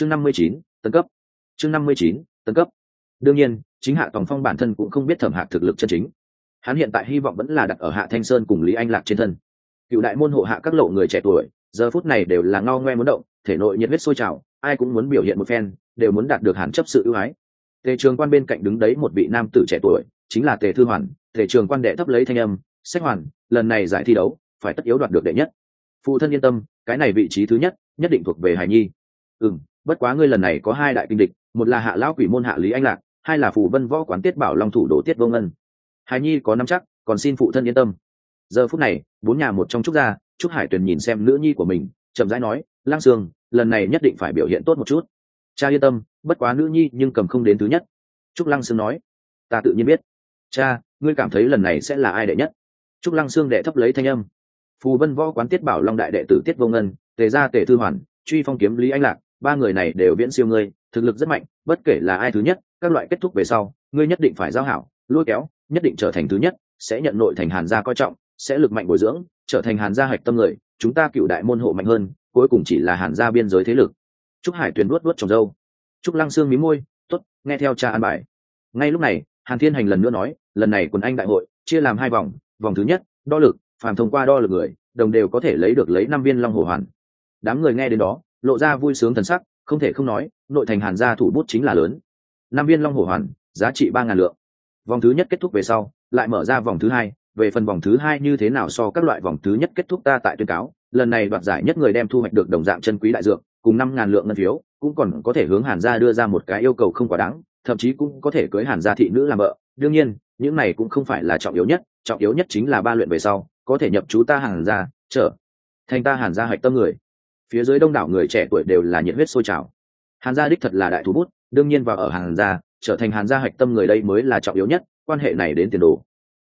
chương năm mươi chín, tấn cấp. Chương năm mươi chín, tấn cấp. Đương nhiên, chính hạ tòng phong bản thân cũng không biết thẩm hạc thực lực chân chính. Hắn hiện tại hy vọng vẫn là đặt ở hạ thanh sơn cùng lý anh lạc trên thân. Cựu đại môn hộ hạ các lộ người trẻ tuổi, giờ phút này đều là ngao ngoe muốn động, thể nội nhiệt huyết sôi trào, ai cũng muốn biểu hiện một phen, đều muốn đạt được hẳn chấp sự ưu ái. Tề trường quan bên cạnh đứng đấy một vị nam tử trẻ tuổi, chính là tề thư hoàn. Tề trường quan đệ thấp lấy thanh âm, sách hoàn, lần này giải thi đấu, phải tất yếu đoạt được đệ nhất. Phụ thân yên tâm, cái này vị trí thứ nhất nhất định thuộc về hải nhi. Ừ bất quá ngươi lần này có hai đại kinh địch, một là hạ lão quỷ môn hạ lý anh lạc, hai là phù vân võ quán tiết bảo long thủ đồ tiết vô ngân. Hải nhi có năm chắc, còn xin phụ thân yên tâm. Giờ phút này, bốn nhà một trong trúc gia, trúc hải tuyền nhìn xem nữ nhi của mình, chậm rãi nói lang sương, lần này nhất định phải biểu hiện tốt một chút. Cha yên tâm, bất quá nữ nhi nhưng cầm không đến thứ nhất. Trúc lăng sương nói. Ta tự nhiên biết. Cha, ngươi cảm thấy lần này sẽ là ai đệ nhất? Trúc lăng sương đệ thấp lấy thanh âm. Phù vân võ quán tiết bảo long đại đệ tử tiết vô ngân, tề gia tề thư hoàn, truy phong kiếm lý anh lạc ba người này đều viễn siêu ngươi, thực lực rất mạnh, bất kể là ai thứ nhất, các loại kết thúc về sau, ngươi nhất định phải giao hảo, lôi kéo, nhất định trở thành thứ nhất, sẽ nhận nội thành hàn gia coi trọng, sẽ lực mạnh bồi dưỡng, trở thành hàn gia hạch tâm người, chúng ta cựu đại môn hộ mạnh hơn, cuối cùng chỉ là hàn gia biên giới thế lực. Trúc hải tuyền luốt luốt trồng dâu. Trúc lăng xương mí môi t ố t nghe theo cha an bài. Ngay lúc này, hàn thiên hành lần nữa nói, lần này quần anh đại hội, chia làm hai vòng vòng thứ nhất, đo lực, phàm thông qua đo lực người, đồng đều có thể lấy được lấy năm viên long hồ hoàn. Đám người nghe đến đó lộ ra vui sướng thần sắc, không thể không nói, nội thành hàn gia thủ bút chính là lớn. Năm viên long Hổ hoàn, giá trị ba ngàn lượng. Vòng thứ nhất kết thúc về sau, lại mở ra vòng thứ hai, về phần vòng thứ hai như thế nào so các loại vòng thứ nhất kết thúc ta tại tuyên cáo, lần này đoạt giải nhất người đem thu hoạch được đồng dạng chân quý đại dược, cùng năm ngàn lượng ngân phiếu, cũng còn có thể hướng hàn gia đưa ra một cái yêu cầu không quá đáng, thậm chí cũng có thể cưới hàn gia thị nữ làm vợ. Đương nhiên, những này cũng không phải là trọng yếu nhất, trọng yếu nhất chính là ba luyện về sau, có thể nhập chú ta hàn gia, trở thành ta hàn gia hạch tâm người phía dưới đông đảo người trẻ tuổi đều là nhiệt huyết sôi trào. Hàn gia đích thật là đại thú bút, đương nhiên vào ở hàn gia, trở thành hàn gia hạch tâm người đây mới là trọng yếu nhất, quan hệ này đến tiền đồ.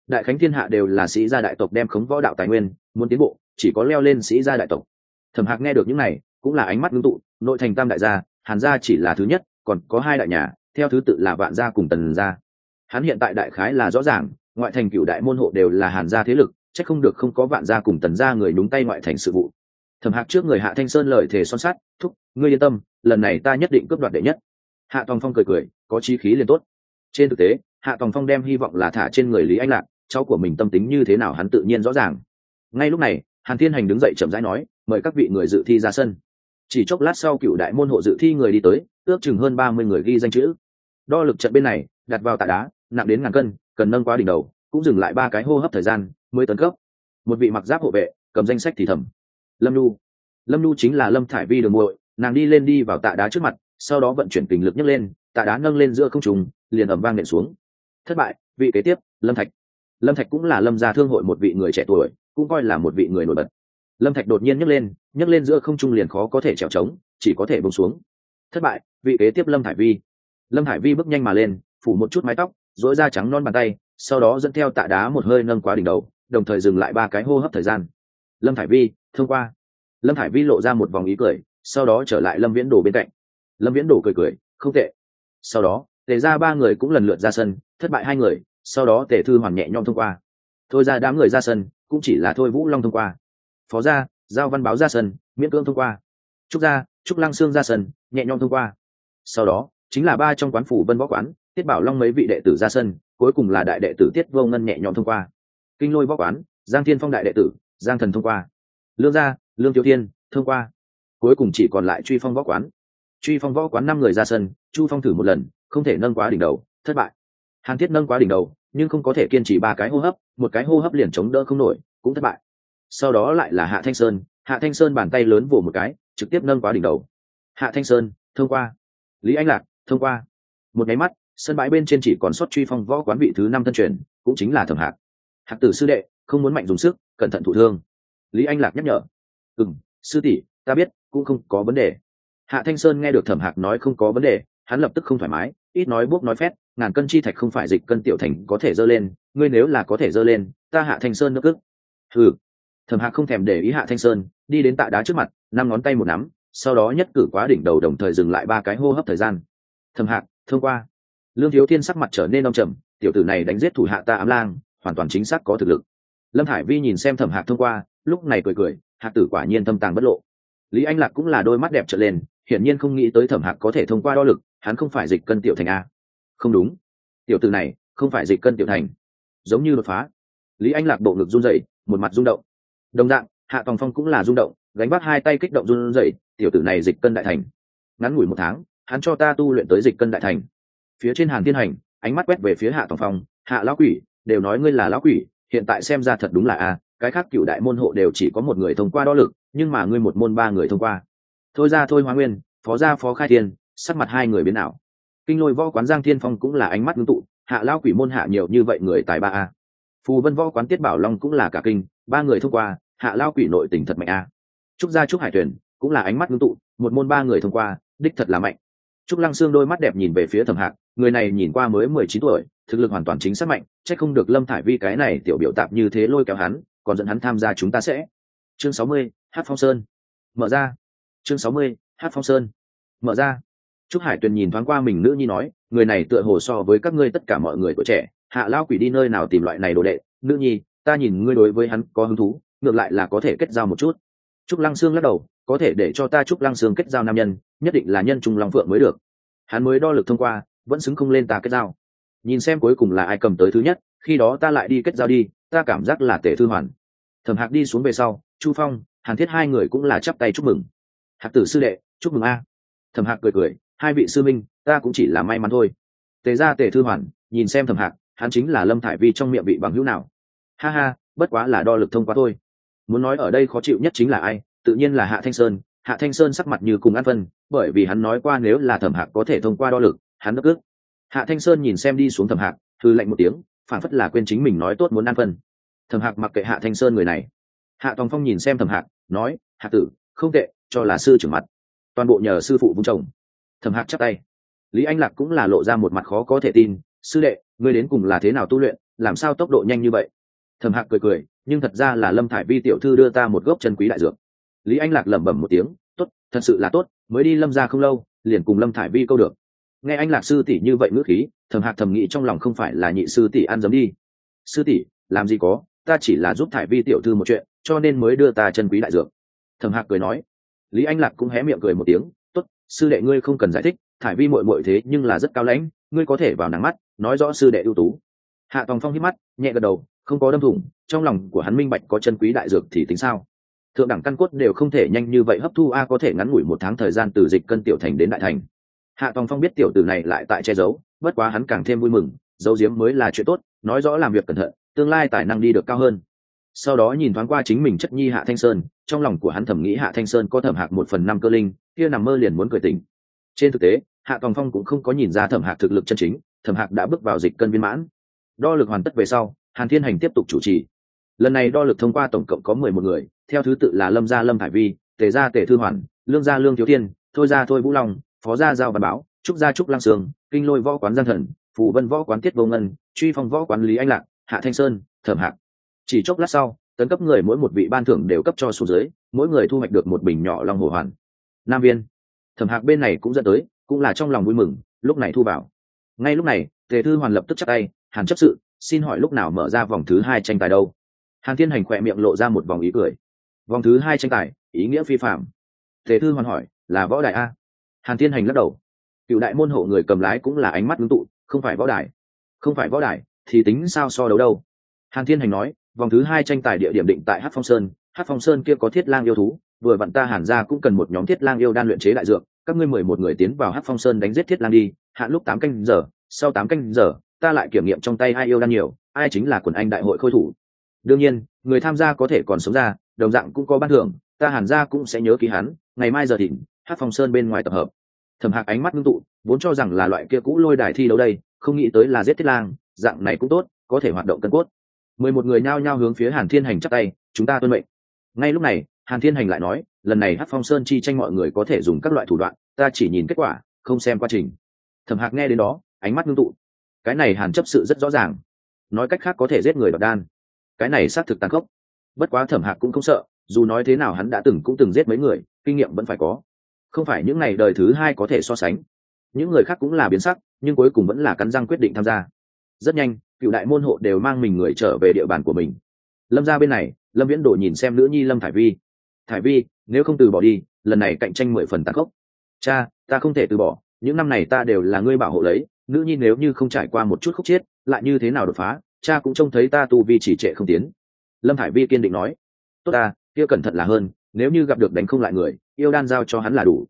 Đại khánh thiên hạ đều là sĩ gia đại tộc đem khống võ đạo tài nguyên, muốn tiến bộ, chỉ có leo lên sĩ gia đại tộc. Thẩm hạc nghe được những này, cũng là ánh mắt ngưng tụ, nội thành tam đại gia, hàn gia chỉ là thứ nhất, còn có hai đại nhà, theo thứ tự là vạn gia cùng tần gia. Hắn hiện tại đại khái là rõ ràng, ngoại thành cựu đại môn hộ đều là hàn gia thế lực, chắc không được không có vạn gia cùng tần gia người đúng tay ngoại thành sự vụ thẩm hạc trước người hạ thanh sơn lời thề son sắt, thúc, ngươi yên tâm, lần này ta nhất định cướp đoạt đệ nhất. Hạ tòng phong cười cười, có chi khí liền tốt. Trên thực tế, hạ tòng phong đem hy vọng là thả trên người lý anh lạc, cháu của mình tâm tính như thế nào hắn tự nhiên rõ ràng. Ngay lúc này, hàn thiên hành đứng dậy chậm rãi nói, mời các vị người dự thi ra sân. Chỉ chốc lát sau cựu đại môn hộ dự thi người đi tới, ước chừng hơn ba mươi người ghi danh chữ. Đo lực trận bên này, đặt vào tạ đá, nặng đến ngàn cân, cần nâng qua đỉnh đầu, cũng dừng lại ba cái hô hấp thời gian, mới tấn cấp. Một vị mặc giáp hộ vệ, cầm danh sách thì thầm lâm lu lâm lu chính là lâm thải vi đường muội, nàng đi lên đi vào tạ đá trước mặt, sau đó vận chuyển tình lực nhấc lên, tạ đá nâng lên giữa không trùng liền ẩm vang nện xuống. Thất bại, vị kế tiếp, lâm thạch. Lâm thạch cũng là lâm gia thương hội một vị người trẻ tuổi, cũng coi là một vị người nổi bật. Lâm thạch đột nhiên nhấc lên nhấc lên giữa không trung liền khó có thể trèo trống, chỉ có thể bông xuống. Thất bại, vị kế tiếp lâm thải vi. Lâm thải vi bước nhanh mà lên, phủ một chút mái tóc dỗi da trắng non bàn tay, sau đó dẫn theo tạ đá một hơi nâng quá đỉnh đầu, đồng thời dừng lại ba cái hô hấp thời gian. Lâm thải vi thông qua. Lâm thải vi lộ ra một vòng ý cười, sau đó trở lại lâm viễn đồ bên cạnh. Lâm viễn đồ cười cười, không tệ. Sau đó, tề ra ba người cũng lần lượt ra sân, thất bại hai người, sau đó tề thư hoàn nhẹ nhõm thông qua. Thôi ra đám người ra sân, cũng chỉ là thôi vũ long thông qua. Phó gia, giao văn báo ra sân, miễn cưỡng thông qua. Trúc gia, trúc lăng sương ra sân, nhẹ nhõm thông qua. Sau đó, chính là ba trong quán phủ vân võ quán, tiết bảo long mấy vị đệ tử ra sân, cuối cùng là đại đệ tử tiết vô ngân nhẹ nhõm thông qua. Kinh lôi võ quán, giang thiên phong đại đệ tử, giang thần thông qua lương gia, lương tiểu thiên, thông qua. Cuối cùng chỉ còn lại truy phong võ quán. Truy phong võ quán năm người ra sân, chu phong thử một lần, không thể nâng quá đỉnh đầu, thất bại. Hàn thiết nâng quá đỉnh đầu, nhưng không có thể kiên trì ba cái hô hấp, một cái hô hấp liền chống đỡ không nổi, cũng thất bại. Sau đó lại là hạ thanh sơn, hạ thanh sơn bàn tay lớn vỗ một cái, trực tiếp nâng quá đỉnh đầu. Hạ thanh sơn, thông qua. Lý anh lạc, thông qua. Một nháy mắt, sân bãi bên trên chỉ còn sót truy phong võ quán vị thứ năm thân truyền, cũng chính là thẩm hạc. Hạc tử sư đệ, không muốn mạnh dùng sức, cẩn thận thụ thương lý anh lạc nhắc nhở. Ừ m sư tỷ, ta biết, cũng không có vấn đề. Hạ thanh sơn nghe được thẩm hạc nói không có vấn đề, hắn lập tức không thoải mái, ít nói buốc nói phét, ngàn cân chi thạch không phải dịch cân tiểu thành có thể dơ lên, ngươi nếu là có thể dơ lên, ta hạ thanh sơn nước ức. Ừ thẩm hạc không thèm để ý hạ thanh sơn, đi đến tạ đá trước mặt, năm ngón tay một nắm, sau đó nhất cử quá đỉnh đầu đồng thời dừng lại ba cái hô hấp thời gian. Thẩm hạc, thông qua. Lương thiếu thiên sắc mặt trở nên đông trầm, tiểu tử này đánh giết thủ hạ ta ám lang, hoàn toàn chính xác có thực lực. Lâm hải vi nhìn xem thẩm hạc thông qua lúc này cười cười hạc tử quả nhiên thâm tàng bất lộ. Lý anh lạc cũng là đôi mắt đẹp trở lên, hiển nhiên không nghĩ tới thẩm hạc có thể thông qua đo lực, hắn không phải dịch cân tiểu thành a. Không đúng. Tiểu từ này, không phải dịch cân tiểu thành. Giống như đột phá. Lý anh lạc bộ ngực run dậy một mặt rung động. Đồng dạng, hạ tòng phong cũng là rung động, gánh bắt hai tay kích động run dậy tiểu tử này dịch cân đại thành. Ngắn ngủi một tháng, hắn cho ta tu luyện tới dịch cân đại thành. Phía trên hàn thiên hành, ánh mắt quét về phía hạ tòng phong, hạ lão quỷ, đều nói ngươi là lão quỷ, hiện tại xem ra thật đúng là a cái khác cựu đại môn hộ đều chỉ có một người thông qua đo lực, nhưng mà ngươi một môn ba người thông qua. Thôi ra thôi hóa nguyên, phó gia phó khai thiên, sắc mặt hai người biến ảo. Kinh lôi võ quán giang thiên phong cũng là ánh mắt ngưng tụ, hạ lao quỷ môn hạ nhiều như vậy người tài ba a. Phù vân võ quán tiết bảo long cũng là cả kinh, ba người thông qua, hạ lao quỷ nội tình thật mạnh a. Trúc gia trúc hải tuyển cũng là ánh mắt ngưng tụ, một môn ba người thông qua, đích thật là mạnh. Trúc lăng xương đôi mắt đẹp nhìn về phía thẩm hạc, người này nhìn qua mới mười chín tuổi, thực lực hoàn toàn chính xác mạnh c h ắ c không được lâm thải vi cái này tiểu biểu tạp như thế lôi kéo hắn còn dẫn hắn tham gia chúng ta sẽ. Chương sáu mươi, hát phong sơn. Mở ra. Chương sáu mươi, hát phong sơn. Mở ra. Trúc hải tuyền nhìn thoáng qua mình nữ nhi nói, người này tựa hồ so với các ngươi tất cả mọi người tuổi trẻ, hạ lao quỷ đi nơi nào tìm loại này đồ đệ. Nữ nhi, ta nhìn ngươi đối với hắn có hứng thú, ngược lại là có thể kết giao một chút. Trúc lăng sương lắc đầu, có thể để cho ta trúc lăng sương kết giao nam nhân, nhất định là nhân trung long phượng mới được. Hắn mới đo lực thông qua, vẫn xứng không lên ta kết giao. Nhìn xem cuối cùng là ai cầm tới thứ nhất khi đó ta lại đi kết giao đi, ta cảm giác là tể thư hoàn. Thẩm hạc đi xuống về sau, chu phong, hàn thiết hai người cũng là chắp tay chúc mừng. Hạc tử sư đệ, chúc mừng a. Thẩm hạc cười cười, hai vị sư minh, ta cũng chỉ là may mắn thôi. Tề ra tề thư hoàn, nhìn xem thẩm hạc, hắn chính là lâm thải vi trong miệng vị bằng hữu nào. Ha ha, bất quá là đo lực thông qua thôi. Muốn nói ở đây khó chịu nhất chính là ai? Tự nhiên là hạ thanh sơn. Hạ thanh sơn sắc mặt như cùng ăn phân, bởi vì hắn nói qua nếu là thẩm hạc có thể thông qua đo lực, hắn đất ước hạ thanh sơn nhìn xem đi xuống thẩm hạc thư lạnh một tiếng phản phất là quên chính mình nói tốt muốn an phân. Thẩm hạc mặc kệ hạ thanh sơn người này. Hạ tòng phong nhìn xem thẩm hạc, nói, hạ tử, không tệ, cho là sư trưởng mặt. Toàn bộ nhờ sư phụ vung chồng. Thẩm hạc chắp tay. Lý anh lạc cũng là lộ ra một mặt khó có thể tin, sư đệ, ngươi đến cùng là thế nào tu luyện, làm sao tốc độ nhanh như vậy? Thẩm hạc cười cười, nhưng thật ra là lâm thải vi tiểu thư đưa ta một gốc chân quý đại dược. Lý anh lạc lẩm bẩm một tiếng, tốt, thật sự là tốt, mới đi lâm ra không lâu, liền cùng lâm thải vi câu được nghe anh lạc sư tỷ như vậy ngữ khí, thẩm hạc thầm nghĩ trong lòng không phải là nhị sư tỷ ăn dấm đi. Sư tỷ, làm gì có, ta chỉ là giúp thải vi tiểu thư một chuyện, cho nên mới đưa ta chân quý đại dược. Thẩm hạc cười nói. Lý anh lạc cũng hé miệng cười một tiếng. Tốt, sư đệ ngươi không cần giải thích, thải vi mội mội thế nhưng là rất cao lãnh, ngươi có thể vào nắng mắt, nói rõ sư đệ ưu tú. Hạ tòng phong hít mắt, nhẹ gật đầu, không có đâm thủng, trong lòng của hắn minh bạch có chân quý đại dược thì tính sao. Thượng đẳng căn cốt đều không thể nhanh như vậy hấp thu, a có thể ngắn ngủi một tháng thời gian từ dịch cân tiểu thành đến đại thành hạ tòng phong biết tiểu tử này lại tại che giấu, bất quá hắn càng thêm vui mừng, giấu diếm mới là chuyện tốt, nói rõ làm việc cẩn thận, tương lai tài năng đi được cao hơn. Sau đó nhìn thoáng qua chính mình chất nhi hạ thanh sơn, trong lòng của hắn thẩm nghĩ hạ thanh sơn có thẩm hạc một phần năm cơ linh, kia nằm mơ liền muốn cười tỉnh. Trên thực tế, hạ tòng phong cũng không có nhìn ra thẩm hạc thực lực chân chính, thẩm hạc đã bước vào dịch cân viên mãn. Đo lực hoàn tất về sau, hàn thiên hành tiếp tục chủ trì. Lần này đo lực thông qua tổng cộng có mười một người, theo thứ tự là lâm gia lâm hải vi, tề gia tề thư hoàn, lương gia lương thiếu thiên thôi gia thôi vũ long phó gia giao văn báo, trúc gia trúc lang sương, kinh lôi võ quán giang thần, phù vân võ quán tiết vô ngân, truy phong võ quán lý anh lạc, hạ thanh sơn, thẩm hạc. Chỉ chốc lát sau, tấn cấp người mỗi một vị ban thưởng đều cấp cho số dưới, mỗi người thu hoạch được một bình nhỏ long hồ hoàn. Nam viên. Thẩm hạc bên này cũng dẫn tới, cũng là trong lòng vui mừng, lúc này thu vào. Ngay lúc này, tề thư hoàn lập tức chắc tay, hàn chấp sự, xin hỏi lúc nào mở ra vòng thứ hai tranh tài đâu? Hàn thiên hành khỏe miệng lộ ra một vòng ý cười. Vòng thứ hai tranh tài, ý nghĩa phi phạm. Tề thư hoàn hỏi, là võ đại a? Hàn thiên hành lắc đầu. Cựu đại môn hộ người cầm lái cũng là ánh mắt ngưng tụ, không phải võ đại không phải võ đại thì tính sao so đấu đâu? Hàn thiên hành nói, vòng thứ hai tranh tài địa điểm định tại hát phong sơn. Hát phong sơn kia có thiết lang yêu thú, vừa vặn ta hàn ra cũng cần một nhóm thiết lang yêu đan luyện chế đại dược, các ngươi mười một người tiến vào hát phong sơn đánh giết thiết lang đi, hạn lúc tám canh giờ, sau tám canh giờ, ta lại kiểm nghiệm trong tay ai yêu đan nhiều, ai chính là quần anh đại hội khôi thủ. Đương nhiên, người tham gia có thể còn sống ra, đồng dạng cũng có ban thưởng, ta hàn ra cũng sẽ nhớ ký hắn, ngày mai giờ thịnh hát phong sơn bên ngoài tập hợp thẩm hạc ánh mắt ngưng tụ, vốn cho rằng là loại kia cũ lôi đài thi đấu đây, không nghĩ tới là giết thiết lang, dạng này cũng tốt, có thể hoạt động cân cốt. Mười một người nhao nhao hướng phía hàn thiên hành chắc tay, chúng ta tuân mệnh. Ngay lúc này, hàn thiên hành lại nói, lần này hát phong sơn chi tranh mọi người có thể dùng các loại thủ đoạn, ta chỉ nhìn kết quả, không xem quá trình. Thẩm hạc nghe đến đó, ánh mắt ngưng tụ. Cái này hàn chấp sự rất rõ ràng. Nói cách khác có thể giết người đọc đan. Cái này xác thực tàn khốc. Bất quá thẩm hạc cũng không sợ, dù nói thế nào hắn đã từng cũng từng giết mấy người, kinh nghiệm vẫn phải có không phải những ngày đời thứ hai có thể so sánh. Những người khác cũng là biến sắc, nhưng cuối cùng vẫn là cắn răng quyết định tham gia. Rất nhanh, cựu đại môn hộ đều mang mình người trở về địa bàn của mình. Lâm ra bên này, lâm viễn đồ nhìn xem nữ nhi lâm thải vi. Thải vi, nếu không từ bỏ đi, lần này cạnh tranh mười phần tạc khốc. Cha, ta không thể từ bỏ, những năm này ta đều là ngươi bảo hộ lấy, nữ nhi nếu như không trải qua một chút khúc chiết lại như thế nào đột phá, cha cũng trông thấy ta tu vi chỉ trệ không tiến. Lâm Thải vi kiên định nói. Tốt ta, kia cẩn thận là hơn, nếu như gặp được đánh không lại người yêu đan giao cho hắn là đủ.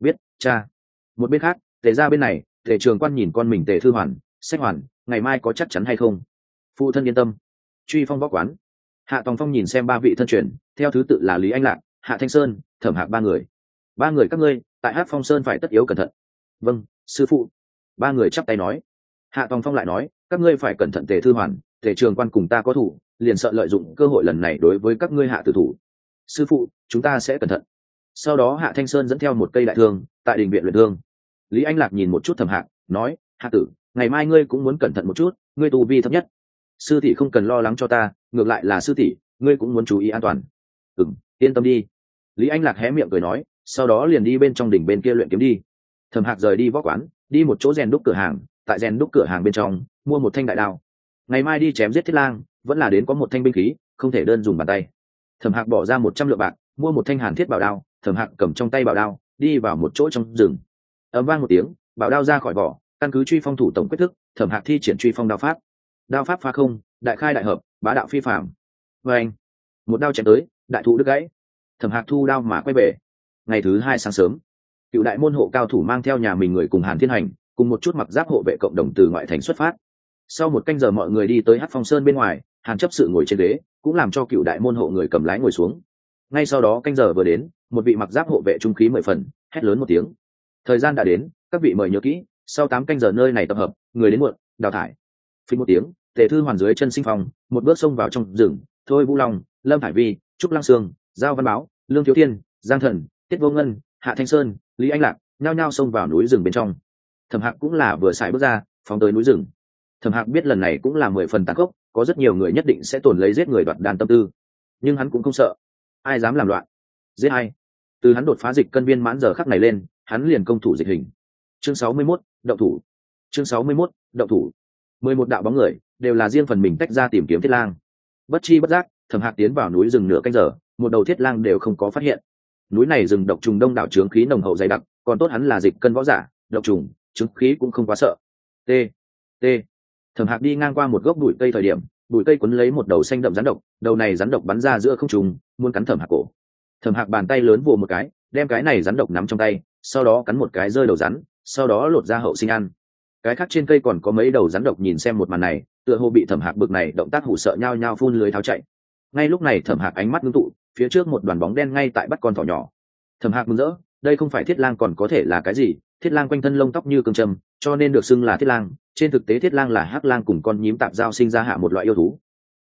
Biết, cha. Một bên khác, tề ra bên này, tề trường quan nhìn con mình tề thư hoàn, sách hoàn, ngày mai có chắc chắn hay không? Phụ thân yên tâm. Truy phong võ quán. Hạ tòng phong nhìn xem ba vị thân truyền, theo thứ tự là lý anh lạc, hạ thanh sơn, thẩm hạc ba người. Ba người các ngươi, tại hát phong sơn phải tất yếu cẩn thận. Vâng sư phụ. Ba người chắp tay nói. Hạ tòng phong lại nói, các ngươi phải cẩn thận tề thư hoàn, tề trường quan cùng ta có thủ, liền sợ lợi dụng cơ hội lần này đối với các ngươi hạ tử thủ. Sư phụ, chúng ta sẽ cẩn thận sau đó hạ thanh sơn dẫn theo một cây đại thương, tại đình viện luyện thương. Lý anh lạc nhìn một chút thầm hạc nói, hạ tử, ngày mai ngươi cũng muốn cẩn thận một chút, ngươi tu vi thấp nhất. Sư tỷ không cần lo lắng cho ta, ngược lại là sư tỷ, ngươi cũng muốn chú ý an toàn. Ừ m yên tâm đi. Lý anh lạc hé miệng cười nói, sau đó liền đi bên trong đỉnh bên kia luyện kiếm đi. Thầm hạc rời đi võ quán, đi một chỗ rèn đúc cửa hàng, tại rèn đúc cửa hàng bên trong, mua một thanh đại đao. Ngày mai đi chém giết thiết lang, vẫn là đến có một thanh binh khí, không thể đơn dùng bàn tay. Thầm hạc bỏ ra một trăm lượng bạc, mua một thanh hàn thiết bảo đao thẩm hạc cầm trong tay bảo đao, đi vào một chỗ trong rừng. Ấm vang một tiếng, bảo đao ra khỏi vỏ, căn cứ truy phong thủ tổng quyết thức, thẩm hạc thi triển truy phong đao pháp. Đao pháp phá không, đại khai đại hợp, bá đạo phi phạm và anh, một đao chém tới, đại thụ đứt gãy. Thẩm hạc thu đao mà quay về. Ngày thứ hai sáng sớm, cựu đại môn hộ cao thủ mang theo nhà mình người cùng hàn thiên hành, cùng một chút mặc giáp hộ vệ cộng đồng từ ngoại thành xuất phát. Sau một canh giờ mọi người đi tới hát phong sơn bên ngoài, hàn chấp sự ngồi trên ghế, cũng làm cho cựu đại môn hộ người cầm lái ngồi xuống ngay sau đó canh giờ vừa đến, một vị mặc giáp hộ vệ trung khí mười phần, hét lớn một tiếng. Thời gian đã đến, các vị mời nhớ kỹ, sau tám canh giờ nơi này tập hợp, người đến muộn, đào thải. Phí một tiếng, tề thư hoàn dưới chân sinh phòng, một bước xông vào trong rừng, thôi vũ long, lâm hải vi, trúc lăng sương, giao văn báo, lương thiếu thiên, giang thần, tiết vô ngân, hạ thanh sơn, lý anh lạc, nhao nhao xông vào núi rừng bên trong. Thẩm hạc cũng là vừa xài bước ra, phóng tới núi rừng. Thẩm hạc biết lần này cũng là mười phần tàn khốc, có rất nhiều người nhất định sẽ tồn lấy giết người đoạt đàn tâm tư. Nhưng hắn cũng không sợ ai dám làm loạn? Giết ai? Từ hắn đột phá dịch cân viên mãn giờ khắc này lên hắn liền công thủ dịch hình. Chương sáu mươi 61, động thủ. Chương sáu mươi 61, động thủ. Mười một đạo bóng người đều là riêng phần mình tách ra tìm kiếm thiết lang. Bất chi bất giác thẩm hạc tiến vào núi rừng nửa canh giờ một đầu thiết lang đều không có phát hiện. Núi này rừng độc trùng đông đảo trướng khí nồng hậu dày đặc còn tốt hắn là dịch cân võ giả độc trùng trứng khí cũng không quá sợ. T t. Thẩm hạc đi ngang qua một gốc bụi cây thời điểm bụi cây quấn lấy một đầu xanh đậm rắn độc, đầu này rắn độc bắn ra giữa không trùng muốn cắn thẩm hạc cổ. Thẩm hạc bàn tay lớn vồ một cái, đem cái này rắn độc nắm trong tay, sau đó cắn một cái rơi đầu rắn, sau đó lột ra hậu sinh ăn. Cái khác trên cây còn có mấy đầu rắn độc nhìn xem một màn này, tựa hồ bị thẩm hạc bực này động tác hủ sợ nhao nhao phun lưới tháo chạy. Ngay lúc này thẩm hạc ánh mắt ngưng tụ, phía trước một đoàn bóng đen ngay tại bắt con thỏ nhỏ. Thẩm hạc mừng rỡ, đây không phải thiết lang còn có thể là cái gì? Thiết lang quanh thân lông tóc như cương trầm, cho nên được xưng là thiết lang. Trên thực tế thiết lang là hắc lang cùng con nhím tạp giao sinh ra hạ một loại yêu thú.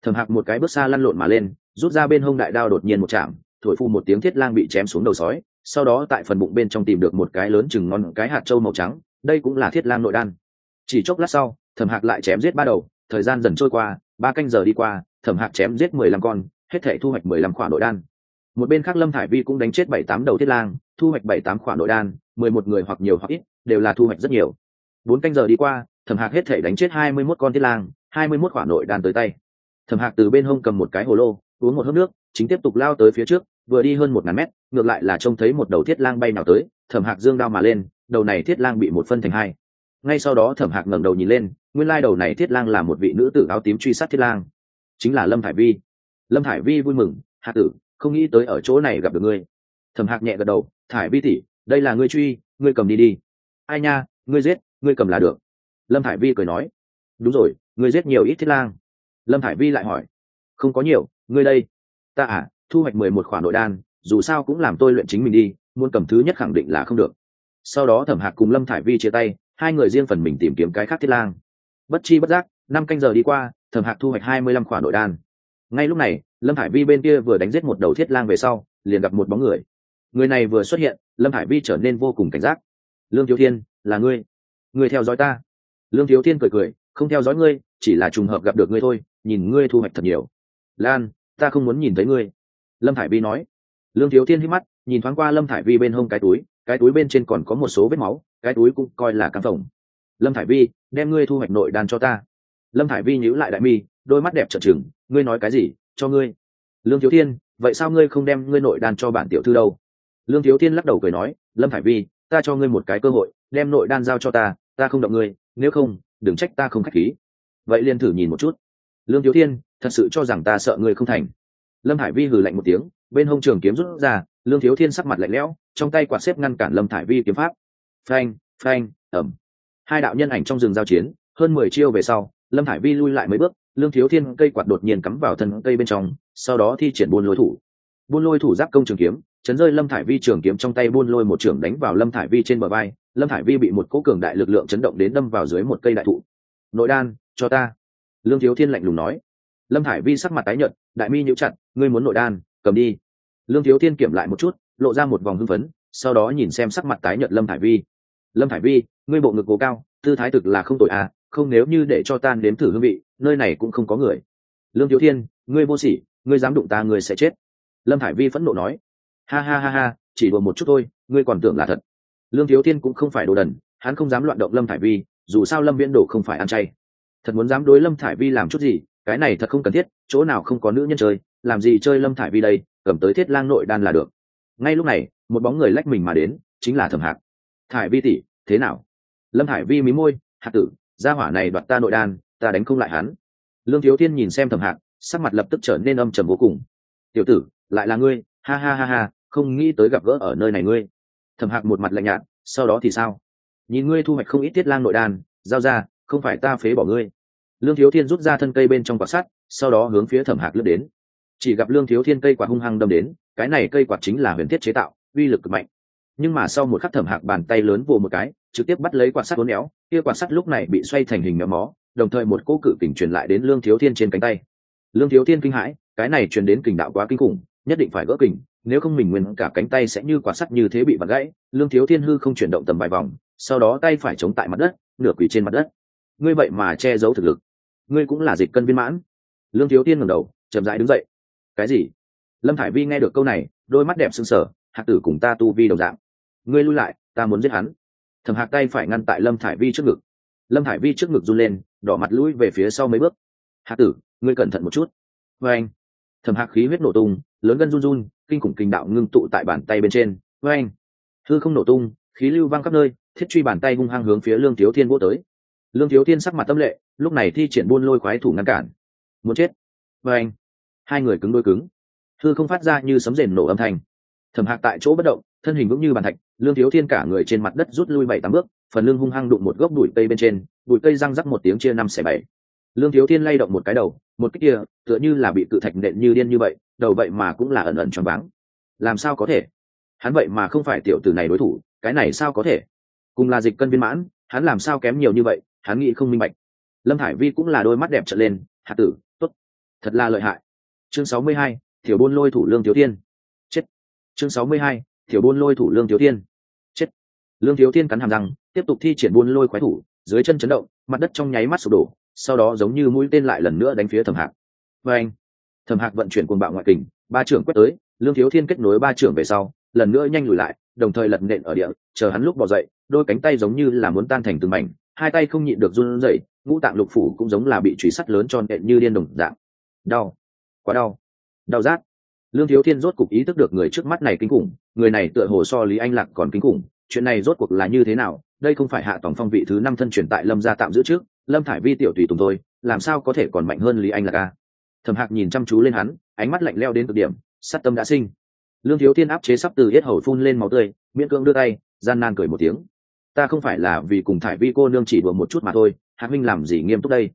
Thẩm hạc một cái bước xa lăn lộn mà lên, rút ra bên hông đại đao đột nhiên một chạm, thổi phu một tiếng thiết lang bị chém xuống đầu sói. Sau đó tại phần bụng bên trong tìm được một cái lớn chừng ngon cái hạt trâu màu trắng, đây cũng là thiết lang nội đan. Chỉ chốc lát sau, thẩm hạc lại chém giết ba đầu, thời gian dần trôi qua, ba canh giờ đi qua, thẩm hạc chém giết mười lăm con, hết thể thu hoạch mười lăm khoản nội đan. Một bên khác lâm thải vi cũng đánh chết bảy tám đầu thiết lang, thu hoạch bảy tám khoản nội đan mười một người hoặc nhiều hoặc ít, đều là thu hoạch rất nhiều. Bốn canh giờ đi qua, thẩm hạc hết thể đánh chết hai mươi mốt con thiết lang, hai mươi mốt khoản nội đan tới tay. Thẩm hạc từ bên hông cầm một cái hồ lô, uống một hớp nước, chính tiếp tục lao tới phía trước, vừa đi hơn một ngàn mét, ngược lại là trông thấy một đầu thiết lang bay nào tới, thẩm hạc dương đao mà lên, đầu này thiết lang bị một phân thành hai. Ngay sau đó thẩm hạc ngẩng đầu nhìn lên, nguyên lai đầu này thiết lang là một vị nữ tử áo tím truy sát thiết lang. Chính là lâm thải vi. Lâm thải vi vui mừng, hạ tử, không nghĩ tới ở chỗ này gặp được ngươi. Thẩm hạc nhẹ gật đầu, thải vi tỉ đây là ngươi truy, ngươi cầm đi đi. Ai nha, ngươi giết, ngươi cầm là được. Lâm thải vi cười nói. Đúng rồi, ngươi giết nhiều ít thiết lang. Lâm thải vi lại hỏi. Không có nhiều, ngươi đây. Ta à thu hoạch mười một khoản nội đan, dù sao cũng làm tôi luyện chính mình đi, muốn cầm thứ nhất khẳng định là không được. Sau đó thẩm hạc cùng lâm thải vi chia tay, hai người riêng phần mình tìm kiếm cái khác thiết lang. Bất chi bất giác, năm canh giờ đi qua, thẩm hạc thu hoạch hai mươi lăm khoản nội đan. Ngay lúc này, lâm thải vi bên kia vừa đánh giết một đầu thiết lang về sau, liền gặp một bóng người. Người này vừa xuất hiện lâm Hải vi trở nên vô cùng cảnh giác. Lương thiếu thiên, là ngươi? Ngươi theo dõi ta? Lương thiếu thiên cười cười, không theo dõi ngươi, chỉ là trùng hợp gặp được ngươi thôi, nhìn ngươi thu hoạch thật nhiều. Lan, ta không muốn nhìn thấy ngươi. Lâm thải vi nói. Lương thiếu thiên hít mắt, nhìn thoáng qua lâm thải vi bên hông cái túi cái túi bên trên còn có một số vết máu, cái túi cũng coi là căng phồng. Lâm thải vi, đem ngươi thu hoạch nội đan cho ta. Lâm thải vi nhíu lại đại mi, đôi mắt đẹp trợn trừng, ngươi nói cái gì? Cho ngươi. Lương thiếu thiên, vậy sao ngươi không đem ngươi nội đan cho bản tiểu thư đâu? Lương thiếu thiên lắc đầu cười nói, lâm hải vi, ta cho ngươi một cái cơ hội, đem nội đan giao cho ta ta không động ngươi, nếu không, đừng trách ta không k h á c h khí. Vậy liền thử nhìn một chút. Lương thiếu thiên, thật sự cho rằng ta sợ ngươi không thành. Lâm hải vi hừ lạnh một tiếng, bên hông trường kiếm rút ra, lương thiếu thiên sắc mặt lạnh lẽo, trong tay quạt xếp ngăn cản lâm thải vi kiếm pháp. Phanh phanh ẩm hai đạo nhân ảnh trong rừng giao chiến, hơn mười chiêu về sau, lâm thải vi lui lại mấy bước, lương thiếu thiên cây quạt đột nhiên cắm vào thân cây bên trong, sau đó thi triển buôn lối thủ buôn lôi thủ giáp công trường kiếm, chấn rơi lâm thải vi trường kiếm trong tay buôn lôi một trường đánh vào lâm thải vi trên bờ vai, lâm thải vi bị một cỗ cường đại lực lượng chấn động đến đâm vào dưới một cây đại thụ. Nội đan, cho ta. Lương thiếu thiên lạnh lùng nói. Lâm thải vi sắc mặt tái nhợt, đại mi nhíu chặt, ngươi muốn nội đan, cầm đi. Lương thiếu thiên kiểm lại một chút, lộ ra một vòng hưng phấn, sau đó nhìn xem sắc mặt tái nhợt lâm thải vi. Lâm thải vi, ngươi bộ ngực cố cao, tư thái thực là không tội à không nếu như để cho tan đếm thử hương vị, nơi này cũng không có người. Lương thiếu thiên, ngươi vô sỉ, ngươi dám đụng ta, ngươi sẽ chết lâm thải vi phẫn nộ nói, ha ha ha ha, chỉ đùa một chút thôi, ngươi còn tưởng là thật. Lương thiếu thiên cũng không phải đồ đần, hắn không dám loạn động lâm thải vi, dù sao lâm viễn đồ không phải ăn chay. Thật muốn dám đối lâm thải vi làm chút gì, cái này thật không cần thiết, chỗ nào không có nữ nhân chơi, làm gì chơi lâm thải vi đây, cầm tới thiết lang nội đan là được. Ngay lúc này, một bóng người lách mình mà đến, chính là thẩm hạc. Thải vi tỷ, thế nào? Lâm thải vi mí môi, hạc tử, gia hỏa này đoạt ta nội đan, ta đánh không lại hắn. Lương thiếu thiên nhìn xem thẩm hạc, sắc mặt lập tức trở nên âm trầm vô cùng. Tiểu tử lại là ngươi, ha ha ha ha, không nghĩ tới gặp gỡ ở nơi này ngươi. Thẩm hạc một mặt lạnh nhạt, sau đó thì sao? Nhìn ngươi thu hoạch không ít tiết lang nội đan, giao ra, không phải ta phế bỏ ngươi. Lương thiếu thiên rút ra thân cây bên trong quạt sắt, sau đó hướng phía thẩm hạc lướt đến. Chỉ gặp lương thiếu thiên cây quạt hung hăng đâm đến, cái này cây quạt chính là huyền thiết chế tạo, uy lực cực mạnh. Nhưng mà sau một khắc thẩm hạc bàn tay lớn vồ một cái, trực tiếp bắt lấy quạt sắt uốn éo, kia quạt sắt lúc này bị xoay thành hình nhóm mó, đồng thời một cỗ cự kình truyền lại đến lương thiếu thiên trên cánh tay. Lương thiếu thiên kinh hãi, cái này truyền đến kình đạo quá kinh khủng nhất định phải gỡ kình, nếu không mình nguyên cả cánh tay sẽ như quả sắt như thế bị bật gãy, lương thiếu thiên hư không chuyển động tầm vài vòng, sau đó tay phải chống tại mặt đất, nửa quỳ trên mặt đất. Ngươi vậy mà che giấu thực lực. Ngươi cũng là dịch cân viên mãn. Lương thiếu thiên ngẩng đầu, chậm rãi đứng dậy. Cái gì? Lâm thải vi nghe được câu này, đôi mắt đẹp sưng sờ hạc tử cùng ta tu vi đồng dạng. Ngươi lui lại, ta muốn giết hắn. Thẩm hạc tay phải ngăn tại lâm thải vi trước ngực. Lâm thải vi trước ngực run lên, đỏ mặt lũi về phía sau mấy bước. Hạc tử, ngươi cẩn thận một chút. Vê anh thẩm hạc khí huyết nổ tung, lớn gân run run, kinh khủng kinh đạo ngưng tụ tại bàn tay bên trên. Vê anh hư không nổ tung, khí lưu văng khắp nơi, thiết truy bàn tay hung hăng hướng phía lương thiếu thiên vô tới. Lương thiếu thiên sắc mặt tâm lệ, lúc này thi triển buôn lôi khoái thủ ngăn cản. Muốn chết! Vê anh hai người cứng đôi cứng. Hư không phát ra như sấm rền nổ âm thanh. Thẩm hạc tại chỗ bất động, thân hình vững như bàn thạch, lương thiếu thiên cả người trên mặt đất rút lui bảy tám bước, phần lưng hung hăng đụng một gốc bụi cây bên trên, bụi cây răng rắc một tiếng chia năm xẻ bảy lương thiếu thiên lay động một cái đầu, một cái kia, tựa như là bị cự thạch nện như điên như vậy, đầu vậy mà cũng là ẩn ẩn choáng váng. Làm sao có thể? Hắn vậy mà không phải tiểu tử này đối thủ, cái này sao có thể? Cùng là dịch cân viên mãn, hắn làm sao kém nhiều như vậy, hắn nghĩ không minh bạch. Lâm hải vi cũng là đôi mắt đẹp trở lên hạt tử t ố t thật là lợi hại. Chương sáu mươi hai thiểu bôn lôi thủ lương thiếu thiên. Chết. Chương sáu mươi hai thiểu bôn lôi thủ lương thiếu thiên. Chết. Lương thiếu thiên cắn hàm răng, tiếp tục thi triển buôn lôi khoái thủ, dưới chân chấn động, mặt đất trong nháy mắt sụp đổ sau đó giống như mũi tên lại lần nữa đánh phía thẩm hạc. Và anh, thẩm hạc vận chuyển cuồng bạo ngoại kình, ba trưởng quét tới, lương thiếu thiên kết nối ba trưởng về sau, lần nữa nhanh lùi lại, đồng thời lật nện ở địa, chờ hắn lúc bỏ dậy, đôi cánh tay giống như là muốn tan thành từng mảnh, hai tay không nhịn được run rẩy, ngũ tạng lục phủ cũng giống là bị truy sắt lớn tròn nện như điên đồng dạng. Đau, quá đau đau rát. Lương thiếu thiên rốt cục ý thức được người trước mắt này kinh khủng, người này tựa hồ so lý anh lạc còn kinh khủng, chuyện này rốt cuộc là như thế nào, đây không phải hạ tổng phong vị thứ năm thân truyền tại lâm gia tạm giữ trước lâm thải vi tiểu tùy tùng tôi, làm sao có thể còn mạnh hơn lý anh là a thẩm hạc nhìn chăm chú lên hắn ánh mắt lạnh leo đến cực điểm sát tâm đã sinh. Lương thiếu thiên áp chế sắp từ yết hầu phun lên máu tươi miễn cưỡng đưa tay gian nan cười một tiếng. Ta không phải là vì cùng thải vi cô nương chỉ đùa một chút mà thôi hạc minh làm gì nghiêm túc đây?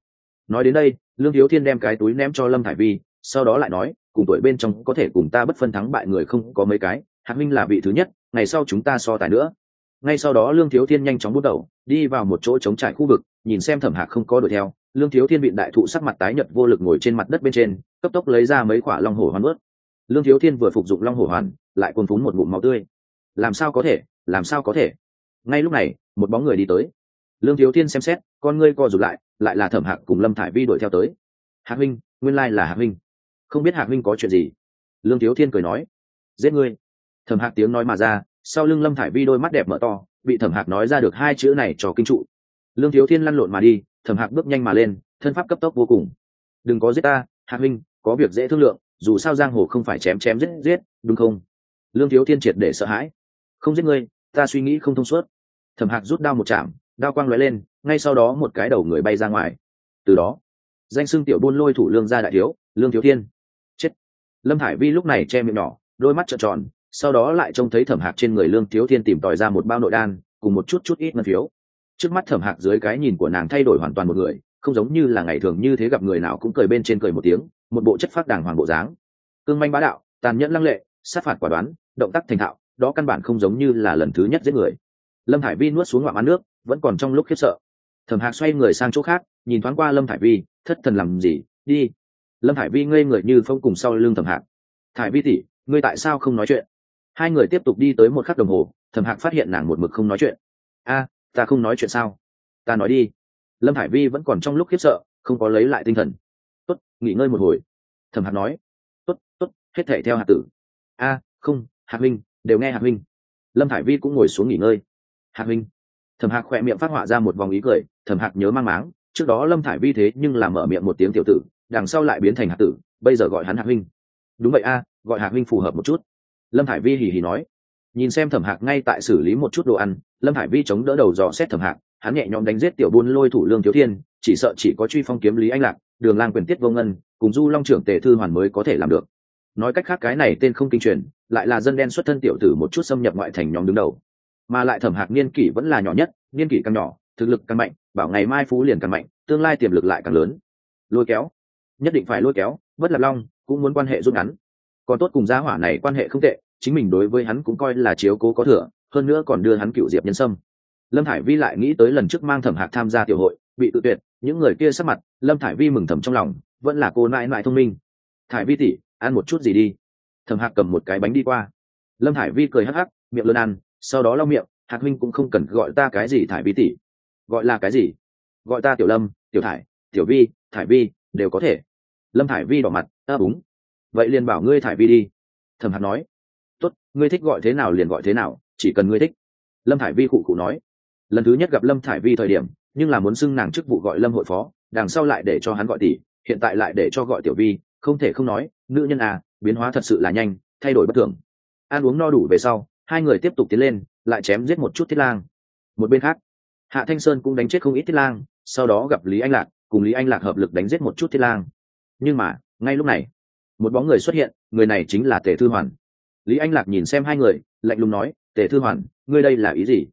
Nói đến đây lương thiếu thiên đem cái túi ném cho lâm thải vi sau đó lại nói cùng tuổi bên trong có thể cùng ta bất phân thắng bại người không có mấy cái hạc minh là vị thứ nhất ngày sau chúng ta so tài nữa. Ngay sau đó lương thiếu thiên nhanh chóng bút đầu đi vào một chỗ chống trải khu vực nhìn xem thẩm hạc không có đuổi theo, lương thiếu thiên bị đại thụ sắc mặt tái nhật vô lực ngồi trên mặt đất bên trên, cấp tốc lấy ra mấy quả long hổ hoàn ướt lương thiếu thiên vừa phục dụng long hổ hoàn, lại còn phún một bụng máu tươi. Làm sao có thể, làm sao có thể? Ngay lúc này, một bóng người đi tới. Lương thiếu thiên xem xét, con ngươi co rụt lại lại là thẩm hạc cùng lâm thải vi đuổi theo tới. Hạc minh, nguyên lai là hạc minh. Không biết hạc minh có chuyện gì? Lương thiếu thiên cười nói. Giết ngươi. Thẩm hạc tiếng nói mà ra, sau lưng lâm thải vi đôi mắt đẹp mở to, bị thẩm hạc nói ra được hai chữ này cho kinh trụ lương thiếu thiên lăn lộn mà đi, thẩm hạc bước nhanh mà lên, thân pháp cấp tốc vô cùng. Đừng có giết ta, hạc minh, có việc dễ thương lượng, dù sao giang hồ không phải chém chém giết giết, đúng không? Lương thiếu thiên triệt để sợ hãi. Không giết ngươi, ta suy nghĩ không thông suốt. Thẩm hạc rút đao một chạm, đao quang lóe lên, ngay sau đó một cái đầu người bay ra ngoài. Từ đó, danh xưng tiểu buôn lôi thủ lương gia đại thiếu, lương thiếu thiên. Chết. Lâm hải vi lúc này che miệng nhỏ, đôi mắt trợn tròn, sau đó lại trông thấy thẩm hạc trên người lương thiếu thiên tìm tòi ra một bao nội đan, cùng một chút chút ít ngân phiếu trước mắt thẩm hạc dưới cái nhìn của nàng thay đổi hoàn toàn một người, không giống như là ngày thường như thế gặp người nào cũng cười bên trên cười một tiếng, một bộ chất phát đàng hoàng bộ dáng. Cương manh bá đạo, tàn nhẫn lăng lệ, sát phạt quả đoán, động tác thành thạo, đó căn bản không giống như là lần thứ nhất giết người. Lâm hải vi nuốt xuống ngoạm ăn nước, vẫn còn trong lúc khiếp sợ. Thẩm hạc xoay người sang chỗ khác, nhìn thoáng qua lâm thải vi, thất thần làm gì, đi. Lâm thải vi ngây người như phong cùng sau lưng thẩm hạc. Thải vi tỉ ngươi tại sao không nói chuyện? Hai người tiếp tục đi tới một khắc đồng hồ, thẩm hạc phát hiện nàng một mực không nói chuyện. A ta không nói chuyện sao? Ta nói đi. Lâm hải vi vẫn còn trong lúc khiếp sợ, không có lấy lại tinh thần. Tốt, nghỉ ngơi một hồi. Thẩm hạc nói. Tốt tốt, hết thể theo hạt tử. A, không, hạc minh, đều nghe hạc minh. Lâm hải vi cũng ngồi xuống nghỉ ngơi. Hạc minh. Thẩm hạc khỏe miệng phát họa ra một vòng ý cười, thẩm hạc nhớ mang máng, trước đó lâm thải vi thế nhưng làm mở miệng một tiếng tiểu tử, đằng sau lại biến thành hạc tử, bây giờ gọi hắn hạc minh. Đúng vậy a, gọi hạc minh phù hợp một chút. Lâm thải vi hì hì nói nhìn xem thẩm hạc ngay tại xử lý một chút đồ ăn, lâm hải vi chống đỡ đầu dò xét thẩm hạc, hắn nhẹ nhõm đánh giết tiểu buôn lôi thủ lương thiếu thiên, chỉ sợ chỉ có truy phong kiếm lý anh lạc, đường lang quyền tiết vô ngân, cùng du long trưởng tề thư hoàn mới có thể làm được. Nói cách khác cái này tên không kinh truyền, lại là dân đen xuất thân tiểu tử một chút xâm nhập ngoại thành nhóm đứng đầu. Mà lại thẩm hạc niên kỷ vẫn là nhỏ nhất, niên kỷ càng nhỏ, thực lực càng mạnh, bảo ngày mai phú liền càng mạnh, tương lai tiềm lực lại càng lớn. Lôi kéo. Nhất định phải lôi kéo, bất lạc long, cũng muốn quan hệ rút ngắn. Còn tốt cùng gia hỏa này quan hệ không tệ chính mình đối với hắn cũng coi là chiếu cố có thừa hơn nữa còn đưa hắn cựu diệp nhân sâm. Lâm thải vi lại nghĩ tới lần trước mang thẩm hạc tham gia tiểu hội bị tự tuyệt những người kia sắc mặt lâm thải vi mừng thầm trong lòng vẫn là cô nãi nãi thông minh. Thải vi tỉ ăn một chút gì đi. Thẩm hạc cầm một cái bánh đi qua. Lâm thải vi cười hắc hắc miệng lớn ăn sau đó lau miệng hạc huynh cũng không cần gọi ta cái gì thải vi tỉ gọi là cái gì? Gọi ta tiểu lâm tiểu thải tiểu vi thải vi đều có thể. Lâm thải vi đỏ mặt ấp đúng, vậy liền bảo ngươi thải vi đi. Thẩm hạc nói ngươi thích gọi thế nào liền gọi thế nào, chỉ cần ngươi thích. Lâm thải vi cụ cụ nói. Lần thứ nhất gặp lâm thải vi thời điểm, nhưng là muốn xưng nàng chức vụ gọi lâm hội phó, đằng sau lại để cho hắn gọi tỷ, hiện tại lại để cho gọi tiểu vi, không thể không nói, nữ nhân à biến hóa thật sự là nhanh, thay đổi bất thường. Ăn uống no đủ về sau, hai người tiếp tục tiến lên, lại chém giết một chút thiết lang. Một bên khác, hạ thanh sơn cũng đánh chết không ít thiết lang, sau đó gặp lý anh lạc, cùng lý anh lạc hợp lực đánh giết một chút thiết lang. Nhưng mà, ngay lúc này, một bóng người xuất hiện, người này chính là tề thư hoàn lý anh lạc nhìn xem hai người, lạnh lùng nói, tề thư hoàn, ngươi đây là ý gì?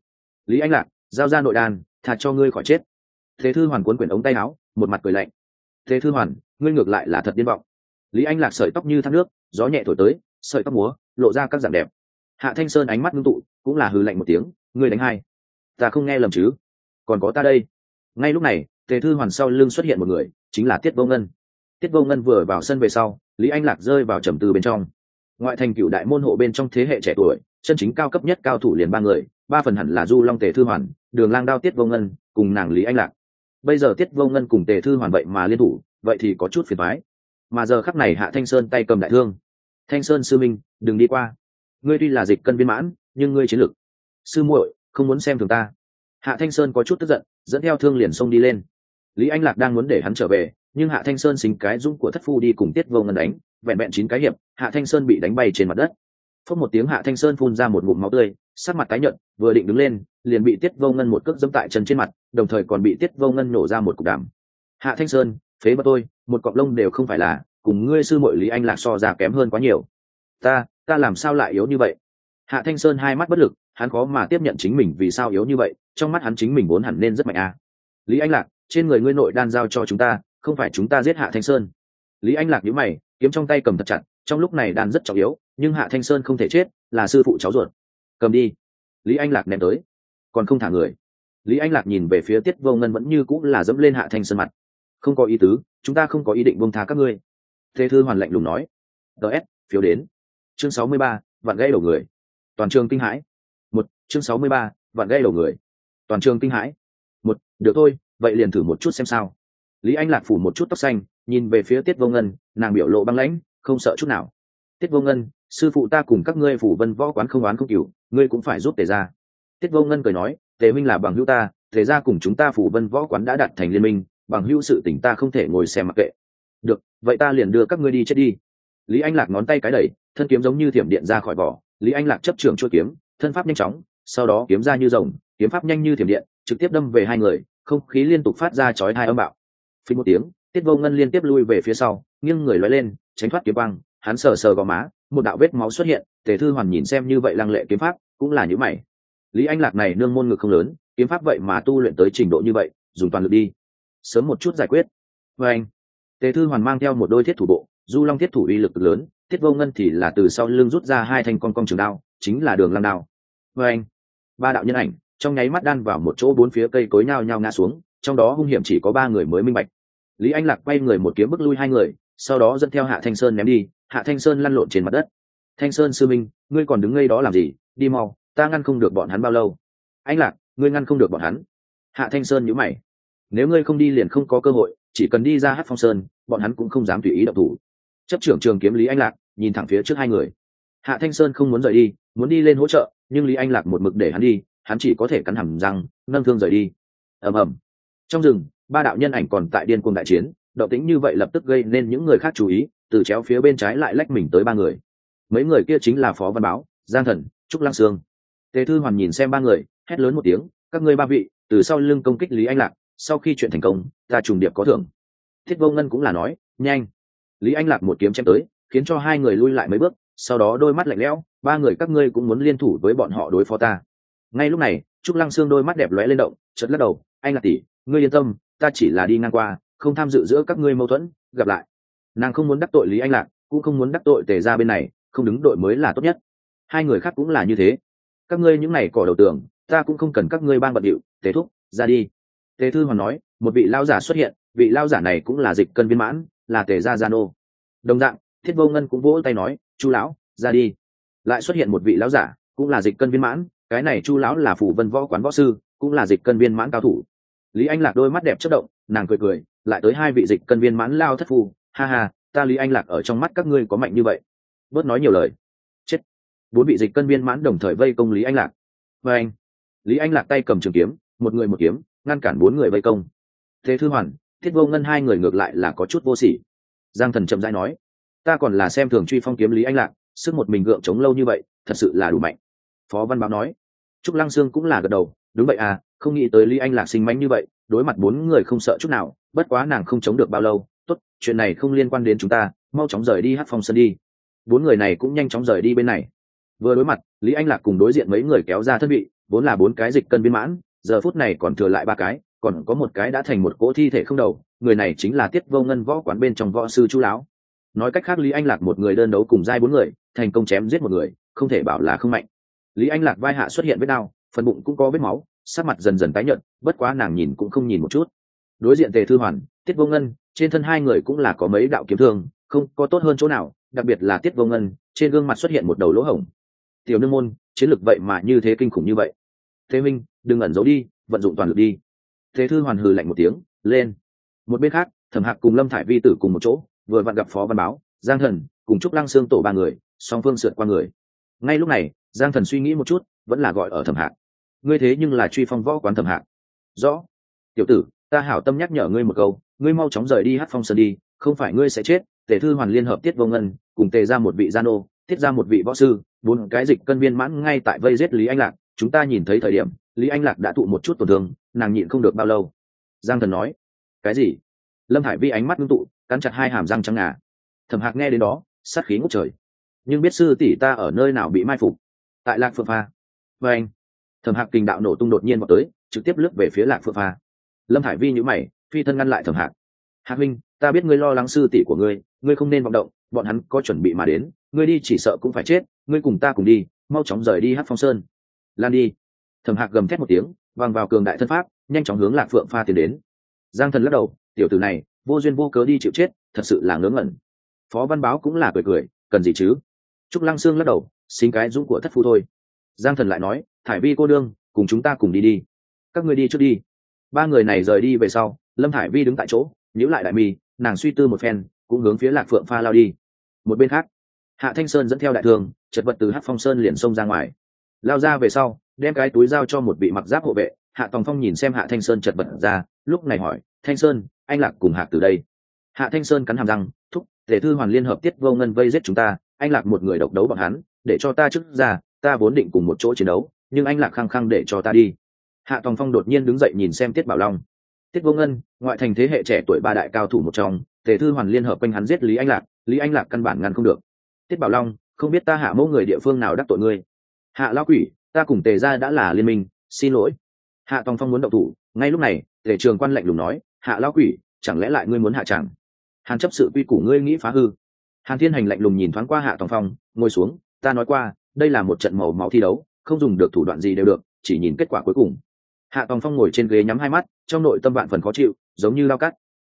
Lý anh lạc, giao ra nội đàn thà cho ngươi khỏi chết. Thế thư hoàn cuốn quyển ống tay áo, một mặt cười lạnh. Thế thư hoàn, ngươi ngược lại là thật điên vọng. Lý anh lạc sợi tóc như thác nước, gió nhẹ thổi tới, sợi tóc múa, lộ ra các dạng đẹp. Hạ thanh sơn ánh mắt ngưng tụ, cũng là hừ lạnh một tiếng, ngươi đánh hai ta không nghe lầm chứ. Còn có ta đây. Ngay lúc này, tề thư hoàn sau lưng xuất hiện một người, chính là tiết vô ngân. Tiết vô ngân vừa vào sân về sau, lý anh lạc rơi vào trầm tư bên trong ngoại thành cựu đại môn hộ bên trong thế hệ trẻ tuổi, chân chính cao cấp nhất cao thủ liền ba người, ba phần hẳn là du long tề thư hoàn, đường lang đao tiết vô ngân, cùng nàng lý anh lạc. Bây giờ tiết vô ngân cùng tề thư hoàn vậy mà liên thủ, vậy thì có chút phiền thoái mà giờ khắc này hạ thanh sơn tay cầm đại thương. Thanh sơn sư minh, đừng đi qua. Ngươi tuy là dịch cân viên mãn, nhưng ngươi chiến lực sư muội, không muốn xem thường ta. Hạ thanh sơn có chút tức giận, dẫn theo thương liền xông đi lên. Lý anh lạc đang muốn để hắn trở về nhưng hạ thanh sơn xình cái dung của thất phu đi cùng tiết vô ngân đánh, vẹn vẹn chín cái hiệp, hạ thanh sơn bị đánh bay trên mặt đất. Phớt một tiếng hạ thanh sơn phun ra một ngụm máu tươi sát mặt tái nhợt, vừa định đứng lên, liền bị tiết vô ngân một cước dẫm tại chân trên mặt, đồng thời còn bị tiết vô ngân nổ ra một cục đàm. Hạ thanh sơn, phế vật tôi, một cọng lông đều không phải là, cùng ngươi sư mội lý anh lạc so ra kém hơn quá nhiều. Ta ta làm sao lại yếu như vậy? Hạ thanh sơn hai mắt bất lực, hắn khó mà tiếp nhận chính mình vì sao yếu như vậy, trong mắt hắn chính mình vốn hẳn nên rất mạnh à. lý anh lạc, trên người ngươi nội đan giao cho chúng ta không phải chúng ta giết hạ thanh sơn. Lý anh lạc nhíu mày, kiếm trong tay cầm thật chặt, trong lúc này đan rất trọng yếu, nhưng hạ thanh sơn không thể chết, là sư phụ cháu ruột. Cầm đi. Lý anh lạc ném tới. Còn không thả người. Lý anh lạc nhìn về phía tiết vô ngân vẫn như cũng là dẫm lên hạ thanh sơn mặt. Không có ý tứ, chúng ta không có ý định buông tha các ngươi. Thế thư hoàn lạnh lùng nói. Ts phiếu đến. Chương sáu mươi ba, vạn gây đầu người. Toàn trường kinh hãi. Một, chương sáu mươi ba, vạn gây đầu người. Toàn trường kinh hãi. Một, được thôi, vậy liền thử một chút xem sao lý anh lạc phủ một chút tóc xanh, nhìn về phía tiết vô ngân, nàng biểu lộ băng lãnh, không sợ chút nào. Tiết vô ngân, sư phụ ta cùng các ngươi phủ vân võ quán không oán không cửu, ngươi cũng phải giúp tề ra tiết vô ngân cười nói, tề minh là bằng hữu ta, tề ra cùng chúng ta phủ vân võ quán đã đặt thành liên minh, bằng hữu sự tỉnh ta không thể ngồi xem mặc kệ. Được, vậy ta liền đưa các ngươi đi chết đi. Lý anh lạc ngón tay cái đẩy, thân kiếm giống như thiểm điện ra khỏi vỏ. Lý anh lạc chấp trường chuôi kiếm, thân pháp nhanh chóng, sau đó kiếm ra như rồng, kiếm pháp nhanh như thiểm điện, trực tiếp đâm về hai người, không khí liên tục phát ra chói hai âm bạo phí một tiếng, tiết vô ngân liên tiếp lui về phía sau, nghiêng người loay lên, tránh thoát kiếm băng hắn sờ sờ gò má, một đạo vết máu xuất hiện, tề thư hoàn nhìn xem như vậy lăng lệ kiếm pháp, cũng là như mày. Lý anh lạc này nương môn ngực không lớn, kiếm pháp vậy mà tu luyện tới trình độ như vậy, dùng toàn lực đi. Sớm một chút giải quyết. Vê anh, tề thư hoàn mang theo một đôi thiết thủ bộ, du long thiết thủ uy lực lớn thiết vô ngân thì là từ sau lưng rút ra hai thanh con con trường đao, chính là đường lăng đao. Vê anh, ba đạo nhân ảnh, trong nháy mắt đan vào một chỗ bốn phía cây cối nhao nhao ngã xuống trong đó hung hiểm chỉ có ba người mới minh bạch. Lý anh lạc quay người một kiếm bức lui hai người, sau đó dẫn theo hạ thanh sơn ném đi. Hạ thanh sơn lăn lộn trên mặt đất. Thanh sơn sư minh, ngươi còn đứng ngây đó làm gì? Đi mau, ta ngăn không được bọn hắn bao lâu? Anh lạc, ngươi ngăn không được bọn hắn. Hạ thanh sơn nhữ mày. Nếu ngươi không đi liền không có cơ hội, chỉ cần đi ra hát phong sơn, bọn hắn cũng không dám tùy ý độc thủ. Chấp trưởng trường kiếm lý anh lạc nhìn thẳng phía trước hai người. Hạ thanh sơn không muốn rời đi, muốn đi lên hỗ trợ, nhưng lý anh lạc một mực để hắn đi, hắn chỉ có thể cắn hầm răng, nâng thương rời đi. Ầm ầm trong rừng, ba đạo nhân ảnh còn tại điên cuồng đại chiến, động tĩnh như vậy lập tức gây nên những người khác chú ý, từ chéo phía bên trái lại lách mình tới ba người. Mấy người kia chính là phó văn báo, giang thần, trúc lăng sương. Tề thư hoàn nhìn xem ba người, hét lớn một tiếng, các ngươi ba vị, từ sau lưng công kích lý anh lạc, sau khi chuyện thành công, ta trùng điệp có thưởng. Thiết vô ngân cũng là nói, nhanh. Lý anh lạc một kiếm chém tới, khiến cho hai người lui lại mấy bước, sau đó đôi mắt lạnh lẽo, ba người các ngươi cũng muốn liên thủ với bọn họ đối phó ta. Ngay lúc này, trúc lăng xương đôi mắt đẹp lóe lên động chật lắc đầu anh là tỷ, ngươi yên tâm, ta chỉ là đi ngang qua, không tham dự giữa các ngươi mâu thuẫn, gặp lại. Nàng không muốn đắc tội lý anh lạc, cũng không muốn đắc tội tề ra bên này, không đứng đội mới là tốt nhất. Hai người khác cũng là như thế. Các ngươi những n à y cỏ đầu tường, ta cũng không cần các ngươi ban bận điệu, tề thúc, ra đi. Tề thư hoàn nói, một vị lao giả xuất hiện, vị lao giả này cũng là dịch cân viên mãn, là tề gia gia nô. Đồng dạng, thiết vô ngân cũng vỗ tay nói, chu lão, ra đi. Lại xuất hiện một vị lão giả, cũng là dịch cân viên mãn, cái này chu lão là phủ vân võ quán võ sư, cũng là dịch cân viên mãn cao thủ lý anh lạc đôi mắt đẹp chất động, nàng cười cười, lại tới hai vị dịch cân viên mãn lao thất phu. Ha ha, ta lý anh lạc ở trong mắt các ngươi có mạnh như vậy. Bớt nói nhiều lời. Chết. Bốn vị dịch cân viên mãn đồng thời vây công lý anh lạc. Và anh. Lý anh lạc tay cầm trường kiếm, một người một kiếm, ngăn cản bốn người vây công. Thế thư hoàn, thiết vô ngân hai người ngược lại là có chút vô sỉ. Giang thần chậm rãi nói, ta còn là xem thường truy phong kiếm lý anh lạc, sức một mình gượng chống lâu như vậy, thật sự là đủ mạnh. Phó văn báo nói, trúc lăng sương cũng là gật đầu, đúng vậy à không nghĩ tới lý anh lạc sinh mánh như vậy, đối mặt bốn người không sợ chút nào, bất quá nàng không chống được bao lâu, tốt, chuyện này không liên quan đến chúng ta, mau chóng rời đi hát phong sân đi. Bốn người này cũng nhanh chóng rời đi bên này. Vừa đối mặt, lý anh lạc cùng đối diện mấy người kéo ra thân vị, vốn là bốn cái dịch cân viên mãn, giờ phút này còn thừa lại ba cái, còn có một cái đã thành một cỗ thi thể không đầu, người này chính là tiết vô ngân võ quán bên trong võ sư chú lão. Nói cách khác, lý anh lạc một người đơn đấu cùng giai bốn người, thành công chém giết một người, không thể bảo là không mạnh. Lý anh lạc vai hạ xuất hiện vết đau, phần bụng cũng có vết máu sắc mặt dần dần tái nhợt, bất quá nàng nhìn cũng không nhìn một chút. Đối diện tề thư hoàn, tiết vô ngân, trên thân hai người cũng là có mấy đạo kiếm thương, không có tốt hơn chỗ nào, đặc biệt là tiết vô ngân, trên gương mặt xuất hiện một đầu lỗ hổng. Tiểu nương môn, chiến lược vậy mà như thế kinh khủng như vậy. Thế minh, đừng ẩn giấu đi, vận dụng toàn lực đi. Thế thư hoàn hừ lạnh một tiếng, lên. Một bên khác, thẩm hạc cùng lâm thải vi tử cùng một chỗ, vừa vặn gặp phó văn báo, giang thần, cùng trúc lăng xương tổ ba người, song phương sượt qua người. Ngay lúc này, giang thần suy nghĩ một chút, vẫn là gọi ở thẩm hạc ngươi thế nhưng là truy phong võ quán thẩm hạc rõ. Tiểu tử, ta hảo tâm nhắc nhở ngươi một câu, ngươi mau chóng rời đi hát phong sơn đi, không phải ngươi sẽ chết, tề thư hoàn liên hợp tiết vô ngân, cùng tề ra một vị gia nô, tiết ra một vị võ sư, bốn cái dịch cân viên mãn ngay tại vây giết lý anh lạc. Chúng ta nhìn thấy thời điểm, lý anh lạc đã tụ một chút tổn thương, nàng nhịn không được bao lâu. Giang thần nói, cái gì? Lâm hải vi ánh mắt ngưng tụ, cắn chặt hai hàm răng trắng ngà. Thẩm hạc nghe đến đó, sát khí ngút trời. Nhưng biết sư tỷ ta ở nơi nào bị mai phục? Tại lạc phượng pha. Và anh thẩm hạc kinh đạo nổ tung đột nhiên vào tới, trực tiếp lướt về phía lạc phượng pha. Lâm hải vi nhữ mày, phi thân ngăn lại thẩm hạc. Hạc minh ta biết ngươi lo lắng sư tỷ của ngươi ngươi không nên vọng động, bọn hắn có chuẩn bị mà đến, ngươi đi chỉ sợ cũng phải chết, ngươi cùng ta cùng đi, mau chóng rời đi hát phong sơn. Lan đi. Thẩm hạc gầm thét một tiếng vàng vào cường đại thân pháp, nhanh chóng hướng lạc phượng pha tiến đến. Giang thần lắc đầu, tiểu tử này, vô duyên vô cớ đi chịu chết, thật sự là ngớ ngẩn. Phó văn báo cũng là cười cười, cần gì chứ? Trúc lăng sương lắc đầu xin cái dũng của thất phu thôi. Giang thần lại nói thải vi cô đương, cùng chúng ta cùng đi đi. Các người đi trước đi. Ba người này rời đi về sau, lâm thải vi đứng tại chỗ nhữ lại đại mi, nàng suy tư một phen, cũng hướng phía lạc phượng pha lao đi. Một bên khác, hạ thanh sơn dẫn theo đại thương chật vật từ hát phong sơn liền xông ra ngoài. Lao ra về sau, đem cái túi giao cho một vị mặc giáp hộ vệ, hạ tòng phong nhìn xem hạ thanh sơn chật vật ra, lúc này hỏi, thanh sơn, anh lạc cùng hạc từ đây? Hạ thanh sơn cắn hàm răng, thúc, tề thư hoàn liên hợp tiết vô ngân vây giết chúng ta, anh lạc một người độc đấu bọn hắn, để cho ta trước ra, ta vốn định cùng một chỗ chiến đấu nhưng anh lạc khăng khăng để cho ta đi. Hạ tòng phong đột nhiên đứng dậy nhìn xem tiết bảo long. Tiết vô ngân, ngoại thành thế hệ trẻ tuổi ba đại cao thủ một trong, tề thư hoàn liên hợp quanh hắn giết lý anh lạc, lý anh lạc căn bản ngăn không được. Tiết bảo long, không biết ta hạ mẫu người địa phương nào đắc tội ngươi. Hạ lao quỷ, ta cùng tề ra đã là liên minh, xin lỗi. Hạ tòng phong muốn động thủ, ngay lúc này, tề trường quan lạnh lùng nói, hạ lao quỷ, chẳng lẽ lại ngươi muốn hạ chẳng? Hàn chấp sự quy củ ngươi nghĩ phá hư. Hàn thiên hành lạnh lùng nhìn thoáng qua hạ tòng phong, ngồi xuống, ta nói qua, đây là một trận màu máu thi đấu không dùng được thủ đoạn gì đều được, chỉ nhìn kết quả cuối cùng. Hạ tòng phong ngồi trên ghế nhắm hai mắt, trong nội tâm vạn phần khó chịu, giống như lao cắt.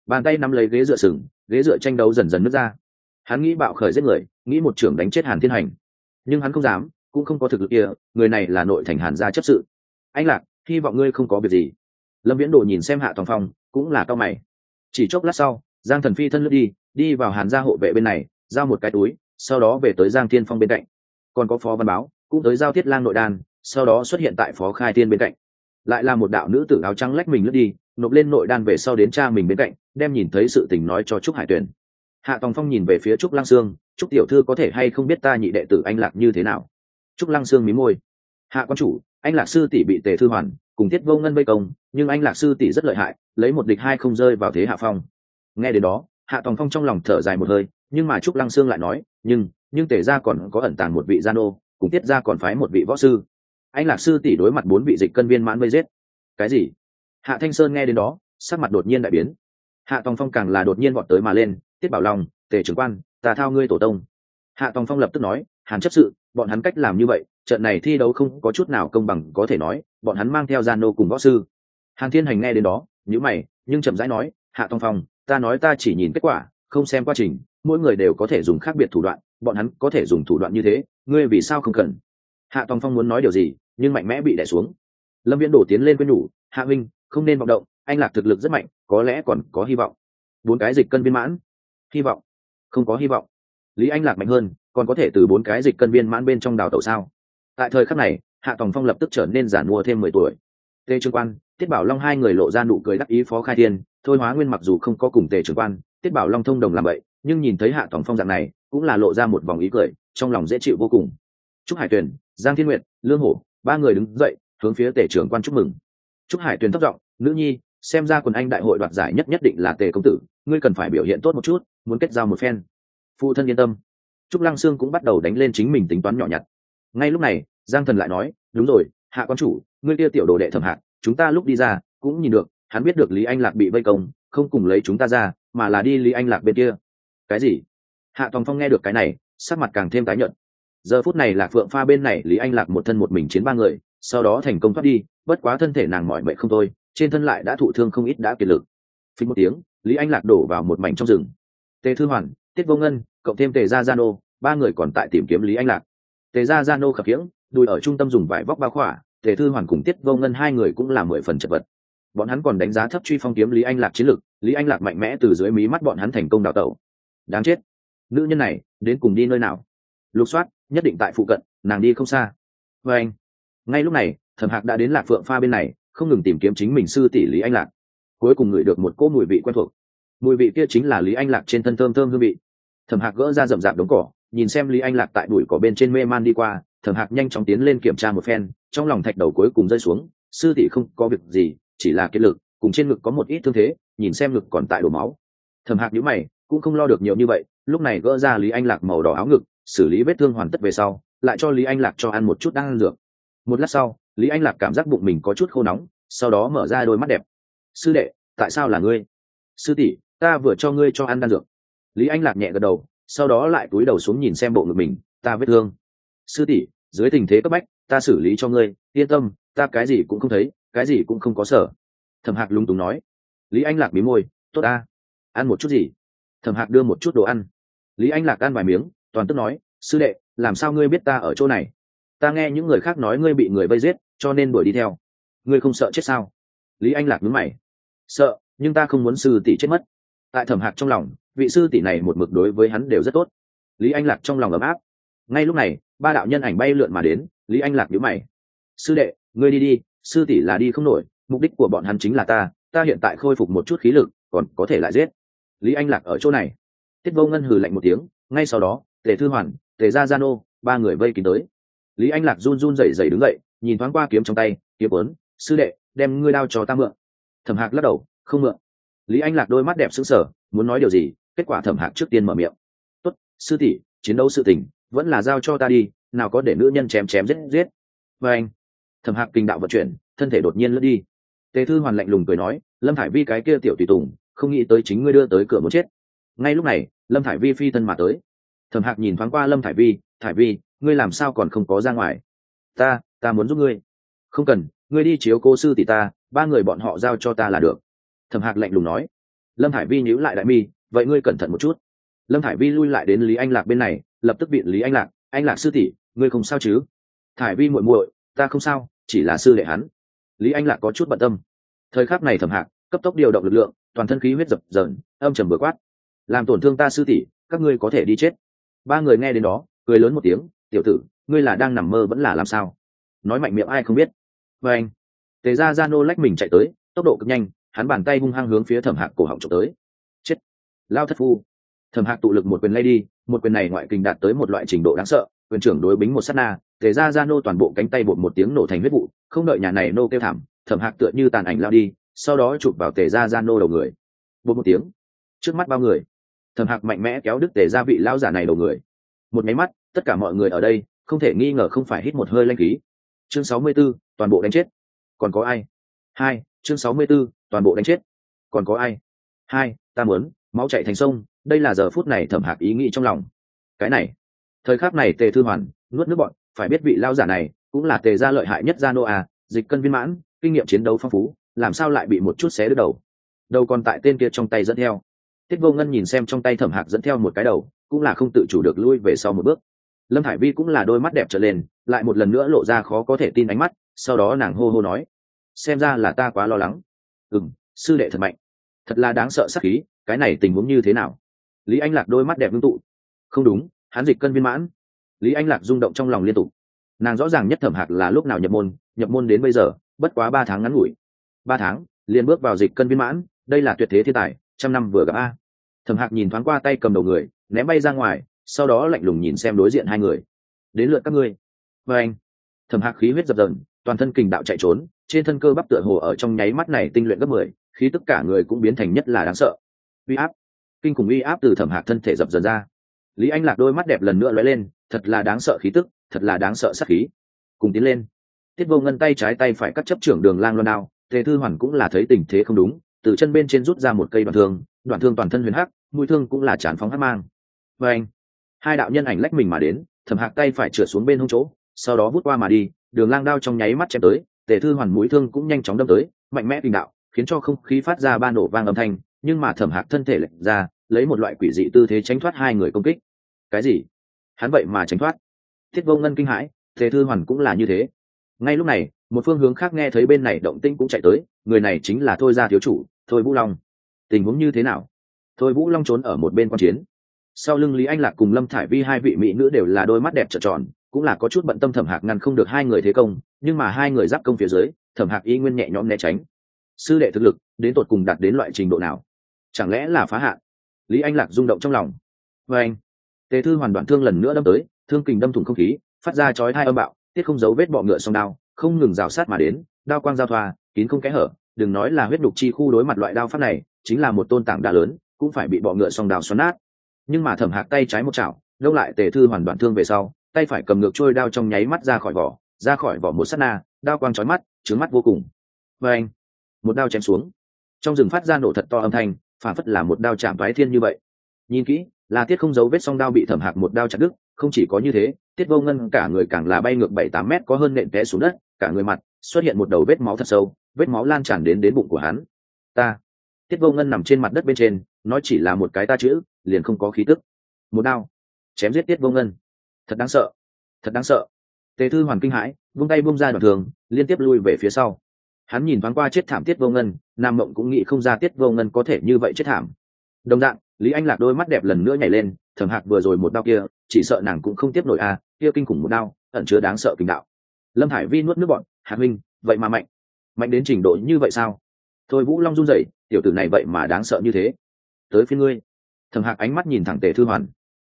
Bàn tay nắm lấy ghế dựa sừng, ghế dựa tranh đấu dần dần nứt ra. Hắn nghĩ bạo khởi giết người, nghĩ một trưởng đánh chết hàn thiên hành. Nhưng hắn không dám, cũng không có thực lực kia, người này là nội thành hàn gia chấp sự. Anh lạc, hy vọng ngươi không có việc gì. Lâm viễn đồ nhìn xem hạ tòng phong, cũng là cao mày. Chỉ chốc lát sau, giang thần phi thân lướt đi đi vào hàn gia hộ vệ bên này, giao một cái túi, sau đó về tới giang thiên phong bên cạnh. Còn có phó văn báo cũng tới giao thiết lang nội đan, sau đó xuất hiện tại phó khai thiên bên cạnh. Lại là một đạo nữ tử áo trắng lách mình lướt đi, nộp lên nội đan về sau đến cha mình bên cạnh, đem nhìn thấy sự tình nói cho trúc hải tuyền. Hạ tòng phong nhìn về phía trúc lăng sương, trúc tiểu thư có thể hay không biết ta nhị đệ tử anh lạc như thế nào? Trúc lăng sương mí môi. Hạ quan chủ, anh lạc sư tỷ bị tề thư hoàn cùng tiết vô ngân vây công, nhưng anh lạc sư tỷ rất lợi hại, lấy một địch hai không rơi vào thế hạ phong. Nghe đến đó, hạ tòng phong trong lòng thở dài một hơi, nhưng mà trúc lăng sương lại nói, nhưng nhưng tề ra còn có ẩn tàng một vị gia nô cùng tiết ra còn phái một vị võ sư. Anh lạc sư tỷ đối mặt bốn vị dịch cân viên mãn vây giết. Cái gì? Hạ thanh sơn nghe đến đó, sắc mặt đột nhiên đại biến. Hạ tòng phong càng là đột nhiên vọt tới mà lên, tiết bảo lòng tề trưởng quan, ta thao ngươi tổ tông. Hạ tòng phong lập tức nói, hàn chấp sự, bọn hắn cách làm như vậy, trận này thi đấu không có chút nào công bằng có thể nói, bọn hắn mang theo gian nô cùng võ sư. Hàn thiên hành nghe đến đó nhữ mày, nhưng chậm rãi nói, hạ tòng phong, ta nói ta chỉ nhìn kết quả, không xem quá trình, mỗi người đều có thể dùng khác biệt thủ đoạn bọn hắn có thể dùng thủ đoạn như thế, ngươi vì sao không cần? Hạ tòng phong muốn nói điều gì, nhưng mạnh mẽ bị đẻ xuống. Lâm viễn đổ tiến lên với nhủ, hạ minh không nên vọng động, anh lạc thực lực rất mạnh, có lẽ còn có hy vọng. Bốn cái dịch cân viên mãn. Hy vọng? Không có hy vọng. Lý anh lạc mạnh hơn, còn có thể từ bốn cái dịch cân viên mãn bên trong đào tẩu sao? Tại thời khắc này, hạ tòng phong lập tức trở nên giản mua thêm mười tuổi. Tề trương quan, tiết bảo long hai người lộ ra nụ cười đắc ý phó khai thiên, thôi hóa nguyên mặc dù không có cùng tề trường quan, tiết bảo long thông đồng làm vậy, nhưng nhìn thấy hạ tòng phong dạng này cũng là lộ ra một vòng ý cười, trong lòng dễ chịu vô cùng. Trúc hải tuyền, giang thiên nguyệt, lương hổ, ba người đứng dậy, hướng phía tể trưởng quan chúc mừng. Trúc hải tuyền thất giọng, nữ nhi, xem ra quần anh đại hội đoạt giải nhất nhất định là tề công tử, ngươi cần phải biểu hiện tốt một chút, muốn kết giao một phen. Phụ thân yên tâm. Trúc lăng sương cũng bắt đầu đánh lên chính mình tính toán nhỏ nhặt. Ngay lúc này, giang thần lại nói, đúng rồi, hạ quan chủ, ngươi kia tiểu đồ đệ thẩm hạc, chúng ta lúc đi ra, cũng nhìn được, hắn biết được lý anh lạc bị vây công, không cùng lấy chúng ta ra, mà là đi lý anh lạc bên kia. Cái gì? Hạ tòng phong nghe được cái này, sắc mặt càng thêm tái nhợt. Giờ phút này là phượng pha bên này, lý anh lạc một thân một mình chiến ba người, sau đó thành công thoát đi, bất quá thân thể nàng mỏi mệt không thôi, trên thân lại đã thụ thương không ít đã kiệt lực. Phí một tiếng, lý anh lạc đổ vào một mảnh trong rừng. Tề thư hoàn, tiết vô ngân, cộng thêm tề gia gia nô, ba người còn tại tìm kiếm lý anh lạc. Tề gia gia nô khập khiễng, đùi ở trung tâm dùng vải vóc bao khỏa, tề thư hoàn cùng tiết vô ngân hai người cũng là mười phần chật vật. Bọn hắn còn đánh giá thấp truy phong kiếm lý anh lạc chiến lực, lý anh lạc mạnh mẽ từ dưới mí mắt bọn hắn thành công đào tẩu. Đáng chết nữ nhân này đến cùng đi nơi nào? Lục soát, nhất định tại phụ cận, nàng đi không xa. Và anh, ngay lúc này, thẩm hạc đã đến lạc phượng pha bên này, không ngừng tìm kiếm chính mình sư tỷ lý anh lạc. Cuối cùng ngửi được một cỗ mùi vị quen thuộc. Mùi vị kia chính là lý anh lạc trên thân thơm thơm hương vị. Thẩm hạc gỡ ra rậm rạp đống cỏ, nhìn xem lý anh lạc tại đùi cỏ bên trên mê man đi qua, thẩm hạc nhanh chóng tiến lên kiểm tra một phen, trong lòng thạch đầu cuối cùng rơi xuống, sư tỷ không có việc gì, chỉ là kiệt lực, cùng trên ngực có một ít thương thế, nhìn xem ngực còn tại đổ máu. Thẩm hạc nhíu mày cũng không lo được nhiều như vậy, lúc này gỡ ra lý anh lạc màu đỏ áo ngực, xử lý vết thương hoàn tất về sau, lại cho lý anh lạc cho ăn một chút đang ăn dược. Một lát sau, lý anh lạc cảm giác bụng mình có chút khô nóng, sau đó mở ra đôi mắt đẹp. Sư đệ, tại sao là ngươi? Sư tỷ, ta vừa cho ngươi cho ăn đan dược. Lý anh lạc nhẹ gật đầu, sau đó lại cúi đầu xuống nhìn xem bộ ngực mình, ta vết thương. Sư tỷ, dưới tình thế cấp bách, ta xử lý cho ngươi, yên tâm, ta cái gì cũng không thấy, cái gì cũng không có sở. Thẩm hạc lúng túng nói. Lý anh lạc bí môi, tốt ta ăn một chút gì? Thẩm hạc đưa một chút đồ ăn. Lý anh lạc ăn vài miếng, toàn tức nói, sư đệ, làm sao ngươi biết ta ở chỗ này? Ta nghe những người khác nói ngươi bị người vây giết, cho nên đuổi đi theo. Ngươi không sợ chết sao? Lý anh lạc nhớ mày. Sợ, nhưng ta không muốn sư tỷ chết mất. Tại thẩm hạc trong lòng, vị sư tỷ này một mực đối với hắn đều rất tốt. Lý anh lạc trong lòng ấm áp. Ngay lúc này, ba đạo nhân ảnh bay lượn mà đến, lý anh lạc nhớ mày. Sư đệ, ngươi đi đi, sư tỷ là đi không nổi, mục đích của bọn hắn chính là ta ta hiện tại khôi phục một chút khí lực, còn có thể lại giết lý anh lạc ở chỗ này. Tiết vô ngân hừ lạnh một tiếng, ngay sau đó, tề thư hoàn, tề gia gia nô, ba người vây kín tới. Lý anh lạc run run rẩy rẩy đứng dậy, nhìn thoáng qua kiếm trong tay, kiếm ớn sư đệ, đem ngươi đao cho ta mượn. Thẩm hạc lắc đầu, không mượn. Lý anh lạc đôi mắt đẹp sững sờ, muốn nói điều gì, kết quả thẩm hạc trước tiên mở miệng. Tốt, sư tỷ, chiến đấu sự tình, vẫn là giao cho ta đi, nào có để nữ nhân chém chém giết giết. Và anh. Thẩm hạc kinh đạo vận chuyển, thân thể đột nhiên lướt đi. Tề thư hoàn lạnh lùng cười nói, lâm thải vi cái kia tiểu tùy tùng không nghĩ tới chính ngươi đưa tới cửa muốn chết. Ngay lúc này, lâm thải vi phi thân mà tới. Thẩm hạc nhìn thoáng qua lâm thải vi thải vi, ngươi làm sao còn không có ra ngoài? Ta ta muốn giúp ngươi. Không cần, ngươi đi chiếu cô sư tỷ ta, ba người bọn họ giao cho ta là được. Thẩm hạc lạnh lùng nói. Lâm thải vi nhíu lại đại mi, vậy ngươi cẩn thận một chút. Lâm thải vi lui lại đến lý anh lạc bên này, lập tức biện lý anh lạc anh lạc sư tỷ, ngươi không sao chứ? Thải vi muội muội, ta không sao, chỉ là sư đệ hắn. Lý anh lạc có chút bận tâm. Thời khắc này thẩm hạc cấp tốc điều động lực lượng toàn thân khí huyết dập dờn, âm trầm bừa quát. Làm tổn thương ta sư tỷ, các ngươi có thể đi chết. Ba người nghe đến đó, cười lớn một tiếng, tiểu tử, ngươi là đang nằm mơ vẫn là làm sao? Nói mạnh miệng ai không biết. Và anh, tề ra ra nô lách mình chạy tới, tốc độ cực nhanh, hắn bàn tay hung hăng hướng phía thẩm hạc cổ họng trộm tới. Chết. Lao thất phu. Thẩm hạc tụ lực một quyền lay đi, một quyền này ngoại kình đạt tới một loại trình độ đáng sợ, quyền trưởng đối bính một s á t na, tề ra ra nô toàn bộ cánh tay bột một tiếng nổ thành huyết vụ, không đợi nhà này nô kêu thảm, thẩm hạc tựa như tàn ảnh lao đi sau đó chụp vào tề ra ra nô đầu người. Bột một tiếng trước mắt bao người. Thẩm hạc mạnh mẽ kéo đức tề ra vị lao giả này đầu người. Một máy mắt tất cả mọi người ở đây không thể nghi ngờ không phải hít một hơi lanh khí. Chương sáu mươi 64, toàn bộ đánh chết. Còn có ai? Hai chương sáu mươi 64, toàn bộ đánh chết. Còn có ai? Hai ta muốn máu chạy thành sông. Đây là giờ phút này thẩm hạc ý nghĩ trong lòng. Cái này thời khắc này tề thư hoàn nuốt nước bọn phải biết vị lao giả này cũng là tề gia lợi hại nhất gia nô à dịch cân viên mãn kinh nghiệm chiến đấu phong phú làm sao lại bị một chút xé đứt đầu? Đầu còn tại tên kia trong tay dẫn theo. Tiết vô ngân nhìn xem trong tay thẩm hạc dẫn theo một cái đầu, cũng là không tự chủ được lui về sau một bước. Lâm hải vi cũng là đôi mắt đẹp trở lên, lại một lần nữa lộ ra khó có thể tin ánh mắt, sau đó nàng hô hô nói, xem ra là ta quá lo lắng. Ừ m sư đệ thật mạnh. Thật là đáng sợ sắc khí, cái này tình huống như thế nào? Lý anh lạc đôi mắt đẹp ngưng tụ. Không đúng, hán dịch cân viên mãn. Lý anh lạc rung động trong lòng liên tục. Nàng rõ ràng nhất thẩm hạc là lúc nào nhập môn nhập môn đến bây giờ, bất quá ba tháng ngắn ngủi ba tháng, liền bước vào dịch cân viên mãn, đây là tuyệt thế thiên tài, trăm năm vừa gặp a. Thẩm hạc nhìn thoáng qua tay cầm đầu người, ném bay ra ngoài, sau đó lạnh lùng nhìn xem đối diện hai người. Đến lượt các ngươi. Và anh. Thẩm hạc khí huyết dập dần toàn thân kình đạo chạy trốn, trên thân cơ bắp tựa hồ ở trong nháy mắt này tinh luyện gấp mười, khí tất cả người cũng biến thành nhất là đáng sợ. Uy áp, kinh khủng uy áp từ thẩm hạc thân thể dập dần ra. Lý anh lạc đôi mắt đẹp lần nữa lóe lên, thật là đáng sợ khí tức, thật là đáng sợ sắc khí. Cùng tiến lên, tiết vô ngân tay trái tay phải cắt chấp trưởng đường lang loan đao tề thư hoàn cũng là thấy tình thế không đúng, từ chân bên trên rút ra một cây đoạn thương đoạn thương toàn thân huyền hắc, mũi thương cũng là chán phóng hắc mang. Và anh, hai đạo nhân ảnh lách mình mà đến thẩm hạc tay phải trượt xuống bên hông chỗ, sau đó vút qua mà đi, đường lang đao trong nháy mắt chém tới, tề thư hoàn mũi thương cũng nhanh chóng đâm tới, mạnh mẽ tình đạo, khiến cho không khí phát ra ba nổ vang âm thanh, nhưng mà thẩm hạc thân thể lệch ra, lấy một loại quỷ dị tư thế tránh thoát hai người công kích. Cái gì? Hắn vậy mà tránh thoát? Thiết vô ngân kinh hãi, tề thư hoàn cũng là như thế. Ngay lúc này một phương hướng khác nghe thấy bên này động tĩnh cũng chạy tới, người này chính là thôi gia thiếu chủ, thôi vũ long. Tình huống như thế nào? Thôi vũ long trốn ở một bên quan chiến. Sau lưng lý anh lạc cùng lâm thải vi hai vị mỹ nữ đều là đôi mắt đẹp trợn tròn, cũng là có chút bận tâm thẩm hạc ngăn không được hai người thế công, nhưng mà hai người giáp công phía dưới, thẩm hạc y nguyên nhẹ nhõm né tránh. Sư đệ thực lực, đến tột cùng đạt đến loại trình độ nào? Chẳng lẽ là phá hạn? Lý anh lạc rung động trong lòng. Và anh, tề thư hoàn đoạn thương lần nữa đâm tới, thương kình đâm thủng không khí, phát ra chói hai âm bạo, tiết không giấu vết bọ ngựa song đao không ngừng rào sát mà đến, đao quang giao thoa, kín không kẽ hở, đừng nói là huyết đục chi khu đối mặt loại đao pháp này, chính là một tôn tảng đá lớn, cũng phải bị bọ ngựa song đao xoắn nát. Nhưng mà thẩm hạc tay trái một chảo đông lại tề thư hoàn đoạn thương về sau, tay phải cầm ngược trôi đao trong nháy mắt ra khỏi vỏ, ra khỏi vỏ một s á t na, đao quang trói mắt, trướng mắt vô cùng. Và anh một đao chém xuống. Trong rừng phát ra nổ thật to âm thanh, phản phất là một đao chạm thoái thiên như vậy. Nhìn kỹ, là tiết không giấu vết song đao bị thẩm hạc một đao chặt đứt không chỉ có như thế, tiết vô ngân cả người càng là bay ngược bảy tám mét có hơn nện té xuống đất, cả người mặt xuất hiện một đầu vết máu thật sâu, vết máu lan tràn đến đến bụng của hắn. Ta. Tiết vô ngân nằm trên mặt đất bên trên, nói chỉ là một cái ta chữ, liền không có khí tức. Một đao. Chém giết tiết vô ngân. Thật đáng sợ. Thật đáng sợ. Tề thư hoàn kinh hãi, vung tay bung ra đoạn thường, liên tiếp lui về phía sau. Hắn nhìn thoáng qua chết thảm tiết vô ngân, nam mộng cũng nghĩ không ra tiết vô ngân có thể như vậy chết thảm. Đồng dạng, lý anh lạc đôi mắt đẹp lần nữa nhảy lên thẩm hạc vừa rồi một đau kia chỉ sợ nàng cũng không tiếp nổi a à, kia kinh khủng một đau ẩn chứa đáng sợ kinh đạo. Lâm hải vi nuốt nước bọn hạc minh vậy mà mạnh. Mạnh đến trình độ như vậy sao? Thôi vũ long run rẩy tiểu tử này vậy mà đáng sợ như thế. Tới phía ngươi. Thẩm hạc ánh mắt nhìn thẳng tề thư hoàn.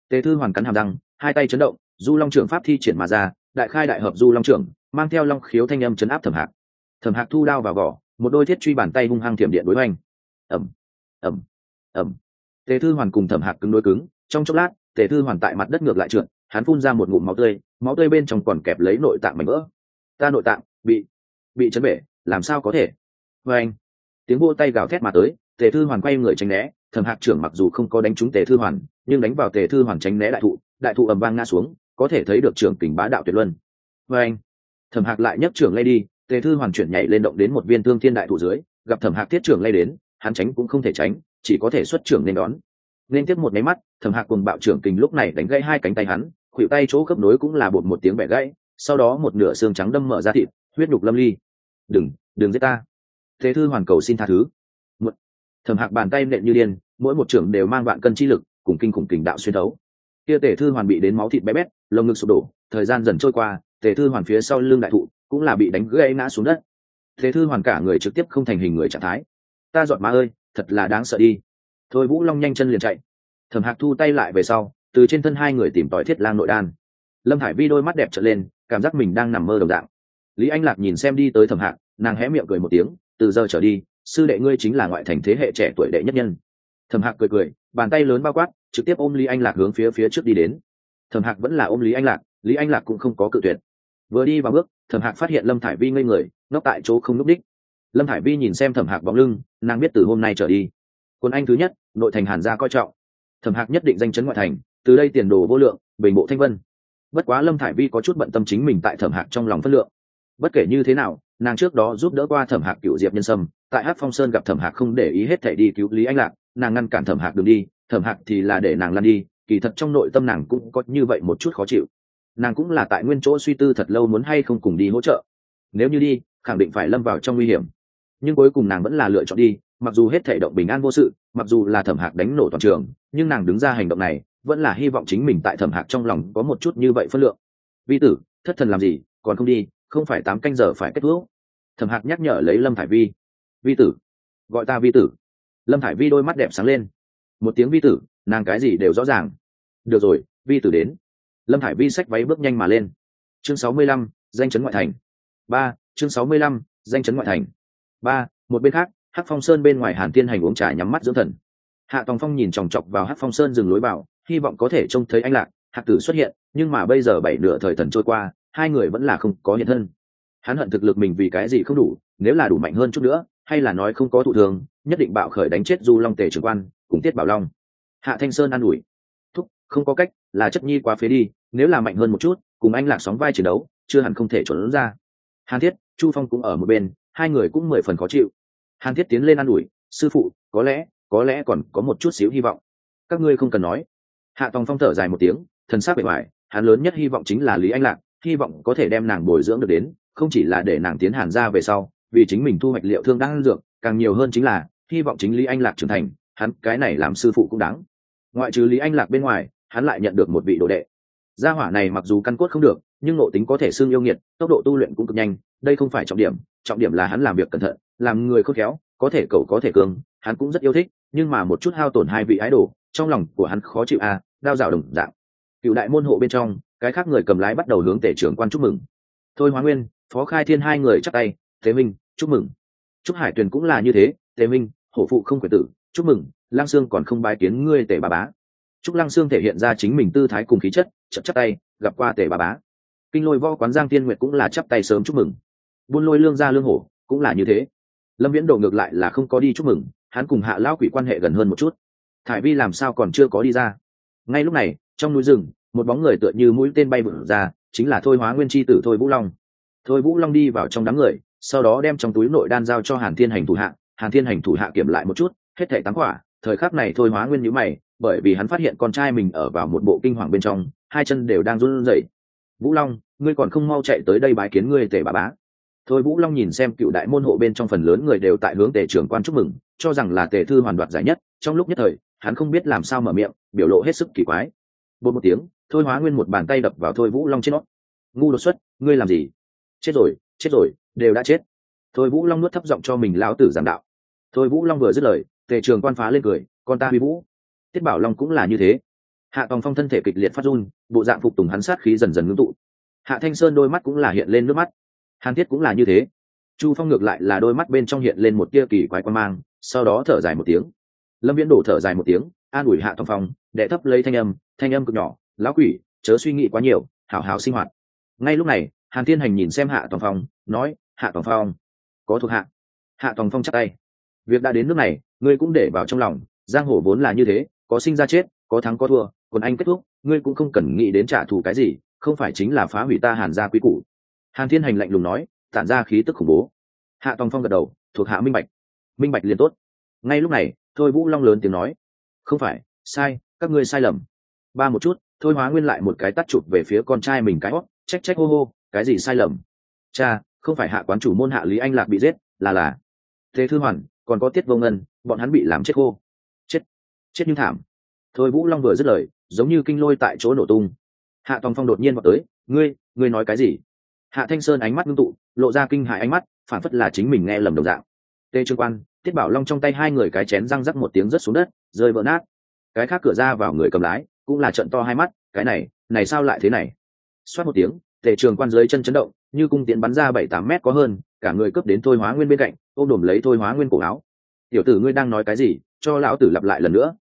Tề thư hoàn cắn hàm răng hai tay chấn động du long trưởng pháp thi triển mà ra đại khai đại hợp du long trưởng mang theo long khiếu thanh âm chấn áp thẩm hạc. Thẩm hạc thu đao vào vỏ một đôi thiết truy bàn tay hung hăng thiểm điện đối oanh ẩm ẩm ẩm tề thư hoàn cùng thẩm hạc cứng đối cứng trong chốc lát tề thư hoàn tại mặt đất ngược lại trượt, hắn phun ra một ngụm máu tươi máu tươi bên trong còn kẹp lấy nội tạng mảnh vỡ. Ta nội tạng, bị bị chấn bể, làm sao có thể? Vê anh, tiếng vô tay gào thét mà tới, tề thư hoàn quay người tránh né, thẩm hạc trưởng mặc dù không có đánh trúng tề thư hoàn, nhưng đánh vào tề thư hoàn tránh né đại thụ đại thụ ầm vang ngã xuống, có thể thấy được trưởng kình bá đạo tuyệt luân. Vê anh, thẩm hạc lại nhấc trưởng lay đi, tề thư hoàn chuyển nhảy lên động đến một viên thương thiên đại thụ dưới, gặp thẩm hạc thiết trưởng lay đến, hắn tránh cũng không thể tránh, chỉ có thể xuất trưởng nên đón nên tiếp một máy mắt, thẩm hạc cùng bạo trưởng kình lúc này đánh gãy hai cánh tay hắn, khuỷu tay chỗ khớp nối cũng là bột một tiếng bẻ gãy, sau đó một nửa xương trắng đâm mở ra thịt, huyết đục lâm ly. Đừng đừng giết ta. Thế thư hoàn cầu xin tha thứ. Một, thẩm hạc bàn tay nện như điên, mỗi một trưởng đều mang vạn cân chi lực, cùng kinh khủng kình đạo xuyên đấu kia tể thư hoàn bị đến máu thịt bé bét, lồng ngực sụp đổ, thời gian dần trôi qua, tể thư hoàn phía sau lưng đại thụ cũng là bị đánh gãy ngã xuống đất. Thế thư hoàn cả người trực tiếp không thành hình người trạng thái. Ta dọn má ơi, thật là đáng sợ đi thôi vũ long nhanh chân liền chạy. Thẩm hạc thu tay lại về sau, từ trên thân hai người tìm tòi thiết lang nội đan. Lâm hải vi đôi mắt đẹp trở lên, cảm giác mình đang nằm mơ đồng dạng. Lý anh lạc nhìn xem đi tới thẩm hạc, nàng hé miệng cười một tiếng, từ giờ trở đi, sư đệ ngươi chính là ngoại thành thế hệ trẻ tuổi đệ nhất nhân. Thẩm hạc cười cười, bàn tay lớn bao quát, trực tiếp ôm lý anh lạc hướng phía phía trước đi đến. Thẩm hạc vẫn là ôm lý anh lạc, lý anh lạc cũng không có cự tuyệt. Vừa đi vào bước, thẩm hạc phát hiện lâm thải vi ngây người ngóc tại chỗ không n ú c đích lâm thải vi nhìn xem thẩm hạc bóng lưng, nàng biết từ hôm nay trở đi quân anh thứ nhất, nội thành hàn gia coi trọng. Thẩm hạc nhất định danh chấn ngoại thành, từ đây tiền đồ vô lượng, bình bộ thanh vân. Bất quá lâm thải vi có chút bận tâm chính mình tại thẩm hạc trong lòng phất lượng. Bất kể như thế nào, nàng trước đó giúp đỡ qua thẩm hạc cựu diệp nhân sâm, tại hát phong sơn gặp thẩm hạc không để ý hết thể đi cứu lý anh lạc, nàng ngăn cản thẩm hạc đường đi, thẩm hạc thì là để nàng lăn đi, kỳ thật trong nội tâm nàng cũng có như vậy một chút khó chịu. Nàng cũng là tại nguyên chỗ suy tư thật lâu muốn hay không cùng đi hỗ trợ. Nếu như đi, khẳng định phải lâm vào trong nguy hiểm nhưng cuối cùng nàng vẫn là lựa chọn đi, mặc dù hết thể động bình an vô sự, mặc dù là thẩm hạc đánh nổ toàn trường, nhưng nàng đứng ra hành động này, vẫn là hy vọng chính mình tại thẩm hạc trong lòng có một chút như vậy phân lượng. Vi tử, thất thần làm gì? Còn không đi, không phải tám canh giờ phải kết thúc. Thẩm hạc nhắc nhở lấy lâm thải vi. Vi tử, gọi ta vi tử. Lâm thải vi đôi mắt đẹp sáng lên. Một tiếng vi tử nàng cái gì đều rõ ràng. Được rồi, vi tử đến. Lâm thải vi xách váy bước nhanh mà lên. Chương sáu mươi lăm, danh chấn ngoại thành. Ba, chương sáu mươi lăm, danh chấn ngoại thành ba, một bên khác, hắc phong sơn bên ngoài hàn tiên hành uống trà nhắm mắt dưỡng thần. Hạ tòng phong nhìn chòng chọc vào hắc phong sơn dừng lối vào, hy vọng có thể trông thấy anh lạc. Hạc tử xuất hiện, nhưng mà bây giờ bảy nửa thời thần trôi qua, hai người vẫn là không có hiện thân. Hắn hận thực lực mình vì cái gì không đủ, nếu là đủ mạnh hơn chút nữa, hay là nói không có thụ thường, nhất định bạo khởi đánh chết du long tề trưởng quan, cùng tiết bảo long. Hạ thanh sơn an ủi. Thúc, không có cách, là chất nhi quá phế đi, nếu là mạnh hơn một chút, cùng anh lạc sóng vai chiến đấu, chưa hẳn không thể chuẩn ra. Hàn thiết, chu phong cũng ở một bên hai người cũng mười phần khó chịu. Hàn thiết tiến lên ă n ủi, sư phụ, có lẽ có lẽ còn có một chút xíu hy vọng. Các ngươi không cần nói. Hạ tòng phong thở dài một tiếng, thần sắc bề ngoài, hắn lớn nhất hy vọng chính là lý anh lạc, hy vọng có thể đem nàng bồi dưỡng được đến, không chỉ là để nàng tiến hàn ra về sau, vì chính mình thu hoạch liệu thương đang dược, càng nhiều hơn chính là, hy vọng chính lý anh lạc trưởng thành, hắn, cái này làm sư phụ cũng đáng. Ngoại trừ lý anh lạc bên ngoài, hắn lại nhận được một vị đồ đệ. Gia hỏa này mặc dù căn cốt không được nhưng nội tính có thể xương yêu nghiệt tốc độ tu luyện cũng cực nhanh đây không phải trọng điểm trọng điểm là hắn làm việc cẩn thận làm người khôn khéo có thể cầu có thể cường hắn cũng rất yêu thích nhưng mà một chút hao tổn hai vị ái đồ trong lòng của hắn khó chịu a à, đao rào đồng dạng. Cựu đại môn hộ bên trong cái khác người cầm lái bắt đầu hướng tể trưởng quan chúc mừng. Thôi hóa nguyên phó khai thiên hai người chắc tay thế minh chúc mừng. Chúc hải tuyền cũng là như thế thế minh hổ phụ không quyền tử chúc mừng lang sương còn không bái kiến ngươi tể bà bá. Chúc lăng sương thể hiện ra chính mình tư thái cùng khí chất chậm chắp tay gặp qua tể bà bá kinh lôi võ quán giang tiên nguyệt cũng là chắp tay sớm chúc mừng. Buôn lôi lương gia lương hổ, cũng là như thế. Lâm viễn đồ ngược lại là không có đi chúc mừng, hắn cùng hạ lão quỷ quan hệ gần hơn một chút. Thải vi làm sao còn chưa có đi ra? Ngay lúc này, trong núi rừng, một bóng người tựa như mũi tên bay vựng ra, chính là thôi hóa nguyên tri tử thôi vũ long. Thôi vũ long đi vào trong đám người, sau đó đem trong túi nội đan giao cho hàn thiên hành thủ hạ. Hàn thiên hành thủ hạ kiểm lại một chút, hết thẻ tám quả. Thời khắc này thôi hóa nguyên nhữ mày, bởi vì hắn phát hiện con trai mình ở vào một bộ kinh hoàng bên trong, hai chân đều đang run rẩy vũ long, ngươi còn không mau chạy tới đây bái kiến ngươi tề bà bá. Thôi vũ long nhìn xem cựu đại môn hộ bên trong phần lớn người đều tại hướng tề trưởng quan chúc mừng, cho rằng là tề thư hoàn đoạt giải nhất, trong lúc nhất thời, hắn không biết làm sao mở miệng, biểu lộ hết sức kỳ quái. Bột một tiếng, thôi hóa nguyên một bàn tay đập vào thôi vũ long trên nó. Ngu đột xuất, ngươi làm gì? Chết rồi chết rồi, đều đã chết. Thôi vũ long nuốt thấp giọng cho mình lão tử giảng đạo. Thôi vũ long vừa dứt lời tề trường quan phá lên cười, con ta huy vũ. Tiết bảo long cũng là như thế hạ tòng phong thân thể kịch liệt phát run, bộ dạng phục tùng hắn sát khí dần dần ngưng tụ. Hạ thanh sơn đôi mắt cũng là hiện lên nước mắt. Hàn thiết cũng là như thế. Chu phong ngược lại là đôi mắt bên trong hiện lên một tia kỳ quái quan mang, sau đó thở dài một tiếng. Lâm viễn đổ thở dài một tiếng, an ủi hạ tòng phong, đệ thấp lấy thanh âm thanh âm cực nhỏ, lão quỷ, chớ suy nghĩ quá nhiều, hảo hảo sinh hoạt. Ngay lúc này, hàn thiên hành nhìn xem hạ tòng phong, nói, hạ tòng phong, có thuộc hạ. Hạ tòng phong chắc tay, việc đã đến nước này, ngươi cũng để vào trong lòng, giang hồ vốn là như thế, có sinh ra chết có thắng có thua, còn anh kết thúc, ngươi cũng không cần nghĩ đến trả thù cái gì, không phải chính là phá hủy ta hàn gia quý củ. Hàn thiên hành lạnh lùng nói, tản ra khí tức khủng bố. Hạ tòng phong gật đầu, thuộc hạ minh bạch. Minh bạch liền tốt. Ngay lúc này, thôi vũ long lớn tiếng nói, không phải, sai, các ngươi sai lầm. Ba một chút, thôi hóa nguyên lại một cái tắt chụp về phía con trai mình cái hót trách trách hô hô, cái gì sai lầm? Cha, không phải hạ quán chủ môn hạ lý anh lạc bị giết, là là. Thế thư hoàn, còn có tiết vô ngân, bọn hắn bị làm chết khô. Chết chết như thảm thôi vũ long vừa dứt lời, giống như kinh lôi tại chỗ nổ tung. Hạ tòng phong đột nhiên vào tới, ngươi ngươi nói cái gì? Hạ thanh sơn ánh mắt ngưng tụ, lộ ra kinh hại ánh mắt, phản phất là chính mình nghe lầm đồng dạng. Tê trương quan, tiết bảo long trong tay hai người cái chén răng rắc một tiếng rớt xuống đất, rơi vỡ nát. Cái khác cửa ra vào người cầm lái, cũng là trận to hai mắt, cái này này sao lại thế này? Xoát một tiếng, tề trường quan dưới chân chấn động, như cung tiễn bắn ra bảy tám mét có hơn, cả người cướp đến thôi hóa nguyên bên cạnh, ôm đồm lấy thôi hóa nguyên cổ áo. Tiểu tử ngươi đang nói cái gì? Cho lão tử lặp lại lần nữa.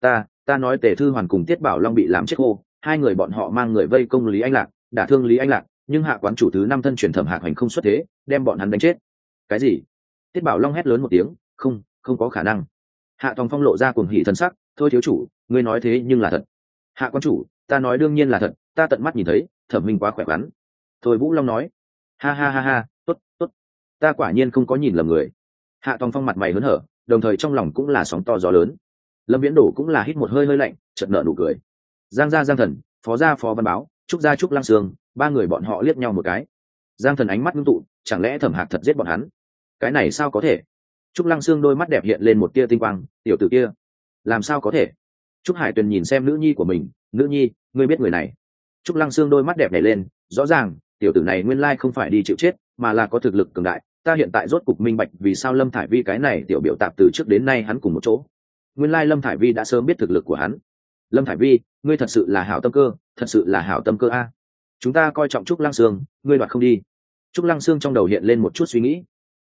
Ta ta nói tề thư hoàn cùng tiết bảo long bị làm chết khô, hai người bọn họ mang người vây công lý anh lạc, đả thương lý anh lạc, nhưng hạ quán chủ thứ năm thân truyền thẩm hạc hành không xuất thế, đem bọn hắn đánh chết. Cái gì? Tiết bảo long hét lớn một tiếng, không không có khả năng. Hạ tòng phong lộ ra cuồng hỉ thân sắc, thôi thiếu chủ, ngươi nói thế nhưng là thật. Hạ quán chủ, ta nói đương nhiên là thật, ta tận mắt nhìn thấy, thẩm minh quá khỏe khoắn. Thôi vũ long nói, ha ha ha ha t ố t t ố t ta quả nhiên không có nhìn lầm người. Hạ tòng phong mặt mày hớn hở, đồng thời trong lòng cũng là sóng to gió lớn lâm viễn đổ cũng là hít một hơi hơi lạnh chật nợ nụ cười. Giang gia giang thần, phó gia phó văn báo, trúc gia trúc lang sương, ba người bọn họ liếc nhau một cái. Giang thần ánh mắt ngưng tụ, chẳng lẽ thẩm hạc thật giết bọn hắn? Cái này sao có thể? Trúc lăng xương đôi mắt đẹp hiện lên một tia tinh quang, tiểu tử kia, làm sao có thể? Trúc hải tuyền nhìn xem nữ nhi của mình, nữ nhi, ngươi biết người này? Trúc lăng xương đôi mắt đẹp này lên, rõ ràng, tiểu tử này nguyên lai không phải đi chịu chết, mà là có thực lực cường đại, ta hiện tại rốt cục minh bạch vì sao lâm thải vi cái này tiểu biểu tạp từ trước đến nay hắn cùng một chỗ nguyên lai lâm thải vi đã sớm biết thực lực của hắn. Lâm thải vi, ngươi thật sự là hảo tâm cơ, thật sự là hảo tâm cơ a. Chúng ta coi trọng trúc lăng sương, ngươi đoạt không đi. Trúc lăng sương trong đầu hiện lên một chút suy nghĩ.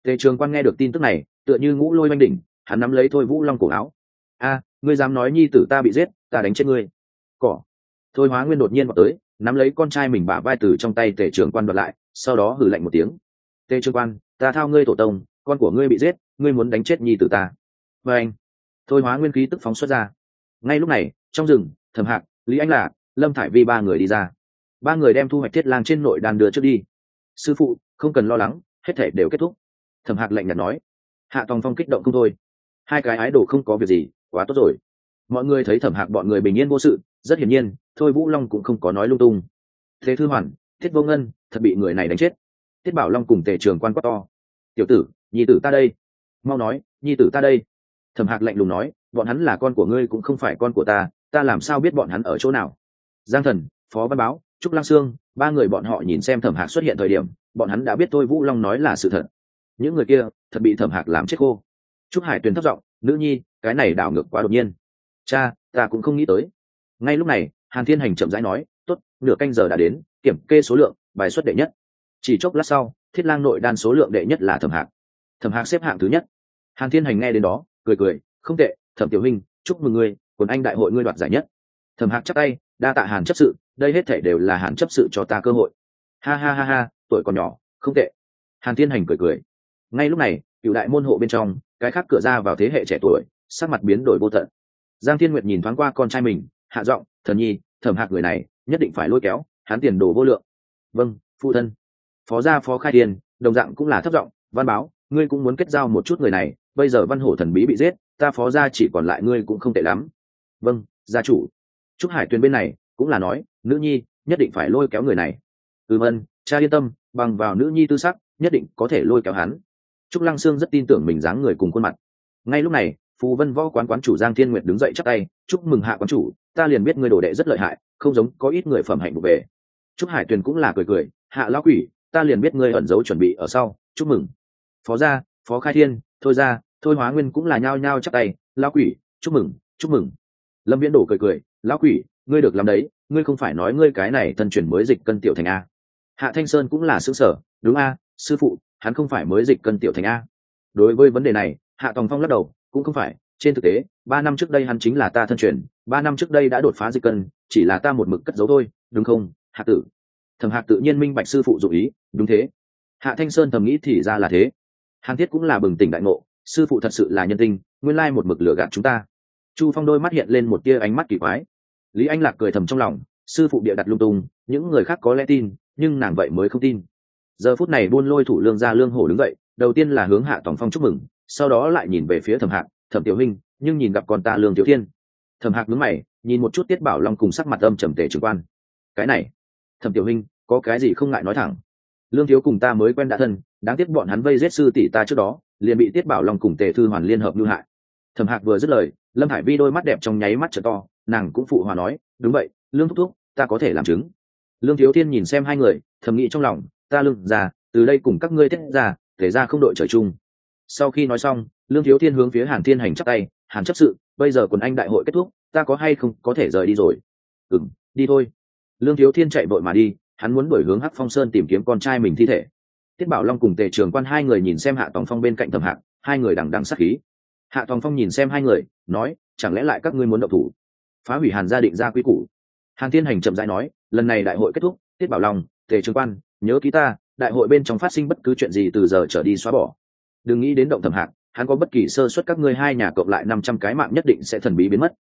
Tề trường quan nghe được tin tức này, tựa như ngũ lôi oanh đỉnh, hắn nắm lấy thôi vũ long cổ áo. A, ngươi dám nói nhi tử ta bị giết, ta đánh chết ngươi. Cỏ. Thôi hóa nguyên đột nhiên vào tới, nắm lấy con trai mình bả vai từ trong tay tề trường quan đoạt lại, sau đó hử lạnh một tiếng. Tề trường quan, ta thao ngươi tổ tông, con của ngươi bị giết, ngươi muốn đánh chết nhi tử ta. Và anh thôi hóa nguyên khí tức phóng xuất ra. Ngay lúc này, trong rừng, thẩm hạc, lý anh lạc lâm thải vi ba người đi ra. Ba người đem thu hoạch thiết lang trên nội đàn đưa trước đi. Sư phụ, không cần lo lắng, hết thể đều kết thúc. Thẩm hạc lạnh nhạt nói. Hạ tòng phong kích động không thôi. Hai cái ái đồ không có việc gì, quá tốt rồi. Mọi người thấy thẩm hạc bọn người bình yên vô sự, rất hiển nhiên, thôi vũ long cũng không có nói lung tung. Thế thư hoàn, thiết vô ngân, thật bị người này đánh chết. Tiết bảo long cùng tề trường quan quát to. Tiểu tử, nhi tử ta đây. Mau nói, nhi tử ta đây thẩm hạc lạnh lùng nói, bọn hắn là con của ngươi cũng không phải con của ta ta làm sao biết bọn hắn ở chỗ nào? Giang thần, phó văn báo, trúc lang sương, ba người bọn họ nhìn xem thẩm hạc xuất hiện thời điểm, bọn hắn đã biết tôi vũ long nói là sự thật. Những người kia thật bị thẩm hạc làm chết khô. Trúc hải tuyền thất giọng, nữ nhi, cái này đảo ngược quá đột nhiên. Cha, ta cũng không nghĩ tới. Ngay lúc này, hàn thiên hành chậm rãi nói t ố t nửa canh giờ đã đến, kiểm kê số lượng, bài xuất đệ nhất. Chỉ chốc lát sau, thiết lang nội đan số lượng đệ nhất là thẩm hạc. Thẩm hạc xếp hạng thứ nhất. Hàn thiên hành nghe đến đó cười cười, không tệ, thẩm tiểu huynh, chúc mừng ngươi, quần anh đại hội ngươi đoạt giải nhất. Thẩm hạc chắc tay, đa tạ hàn chấp sự, đây hết thể đều là hàn chấp sự cho ta cơ hội. Ha ha ha ha, tuổi còn nhỏ, không tệ. Hàn thiên hành cười cười. Ngay lúc này, cựu đại môn hộ bên trong, cái khác cửa ra vào thế hệ trẻ tuổi, sắc mặt biến đổi vô tận. Giang thiên nguyệt nhìn thoáng qua con trai mình, hạ giọng, thần nhi, thẩm hạc người này, nhất định phải lôi kéo, hắn tiền đồ vô lượng. Vâng phụ thân. Phó gia phó khai tiền đồng dạng cũng là thất giọng, văn báo, ngươi cũng muốn kết giao một chút người này bây giờ văn hổ thần bí bị giết, ta phó gia chỉ còn lại ngươi cũng không tệ lắm. Vâng gia chủ. Trúc hải tuyền bên này cũng là nói, nữ nhi, nhất định phải lôi kéo người này. Ừm ân cha yên tâm, bằng vào nữ nhi tư sắc, nhất định có thể lôi kéo hắn. Trúc lăng sương rất tin tưởng mình dáng người cùng khuôn mặt. Ngay lúc này, phù vân võ quán quán chủ giang thiên nguyệt đứng dậy chắc tay, chúc mừng hạ quán chủ, ta liền biết ngươi đồ đệ rất lợi hại, không giống có ít người phẩm hạnh vụ về trúc hải tuyền cũng là cười cười, hạ lão quỷ, ta liền biết ngươi ẩn giấu chuẩn bị ở sau, chúc mừng. Phó gia, phó khai thiên, thôi ra thôi hóa nguyên cũng là nhao nhao chắc tay, lão quỷ, chúc mừng chúc mừng. Lâm viễn đổ cười cười, lão quỷ, ngươi được làm đấy, ngươi không phải nói ngươi cái này thân chuyển mới dịch cân tiểu thành a. Hạ thanh sơn cũng là xứ sở đúng a, sư phụ, hắn không phải mới dịch cân tiểu thành a. Đối với vấn đề này, hạ tòng phong lắc đầu, cũng không phải, trên thực tế, ba năm trước đây hắn chính là ta thân truyền, ba năm trước đây đã đột phá dịch cân, chỉ là ta một mực cất giấu thôi, đúng không, hạ tử? Thầm hạc tự nhiên minh bạch sư phụ dụ ý, đúng thế. Hạ thanh sơn thầm nghĩ thì ra là thế. Hàn thiết cũng là bừng tỉnh đại ngộ sư phụ thật sự là nhân tinh, nguyên lai một mực lửa gạt chúng ta. Chu phong đôi mắt hiện lên một tia ánh mắt kỳ quái. Lý anh lạc cười thầm trong lòng, sư phụ bịa đặt lung tung, những người khác có lẽ tin, nhưng nàng vậy mới không tin. Giờ phút này buôn lôi thủ lương ra lương hổ đứng dậy, đầu tiên là hướng hạ tòng phong chúc mừng, sau đó lại nhìn về phía thẩm hạc, thẩm tiểu huynh, nhưng nhìn gặp con ta lương tiểu thiên. Thẩm hạc nhướng mày, nhìn một chút tiết bảo long cùng sắc mặt âm trầm tề trưởng quan. Cái này, thẩm tiểu huynh, có cái gì không ngại nói thẳng? Lương thiếu cùng ta mới quen đã thân, đáng tiếc bọn hắn vây giết sư tỷ ta trước đó liền bị tiết bảo long cùng tề thư hoàn liên hợp lưu hại. Thẩm hạc vừa dứt lời, lâm hải vi đôi mắt đẹp trong nháy mắt trở to, nàng cũng phụ hòa nói, đúng vậy, lương thúc thúc, ta có thể làm chứng. Lương thiếu thiên nhìn xem hai người, thầm nghĩ trong lòng, ta lương già từ đây cùng các ngươi tiết ra thể ra không đội trời chung. Sau khi nói xong, lương thiếu thiên hướng phía hàn thiên hành chắc tay, hàn chấp sự, bây giờ quần anh đại hội kết thúc, ta có hay không có thể rời đi rồi? Ừ đi thôi. Lương thiếu thiên chạy vội mà đi, hắn muốn đổi hướng hắc phong sơn tìm kiếm con trai mình thi thể tiết bảo long cùng tề trường quan hai người nhìn xem hạ tòng phong bên cạnh thẩm hạc, hai người đằng đằng sát khí. Hạ tòng phong nhìn xem hai người, nói, chẳng lẽ lại các ngươi muốn động thủ? Phá hủy hàn gia định ra quy củ. Hàn thiên hành chậm rãi nói, lần này đại hội kết thúc, tiết bảo long, tề trường quan, nhớ ký ta, đại hội bên trong phát sinh bất cứ chuyện gì từ giờ trở đi xóa bỏ. Đừng nghĩ đến động thẩm hạc, hắn có bất kỳ sơ suất các ngươi hai nhà cộng lại năm trăm cái mạng nhất định sẽ thần bí biến mất.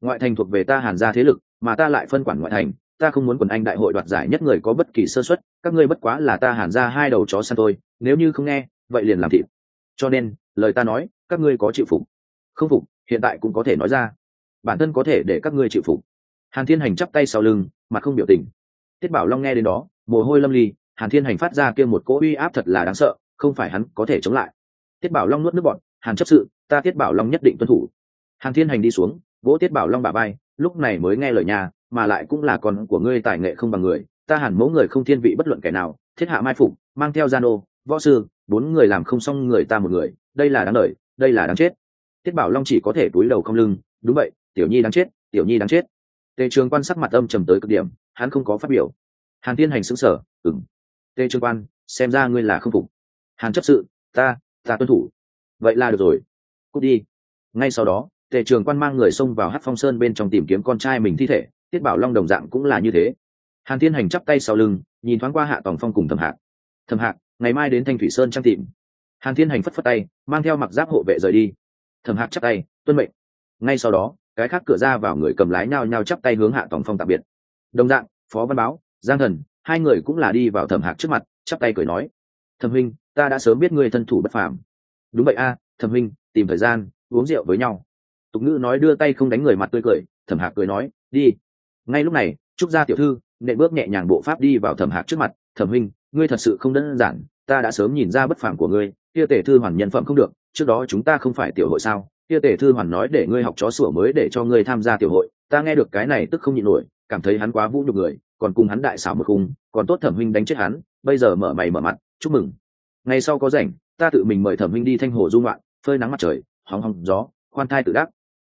Ngoại thành thuộc về ta hàn gia thế lực, mà ta lại phân quản ngoại thành ta không muốn quần anh đại hội đoạt giải nhất người có bất kỳ sơ suất, các ngươi bất quá là ta hàn ra hai đầu chó săn tôi nếu như không nghe, vậy liền làm thịt. Cho nên, lời ta nói, các ngươi có chịu phục? Không phục, hiện tại cũng có thể nói ra. Bản thân có thể để các ngươi chịu phục. Hàn thiên hành chắp tay sau lưng mà không biểu tình. Tiết bảo long nghe đến đó, mồ hôi lâm ly, hàn thiên hành phát ra kia một cỗ uy áp thật là đáng sợ, không phải hắn có thể chống lại. Tiết bảo long nuốt nước bọn hàn chấp sự, ta tiết bảo long nhất định tuân thủ. Hàn thiên hành đi xuống, vỗ tiết bảo long bà bay lúc này mới nghe lời nhà mà lại cũng là con của ngươi tài nghệ không bằng người, ta hẳn mẫu người không thiên vị bất luận kẻ nào, thiết hạ mai phục, mang theo gian ô võ sư, bốn người làm không xong người ta một người, đây là đáng lời đây là đáng chết. Thiết bảo long chỉ có thể túi đầu không lưng, đúng vậy, tiểu nhi đáng chết, tiểu nhi đáng chết. Tề trường quan sắc mặt âm trầm tới cực điểm, hắn không có phát biểu. Hàn tiên hành xứng sở ừng tề trường quan, xem ra ngươi là không phục. Hàn chấp sự, ta ta tuân thủ. Vậy là được rồi. Cút đi. Ngay sau đó, tề trường quan mang người xông vào hát phong sơn bên trong tìm kiếm con trai mình thi thể tiết bảo long đồng dạng cũng là như thế. Hàn thiên hành chắp tay sau lưng nhìn thoáng qua hạ tòng phong cùng thầm hạc. Thầm hạc ngày mai đến thanh thủy sơn trang tìm. Hàn thiên hành phất phất tay mang theo mặc giáp hộ vệ rời đi. Thầm hạc chắp tay tuân mệnh. Ngay sau đó cái khác cửa ra vào người cầm lái nhao nhao chắp tay hướng hạ tòng phong tạm biệt. Đồng dạng phó văn báo giang thần hai người cũng là đi vào thẩm hạc trước mặt chắp tay cười nói thẩm huynh ta đã sớm biết người thân thủ bất phàm. Đúng vậy a à, thẩm huynh tìm thời gian uống rượu với nhau. Tục ngữ nói đưa tay không đánh người mặt tươi cười thẩm hạc cười nói đi ngay lúc này, trúc gia tiểu thư nệ bước nhẹ nhàng bộ pháp đi vào thẩm hạc trước mặt, thẩm huynh, ngươi thật sự không đơn giản, ta đã sớm nhìn ra bất phàm của ngươi, kia tể thư hoàn nhân phẩm không được, trước đó chúng ta không phải tiểu hội sao? Kia tể thư hoàn nói để ngươi học chó sủa mới để cho ngươi tham gia tiểu hội, ta nghe được cái này tức không nhịn nổi, cảm thấy hắn quá vũ nhục người, còn cùng hắn đại xảo một khung, còn tốt thẩm huynh đánh chết hắn, bây giờ mở mày mở mặt, chúc mừng. Ngày sau có rảnh, ta tự mình mời thẩm huynh đi thanh hồ dung loạn phơi nắng mặt trời, hóng hóng gió, khoan thai tự đắc.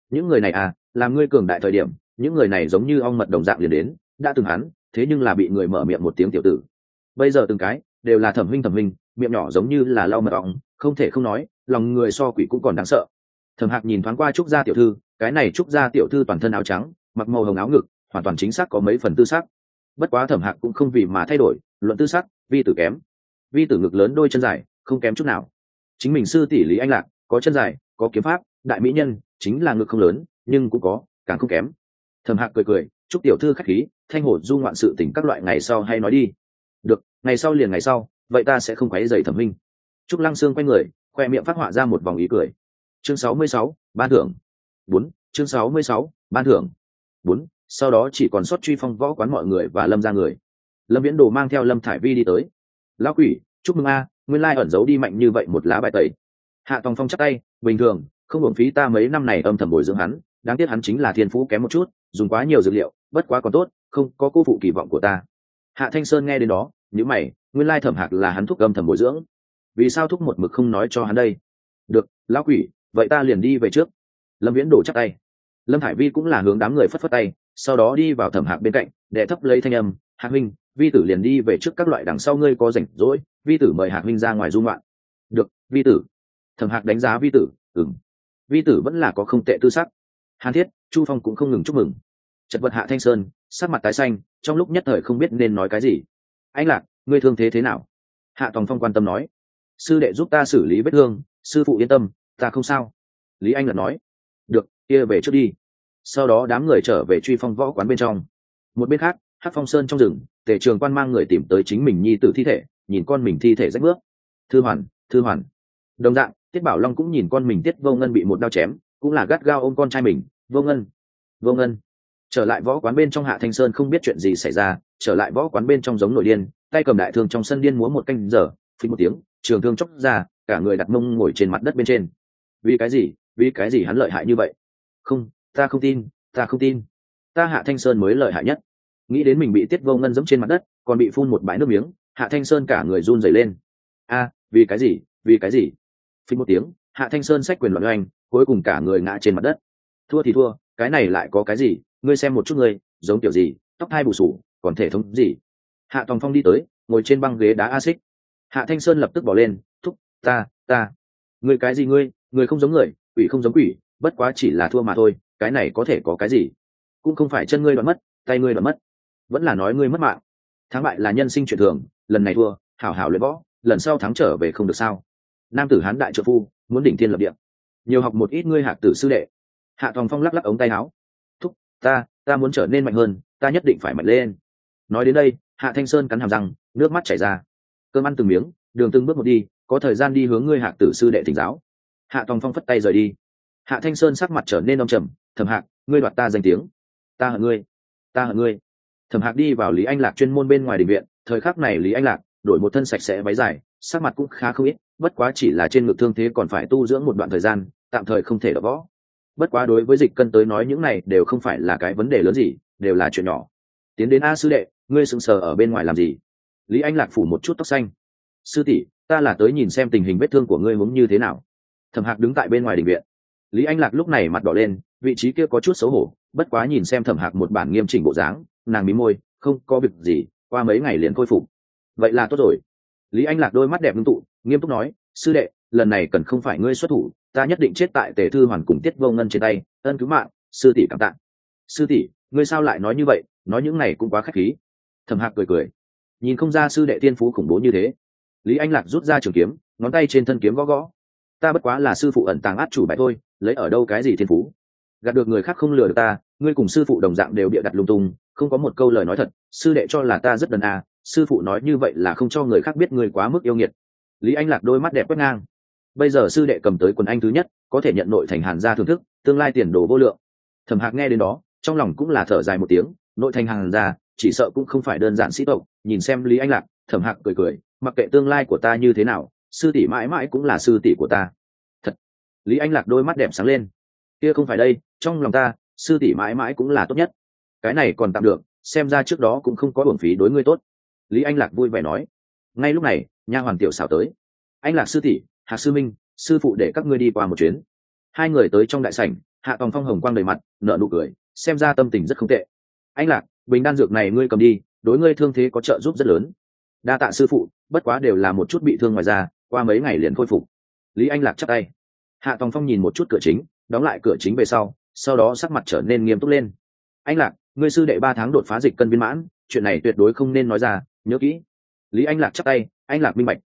Những người này à làm ngươi cường đại thời điểm những người này giống như ong mật đồng dạng liền đến, đã từng hắn, thế nhưng là bị người mở miệng một tiếng tiểu tử. Bây giờ từng cái, đều là thẩm huynh thẩm huynh, miệng nhỏ giống như là lau mật ong, không thể không nói, lòng người so quỷ cũng còn đáng sợ. Thẩm hạc nhìn thoáng qua trúc gia tiểu thư, cái này trúc gia tiểu thư toàn thân áo trắng, mặc màu hồng áo ngực, hoàn toàn chính xác có mấy phần tư sắc. Bất quá thẩm hạc cũng không vì mà thay đổi, luận tư sắc, vi tử kém. Vi tử ngực lớn đôi chân dài, không kém chút nào. Chính mình sư tỷ lý anh lạc, có chân dài, có kiếm pháp, đại mỹ nhân, chính là ngực không lớn, nhưng cũng có, càng không kém thầm hạc cười cười chúc tiểu thư khách khí thanh hổ du ngoạn sự tỉnh các loại ngày sau hay nói đi. Được ngày sau liền ngày sau vậy ta sẽ không quấy dày thẩm minh chúc lăng sương quay người khoe miệng phát họa ra một vòng ý cười. Chương 66, ban thưởng. Bốn chương 66, ban thưởng. Bốn sau đó chỉ còn sót truy phong võ quán mọi người và lâm ra người. Lâm viễn đồ mang theo lâm thải vi đi tới. Lão quỷ chúc mừng a nguyên lai ẩn giấu đi mạnh như vậy một lá bài tẩy. Hạ tòng phong chắc tay bình thường không hưởng phí ta mấy năm này âm thầm bồi dưỡng hắn đáng tiếc hắn chính là thiên phú kém một chút dùng quá nhiều dược liệu, bất quá còn tốt, không có cô phụ kỳ vọng của ta. Hạ thanh sơn nghe đến đó nhữ mày, nguyên lai thẩm hạc là hắn thúc âm thầm bồi dưỡng. Vì sao thúc một mực không nói cho hắn đây? Được, lão quỷ, vậy ta liền đi về trước. Lâm viễn đổ chắc tay. Lâm hải vi cũng là hướng đám người phất phất tay, sau đó đi vào thẩm hạc bên cạnh để thấp lấy thanh âm, hạc minh vi tử liền đi về trước các loại đằng sau ngươi có rảnh rỗi, vi tử mời hạc minh ra ngoài dung loạn được, vi tử. Thẩm hạc đánh giá vi tử ừng vi tử vẫn là có không tệ tư sắc hàn thiết, chu phong cũng không ngừng chúc mừng. Chật vật hạ thanh sơn, sắc mặt tái xanh, trong lúc nhất thời không biết nên nói cái gì. Anh lạc, ngươi thương thế thế nào? Hạ tòng phong quan tâm nói. Sư đệ giúp ta xử lý vết thương, sư phụ yên tâm, ta không sao. Lý anh lạc nói. Được, kia về trước đi. Sau đó đám người trở về truy phong võ quán bên trong. Một bên khác hát phong sơn trong rừng tể trường quan mang người tìm tới chính mình nhi tử thi thể, nhìn con mình thi thể rách bước. Thư hoàn thư hoàn. Đồng dạng, tiết bảo long cũng nhìn con mình tiết vô ngân bị một đao chém cũng là gắt gao ôm con trai mình, vô ngân vô ngân. Trở lại võ quán bên trong hạ thanh sơn không biết chuyện gì xảy ra, trở lại võ quán bên trong giống nội điên, tay cầm đại thương trong sân điên múa một canh giờ, phí một tiếng, trường thương chóc ra, cả người đặt mông ngồi trên mặt đất bên trên. Vì cái gì? Vì cái gì hắn lợi hại như vậy? Không, ta không tin, ta không tin. Ta hạ thanh sơn mới lợi hại nhất. Nghĩ đến mình bị tiết vô ngân dẫm trên mặt đất, còn bị phun một bãi nước miếng, hạ thanh sơn cả người run dày lên. A, vì cái gì? Vì cái gì? Phí một tiếng hạ thanh sơn sách quyền loạn oanh, cuối cùng cả người ngã trên mặt đất. Thua thì thua, cái này lại có cái gì? Ngươi xem một chút ngươi, giống kiểu gì? Tóc hai bù sủ còn thể thống gì? Hạ tòng phong đi tới, ngồi trên băng ghế đá a xích hạ thanh sơn lập tức bỏ lên, thúc, ta ta. Ngươi cái gì ngươi? Người không giống người, quỷ không giống quỷ, bất quá chỉ là thua mà thôi, cái này có thể có cái gì? Cũng không phải chân ngươi đoạn mất, tay ngươi đoạn mất. Vẫn là nói ngươi mất mạng. Thắng bại là nhân sinh chuyện thường, lần này thua, hảo hảo luyện võ, lần sau thắng trở về không được sao. Nam tử hán đại trợ phu muốn đỉnh thiên lập địa. Nhiều học một ít ngươi hạc tử sư đệ. Hạ thòng phong lắc lắc ống tay áo. Thúc, ta ta muốn trở nên mạnh hơn, ta nhất định phải mạnh lên. Nói đến đây, hạ thanh sơn cắn hàm răng, nước mắt chảy ra. Cơm ăn từng miếng, đường từng bước một đi, có thời gian đi hướng ngươi hạc tử sư đệ thỉnh giáo. Hạ thòng phong phất tay rời đi. Hạ thanh sơn sắc mặt trở nên đông trầm, thẩm hạc, ngươi đoạt ta danh tiếng. Ta hận ngươi. Ta hận ngươi. Thẩm hạc đi vào lý anh lạc chuyên môn bên ngoài định viện, thời khắc này lý anh lạc đổi một thân sạch sẽ váy dài, sắc mặt cũng khá không ít bất quá chỉ là trên ngực thương thế còn phải tu dưỡng một đoạn thời gian, tạm thời không thể đỡ võ bất quá đối với dịch cân tới nói những này đều không phải là cái vấn đề lớn gì, đều là chuyện nhỏ. Tiến đến a sư đệ, ngươi sững sờ ở bên ngoài làm gì? Lý anh lạc phủ một chút tóc xanh. Sư tỷ, ta là tới nhìn xem tình hình vết thương của ngươi muốn như thế nào. Thẩm hạc đứng tại bên ngoài đình viện. Lý anh lạc lúc này mặt đỏ lên, vị trí kia có chút xấu hổ, bất quá nhìn xem thẩm hạc một bản nghiêm chỉnh bộ dáng, nàng mí môi, không có việc gì, qua mấy ngày liền khôi phục. Vậy là tốt rồi. Lý anh lạc đôi mắt đẹp ngưng tụ nghiêm túc nói, sư đệ, lần này cần không phải ngươi xuất thủ, ta nhất định chết tại tề thư hoàn cùng tiết vô ngân trên tay. Ân cứu mạng, sư tỷ cảm tạ. Sư tỷ, ngươi sao lại nói như vậy? Nói những này cũng quá k h á c h khí. Thầm hạc cười cười. Nhìn không ra sư đệ tiên phú khủng bố như thế. Lý anh lạc rút ra trường kiếm, ngón tay trên thân kiếm gõ gõ. Ta bất quá là sư phụ ẩn tàng át chủ bài thôi, lấy ở đâu cái gì thiên phú? Gạt được người khác không lừa được ta, ngươi cùng sư phụ đồng dạng đều bịa đặt lung tung, không có một câu lời nói thật, sư đệ cho là ta rất đần à sư phụ nói như vậy là không cho người khác biết ngươi quá mức yêu nghiệt lý anh lạc đôi mắt đẹp quét ngang. Bây giờ sư đệ cầm tới quần anh thứ nhất, có thể nhận nội thành hàn gia thưởng thức, tương lai tiền đồ vô lượng. Thẩm hạc nghe đến đó, trong lòng cũng là thở dài một tiếng, nội thành hàn gia, chỉ sợ cũng không phải đơn giản sĩ tộc, nhìn xem lý anh lạc, thẩm hạc cười cười, mặc kệ tương lai của ta như thế nào, sư tỷ mãi mãi cũng là sư tỷ của ta. Thật. Lý anh lạc đôi mắt đẹp sáng lên. Kia không phải đây, trong lòng ta, sư tỷ mãi mãi cũng là tốt nhất. Cái này còn tạm được, xem ra trước đó cũng không có hưởng phí đối ngươi tốt. Lý anh lạc vui vẻ nói. Ngay lúc này nha hoàn tiểu xảo tới. Anh lạc sư tỷ, hạ sư minh, sư phụ để các ngươi đi qua một chuyến. Hai người tới trong đại sảnh, hạ tòng phong hồng quang đầy mặt nợ nụ cười, xem ra tâm tình rất không tệ. Anh lạc, bình đan dược này ngươi cầm đi, đối ngươi thương thế có trợ giúp rất lớn. Đa tạ sư phụ, bất quá đều là một chút bị thương ngoài ra qua mấy ngày liền khôi phục. Lý anh lạc chắc tay. Hạ tòng phong nhìn một chút cửa chính, đóng lại cửa chính về sau sau đó sắc mặt trở nên nghiêm túc lên. Anh lạc, ngươi sư đệ ba tháng đột phá dịch cân viên mãn, chuyện này tuyệt đối không nên nói ra, nhớ kỹ. Lý anh lạc chắc tay anh lạc minh bạch.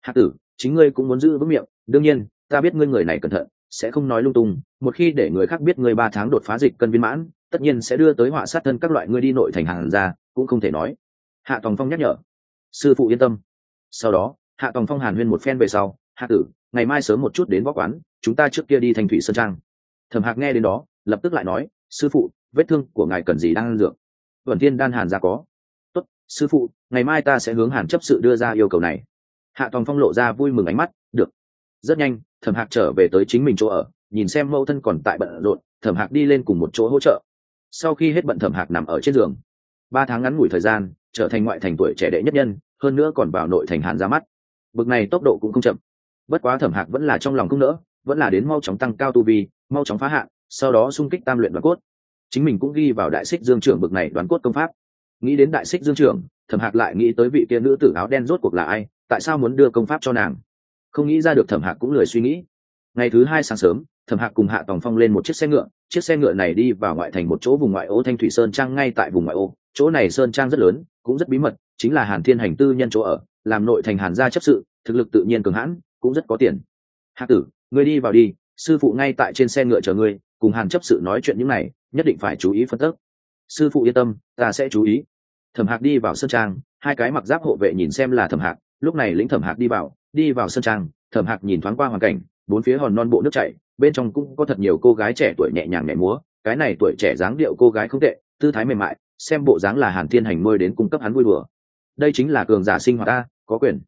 Hạ tử, chính ngươi cũng muốn giữ vững miệng. Đương nhiên, ta biết ngươi người này cẩn thận, sẽ không nói lung tung. Một khi để người khác biết ngươi ba tháng đột phá dịch cân viên mãn, tất nhiên sẽ đưa tới họa sát thân các loại ngươi đi nội thành hàng ra, cũng không thể nói. Hạ tòng phong nhắc nhở. Sư phụ yên tâm. Sau đó, hạ tòng phong hàn huyên một phen về sau, hạ tử, ngày mai sớm một chút đến võ quán, chúng ta trước kia đi thành thủy sơn trang. Thẩm hạc nghe đến đó, lập tức lại nói, sư phụ, vết thương của ngài cần gì đang ăn dược? Vẩn thiên đan hàn ra có sư phụ, ngày mai ta sẽ hướng hàn chấp sự đưa ra yêu cầu này. Hạ tòng phong lộ ra vui mừng ánh mắt, được. Rất nhanh, thẩm hạc trở về tới chính mình chỗ ở, nhìn xem mẫu thân còn tại bận rộn, thẩm hạc đi lên cùng một chỗ hỗ trợ. Sau khi hết bận thẩm hạc nằm ở trên giường. Ba tháng ngắn ngủi thời gian, trở thành ngoại thành tuổi trẻ đệ nhất nhân, hơn nữa còn vào nội thành hàn ra mắt. Bực này tốc độ cũng không chậm. Bất quá thẩm hạc vẫn là trong lòng không nỡ, vẫn là đến mau chóng tăng cao tu vi, mau chóng phá hạn, sau đó xung kích tam luyện đoàn cốt. Chính mình cũng ghi vào đại xích dương trưởng bực này đoàn cốt công pháp nghĩ đến đại xích dương trưởng, thẩm hạc lại nghĩ tới vị kia nữ tử áo đen rốt cuộc là ai, tại sao muốn đưa công pháp cho nàng? Không nghĩ ra được thẩm hạc cũng lười suy nghĩ. Ngày thứ hai sáng sớm, thẩm hạc cùng hạ tòng phong lên một chiếc xe ngựa, chiếc xe ngựa này đi vào ngoại thành một chỗ vùng ngoại ô thanh thủy sơn trang ngay tại vùng ngoại ô. Chỗ này sơn trang rất lớn, cũng rất bí mật, chính là hàn thiên hành tư nhân chỗ ở, làm nội thành hàn gia chấp sự, thực lực tự nhiên cường hãn, cũng rất có tiền. Hạ tử, ngươi đi vào đi, sư phụ ngay tại trên xe ngựa chờ ngươi, cùng hàn chấp sự nói chuyện những này, nhất định phải chú ý phân tích sư phụ yên tâm, ta sẽ chú ý. Thẩm hạc đi vào sân trang, hai cái mặc giáp hộ vệ nhìn xem là thẩm hạc, lúc này lĩnh thẩm hạc đi vào đi vào sân trang, thẩm hạc nhìn thoáng qua hoàn cảnh, bốn phía hòn non bộ nước chảy, bên trong cũng có thật nhiều cô gái trẻ tuổi nhẹ nhàng nhảy múa, cái này tuổi trẻ dáng điệu cô gái không tệ, tư thái mềm mại, xem bộ dáng là hàn thiên hành nuôi đến cung cấp hắn vui đùa. Đây chính là cường giả sinh hoạt ta, có quyền.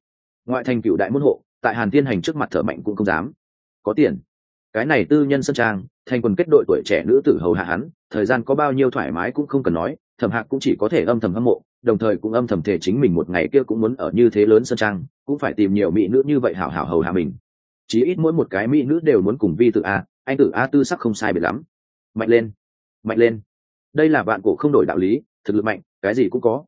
Ngoại thành cựu đại môn hộ, tại hàn thiên hành trước mặt thở mạnh cũng không dám. Có tiền. Cái này tư nhân sân trang, thành quần kết đội tuổi trẻ nữ tử hầu hạ hắn thời gian có bao nhiêu thoải mái cũng không cần nói, thẩm hạc cũng chỉ có thể âm thầm hâm mộ, đồng thời cũng âm thầm thể chính mình một ngày kia cũng muốn ở như thế lớn sân trang, cũng phải tìm nhiều mỹ nữ như vậy hảo hảo hầu hạ mình. Chí ít mỗi một cái mỹ nữ đều muốn cùng vi tự a, anh tử a tư sắc không sai biệt lắm. Mạnh lên mạnh lên. Đây là bạn cổ không đổi đạo lý, thực lực mạnh, cái gì cũng có.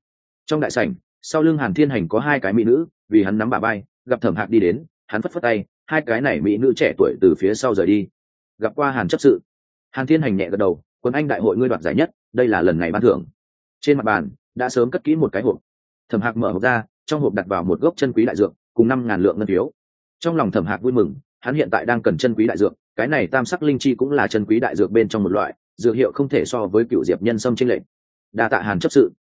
Trong đại sảnh, sau lưng hàn thiên hành có hai cái mỹ nữ, vì hắn nắm bà bay gặp thẩm hạc đi đến, hắn phất phất tay, hai cái này mỹ nữ trẻ tuổi từ phía sau rời đi. Gặp qua hàn chấp sự. Hàn thiên hành nhẹ gật đầu quân anh đại hội ngươi đoạt giải nhất, đây là lần này ban thưởng. Trên mặt bàn, đã sớm cất kỹ một cái hộp. Thẩm hạc mở hộp ra, trong hộp đặt vào một gốc chân quý đại dược, cùng năm ngàn lượng ngân phiếu. Trong lòng thẩm hạc vui mừng, hắn hiện tại đang cần chân quý đại dược, cái này tam sắc linh chi cũng là chân quý đại dược bên trong một loại, dược hiệu không thể so với cựu diệp nhân sâm trinh lệ đa tạ hàn chấp sự.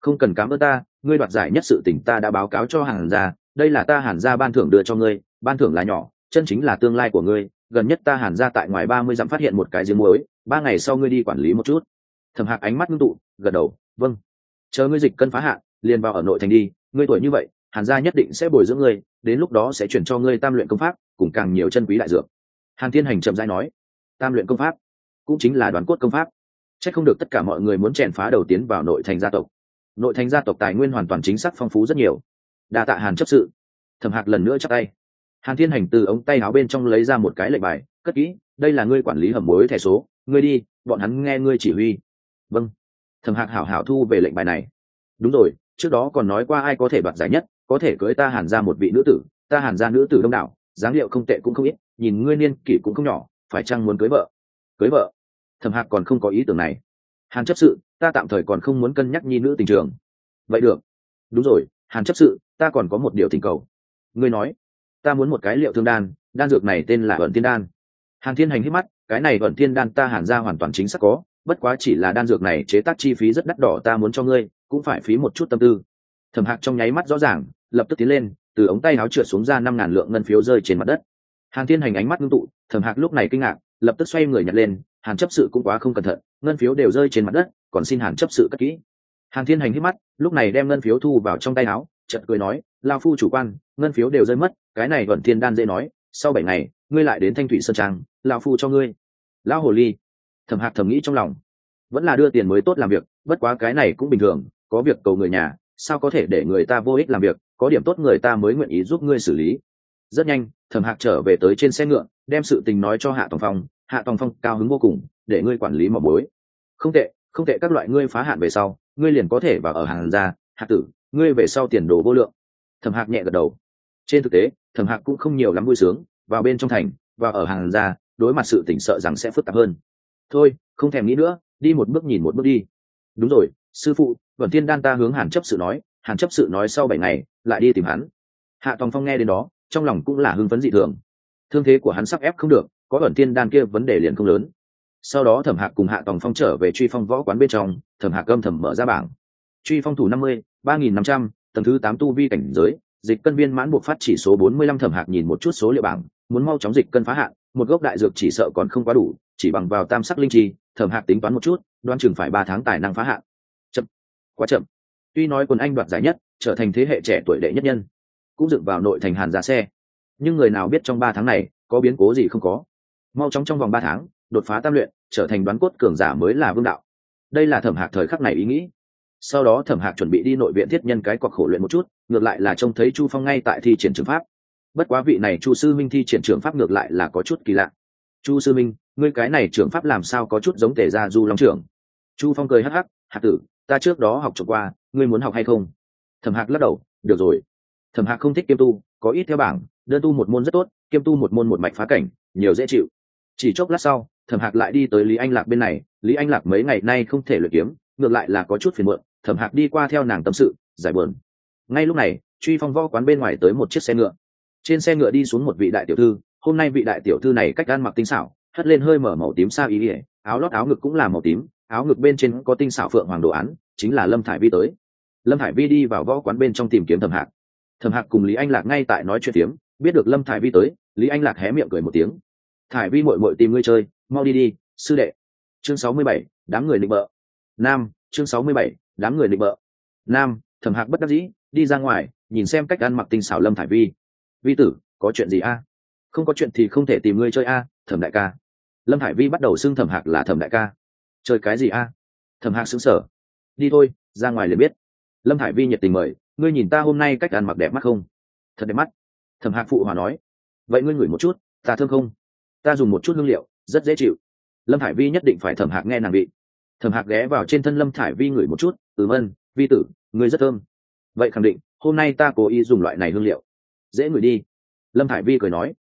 Không cần cám ơn ta, ngươi đoạt giải nhất sự tỉnh ta đã báo cáo cho hàn gia, đây là ta hàn gia ban thưởng đưa cho ngươi, ban thưởng là nhỏ, chân chính là tương lai của ngươi gần nhất ta hàn gia tại ngoài ba mươi dặm phát hiện một cái giếng muối, ba ngày sau ngươi đi quản lý một chút. Thẩm hạc ánh mắt ngưng tụ, gật đầu vâng. Chờ ngươi dịch cân phá hạn, liền vào ở nội thành đi. Ngươi tuổi như vậy, hàn gia nhất định sẽ bồi dưỡng ngươi, đến lúc đó sẽ chuyển cho ngươi tam luyện công pháp, cùng càng nhiều chân quý đại dược. Hàn thiên hành chậm dai nói, tam luyện công pháp cũng chính là đoàn cốt công pháp. C h ắ c không được tất cả mọi người muốn chèn phá đầu tiến vào nội thành gia tộc. Nội thành gia tộc tài nguyên hoàn toàn chính xác phong phú rất nhiều. Đa tạ hàn chấp sự. Thẩm hạc lần nữa chắc tay hàn thiên hành từ ống tay áo bên trong lấy ra một cái lệnh bài, cất kỹ, đây là ngươi quản lý hầm mối thẻ số, ngươi đi, bọn hắn nghe ngươi chỉ huy. Vâng. Thẩm hạc hảo hảo thu về lệnh bài này. Đúng rồi, trước đó còn nói qua ai có thể đoạt giải nhất, có thể cưới ta hàn ra một vị nữ tử, ta hàn ra nữ tử đông đảo, dáng liệu không tệ cũng không ít, nhìn ngươi niên kỷ cũng không nhỏ, phải chăng muốn cưới vợ? Cưới vợ? Thẩm hạc còn không có ý tưởng này. Hàn chấp sự, ta tạm thời còn không muốn cân nhắc nhi nữ tình trường. Vậy được. Đúng rồi, hàn chấp sự, ta còn có một điều thỉnh cầu. Ngươi nói ta muốn một cái liệu thương đan đan dược này tên là ẩn tiên đan. Hàn thiên hành hít mắt, cái này ẩn tiên đan ta hàn ra hoàn toàn chính xác có, bất quá chỉ là đan dược này chế tác chi phí rất đắt đỏ ta muốn cho ngươi, cũng phải phí một chút tâm tư. Thẩm hạc trong nháy mắt rõ ràng, lập tức tiến lên, từ ống tay áo trượt xuống ra năm ngàn lượng ngân phiếu rơi trên mặt đất. Hàn thiên hành ánh mắt ngưng tụ, thẩm hạc lúc này kinh ngạc, lập tức xoay người nhặt lên, hàn chấp sự cũng quá không cẩn thận, ngân phiếu đều rơi trên mặt đất, còn xin hàn chấp sự cất kỹ. Hàn thiên hành hít mắt, lúc này đem ngân phiếu thu vào trong tay áo, chợt cười nói lao phu chủ quan, ngân phiếu đều rơi mất cái này vẫn thiên đan dễ nói, sau bảy ngày, ngươi lại đến thanh thủy sơn trang lao phu cho ngươi. Lão hồ ly, thẩm hạc thầm nghĩ trong lòng. Vẫn là đưa tiền mới tốt làm việc, bất quá cái này cũng bình thường, có việc cầu người nhà, sao có thể để người ta vô ích làm việc, có điểm tốt người ta mới nguyện ý giúp ngươi xử lý. Rất nhanh, thẩm hạc trở về tới trên xe ngựa, đem sự tình nói cho hạ tòng phong. Hạ tòng phong cao hứng vô cùng, để ngươi quản lý mỏ bối. Không tệ không tệ, các loại ngươi phá hạn về sau, ngươi liền có thể vào ở hàng gia. Hạ tử, ngươi về sau tiền đồ vô lượng. Thẩm hạc nhẹ gật đầu. Trên thực tế thẩm hạc cũng không nhiều lắm vui sướng, vào bên trong thành, và ở hàng ra, đối mặt sự tỉnh sợ rằng sẽ phức tạp hơn. Thôi, không thèm nghĩ nữa, đi một bước nhìn một bước đi. Đúng rồi, sư phụ vẩn thiên đan ta hướng hàn chấp sự nói, hàn chấp sự nói sau bảy ngày, lại đi tìm hắn. Hạ tòng phong nghe đến đó, trong lòng cũng là hưng phấn dị thường. Thương thế của hắn sắp ép không được, có ẩn thiên đan kia vấn đề liền không lớn. Sau đó thẩm hạc cùng hạ tòng phong trở về truy phong võ quán bên trong, thẩm hạc âm thầm mở ra bảng. Truy phong thủ năm mươi, ba nghìn năm trăm, tầng thứ tám tu vi cảnh giới dịch cân viên mãn buộc phát chỉ số bốn mươi lăm thẩm hạc nhìn một chút số liệu bảng, muốn mau chóng dịch cân phá hạn, một gốc đại dược chỉ sợ còn không quá đủ, chỉ bằng vào tam sắc linh chi, thẩm hạc tính toán một chút đoan chừng phải ba tháng tài năng phá hạn. Chậm. Quá chậm. Tuy nói quân anh đoạt giải nhất, trở thành thế hệ trẻ tuổi đệ nhất nhân, cũng dựng vào nội thành hàn giá xe. Nhưng người nào biết trong ba tháng này, có biến cố gì không có? Mau chóng trong vòng ba tháng, đột phá tam luyện, trở thành đoán cốt cường giả mới là vương đạo. Đây là thẩm hạc thời khắc này ý nghĩ. Sau đó thẩm hạc chuẩn bị đi nội viện thiết nhân cái cọc khổ luyện một chút ngược lại là trông thấy chu phong ngay tại thi triển trường pháp. Bất quá vị này chu sư minh thi triển trường pháp ngược lại là có chút kỳ lạ. Chu sư minh, ngươi cái này trường pháp làm sao có chút giống tề gia du long trưởng? Chu phong cười hắc hắc, hạc tử, ta trước đó học trộm qua, ngươi muốn học hay không? Thẩm hạc lắc đầu, được rồi. Thẩm hạc không thích kiêm tu, có ít theo bảng, đơn tu một môn rất tốt, kiêm tu một môn một mạch phá cảnh, nhiều dễ chịu. Chỉ chốc lát sau, thẩm hạc lại đi tới lý anh lạc bên này, lý anh lạc mấy ngày nay không thể luyện kiếm, ngược lại là có chút phiền muộn, thẩm hạc đi qua theo nàng tâm sự, giải bờn ngay lúc này, truy phong võ quán bên ngoài tới một chiếc xe ngựa. Trên xe ngựa đi xuống một vị đại tiểu thư, hôm nay vị đại tiểu thư này cách ăn mặc tinh xảo, hất lên hơi mở màu tím sao ý ỉa áo lót áo ngực cũng là màu tím, áo ngực bên trên có tinh xảo phượng hoàng đồ án, chính là lâm thải vi tới. Lâm thải vi đi vào võ quán bên trong tìm kiếm thẩm hạc. Thẩm hạc cùng lý anh lạc ngay tại nói chuyện tiếm biết được lâm thải vi tới, lý anh lạc hé miệng cười một tiếng. Thải vi mội mội tìm ngươi chơi, mau đi đi, sư đệ. Chương sáu mươi bảy, đám người định bợ. Nam, chương sáu mươi bảy, đám người định bợ. Nam, thẩm hạc bất đắc dĩ đi ra ngoài, nhìn xem cách ăn mặc tinh xảo lâm thải vi. Vi tử, có chuyện gì a? Không có chuyện thì không thể tìm ngươi chơi a, thẩm đại ca. Lâm hải vi bắt đầu xưng thẩm hạc là thẩm đại ca. Chơi cái gì a? Thẩm hạc xứng sở đi thôi, ra ngoài liền biết. Lâm hải vi nhiệt tình mời, ngươi nhìn ta hôm nay cách ăn mặc đẹp mắt không? Thật đẹp mắt. Thẩm hạc phụ hòa nói. Vậy ngươi ngửi một chút, ta thương không? Ta dùng một chút hương liệu, rất dễ chịu. Lâm hải vi nhất định phải thẩm hạc nghe nàng vị. Thẩm hạc ghé vào trên thân lâm thải vi ngửi một chút. Ừ ân, vi tử, ngươi rất thơm vậy khẳng định, hôm nay ta cố ý dùng loại này hương liệu. Dễ ngửi đi. Lâm thải vi cười nói.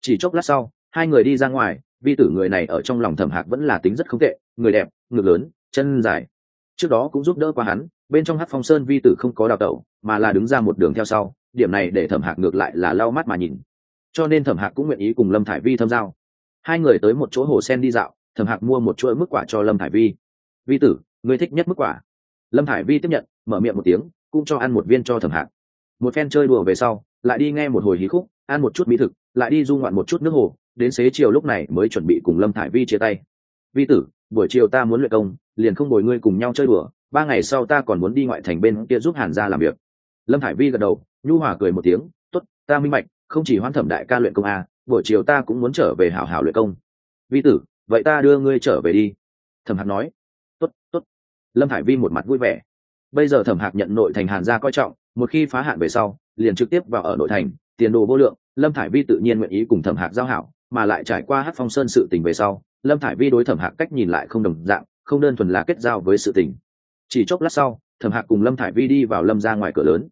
Chỉ chốc lát sau, hai người đi ra ngoài, vi tử người này ở trong lòng thẩm hạc vẫn là tính rất không tệ, người đẹp, ngực lớn, chân dài. Trước đó cũng giúp đỡ qua hắn, bên trong hát phong sơn vi tử không có đào tẩu, mà là đứng ra một đường theo sau, điểm này để thẩm hạc ngược lại là lau mắt mà nhìn. Cho nên thẩm hạc cũng nguyện ý cùng lâm thải vi thâm giao. Hai người tới một chỗ hồ sen đi dạo thẩm hạc mua một chuỗi mức quả cho lâm thải vi. Vi tử người thích nhất mức quả? Lâm thải vi tiếp nhận, mở miệng một tiếng cũng cho ăn một viên cho thẩm hạc. Một phen chơi đùa về sau, lại đi nghe một hồi hí khúc, ăn một chút mỹ thực, lại đi du ngoạn một chút nước hồ, đến xế chiều lúc này mới chuẩn bị cùng lâm thải vi chia tay. Vi tử, buổi chiều ta muốn luyện công, liền không bồi ngươi cùng nhau chơi đùa, ba ngày sau ta còn muốn đi ngoại thành bên kia giúp hàn gia làm việc. Lâm thải vi gật đầu, nhu hòa cười một tiếng t ố t ta minh mạch không chỉ hoan thẩm đại ca luyện công a buổi chiều ta cũng muốn trở về hảo hảo luyện công. Vi tử, vậy ta đưa ngươi trở về đi. Thẩm hạc nói. T ố t t ố t lâm thải vi một mặt vui vẻ bây giờ thẩm hạc nhận nội thành hàn gia coi trọng, một khi phá hạn về sau, liền trực tiếp vào ở nội thành, tiền đồ vô lượng, lâm thải vi tự nhiên nguyện ý cùng thẩm hạc giao hảo, mà lại trải qua hát phong sơn sự tình về sau, lâm thải vi đối thẩm hạc cách nhìn lại không đồng dạng, không đơn thuần là kết giao với sự tình. Chỉ chốc lát sau, thẩm hạc cùng lâm thải vi đi vào lâm ra ngoài cửa lớn.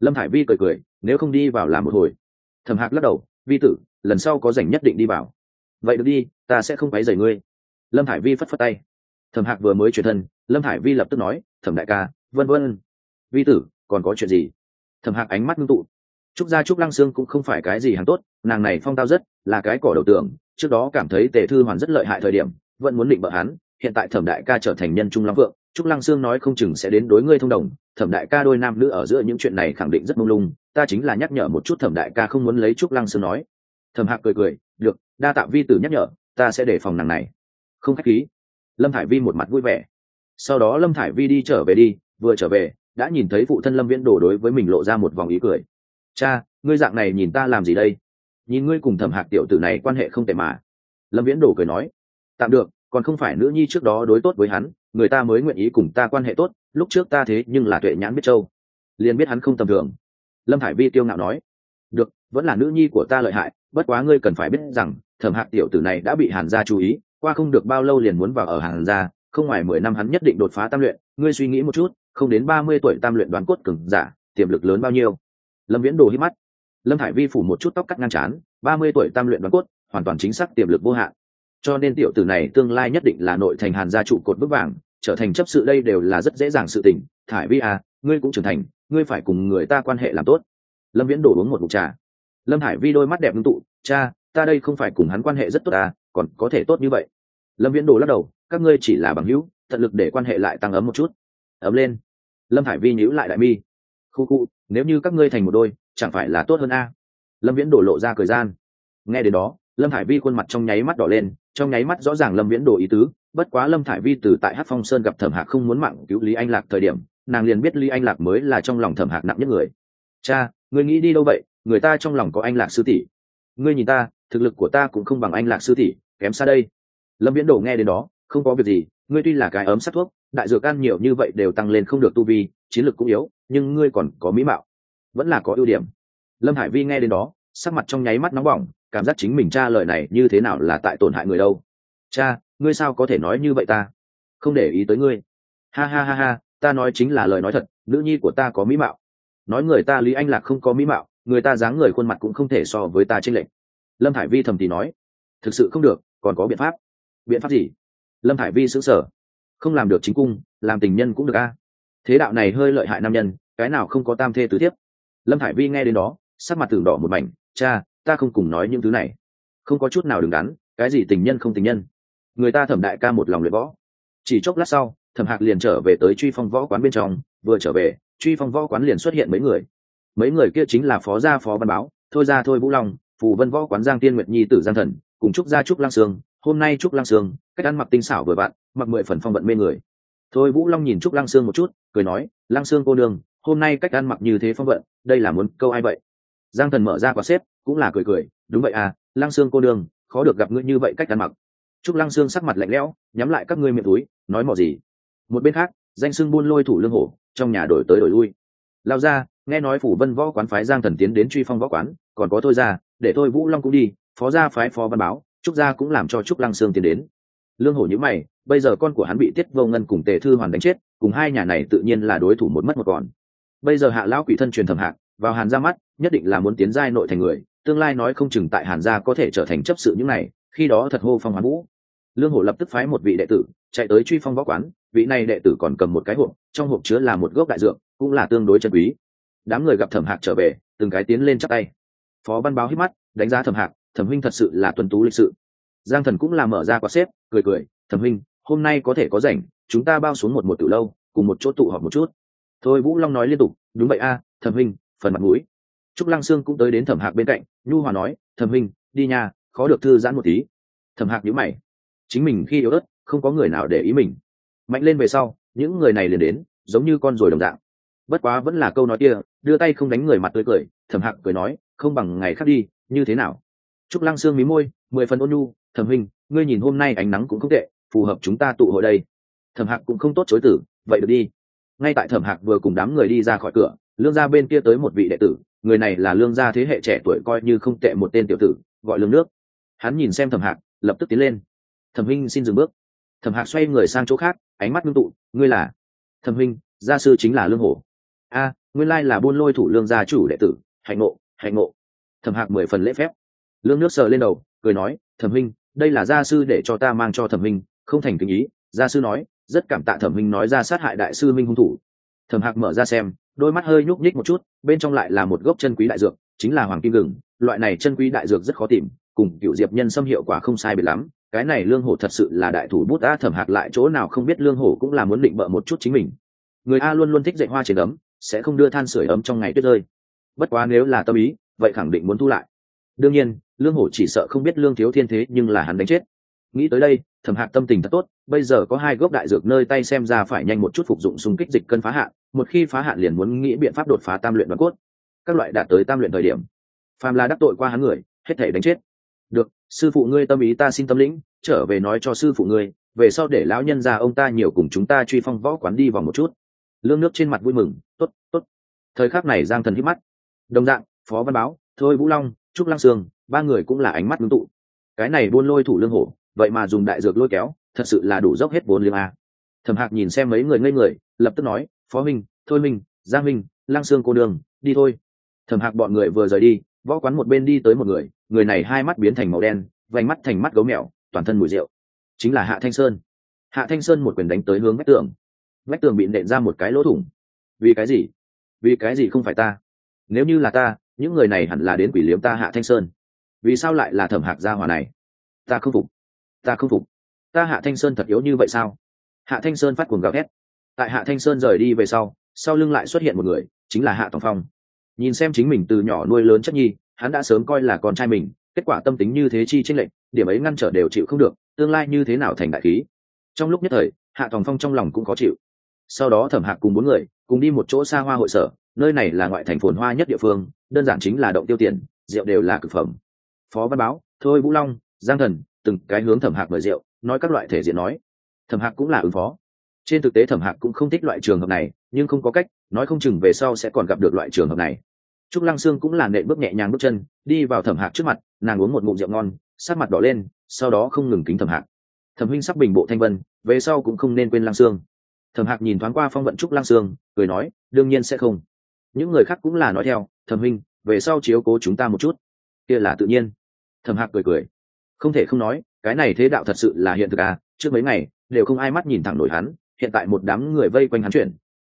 Lâm thải vi cười cười, nếu không đi vào làm một hồi. Thẩm hạc lắc đầu, vi tử, lần sau có rảnh nhất định đi vào. Vậy được đi, ta sẽ không quấy rầy ngươi. Lâm thải vi phất phất tay. Thẩm hạc vừa mới chuyển thân, lâm thải vi lập tức nói, thẩm đại ca vân vân. Vi tử, còn có chuyện gì? Thẩm hạc ánh mắt ngưng tụ. Trúc gia trúc lăng sương cũng không phải cái gì hàng tốt, nàng này phong tao rất, là cái cỏ đầu tượng trước đó cảm thấy tề thư hoàn rất lợi hại thời điểm, vẫn muốn định bợ hắn, hiện tại thẩm đại ca trở thành nhân trung lắm vượng trúc lăng sương nói không chừng sẽ đến đối ngươi thông đồng, thẩm đại ca đôi nam nữ ở giữa những chuyện này khẳng định rất mông lung, ta chính là nhắc nhở một chút thẩm đại ca không muốn lấy trúc lăng sương nói. Thẩm hạc cười cười, được, đa tạ vi tử nhắc nhở, ta sẽ để phòng nàng này. Không khách khí. Lâm thải vi một mặt vui vẻ. Sau đó lâm thải vi đi trở về đi vừa trở về, đã nhìn thấy phụ thân lâm viễn đổ đối với mình lộ ra một vòng ý cười. Cha, ngươi dạng này nhìn ta làm gì đây? Nhìn ngươi cùng thẩm hạc tiểu tử này quan hệ không tệ mà. Lâm viễn đổ cười nói. Tạm được, còn không phải nữ nhi trước đó đối tốt với hắn, người ta mới nguyện ý cùng ta quan hệ tốt, lúc trước ta thế nhưng là tuệ nhãn biết châu. Liền biết hắn không tầm thường. Lâm hải vi tiêu ngạo nói. Được, vẫn là nữ nhi của ta lợi hại, bất quá ngươi cần phải biết rằng, thẩm hạc tiểu tử này đã bị hàn gia chú ý, qua không được bao lâu liền muốn vào ở hàn gia, không ngoài mười năm hắn nhất định đột phá tam luyện, ngươi suy nghĩ một chút không đến ba mươi tuổi tam luyện đoán cốt cường giả, tiềm lực lớn bao nhiêu? Lâm viễn đồ hít mắt. Lâm hải vi phủ một chút tóc cắt ngang chán ba mươi tuổi tam luyện đoán cốt, hoàn toàn chính xác tiềm lực vô hạn. Cho nên tiểu tử này tương lai nhất định là nội thành hàn gia trụ cột bức vàng, trở thành chấp sự đây đều là rất dễ dàng sự tình. Thải vi à ngươi cũng trưởng thành, ngươi phải cùng người ta quan hệ làm tốt. Lâm viễn đổ uống một mục trà. Lâm hải vi đôi mắt đẹp ngưng tụ, cha, ta đây không phải cùng hắn quan hệ rất tốt à còn có thể tốt như vậy. Lâm viễn đổ lắc đầu, các ngươi chỉ là bằng hữu, tận lực để quan hệ lại tăng ấm một chút ấm lên. Lâm hải vi nhữ lại đại mi. Khu khu, nếu như các ngươi thành một đôi, chẳng phải là tốt hơn a? Lâm viễn đổ lộ ra thời gian. Nghe đến đó, lâm hải vi khuôn mặt trong nháy mắt đỏ lên, trong nháy mắt rõ ràng lâm viễn đổ ý tứ, bất quá lâm thải vi từ tại hát phong sơn gặp thẩm hạc không muốn mạng cứu lý anh lạc thời điểm, nàng liền biết lý anh lạc mới là trong lòng thẩm hạc nặng nhất người. Cha người nghĩ đi đâu vậy? Người ta trong lòng có anh lạc sư tỷ. Ngươi nhìn ta, thực lực của ta cũng không bằng anh lạc sư tỷ, kém xa đây. Lâm viễn đổ nghe đến đó, không có việc gì, ngươi tuy là cái ấm sát thuốc đại dược ăn nhiều như vậy đều tăng lên không được tu vi, chiến lược cũng yếu, nhưng ngươi còn có mỹ mạo, vẫn là có ưu điểm. Lâm hải vi nghe đến đó, sắc mặt trong nháy mắt nóng bỏng, cảm giác chính mình tra lời này như thế nào là tại tổn hại người đâu. Cha, ngươi sao có thể nói như vậy ta? Không để ý tới ngươi. Ha ha ha ha, ta nói chính là lời nói thật, nữ nhi của ta có mỹ mạo. Nói người ta lý anh lạc không có mỹ mạo, người ta dáng người khuôn mặt cũng không thể so với ta tranh lệch. Lâm thải vi thầm thì nói. Thực sự không được, còn có biện pháp. Biện pháp gì? Lâm thải vi xứng sở không làm được chính cung, làm tình nhân cũng được a. Thế đạo này hơi lợi hại nam nhân, cái nào không có tam thê tứ thiếp? Lâm thải vi nghe đến đó, sắc mặt tường đỏ một mảnh, cha, ta không cùng nói những thứ này. Không có chút nào đứng đắn, cái gì tình nhân không tình nhân. Người ta thẩm đại ca một lòng luyện võ. Chỉ chốc lát sau, thẩm hạc liền trở về tới truy phong võ quán bên trong, vừa trở về, truy phong võ quán liền xuất hiện mấy người. Mấy người kia chính là phó gia phó văn báo, thôi ra thôi vũ long, phù vân võ quán giang tiên nguyệt nhi tử giang thần, cùng trúc gia trúc lang sương hôm nay trúc lang sương, cách ăn mặc tinh xảo vừa bạn mặc mười phần phong vận mê người. Thôi vũ long nhìn trúc lang sương một chút, cười nói lang sương cô nương, hôm nay cách ăn mặc như thế phong vận, đây là muốn câu ai vậy? Giang thần mở ra quả xếp, cũng là cười cười, đúng vậy à lang sương cô nương, khó được gặp ngươi như vậy cách ăn mặc. Trúc lăng sương sắc mặt lạnh lẽo, nhắm lại các ngươi miệng túi, nói mò gì? Một bên khác, danh sưng buôn lôi thủ lương hổ, trong nhà đổi tới đổi lui. Lao ra, nghe nói phủ vân võ quán phái giang thần tiến đến truy phong võ quán, còn có thôi ra, để thôi vũ long cũng đi, phó gia phái phó văn báo trúc gia cũng làm cho trúc lăng sương tiến đến. Lương hổ nhữ mày, bây giờ con của hắn bị tiết vô ngân cùng tề thư hoàn đánh chết, cùng hai nhà này tự nhiên là đối thủ một mất một còn. Bây giờ hạ lão quỷ thân truyền thẩm hạc vào hàn ra mắt, nhất định là muốn tiến giai nội thành người, tương lai nói không chừng tại hàn gia có thể trở thành chấp sự những này, khi đó thật hô phong hoán vũ. Lương hổ lập tức phái một vị đệ tử, chạy tới truy phong võ quán, vị này đệ tử còn cầm một cái hộp, trong hộp chứa là một gốc đại dược, cũng là tương đối chân quý. Đám người gặp thẩm hạc trở về, từng cái tiến lên chắc tay. Phó văn báo hít mắt, đánh giá thẩm hạc thẩm huynh thật sự là tuân tú lịch sự. Giang thần cũng là mở ra quạt xếp, cười cười, thẩm huynh, hôm nay có thể có rảnh, chúng ta bao xuống một một từ lâu, cùng một chỗ tụ họp một chút. Thôi vũ long nói liên tục, đúng vậy a, thẩm huynh, phần mặt mũi. Trúc lăng sương cũng tới đến thẩm hạc bên cạnh, nhu hòa nói, thẩm huynh, đi nhà khó được thư giãn một tí. Thẩm hạc nhíu mày, chính mình khi yếu ớt, không có người nào để ý mình. Mạnh lên về sau, những người này liền đến, giống như con ruồi đồng dạng. Bất quá vẫn là câu nói kia, đưa tay không đánh người mặt tươi cười, thẩm hạc cười nói, không bằng ngày khác đi, như thế nào? Trúc lăng xương mí môi, mười phần ôn nhu, thẩm huynh, ngươi nhìn hôm nay ánh nắng cũng không tệ, phù hợp chúng ta tụ hội đây. Thẩm hạc cũng không tốt chối tử vậy được đi. Ngay tại thẩm hạc vừa cùng đám người đi ra khỏi cửa, lương gia bên kia tới một vị đệ tử, người này là lương gia thế hệ trẻ tuổi coi như không tệ một tên tiểu tử, gọi lương nước. Hắn nhìn xem thẩm hạc, lập tức tiến lên. Thẩm huynh xin dừng bước. Thẩm hạc xoay người sang chỗ khác, ánh mắt ngưng tụ, ngươi là? Thẩm huynh, gia sư chính là lương hổ. A, nguyên lai là buôn lôi thủ lương gia chủ đệ tử, hạnh ngộ hạnh ngộ. Thẩm hạc mười phần lễ phép lương nước sờ lên đầu cười nói thẩm Minh, đây là gia sư để cho ta mang cho thẩm Minh, không thành kinh ý gia sư nói rất cảm tạ thẩm Minh nói ra sát hại đại sư minh hung thủ. Thẩm hạc mở ra xem đôi mắt hơi nhúc nhích một chút bên trong lại là một gốc chân quý đại dược chính là hoàng kim gừng. Loại này chân quý đại dược rất khó tìm cùng cựu diệp nhân xâm hiệu quả không sai biệt lắm. Cái này lương hổ thật sự là đại thủ bút a thẩm hạc lại chỗ nào không biết lương hổ cũng là muốn định bợ một chút chính mình. Người a luôn luôn thích dạy hoa trên ấm sẽ không đưa than sửa ấm trong ngày tuyết rơi. Bất quá nếu là tâm ý vậy khẳng định muốn thu lại đương nhiên, lương hổ chỉ sợ không biết lương thiếu thiên thế nhưng là hắn đánh chết. Nghĩ tới đây, thẩm hạc tâm tình thật tốt, bây giờ có hai gốc đại dược nơi tay xem ra phải nhanh một chút phục dụng xung kích dịch cân phá hạn, một khi phá hạn liền muốn nghĩ biện pháp đột phá tam luyện đoàn cốt. Các loại đạt tới tam luyện thời điểm, phàm là đắc tội qua hắn người, hết thể đánh chết. Được, sư phụ ngươi tâm ý ta xin tâm lĩnh, trở về nói cho sư phụ ngươi, về sau để lão nhân ra ông ta nhiều cùng chúng ta truy phong võ quán đi vòng một chút. Lương nước trên mặt vui mừng t ố t t ố t thời khắc này giang thần hít mắt. Đồng dạng, phó văn báo, thôi vũ long trúc lăng sương, ba người cũng là ánh mắt ngưng tụ. Cái này buôn lôi thủ lương hổ, vậy mà dùng đại dược lôi kéo, thật sự là đủ dốc hết vốn liêm a. Thẩm hạc nhìn xem mấy người ngây người, lập tức nói, phó minh, thôi minh, giang minh, lăng sương cô đường đi thôi. Thẩm hạc bọn người vừa rời đi, võ quán một bên đi tới một người người này hai mắt biến thành màu đen, vành mắt thành mắt gấu mèo, toàn thân mùi rượu. Chính là hạ thanh sơn. Hạ thanh sơn một quyền đánh tới hướng vách tường. Vách tường bị nện ra một cái lỗ thủng. Vì cái gì? Vì cái gì không phải ta? Nếu như là ta những người này hẳn là đến quỷ liếm ta hạ thanh sơn. Vì sao lại là thẩm hạc gia hòa này? Ta không phục. Ta không phục. Ta hạ thanh sơn thật yếu như vậy sao? Hạ thanh sơn phát cuồng gào thét. Tại hạ thanh sơn rời đi về sau sau lưng lại xuất hiện một người, chính là hạ tòng phong. Nhìn xem chính mình từ nhỏ nuôi lớn chất nhi, hắn đã sớm coi là con trai mình, kết quả tâm tính như thế chi tranh lệch, điểm ấy ngăn trở đều chịu không được, tương lai như thế nào thành đại khí. Trong lúc nhất thời, hạ tòng phong trong lòng cũng khó chịu. Sau đó thẩm hạc cùng bốn người, cùng đi một chỗ xa hoa hội sở, nơi này là ngoại thành phồn hoa nhất địa phương đơn giản chính là động tiêu tiền, rượu đều là cực phẩm. Phó văn báo, thôi vũ long, giang thần, từng cái hướng thẩm hạc mời rượu, nói các loại thể diện nói. Thẩm hạc cũng là ứng phó. Trên thực tế thẩm hạc cũng không thích loại trường hợp này, nhưng không có cách, nói không chừng về sau sẽ còn gặp được loại trường hợp này. Trúc lăng sương cũng là nệ bước nhẹ nhàng bước chân, đi vào thẩm hạc trước mặt, nàng uống một ngụm rượu ngon sát mặt đỏ lên, sau đó không ngừng kính thẩm hạc. Thẩm huynh sắp bình bộ thanh vân, về sau cũng không nên quên lang sương. Thẩm hạc nhìn thoáng qua phong vận trúc lang sương, cười nói, đương nhiên sẽ không. Những người khác cũng là nói theo thẩm huynh về sau chiếu cố chúng ta một chút. Kia là tự nhiên. Thẩm hạc cười cười. Không thể không nói cái này thế đạo thật sự là hiện thực à trước mấy ngày đều không ai mắt nhìn thẳng nổi hắn hiện tại một đám người vây quanh hắn chuyển.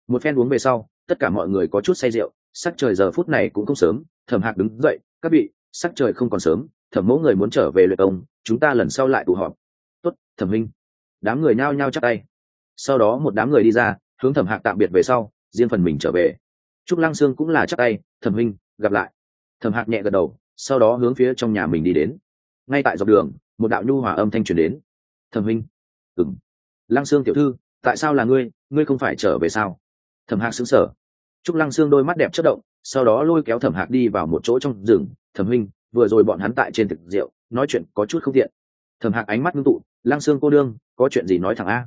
Một phen uống về sau tất cả mọi người có chút say rượu sắc trời giờ phút này cũng không sớm thẩm hạc đứng dậy các vị sắc trời không còn sớm thẩm mẫu người muốn trở về luyện ông, chúng ta lần sau lại tụ họp. Tốt thẩm minh đám người nhao nhao chắc tay. Sau đó một đám người đi ra hướng thẩm hạc tạm biệt về sau riêng phần mình trở về trúc lăng sương cũng là chắc tay, thẩm minh gặp lại. Thẩm hạc nhẹ gật đầu, sau đó hướng phía trong nhà mình đi đến. Ngay tại dọc đường, một đạo nhu hòa âm thanh truyền đến. Thẩm minh ừng lăng sương tiểu thư, tại sao là ngươi? Ngươi không phải trở về sao? Thẩm hạc xứng sở trúc lăng sương đôi mắt đẹp chất động, sau đó lôi kéo thẩm hạc đi vào một chỗ trong rừng. Thẩm minh vừa rồi bọn hắn tại trên thực rượu, nói chuyện có chút không tiện. Thẩm hạc ánh mắt ngưng tụ, lăng sương cô đương, có chuyện gì nói thẳng a?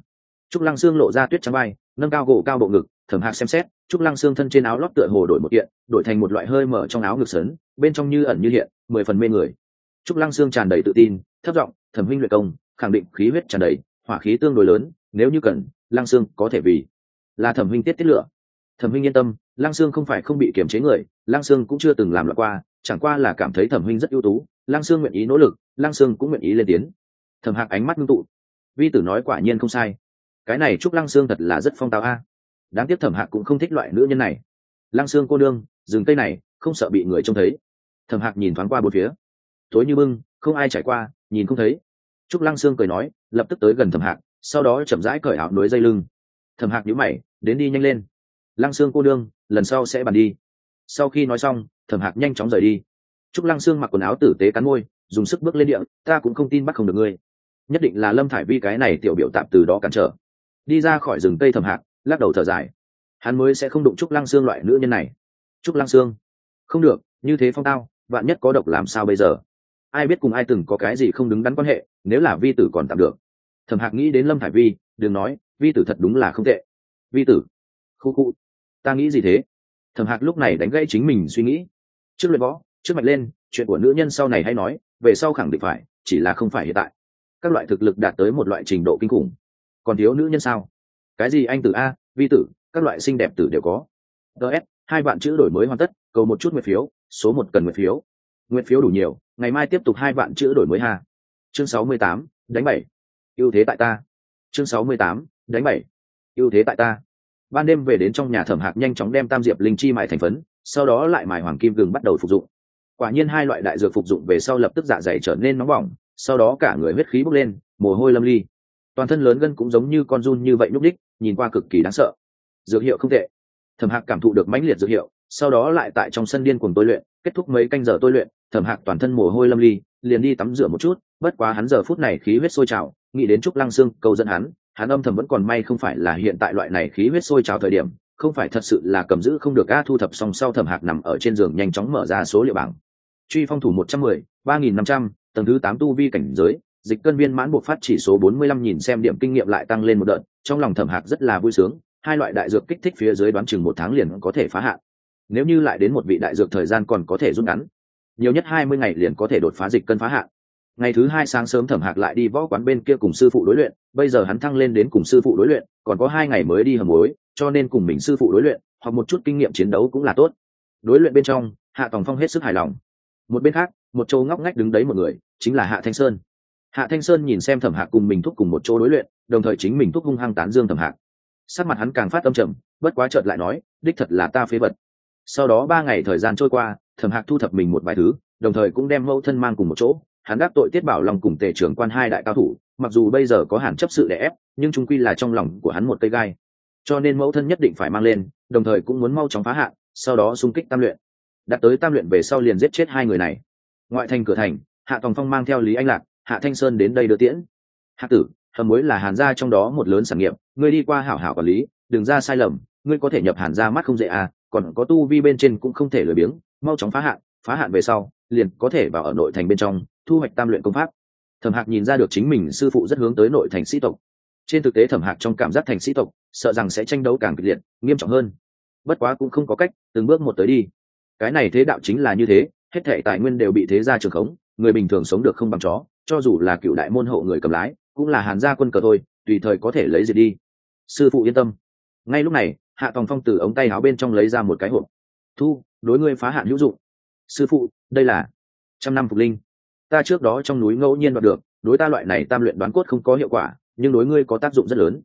Trúc lăng sương lộ ra tuyết trắng bay, nâng cao gỗ cao bộ ngực, thẩm hạc xem xét trúc lăng sương thân trên áo lót tựa hồ đổi một kiện, đổi thành một loại hơi mở trong áo ngực sớn bên trong như ẩn như hiện, mười phần mê người. Trúc lăng sương tràn đầy tự tin, thấp giọng, thẩm huynh luyện công, khẳng định khí huyết tràn đầy, hỏa khí tương đối lớn, nếu như cần, lăng sương có thể vì là thẩm huynh tiết tiết lửa. Thẩm huynh yên tâm, lăng sương không phải không bị kiềm chế người, lăng sương cũng chưa từng làm loại qua, chẳng qua là cảm thấy thẩm huynh rất ưu tú, lăng sương nguyện ý nỗ lực, lăng sương cũng nguyện ý lên tiến thẩm hạc ánh mắt ngưng tụ. Vi tử nói quả nhiên không sai. Cái này chúc lăng sương thật là rất phong tao a đáng tiếc thẩm hạc cũng không thích loại nữ nhân này. Lăng sương cô đương rừng cây này, không sợ bị người trông thấy. Thẩm hạc nhìn thoáng qua bốn phía. Tối như bưng, không ai trải qua, nhìn không thấy. Trúc lăng sương cười nói, lập tức tới gần thẩm hạc, sau đó chậm rãi cởi áo nối dây lưng. Thẩm hạc nhíu mày, đến đi nhanh lên. Lăng sương cô đương lần sau sẽ bàn đi. Sau khi nói xong, thẩm hạc nhanh chóng rời đi. Trúc lăng sương mặc quần áo tử tế cắn môi, dùng sức bước lên địa, ta cũng không tin bắt không được ngươi. Nhất định là lâm thải vi cái này tiểu biểu tạm từ đó cản trở. Đi ra khỏi rừng cây thẩm hạc lắc đầu thở dài. Hắn mới sẽ không đụng trúc lăng xương loại nữ nhân này. Trúc lăng xương không được, như thế phong tao, vạn nhất có độc làm sao bây giờ? Ai biết cùng ai từng có cái gì không đứng đắn quan hệ, nếu là vi tử còn tạm được. Thẩm hạc nghĩ đến lâm thải vi, đừng nói, vi tử thật đúng là không tệ. Vi tử? Khu khu. Ta nghĩ gì thế? Thẩm hạc lúc này đánh gãy chính mình suy nghĩ. Trước luyện võ, trước mạch lên, chuyện của nữ nhân sau này hay nói, về sau khẳng định phải, chỉ là không phải hiện tại. Các loại thực lực đạt tới một loại trình độ kinh khủng. Còn thiếu nữ nhân sao? Cái gì anh tử a, vi tử, các loại xinh đẹp tử đều có. Ts hai bạn chữ đổi mới hoàn tất, cầu một chút nguyện phiếu, số một cần nguyện phiếu. Nguyện phiếu đủ nhiều, ngày mai tiếp tục hai bạn chữ đổi mới ha. Chương sáu mươi tám, đánh bảy. Ưu thế tại ta. Chương sáu mươi tám, đánh bảy. Ưu thế tại ta. Ban đêm về đến trong nhà thẩm hạc nhanh chóng đem tam diệp linh chi mại thành phấn, sau đó lại mài hoàng kim gừng bắt đầu phục dụng. Quả nhiên hai loại đại dược phục dụng về sau lập tức dạ dày trở nên nóng bỏng, sau đó cả người huyết khí bốc lên, mồ hôi lâm ly. Toàn thân lớn gân cũng giống như con run như vậy nhúc đích nhìn qua cực kỳ đáng sợ. Dược hiệu không tệ. Thẩm hạc cảm thụ được mãnh liệt dược hiệu sau đó lại tại trong sân điên cùng tôi luyện kết thúc mấy canh giờ tôi luyện thẩm hạc toàn thân mồ hôi lâm ly liền đi tắm rửa một chút bất quá hắn giờ phút này khí huyết sôi trào nghĩ đến trúc lăng xương cầu dẫn hắn hắn âm thầm vẫn còn may không phải là hiện tại loại này khí huyết sôi trào thời điểm không phải thật sự là cầm giữ không được a thu thập xong sau thẩm hạc nằm ở trên giường nhanh chóng mở ra số liệu bảng. Truy phong thủ một trăm mười ba nghìn năm trăm tầng thứ tám tu vi cảnh giới dịch cân viên mãn buộc phát chỉ số bốn mươi lăm nghìn, xem điểm kinh nghiệm lại tăng lên một đợt trong lòng thẩm hạc rất là vui sướng, hai loại đại dược kích thích phía dưới đoán chừng một tháng liền có thể phá hạn. Nếu như lại đến một vị đại dược thời gian còn có thể rút ngắn, nhiều nhất hai mươi ngày liền có thể đột phá dịch cân phá hạn. Ngày thứ hai sáng sớm thẩm hạc lại đi võ quán bên kia cùng sư phụ đối luyện, bây giờ hắn thăng lên đến cùng sư phụ đối luyện, còn có hai ngày mới đi hầm mối cho nên cùng mình sư phụ đối luyện hoặc một chút kinh nghiệm chiến đấu cũng là tốt. Đối luyện bên trong, hạ tòng phong hết sức hài lòng. Một bên khác, một châu ngóc ngách đứng đấy một người, chính là hạ thanh sơn. Hạ thanh sơn nhìn xem thẩm hạc cùng mình thúc cùng một chỗ đối luyện đồng thời chính mình thúc hung hăng tán dương thẩm hạc. Sắc mặt hắn càng phát tâm trầm, bất quá chợt lại nói, đích thật là ta phế vật. Sau đó ba ngày thời gian trôi qua thẩm hạc thu thập mình một vài thứ, đồng thời cũng đem mẫu thân mang cùng một chỗ. Hắn đáp tội tiết bảo lòng cùng tề trưởng quan hai đại cao thủ, mặc dù bây giờ có hàn chấp sự để ép, nhưng trung quy là trong lòng của hắn một cây gai. Cho nên mẫu thân nhất định phải mang lên, đồng thời cũng muốn mau chóng phá hạn, sau đó xung kích tam luyện. Đã tới tam luyện về sau liền giết chết hai người này. Ngoại thành cửa thành, hạ tòng phong mang theo lý anh lạc, hạ thanh sơn đến đây đưa tiễn. Hạ tử hầm muối là hàn gia trong đó một lớn sản nghiệp, ngươi đi qua hảo hảo quản lý, đừng ra sai lầm, ngươi có thể nhập hàn gia mắt không dễ à còn có tu vi bên trên cũng không thể lười biếng, mau chóng phá hạn phá hạn về sau, liền có thể vào ở nội thành bên trong, thu hoạch tam luyện công pháp. Thẩm hạc nhìn ra được chính mình sư phụ rất hướng tới nội thành sĩ tộc. Trên thực tế thẩm hạc trong cảm giác thành sĩ tộc, sợ rằng sẽ tranh đấu càng kịch liệt, nghiêm trọng hơn. Bất quá cũng không có cách, từng bước một tới đi. Cái này thế đạo chính là như thế, hết thể tài nguyên đều bị thế gia trường khống, người bình thường sống được không bằng chó, cho dù là cựu đại môn hộ người cầm lái cũng là hàn gia quân cờ thôi, tùy thời có thể lấy gì đi. Sư phụ yên tâm. Ngay lúc này, hạ tòng phong từ ống tay áo bên trong lấy ra một cái hộp. Thu, đối ngươi phá hạn hữu dụng. Sư phụ, đây là trăm năm phục linh. Ta trước đó trong núi ngẫu nhiên đoạt được, đối ta loại này tam luyện đoán cốt không có hiệu quả, nhưng đối ngươi có tác dụng rất lớn.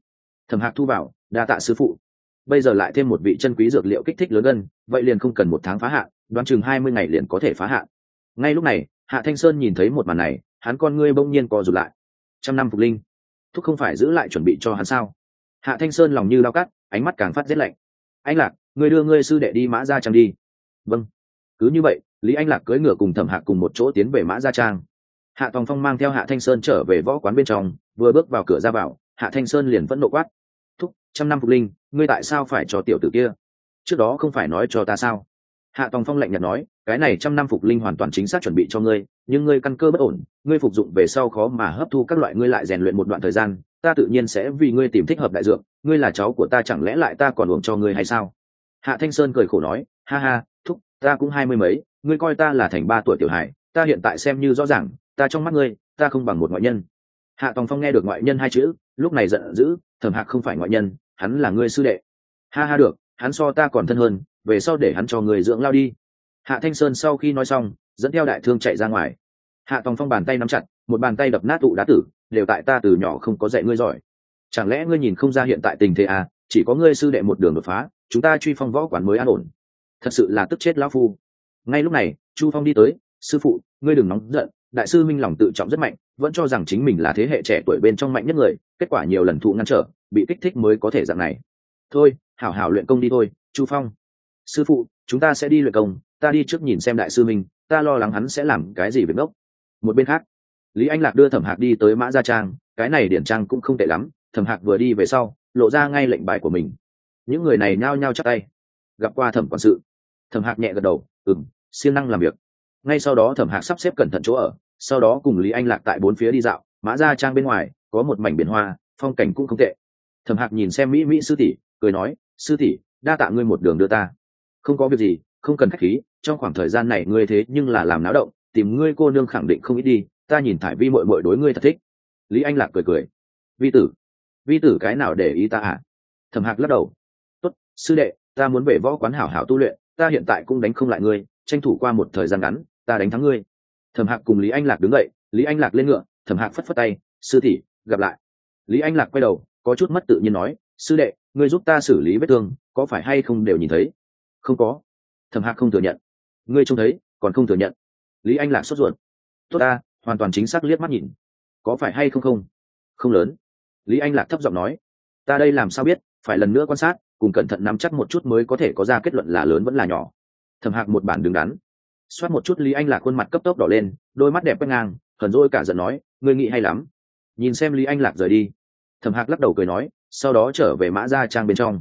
Thẩm hạc thu vào đa tạ sư phụ. Bây giờ lại thêm một vị chân quý dược liệu kích thích lớn gân, vậy liền không cần một tháng phá hạn, đoán chừng hai mươi ngày liền có thể phá hạn. Ngay lúc này, hạ thanh sơn nhìn thấy một màn này, hắn con ngươi bỗng nhiên co rụt lại trăm năm phục linh. Thúc không phải giữ lại chuẩn bị cho hắn sao? Hạ thanh sơn lòng như lao cắt, ánh mắt càng phát rét lạnh. Anh lạc, người đưa ngươi sư đệ đi mã gia trang đi. Vâng. Cứ như vậy, lý anh lạc cưỡi ngựa cùng thẩm hạ cùng một chỗ tiến về mã gia trang. Hạ tòng phong mang theo hạ thanh sơn trở về võ quán bên trong, vừa bước vào cửa ra vào, hạ thanh sơn liền vẫn nộ quát. Thúc, trăm năm phục linh, ngươi tại sao phải cho tiểu tử kia? Trước đó không phải nói cho ta sao? Hạ tòng phong lạnh nhạt nói, cái này trăm năm phục linh hoàn toàn chính xác chuẩn bị cho ngươi, nhưng ngươi căn cơ bất ổn, ngươi phục dụng về sau khó mà hấp thu các loại ngươi lại rèn luyện một đoạn thời gian, ta tự nhiên sẽ vì ngươi tìm thích hợp đại dược, ngươi là cháu của ta chẳng lẽ lại ta còn uống cho ngươi hay sao? Hạ thanh sơn cười khổ nói, ha ha, thúc, ta cũng hai mươi mấy, ngươi coi ta là thành ba tuổi tiểu hải ta hiện tại xem như rõ ràng, ta trong mắt ngươi, ta không bằng một ngoại nhân. Hạ tòng phong nghe được ngoại nhân hai chữ, lúc này giận dữ, thẩm hạc không phải ngoại nhân, hắn là ngươi sư đệ. Ha ha được, hắn so ta còn thân hơn về sau để hắn cho người dưỡng lao đi. Hạ thanh sơn sau khi nói xong, dẫn theo đại thương chạy ra ngoài. Hạ tòng phong bàn tay nắm chặt, một bàn tay đập nát tụ đá tử, đều tại ta từ nhỏ không có dạy ngươi giỏi. Chẳng lẽ ngươi nhìn không ra hiện tại tình thế à? Chỉ có ngươi sư đệ một đường đột phá, chúng ta truy phong võ quán mới an ổn. Thật sự là tức chết lão phu. Ngay lúc này, chu phong đi tới, sư phụ, ngươi đừng nóng giận, đại sư minh lòng tự trọng rất mạnh, vẫn cho rằng chính mình là thế hệ trẻ tuổi bên trong mạnh nhất người, kết quả nhiều lần thụ ngăn trở, bị kích thích mới có thể dạng này. Thôi, hảo hảo luyện công đi thôi, chu phong sư phụ, chúng ta sẽ đi luyện công, ta đi trước nhìn xem đại sư minh ta lo lắng hắn sẽ làm cái gì với ngốc. Một bên khác, lý anh lạc đưa thẩm hạc đi tới mã gia trang, cái này điển trang cũng không tệ lắm, thẩm hạc vừa đi về sau, lộ ra ngay lệnh bài của mình. Những người này nhao nhao chắc tay. Gặp qua thẩm quản sự. Thẩm hạc nhẹ gật đầu ừng siêng năng làm việc. Ngay sau đó thẩm hạc sắp xếp cẩn thận chỗ ở, sau đó cùng lý anh lạc tại bốn phía đi dạo, mã gia trang bên ngoài, có một mảnh biển hoa, phong cảnh cũng không tệ. Thẩm hạc nhìn xem mỹ mỹ sư tỷ, cười nói, sư tỷ, đa tạ ngươi một đường đưa ta không có việc gì, không cần khách khí, trong khoảng thời gian này ngươi thế nhưng là làm náo động, tìm ngươi cô nương khẳng định không ít đi, ta nhìn thải vi mội mội đối ngươi thật thích. Lý anh lạc cười cười. Vi tử vi tử cái nào để ý ta à? Thẩm hạc lắc đầu. Tốt, sư đệ, ta muốn về võ quán hảo hảo tu luyện, ta hiện tại cũng đánh không lại ngươi, tranh thủ qua một thời gian ngắn, ta đánh thắng ngươi. Thẩm hạc cùng lý anh lạc đứng dậy, lý anh lạc lên ngựa, thẩm hạc phất phất tay, sư tỷ, gặp lại. Lý anh lạc quay đầu, có chút mất tự nhiên nói, sư đệ, ngươi giúp ta xử lý vết thương, có phải hay không đều nhìn thấy? Không có. Thẩm hạc không thừa nhận. Ngươi trông thấy, còn không thừa nhận. Lý anh lạc sốt ruột. Tốt ta, hoàn toàn chính xác liếc mắt nhìn. Có phải hay không không? Không lớn. Lý anh lạc thấp giọng nói. Ta đây làm sao biết, phải lần nữa quan sát, cùng cẩn thận nắm chắc một chút mới có thể có ra kết luận là lớn vẫn là nhỏ. Thầm hạc một bản đứng đắn. Xoát một chút lý anh lạc khuôn mặt cấp tốc đỏ lên, đôi mắt đẹp quét ngang, hờn dỗi cả giận nói, ngươi nghĩ hay lắm. Nhìn xem lý anh lạc rời đi. Thầm hạc lắc đầu cười nói, sau đó trở về mã gia trang bên trong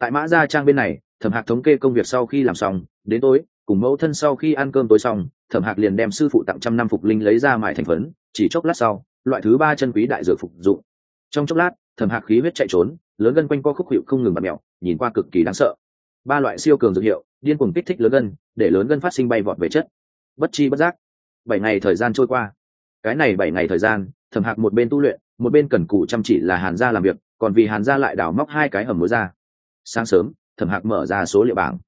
tại mã gia trang bên này, thẩm hạc thống kê công việc sau khi làm xong, đến tối, cùng mẫu thân sau khi ăn cơm tối xong, thẩm hạc liền đem sư phụ tặng trăm năm phục linh lấy ra mài thành phấn, chỉ chốc lát sau, loại thứ ba chân quý đại dược phục dụng. Trong chốc lát, thẩm hạc khí huyết chạy trốn, lớn gân quanh co khúc hiệu không ngừng bật mẹo, nhìn qua cực kỳ đáng sợ. Ba loại siêu cường dược hiệu, điên cuồng kích thích lớn gân, để lớn gân phát sinh bay vọt về chất. Bất chi bất giác, bảy ngày thời gian trôi qua. Cái này bảy ngày thời gian, thẩm hạc một bên tu luyện, một bên cần cù chăm chỉ là hàn gia làm việc, còn vì hàn gia lại đào móc hai cái hầm mối ra sáng sớm, thẩm hạc mở ra số liệu bảng.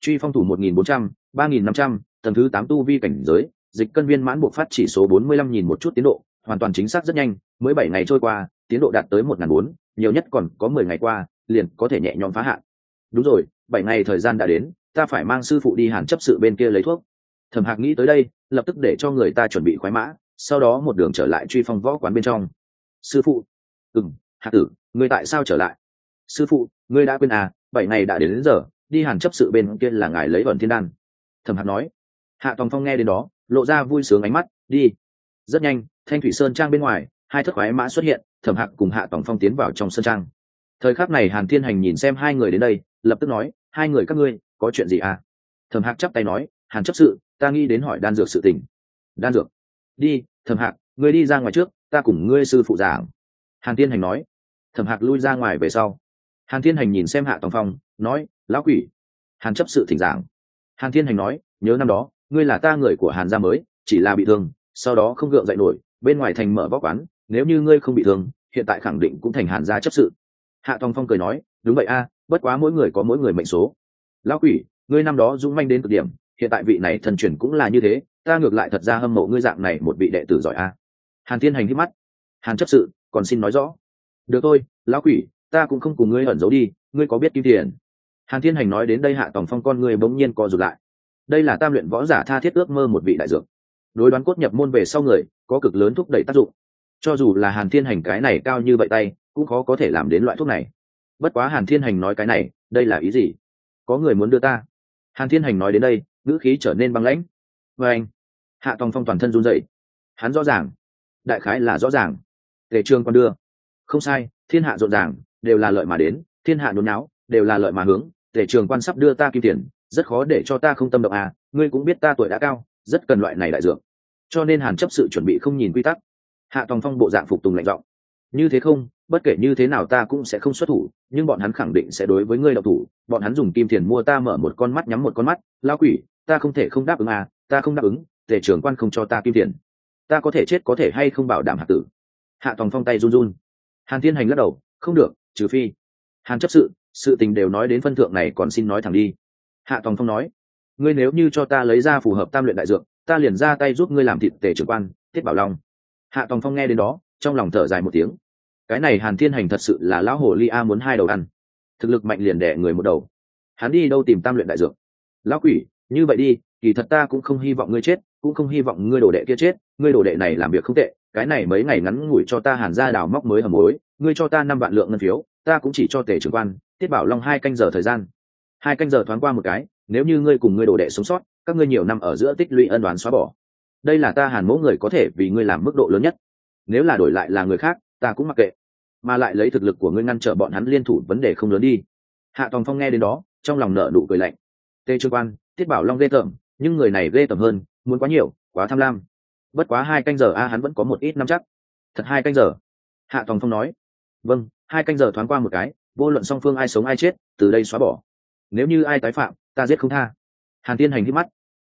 Truy phong thủ một nghìn bốn trăm, ba nghìn năm trăm, tầng thứ tám tu vi cảnh giới, dịch cân viên mãn buộc phát chỉ số bốn mươi lăm nghìn một chút tiến độ, hoàn toàn chính xác rất nhanh, mới bảy ngày trôi qua, tiến độ đạt tới một ngàn bốn nhiều nhất còn có mười ngày qua, liền có thể nhẹ nhõm phá hạn. Đúng rồi, bảy ngày thời gian đã đến, ta phải mang sư phụ đi hàn chấp sự bên kia lấy thuốc. Thẩm hạc nghĩ tới đây, lập tức để cho người ta chuẩn bị khoái mã, sau đó một đường trở lại truy phong võ quán bên trong. Sư phụ. Ừ m hạc tử ngươi tại sao trở lại? Sư phụ ngươi đã quên à bảy ngày đã đến, đến giờ đi hàn chấp sự bên kia là ngài lấy vẩn thiên đan. Thẩm hạc nói. Hạ tòng phong nghe đến đó lộ ra vui sướng ánh mắt đi. Rất nhanh thanh thủy sơn trang bên ngoài hai thất khoái mã xuất hiện thẩm hạc cùng hạ tòng phong tiến vào trong sơn trang. Thời khắc này hàn thiên hành nhìn xem hai người đến đây lập tức nói hai người các ngươi có chuyện gì à? Thẩm hạc chắp tay nói hàn chấp sự ta nghĩ đến hỏi đan dược sự tình. Đan dược? Đi thẩm hạc ngươi đi ra ngoài trước ta cùng ngươi sư phụ giảng. Hàn thiên hành nói. Thẩm hạc lui ra ngoài về sau hàn thiên hành nhìn xem hạ tòng phong, nói, lão quỷ. Hàn chấp sự thỉnh giảng. Hàn thiên hành nói, nhớ năm đó, ngươi là ta người của hàn gia mới, chỉ là bị thương, sau đó không gượng dậy nổi, bên ngoài thành mở võ quán, nếu như ngươi không bị thương, hiện tại khẳng định cũng thành hàn gia chấp sự. Hạ tòng phong cười nói, đúng vậy a, bất quá mỗi người có mỗi người mệnh số. Lão quỷ, ngươi năm đó dũng manh đến cực điểm, hiện tại vị này thần truyền cũng là như thế, ta ngược lại thật ra hâm mộ ngươi dạng này một vị đệ tử giỏi a. Hàn thiên hành hít mắt. Hàn chấp sự, còn xin nói rõ. Được thôi, lão quỷ ta cũng không cùng ngươi ẩn giấu đi, ngươi có biết kim tiền? Hàn thiên hành nói đến đây hạ tòng phong con ngươi bỗng nhiên co rụt lại. Đây là tam luyện võ giả tha thiết ước mơ một vị đại dược. Đối đoán cốt nhập môn về sau người, có cực lớn thúc đẩy tác dụng. Cho dù là hàn thiên hành cái này cao như vậy tay, cũng khó có thể làm đến loại thuốc này. Bất quá hàn thiên hành nói cái này, đây là ý gì? Có người muốn đưa ta? Hàn thiên hành nói đến đây, ngữ khí trở nên băng lãnh. Vê anh, hạ tòng phong toàn thân run dậy hắn rõ ràng. Đại khái là rõ ràng. Tề trương con đưa. Không sai, thiên hạ rộn ràng đều là lợi mà đến, thiên hạ nôn não đều là lợi mà hướng, Tể trường quan sắp đưa ta kim tiền, rất khó để cho ta không tâm động à ngươi cũng biết ta tuổi đã cao, rất cần loại này đại dược. Cho nên hàn chấp sự chuẩn bị không nhìn quy tắc. Hạ tòng phong bộ dạng phục tùng lạnh giọng. Như thế không, bất kể như thế nào ta cũng sẽ không xuất thủ, nhưng bọn hắn khẳng định sẽ đối với ngươi đậu thủ. Bọn hắn dùng kim tiền mua ta mở một con mắt nhắm một con mắt lao quỷ, ta không thể không đáp ứng à ta không đáp ứng, tể trưởng quan không cho ta kim tiền. Ta có thể chết có thể hay không bảo đảm hạ tử. Hạ tòng phong tay run run. Hàn thiên hành lắc đầu, không được trừ phi. Hàn chấp sự sự tình đều nói đến phân thượng này còn xin nói thẳng đi. Hạ tòng phong nói, ngươi nếu như cho ta lấy ra phù hợp tam luyện đại dược, ta liền ra tay giúp ngươi làm thịt tề trưởng quan thiết bảo long. Hạ tòng phong nghe đến đó, trong lòng thở dài một tiếng. Cái này hàn thiên hành thật sự là lão hồ ly a muốn hai đầu ăn. Thực lực mạnh liền đẻ người một đầu. Hắn đi đâu tìm tam luyện đại dược? Lão quỷ, như vậy đi, kỳ thật ta cũng không hy vọng ngươi chết, cũng không hy vọng ngươi đồ đệ kia chết, ngươi đồ đệ này làm việc không tệ, cái này mấy ngày ngắn ngủi cho ta hàn ra đào móc mới hầm mối ngươi cho ta năm vạn lượng ngân phiếu, ta cũng chỉ cho tề trưởng quan, tiết bảo long hai canh giờ thời gian. Hai canh giờ thoáng qua một cái, nếu như ngươi cùng ngươi đồ đệ sống sót, các ngươi nhiều năm ở giữa tích lũy ân đoán xóa bỏ. Đây là ta hàn mẫu người có thể vì ngươi làm mức độ lớn nhất. Nếu là đổi lại là người khác, ta cũng mặc kệ. Mà lại lấy thực lực của ngươi ngăn trở bọn hắn liên thủ vấn đề không lớn đi. Hạ tòng phong nghe đến đó, trong lòng nợ nụ cười lạnh. Tê trương quan, tiết bảo long ghê tởm, nhưng người này ghê tởm hơn, muốn quá nhiều, quá tham lam. Bất quá hai canh giờ a, hắn vẫn có một ít năm chắc. Thật hai canh giờ. Hạ tòng phong nói vâng hai canh giờ thoáng qua một cái, vô luận song phương ai sống ai chết, từ đây xóa bỏ. Nếu như ai tái phạm, ta giết không tha. Hàn tiên hành hít mắt.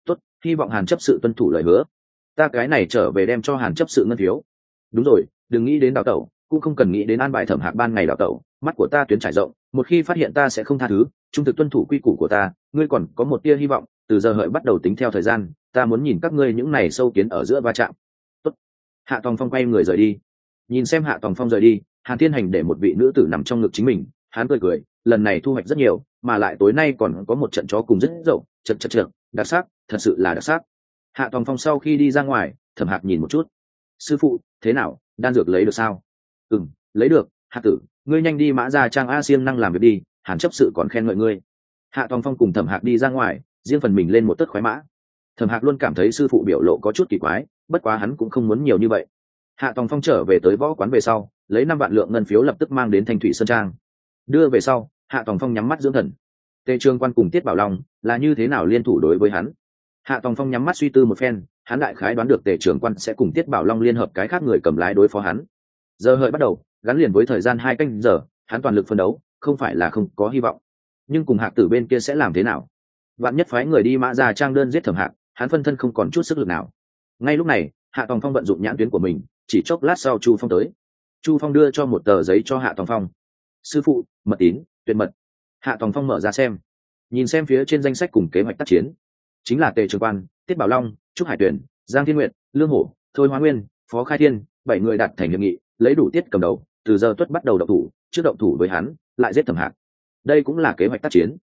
Tốt, hy vọng hàn chấp sự tuân thủ lời hứa. Ta cái này trở về đem cho hàn chấp sự ngân phiếu. Đúng rồi, đừng nghĩ đến đào tẩu, cũng không cần nghĩ đến an bài thẩm hạc ban ngày đào tẩu. Mắt của ta tuyến trải rộng, một khi phát hiện ta sẽ không tha thứ, trung thực tuân thủ quy củ của ta, ngươi còn có một tia hy vọng, từ giờ hợi bắt đầu tính theo thời gian, ta muốn nhìn các ngươi những này sâu kiến ở giữa va chạm. Tốt. hạ tòng phong quay người rời đi. Nhìn xem hạ tòng phong rời đi hàn thiên hành để một vị nữ tử nằm trong ngực chính mình, hắn cười cười, lần này thu hoạch rất nhiều, mà lại tối nay còn có một trận chó cùng rất dậu chật chật chật đặc sắc, thật sự là đặc sắc. Hạ tòng phong sau khi đi ra ngoài, thẩm hạc nhìn một chút. Sư phụ, thế nào, đan dược lấy được sao? Ừ m lấy được, hạ tử, ngươi nhanh đi mã ra trang a siêng năng làm việc đi, hàn chấp sự còn khen ngợi ngươi. Hạ tòng phong cùng thẩm hạc đi ra ngoài, riêng phần mình lên một tấc khoái mã. Thẩm hạc luôn cảm thấy sư phụ biểu lộ có chút kỳ quái, bất quá hắn cũng không muốn nhiều như vậy. Hạ tòng phong trở về tới võ quán về sau lấy năm vạn lượng ngân phiếu lập tức mang đến thanh thủy sơn trang. Đưa về sau, hạ tòng phong nhắm mắt dưỡng thần. Tề trương quan cùng tiết bảo long là như thế nào liên thủ đối với hắn? Hạ tòng phong nhắm mắt suy tư một phen, hắn đại khái đoán được tề trưởng quan sẽ cùng tiết bảo long liên hợp cái khác người cầm lái đối phó hắn. Giờ hợi bắt đầu, gắn liền với thời gian hai canh giờ, hắn toàn lực phân đấu, không phải là không có hy vọng. Nhưng cùng hạc tử bên kia sẽ làm thế nào? Vạn nhất phái người đi mã ra trang đơn giết thẩm hạc, hắn phân thân không còn chút sức lực nào. Ngay lúc này, hạ tòng phong vận dụng nhãn tuyến của mình, chỉ chốc lát sau chu phong tới chu phong đưa cho một tờ giấy cho hạ tòng phong. Sư phụ, mật tín, tuyệt mật. Hạ tòng phong mở ra xem. Nhìn xem phía trên danh sách cùng kế hoạch tác chiến. Chính là tề trường quan, tiết bảo long, trúc hải tuyển, giang thiên nguyện lương hổ, thôi hóa nguyên, phó khai thiên, bảy người đặt thành hiệp nghị, lấy đủ tiết cầm đầu, từ giờ tuất bắt đầu động thủ, trước động thủ với hắn, lại giết thẩm hạc. Đây cũng là kế hoạch tác chiến.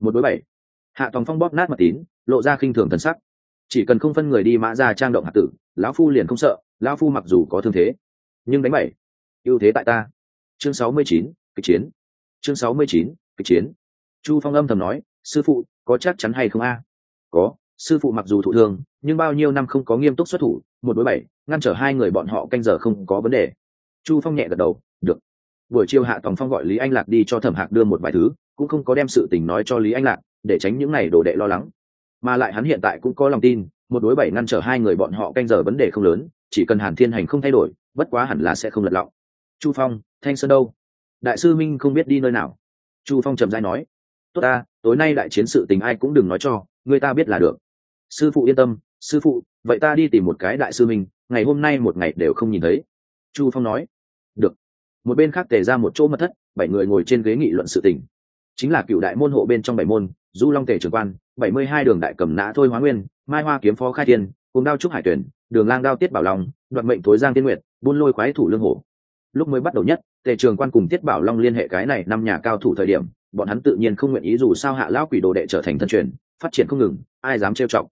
Một đối bảy. Hạ tòng phong bóp nát mật tín, lộ ra khinh thường thần sắc. Chỉ cần không phân người đi mã ra trang động hạ tử, lão phu liền không sợ, lão phu mặc dù có thương thế, nhưng đánh bảy ưu thế tại ta. Chương sáu mươi chín, kịch chiến. Chương sáu mươi chín, kịch chiến. Chu phong âm thầm nói, sư phụ, có chắc chắn hay không a? Có, sư phụ mặc dù thụ thương, nhưng bao nhiêu năm không có nghiêm túc xuất thủ, một đối bảy, ngăn trở hai người bọn họ canh giờ không có vấn đề. Chu phong nhẹ gật đầu, được. Buổi chiều hạ tòng phong gọi lý anh lạc đi cho thẩm hạc đưa một vài thứ, cũng không có đem sự tình nói cho lý anh lạc, để tránh những ngày đồ đệ lo lắng. Mà lại hắn hiện tại cũng có lòng tin, một đối bảy ngăn trở hai người bọn họ canh giờ vấn đề không lớn, chỉ cần hàn thiên hành không thay đổi, bất quá hẳn là sẽ không lật lọng chu phong, thanh sơn đâu? Đại sư minh không biết đi nơi nào. Chu phong trầm dai nói. Tốt ta, tối nay đại chiến sự tình ai cũng đừng nói cho, người ta biết là được. Sư phụ yên tâm, sư phụ, vậy ta đi tìm một cái đại sư minh, ngày hôm nay một ngày đều không nhìn thấy. Chu phong nói. Được. Một bên khác tề ra một chỗ mật thất, bảy người ngồi trên ghế nghị luận sự tình. Chính là cựu đại môn hộ bên trong bảy môn, du long tề trường quan, bảy mươi hai đường đại cầm nã thôi hóa nguyên, mai hoa kiếm phó khai thiên, cùng đao trúc hải tuyển, đường lang đao tiết bảo long, đoạt mệnh thối giang tiên nguyệt, buôn lôi khoái thủ lương hổ lúc mới bắt đầu nhất, tề trường quan cùng tiết bảo long liên hệ cái này năm nhà cao thủ thời điểm, bọn hắn tự nhiên không nguyện ý dù sao hạ lão quỷ đồ đệ trở thành thân truyền, phát triển không ngừng, ai dám trêu chọc.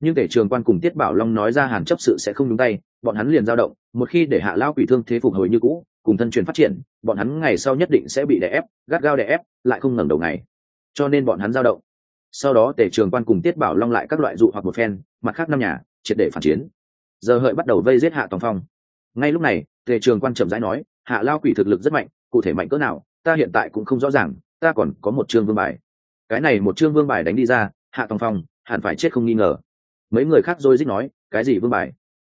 Nhưng tề trường quan cùng tiết bảo long nói ra hàn chấp sự sẽ không đúng tay, bọn hắn liền dao động, một khi để hạ lão quỷ thương thế phục hồi như cũ, cùng thân truyền phát triển, bọn hắn ngày sau nhất định sẽ bị đè ép, gắt gao đè ép, lại không ngẩng đầu ngày. Cho nên bọn hắn dao động. Sau đó tề trường quan cùng tiết bảo long lại các loại dụ hoặc một phen, mặt khác năm nhà, triệt để phản chiến. Giờ hợi bắt đầu vây giết hạ tòng phong. Ngay lúc này tề trường quan trầm rãi nói, hạ lao quỷ thực lực rất mạnh, cụ thể mạnh cỡ nào, ta hiện tại cũng không rõ ràng, ta còn có một chương vương bài. Cái này một chương vương bài đánh đi ra, hạ tòng phong hẳn phải chết không nghi ngờ. Mấy người khác rồi dích nói, cái gì vương bài?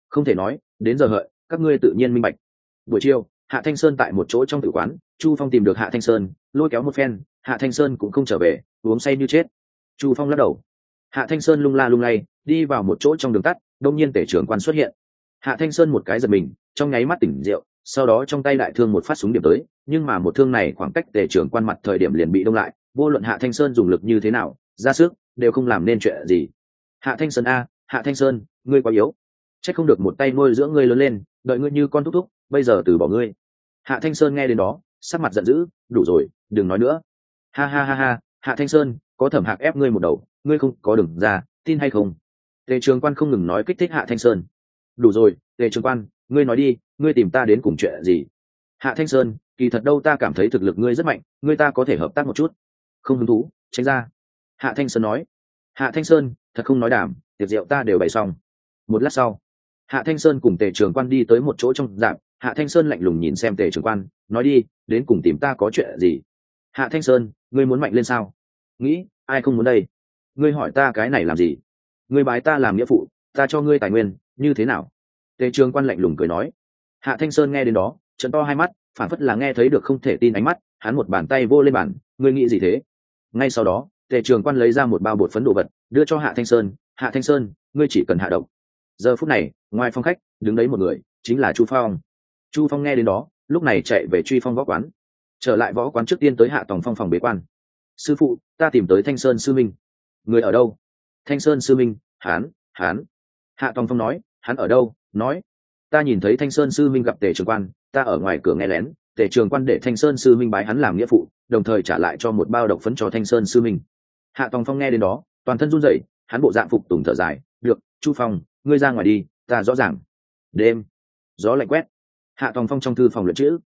Không thể nói, đến giờ hợi, các ngươi tự nhiên minh bạch. Buổi chiều, hạ thanh sơn tại một chỗ trong tử quán, chu phong tìm được hạ thanh sơn, lôi kéo một phen, hạ thanh sơn cũng không trở về, uống say như chết. Chu phong lắc đầu. Hạ thanh sơn lung la lung lay, đi vào một chỗ trong đường tắt đông nhiên tể trưởng quan xuất hiện hạ thanh sơn một cái giật mình, trong nháy mắt tỉnh rượu, sau đó trong tay đại thương một phát súng điểm tới, nhưng mà một thương này khoảng cách tề trưởng quan mặt thời điểm liền bị đông lại, vô luận hạ thanh sơn dùng lực như thế nào, ra sức, đều không làm nên chuyện gì. Hạ thanh sơn a, hạ thanh sơn, ngươi quá yếu. C h ắ c không được một tay nuôi dưỡng ngươi lớn lên, đợi ngươi như con thúc thúc, bây giờ từ bỏ ngươi. Hạ thanh sơn nghe đến đó, sắc mặt giận dữ, đủ rồi, đừng nói nữa. Ha ha ha ha, hạ thanh sơn, có thẩm hạc ép ngươi một đầu, ngươi không có đừng ra, tin hay không? Tề trường quan không ngừng nói kích thích hạ thanh sơn đủ rồi, tề trường quan, ngươi nói đi, ngươi tìm ta đến cùng chuyện gì? Hạ thanh sơn, kỳ thật đâu ta cảm thấy thực lực ngươi rất mạnh, ngươi ta có thể hợp tác một chút. Không hứng thú, tránh ra. Hạ thanh sơn nói. Hạ thanh sơn, thật không nói đảm tiệc rượu ta đều bày xong. Một lát sau, hạ thanh sơn cùng tề trường quan đi tới một chỗ trong dạp hạ thanh sơn lạnh lùng nhìn xem tề trường quan, nói đi, đến cùng tìm ta có chuyện gì? Hạ thanh sơn, ngươi muốn mạnh lên sao? Nghĩ, ai không muốn đây? Ngươi hỏi ta cái này làm gì? Ngươi bái ta làm nghĩa phụ, ta cho ngươi tài nguyên như thế nào? Tề trường quan lạnh lùng cười nói. Hạ thanh sơn nghe đến đó trận to hai mắt, phản phất là nghe thấy được không thể tin ánh mắt, hắn một bàn tay vô lên bàn, ngươi nghĩ gì thế? Ngay sau đó, tề trường quan lấy ra một bao bột phấn đồ vật, đưa cho hạ thanh sơn, hạ thanh sơn, ngươi chỉ cần hạ độc. Giờ phút này, ngoài phong khách, đứng đấy một người, chính là chu phong. Chu phong nghe đến đó, lúc này chạy về truy phong võ quán. Trở lại võ quán trước tiên tới hạ tòng phong phòng bế quan. Sư phụ, ta tìm tới thanh sơn sư minh. Người ở đâu? Thanh sơn sư minh, hán hán. Hạ tòng phong nói hắn ở đâu, nói. Ta nhìn thấy thanh sơn sư minh gặp tề trường quan, ta ở ngoài cửa nghe lén, tề trường quan để thanh sơn sư minh bái hắn làm nghĩa phụ, đồng thời trả lại cho một bao độc phấn cho thanh sơn sư minh. Hạ tòng phong nghe đến đó, toàn thân run rẩy, hắn bộ dạng phục tùng thở dài, được, chu phong, ngươi ra ngoài đi, ta rõ ràng. Đêm, gió lạnh quét. Hạ tòng phong trong thư phòng luyện chữ.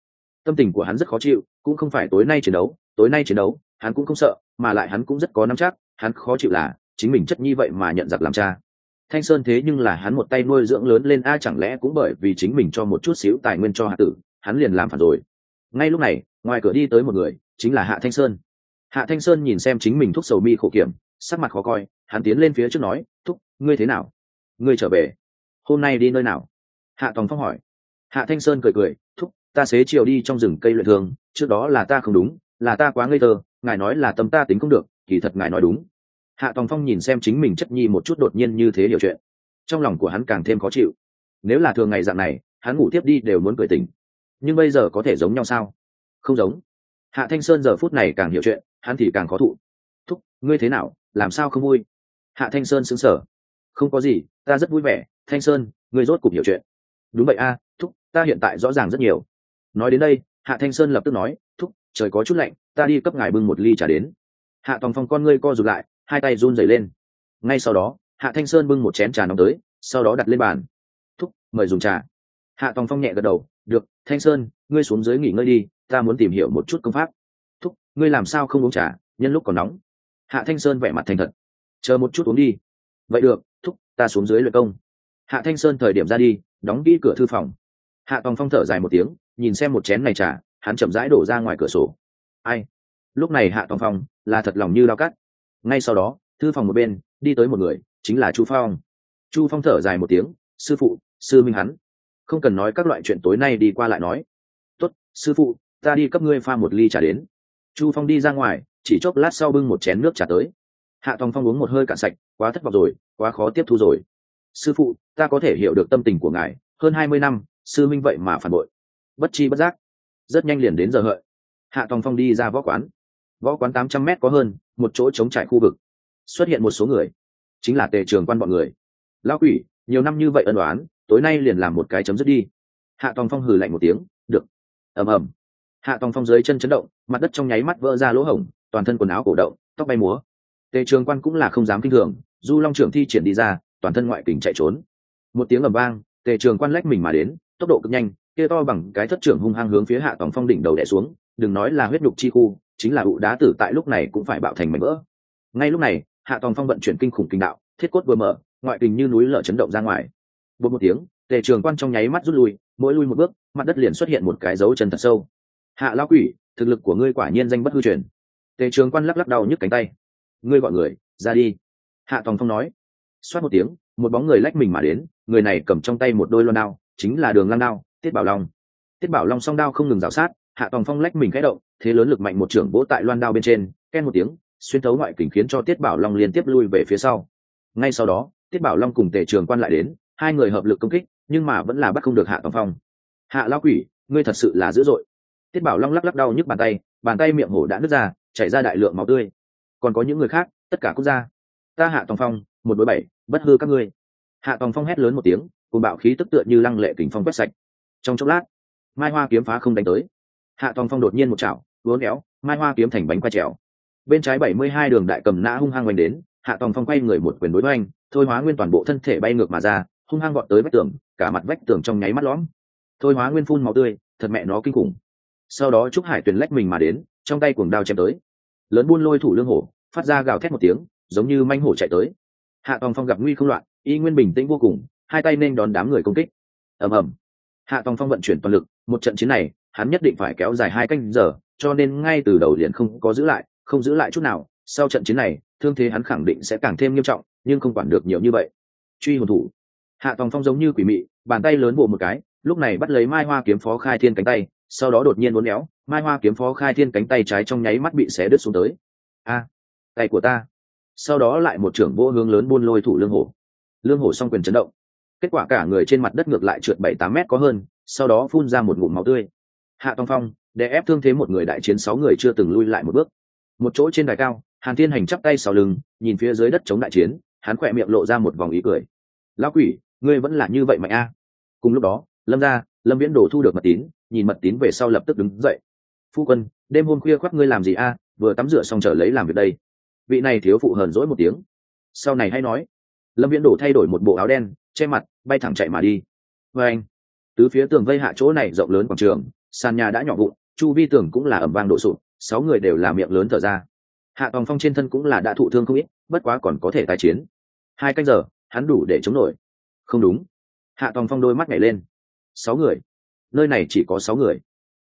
Tâm tình của hắn rất khó chịu, cũng không phải tối nay chiến đấu, tối nay chiến đấu, hắn cũng không sợ, mà lại hắn cũng rất có nắm chắc, hắn khó chịu là chính mình chất nhi vậy mà nhận giặc làm cha thanh sơn thế nhưng là hắn một tay nuôi dưỡng lớn lên, a, chẳng lẽ cũng bởi vì chính mình cho một chút xíu tài nguyên cho hạ tử, hắn liền làm phản rồi? Ngay lúc này, ngoài cửa đi tới một người, chính là hạ thanh sơn. Hạ thanh sơn nhìn xem chính mình thúc sầu mi khổ kiểm, sắc mặt khó coi, hắn tiến lên phía trước nói, thúc, ngươi thế nào? Ngươi trở về. Hôm nay đi nơi nào? Hạ tòng phong hỏi. Hạ thanh sơn cười cười, thúc, ta xế chiều đi trong rừng cây luyện thường trước đó là ta không đúng, là ta quá ngây thơ, ngài nói là tâm ta tính không được, kỳ thật ngài nói đúng hạ tòng phong nhìn xem chính mình chất nhi một chút đột nhiên như thế hiểu chuyện. Trong lòng của hắn càng thêm khó chịu. Nếu là thường ngày dạng này, hắn ngủ tiếp đi đều muốn cười tỉnh. Nhưng bây giờ có thể giống nhau sao? Không giống. Hạ thanh sơn giờ phút này càng hiểu chuyện, hắn thì càng khó thụ. Thúc, ngươi thế nào? Làm sao không vui? Hạ thanh sơn xứng sở không có gì, ta rất vui vẻ. Thanh sơn, ngươi rốt cục hiểu chuyện. Đúng vậy a, thúc, ta hiện tại rõ ràng rất nhiều. Nói đến đây, hạ thanh sơn lập tức nói, thúc, trời có chút lạnh, ta đi cấp ngài bưng một ly trà đến. Hạ tòng phong con ngươi co rụt lại hai tay run rẩy lên. Ngay sau đó, hạ thanh sơn bưng một chén trà nóng tới, sau đó đặt lên bàn. Thúc, mời dùng trà. Hạ tòng phong nhẹ gật đầu, được, thanh sơn, ngươi xuống dưới nghỉ ngơi đi, ta muốn tìm hiểu một chút công pháp. Thúc, ngươi làm sao không uống trà, nhân lúc còn nóng? Hạ thanh sơn vẻ mặt thành thật. Chờ một chút uống đi. Vậy được, thúc, ta xuống dưới luyện công. Hạ thanh sơn thời điểm ra đi, đóng kỹ cửa thư phòng. Hạ tòng phong thở dài một tiếng, nhìn xem một chén này trà, hắn chậm rãi đổ ra ngoài cửa sổ. Ai? Lúc này hạ tòng phong là thật lòng như lao cắt ngay sau đó, thư phòng một bên, đi tới một người, chính là chu phong. Chu phong thở dài một tiếng, sư phụ, sư minh hắn. Không cần nói các loại chuyện tối nay đi qua lại nói. Tốt, sư phụ, ta đi cấp ngươi pha một ly trà đến. Chu phong đi ra ngoài, chỉ chốc lát sau bưng một chén nước trà tới. Hạ tòng phong uống một hơi cạn sạch, quá thất vọng rồi, quá khó tiếp thu rồi. Sư phụ, ta có thể hiểu được tâm tình của ngài, hơn hai mươi năm, sư minh vậy mà phản bội. Bất chi bất giác, rất nhanh liền đến giờ hợi. Hạ tòng phong đi ra võ quán. Võ quán tám trăm mét có hơn một chỗ trống trải khu vực. Xuất hiện một số người. Chính là tề trường quan bọn người. Lão quỷ, nhiều năm như vậy ân đoán tối nay liền làm một cái chấm dứt đi. Hạ tòng phong hừ lạnh một tiếng, được. Ầm ầm. Hạ tòng phong dưới chân chấn động, mặt đất trong nháy mắt vỡ ra lỗ hổng, toàn thân quần áo cổ động, tóc bay múa. Tề trường quan cũng là không dám kinh thường, du long trưởng thi triển đi ra, toàn thân ngoại kình chạy trốn. Một tiếng ầm vang, tề trường quan lách mình mà đến, tốc độ cực nhanh, kia to bằng cái thất trưởng hung hăng hướng phía hạ tòng phong đỉnh đầu đẻ xuống đừng nói là huyết đục chi khu, chính là ụ đá tử tại lúc này cũng phải bạo thành mảnh vỡ. Ngay lúc này, hạ tòng phong vận chuyển kinh khủng kinh đạo, thiết cốt vừa mở, ngoại tình như núi lở chấn động ra ngoài. Một một tiếng, tề trường quan trong nháy mắt rút lui, mỗi lui một bước, mặt đất liền xuất hiện một cái dấu chân thật sâu. Hạ lão quỷ, thực lực của ngươi quả nhiên danh bất hư truyền. Tề trường quan lắc lắc đau nhức cánh tay. Ngươi gọi người, ra đi. Hạ tòng phong nói. Xoát một tiếng, một bóng người lách mình mà đến, người này cầm trong tay một đôi loan đao, chính là đường lăng đao, tiết bảo long. Tiết bảo long song đao không ngừng rào sát hạ tòng phong lách mình khẽ động, thế lớn lực mạnh một trưởng vỗ tại loan đao bên trên, ken một tiếng, xuyên thấu ngoại kình khiến cho tiết bảo long liên tiếp lui về phía sau. Ngay sau đó, tiết bảo long cùng tề trường quan lại đến, hai người hợp lực công kích, nhưng mà vẫn là bắt không được hạ tòng phong. Hạ lao quỷ, ngươi thật sự là dữ dội. Tiết bảo long lắc lắc đau nhức bàn tay bàn tay miệng hổ đã nứt ra, chảy ra đại lượng máu tươi. Còn có những người khác, tất cả quốc gia ta hạ tòng phong, một đối bảy, bất hư các ngươi. Hạ tòng phong hét lớn một tiếng, cùng bạo khí tức tựa như lăng lệ kình phong quét sạch. Trong chốc lát, mai hoa kiếm phá không đánh tới hạ tòng phong đột nhiên một chảo vốn éo, mai hoa kiếm thành bánh quay trèo. Bên trái bảy mươi hai đường đại cầm nã hung hăng oanh đến, hạ tòng phong quay người một quyền đối với anh thôi hóa nguyên toàn bộ thân thể bay ngược mà ra, hung hăng gọn tới vách tường, cả mặt vách tường trong nháy mắt lõm. Thôi hóa nguyên phun máu tươi, thật mẹ nó kinh khủng. Sau đó trúc hải tuyền lách mình mà đến, trong tay cuồng đao chém tới. Lớn buôn lôi thủ lương hổ, phát ra gào thét một tiếng, giống như manh hổ chạy tới. Hạ tòng phong gặp nguy không loạn, y nguyên bình tĩnh vô cùng, hai tay nên đón đám người công kích. Ầm ầm. Hạ tòng phong vận chuyển toàn lực, một trận chiến này hắn nhất định phải kéo dài hai canh giờ, cho nên ngay từ đầu liền không có giữ lại, không giữ lại chút nào. Sau trận chiến này, thương thế hắn khẳng định sẽ càng thêm nghiêm trọng, nhưng không quản được nhiều như vậy. Truy hồn thủ. Hạ tòng phong giống như quỷ mị, bàn tay lớn bộ một cái, lúc này bắt lấy mai hoa kiếm phó khai thiên cánh tay, sau đó đột nhiên uốn éo, mai hoa kiếm phó khai thiên cánh tay trái trong nháy mắt bị xé đứt xuống tới. A, tay của ta. Sau đó lại một trưởng vô hướng lớn buôn lôi thủ lương hổ. Lương hổ s quyền chấn động. Kết quả cả người trên mặt đất ngược lại trượt bảy tám mét có hơn, sau đó phun ra một ngụm máu tươi hạ tòng phong, để ép thương thế một người đại chiến sáu người chưa từng lui lại một bước. Một chỗ trên đài cao, hàn thiên hành chắp tay sau lưng, nhìn phía dưới đất chống đại chiến, hắn khỏe miệng lộ ra một vòng ý cười. Lão quỷ, ngươi vẫn là như vậy mạnh a? Cùng lúc đó, lâm ra lâm viễn đồ thu được mật tín, nhìn mật tín về sau lập tức đứng dậy. Phu quân, đêm hôm khuya khoác ngươi làm gì a? Vừa tắm rửa xong trở lấy làm việc đây. Vị này thiếu phụ hờn dỗi một tiếng. Sau này hay nói. Lâm viễn đổ thay đổi một bộ áo đen, che mặt, bay thẳng chạy mà đi. Vê anh. Tứ phía tường vây hạ chỗ này rộng lớn quảng trường sàn nhà đã nhỏ vụn, chu vi tường cũng là ẩm vang độ sụt sáu người đều là miệng lớn thở ra. Hạ tòng phong trên thân cũng là đã thụ thương không ít, bất quá còn có thể tái chiến. Hai canh giờ, hắn đủ để chống nổi. Không đúng. Hạ tòng phong đôi mắt nhảy lên. Sáu người? Nơi này chỉ có sáu người.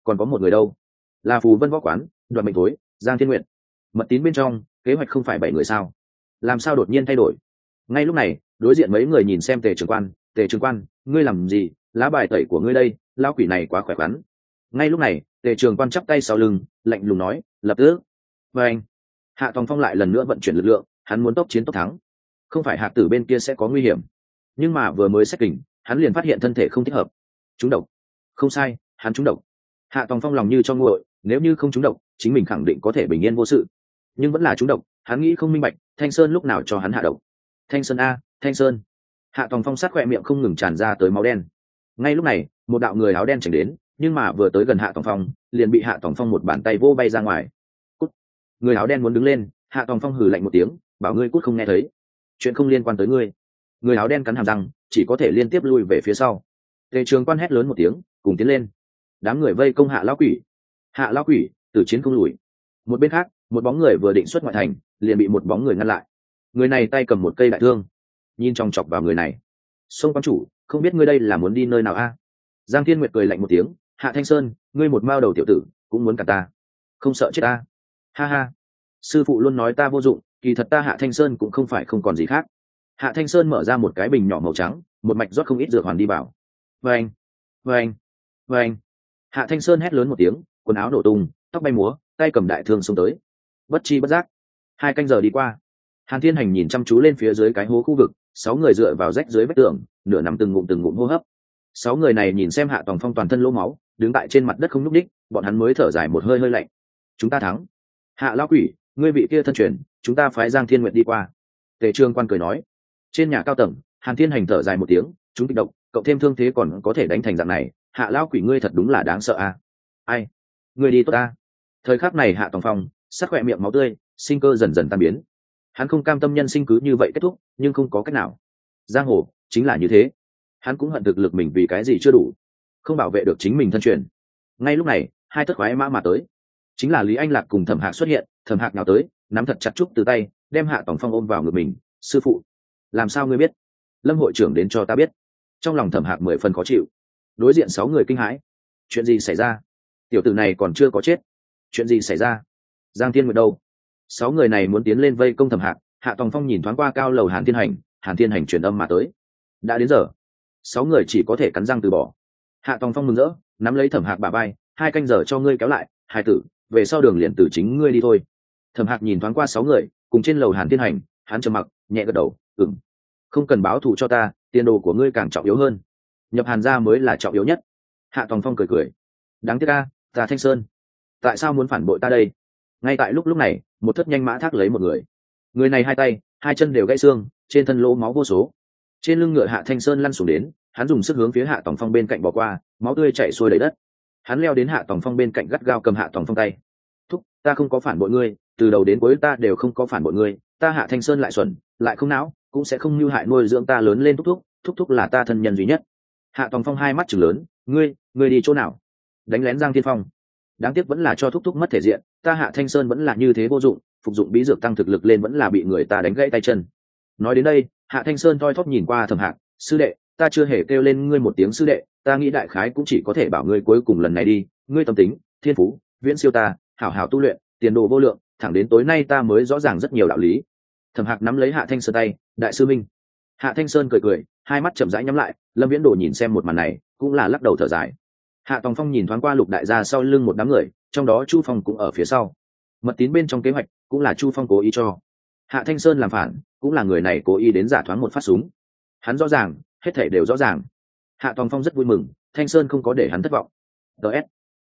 Còn có một người đâu? Là phù vân võ quán đoàn mệnh thối, giang thiên nguyện mật tín bên trong, kế hoạch không phải bảy người sao? Làm sao đột nhiên thay đổi? Ngay lúc này, đối diện mấy người nhìn xem tề trường quan. Tề trường quan, ngươi làm gì? Lá bài tẩy của ngươi đây lao quỷ này quá khỏe khoắn ngay lúc này, tề trường quan chắp tay sau lưng, lạnh lùng nói, lập tức. Và anh, hạ tòng phong lại lần nữa vận chuyển lực lượng, hắn muốn tốc chiến tốc thắng. Không phải hạ tử bên kia sẽ có nguy hiểm. Nhưng mà vừa mới xét kỉnh hắn liền phát hiện thân thể không thích hợp. Trúng độc. Không sai, hắn trúng độc. Hạ tòng phong lòng như cho nguội, nếu như không trúng độc, chính mình khẳng định có thể bình yên vô sự. Nhưng vẫn là trúng độc, hắn nghĩ không minh bạch, thanh sơn lúc nào cho hắn hạ độc? Thanh sơn a, thanh sơn. Hạ tòng phong sát khoe miệng không ngừng tràn ra tới máu đen. Ngay lúc này, một đạo người áo đen chảy đến nhưng mà vừa tới gần hạ tòng phong, liền bị hạ tòng phong một bàn tay vô bay ra ngoài. Cút. Người áo đen muốn đứng lên, hạ tòng phong hừ lạnh một tiếng, bảo ngươi cút không nghe thấy. Chuyện không liên quan tới ngươi. Người áo đen cắn hàm răng, chỉ có thể liên tiếp lui về phía sau. Tề trường quan hét lớn một tiếng, cùng tiến lên. Đám người vây công hạ lão quỷ. Hạ lão quỷ từ chiến không lùi. Một bên khác, một bóng người vừa định xuất ngoại thành, liền bị một bóng người ngăn lại. Người này tay cầm một cây đại thương. Nhìn trong chọc vào người này. Sông quan chủ, không biết ngươi đây là muốn đi nơi nào a? Giang thiên nguyệt cười lạnh một tiếng hạ thanh sơn, ngươi một mao đầu tiểu tử, cũng muốn cả ta. Không sợ chết ta. Ha ha. Sư phụ luôn nói ta vô dụng, kỳ thật ta hạ thanh sơn cũng không phải không còn gì khác. Hạ thanh sơn mở ra một cái bình nhỏ màu trắng, một mạch rót không ít dược hoàn đi vào. Vâng vâng vâng. Hạ thanh sơn hét lớn một tiếng, quần áo nổ tung, tóc bay múa, tay cầm đại thương xông tới. Bất chi bất giác, hai canh giờ đi qua. Hàn thiên hành nhìn chăm chú lên phía dưới cái hố khu vực, sáu người dựa vào rách dưới vách tường, nửa nằm từng ngụm từng ngụm hô hấp. Sáu người này nhìn xem hạ tòng phong toàn thân lỗ máu đứng tại trên mặt đất không nhúc đích bọn hắn mới thở dài một hơi hơi lạnh. Chúng ta thắng. Hạ lão quỷ, ngươi vị kia thân truyền, chúng ta phái giang thiên nguyện đi qua. Tề trương quan cười nói. Trên nhà cao tầng, hàn thiên hành thở dài một tiếng, chúng kích động, cậu thêm thương thế còn có thể đánh thành dạng này, hạ lão quỷ ngươi thật đúng là đáng sợ a. À? ai? Ngươi đi tốt ta. Thời khắc này hạ tòng phong, sắc khỏe miệng máu tươi, sinh cơ dần dần tan biến. Hắn không cam tâm nhân sinh cứ như vậy kết thúc, nhưng không có cách nào. Giang hồ, chính là như thế. Hắn cũng hận thực lực mình vì cái gì chưa đủ không bảo vệ được chính mình thân truyền. Ngay lúc này, hai thất khoái mã mà tới. Chính là lý anh lạc cùng thẩm hạc xuất hiện, thẩm hạc nào tới, nắm thật chặt trúc từ tay, đem hạ tổng phong ôm vào ngực mình, sư phụ, làm sao ngươi biết? Lâm hội trưởng đến cho ta biết. Trong lòng thẩm hạc mười phần khó chịu. Đối diện sáu người kinh hãi. Chuyện gì xảy ra? Tiểu tử này còn chưa có chết. Chuyện gì xảy ra? Giang thiên nguyệt đâu? Sáu người này muốn tiến lên vây công thẩm hạc, hạ tòng phong nhìn thoáng qua cao lầu hàn thiên hành, hàn thiên hành truyền âm mà tới. Đã đến giờ. Sáu người chỉ có thể cắn răng từ bỏ hạ tòng phong mừng rỡ, nắm lấy thẩm hạc bà bay hai canh giờ cho ngươi kéo lại, hai tử, về sau đường liền từ chính ngươi đi thôi. Thẩm hạc nhìn thoáng qua sáu người, cùng trên lầu hàn thiên hành, hắn trầm mặc, nhẹ gật đầu ừng không cần báo thù cho ta, tiền đồ của ngươi càng trọng yếu hơn. Nhập hàn ra mới là trọng yếu nhất. Hạ tòng phong cười cười, đáng tiếc ca ta thanh sơn, tại sao muốn phản bội ta đây? Ngay tại lúc lúc này, một thất nhanh mã thác lấy một người. Người này hai tay, hai chân đều gãy xương, trên thân lỗ máu vô số. Trên lưng ngựa hạ thanh sơn lăn xuống đến hắn dùng sức hướng phía hạ tòng phong bên cạnh bỏ qua, máu tươi chảy xuôi đầy đất. Hắn leo đến hạ tòng phong bên cạnh gắt gao cầm hạ tòng phong tay. Thúc, ta không có phản bội ngươi, từ đầu đến cuối ta đều không có phản bội ngươi, ta hạ thanh sơn lại xuẩn, lại không não, cũng sẽ không mưu hại nuôi dưỡng ta lớn lên thúc thúc thúc thúc là ta thân nhân duy nhất. Hạ tòng phong hai mắt chừng lớn, ngươi ngươi đi chỗ nào? Đánh lén giang thiên phong. Đáng tiếc vẫn là cho thúc thúc mất thể diện, ta hạ thanh sơn vẫn là như thế vô dụng, phục dụng bí dược tăng thực lực lên vẫn là bị người ta đánh gãy tay chân. Nói đến đây, hạ thanh sơn thoi thóp nhìn qua thầm hạc, sư đệ ta chưa hề kêu lên ngươi một tiếng sư đệ, ta nghĩ đại khái cũng chỉ có thể bảo ngươi cuối cùng lần này đi, ngươi tâm tính, thiên phú, viễn siêu ta, hảo hảo tu luyện, tiền đồ vô lượng, thẳng đến tối nay ta mới rõ ràng rất nhiều đạo lý. Thẩm hạc nắm lấy hạ thanh sơn tay, đại sư minh. Hạ thanh sơn cười cười, hai mắt chậm rãi nhắm lại, lâm viễn đồ nhìn xem một màn này, cũng là lắc đầu thở dài. Hạ tòng phong nhìn thoáng qua lục đại gia sau lưng một đám người, trong đó chu phong cũng ở phía sau. Mật tín bên trong kế hoạch cũng là chu phong cố ý cho. Hạ thanh sơn làm phản, cũng là người này cố ý đến giả thoáng một phát súng. Hắn rõ ràng hết thể đều rõ ràng. Hạ tòng phong rất vui mừng, thanh sơn không có để hắn thất vọng. Ts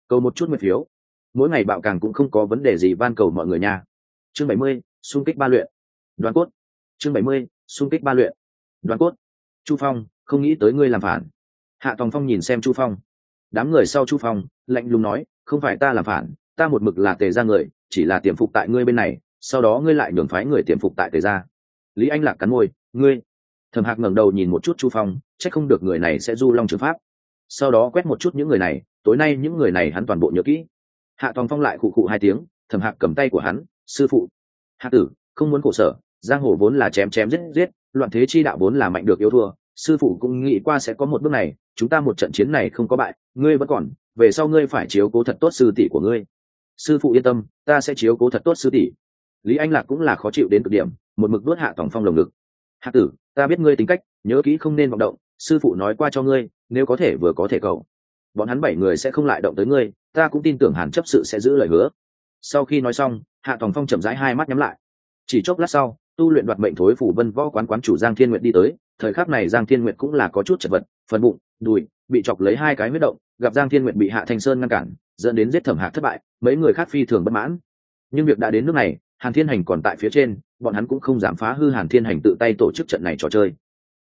cầu một chút nguyện phiếu. Mỗi ngày bạo càng cũng không có vấn đề gì van cầu mọi người nha. Chương bảy mươi, xung kích ba luyện. Đoàn cốt. Chương bảy mươi, xung kích ba luyện. Đoàn cốt. Chu phong, không nghĩ tới ngươi làm phản. Hạ tòng phong nhìn xem chu phong. Đám người sau chu phong, lạnh lùng nói, không phải ta làm phản, ta một mực là tề ra người, chỉ là tiềm phục tại ngươi bên này, sau đó ngươi lại nhường phái người tiềm phục tại tề ra lý anh lạc cắn môi, ngươi Thẩm hạc ngẩng đầu nhìn một chút chu phong c h ắ c không được người này sẽ du long trường pháp. Sau đó quét một chút những người này, tối nay những người này hắn toàn bộ nhớ kỹ. Hạ tòng phong lại khụ khụ hai tiếng, Thẩm hạc cầm tay của hắn, sư phụ. Hạ tử, không muốn khổ sở, giang hồ vốn là chém chém giết giết, loạn thế chi đạo vốn là mạnh được yêu thua, sư phụ cũng nghĩ qua sẽ có một bước này, chúng ta một trận chiến này không có bại, ngươi vẫn còn, về sau ngươi phải chiếu cố thật tốt sư tỷ của ngươi. Sư phụ yên tâm, ta sẽ chiếu cố thật tốt sư tỷ. Lý anh lạc cũng là khó chịu đến cực điểm, một mực đuốt hạ Tòng phong lồng ngực hạ tử, ta biết ngươi tính cách, nhớ kỹ không nên vọng động, sư phụ nói qua cho ngươi, nếu có thể vừa có thể cầu. Bọn hắn bảy người sẽ không lại động tới ngươi, ta cũng tin tưởng hàn chấp sự sẽ giữ lời hứa. Sau khi nói xong, hạ tòng phong chậm rãi hai mắt nhắm lại. Chỉ chốc lát sau, tu luyện đoạt mệnh thối phủ vân võ quán quán chủ giang thiên nguyện đi tới, thời khắc này giang thiên nguyện cũng là có chút chật vật, phần bụng, đùi, bị chọc lấy hai cái huyết động, gặp giang thiên nguyện bị hạ thanh sơn ngăn cản, dẫn đến giết thẩm hạc thất bại, mấy người khác phi thường bất mãn. Nhưng việc đã đến nước này, hàn thiên hành còn tại phía trên bọn hắn cũng không dám phá hư hàn thiên hành tự tay tổ chức trận này trò chơi.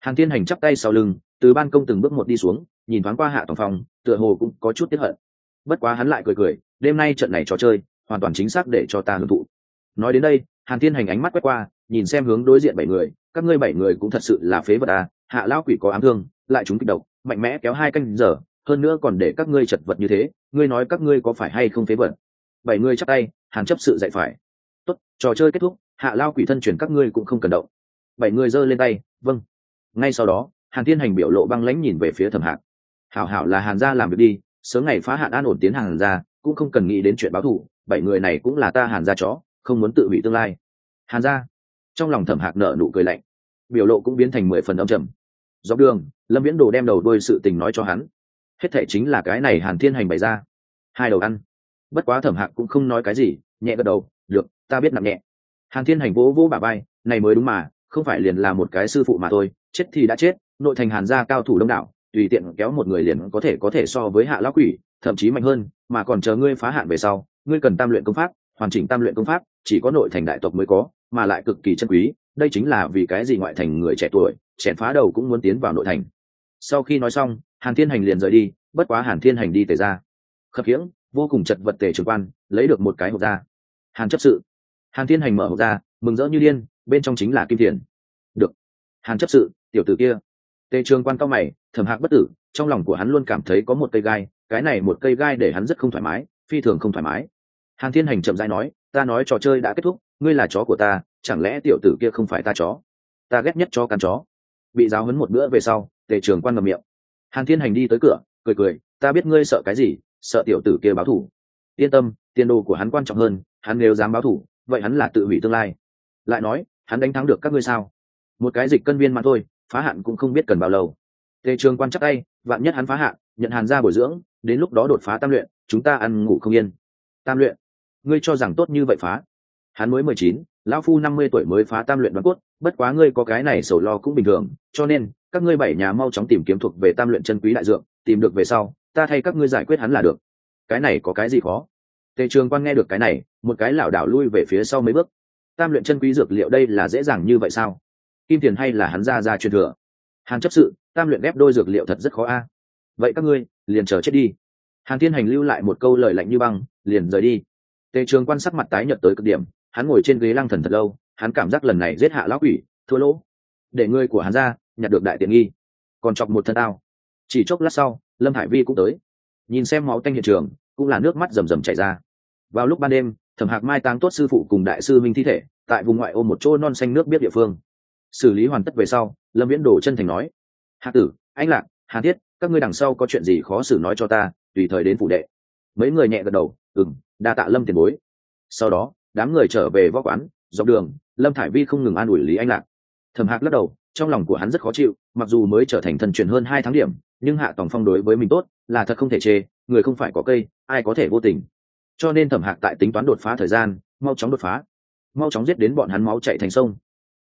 Hàn thiên hành chắp tay sau lưng, từ ban công từng bước một đi xuống, nhìn thoáng qua hạ tòng phòng tựa hồ cũng có chút tiếp hận. Bất quá hắn lại cười cười, đêm nay trận này trò chơi, hoàn toàn chính xác để cho ta hưởng thụ. Nói đến đây, hàn thiên hành ánh mắt quét qua, nhìn xem hướng đối diện bảy người, các ngươi bảy người cũng thật sự là phế vật à hạ lão quỷ có ám thương, lại chúng kịch độc, mạnh mẽ kéo hai canh giờ, hơn nữa còn để các ngươi chật vật như thế, ngươi nói các ngươi có phải hay không phế vật? Bảy người chắp tay, hàn chấp sự dạy phải. Tốt, trò chơi kết thúc hạ lao quỷ thân chuyển các ngươi cũng không cần động. Bảy người giơ lên tay vâng. Ngay sau đó, hàn thiên hành biểu lộ băng lãnh nhìn về phía thẩm hạc. Hảo hảo là hàn gia làm việc đi, sớm ngày phá hạn an ổn tiến hàn gia, cũng không cần nghĩ đến chuyện báo thù, bảy người này cũng là ta hàn gia chó, không muốn tự hủy tương lai. Hàn gia? Trong lòng thẩm hạc nở nụ cười lạnh. Biểu lộ cũng biến thành mười phần âm trầm. Dọc đường, lâm viễn đồ đem đầu đôi sự tình nói cho hắn. Hết thể chính là cái này hàn thiên hành bày ra. Hai đầu ăn. Bất quá thẩm hạc cũng không nói cái gì, nhẹ gật đầu, được, ta biết nặng nhẹ hàn thiên hành vỗ vỗ bà bay này mới đúng mà, không phải liền là một cái sư phụ mà thôi, chết thì đã chết, nội thành hàn gia cao thủ đông đảo, tùy tiện kéo một người liền có thể có thể so với hạ lão quỷ, thậm chí mạnh hơn, mà còn chờ ngươi phá hạn về sau, ngươi cần tam luyện công pháp, hoàn chỉnh tam luyện công pháp, chỉ có nội thành đại tộc mới có, mà lại cực kỳ chân quý, đây chính là vì cái gì ngoại thành người trẻ tuổi chèn phá đầu cũng muốn tiến vào nội thành. Sau khi nói xong, hàn thiên hành liền rời đi, bất quá hàn thiên hành đi tề ra. Khập khiễng, vô cùng chật vật tề trường quan, lấy được một cái hộp ra. Hàn chấp sự hàn thiên hành mở hộp ra, mừng rỡ như điên, bên trong chính là kim tiền. Được. Hàn chấp sự, tiểu tử kia. Tề trường quan cao mày, thầm hạc bất tử, trong lòng của hắn luôn cảm thấy có một cây gai, cái này một cây gai để hắn rất không thoải mái, phi thường không thoải mái. Hàn thiên hành chậm rãi nói, ta nói trò chơi đã kết thúc, ngươi là chó của ta, chẳng lẽ tiểu tử kia không phải ta chó? Ta ghét nhất cho cắn chó. Bị giáo hấn một bữa về sau, tề trường quan ngầm miệng. Hàn thiên hành đi tới cửa, cười cười, ta biết ngươi sợ cái gì, sợ tiểu tử kia báo thủ. Yên tâm, tiền đồ của hắn quan trọng hơn, hắn nếu dám báo thủ vậy hắn là tự hủy tương lai. Lại nói, hắn đánh thắng được các ngươi sao? Một cái dịch cân viên mà thôi, phá hạn cũng không biết cần bao lâu. Tề trường quan chắc tay, vạn nhất hắn phá hạn, nhận hàn ra bồi dưỡng, đến lúc đó đột phá tam luyện, chúng ta ăn ngủ không yên. Tam luyện? Ngươi cho rằng tốt như vậy phá? Hắn mới mười chín, lão phu năm mươi tuổi mới phá tam luyện đoán cốt, bất quá ngươi có cái này sầu lo cũng bình thường, cho nên, các ngươi bảy nhà mau chóng tìm kiếm thuộc về tam luyện chân quý đại dượng tìm được về sau, ta thay các ngươi giải quyết hắn là được. Cái này có cái gì khó? Tề trường quan nghe được cái này, một cái lảo đảo lui về phía sau mấy bước. Tam luyện chân quý dược liệu đây là dễ dàng như vậy sao? Kim tiền hay là hắn ra ra truyền thừa? Hàn chấp sự, tam luyện ghép đôi dược liệu thật rất khó a. Vậy các ngươi, liền chờ chết đi. Hàn thiên hành lưu lại một câu lời lạnh như băng, liền rời đi. Tề trường quan sắc mặt tái nhợt tới cực điểm, hắn ngồi trên ghế lăng thần thật lâu, hắn cảm giác lần này giết hạ lão quỷ, thua lỗ. Để ngươi của hắn ra, nhặt được đại tiện nghi. Còn chọc một thân tao. Chỉ chốc lát sau, lâm hải vi cũng tới. Nhìn xem máu tanh hiện trường cũng là nước mắt rầm rầm chảy ra. Vào lúc ban đêm, thẩm hạc mai táng tốt sư phụ cùng đại sư minh thi thể, tại vùng ngoại ô một chỗ non xanh nước biết địa phương. Xử lý hoàn tất về sau, lâm viễn đổ chân thành nói, hạ tử, anh lạc, hà thiết, các ngươi đằng sau có chuyện gì khó xử nói cho ta, tùy thời đến phủ đệ. Mấy người nhẹ gật đầu ừng đa tạ lâm tiền bối. Sau đó, đám người trở về võ quán, dọc đường, lâm thải vi không ngừng an ủi lý anh lạc. Thẩm hạc lắc đầu, trong lòng của hắn rất khó chịu, mặc dù mới trở thành thần truyền hơn hai tháng điểm, nhưng hạ tòng phong đối với mình tốt là thật không thể chê người không phải có cây, ai có thể vô tình. Cho nên thẩm hạc tại tính toán đột phá thời gian, mau chóng đột phá. Mau chóng giết đến bọn hắn máu chạy thành sông.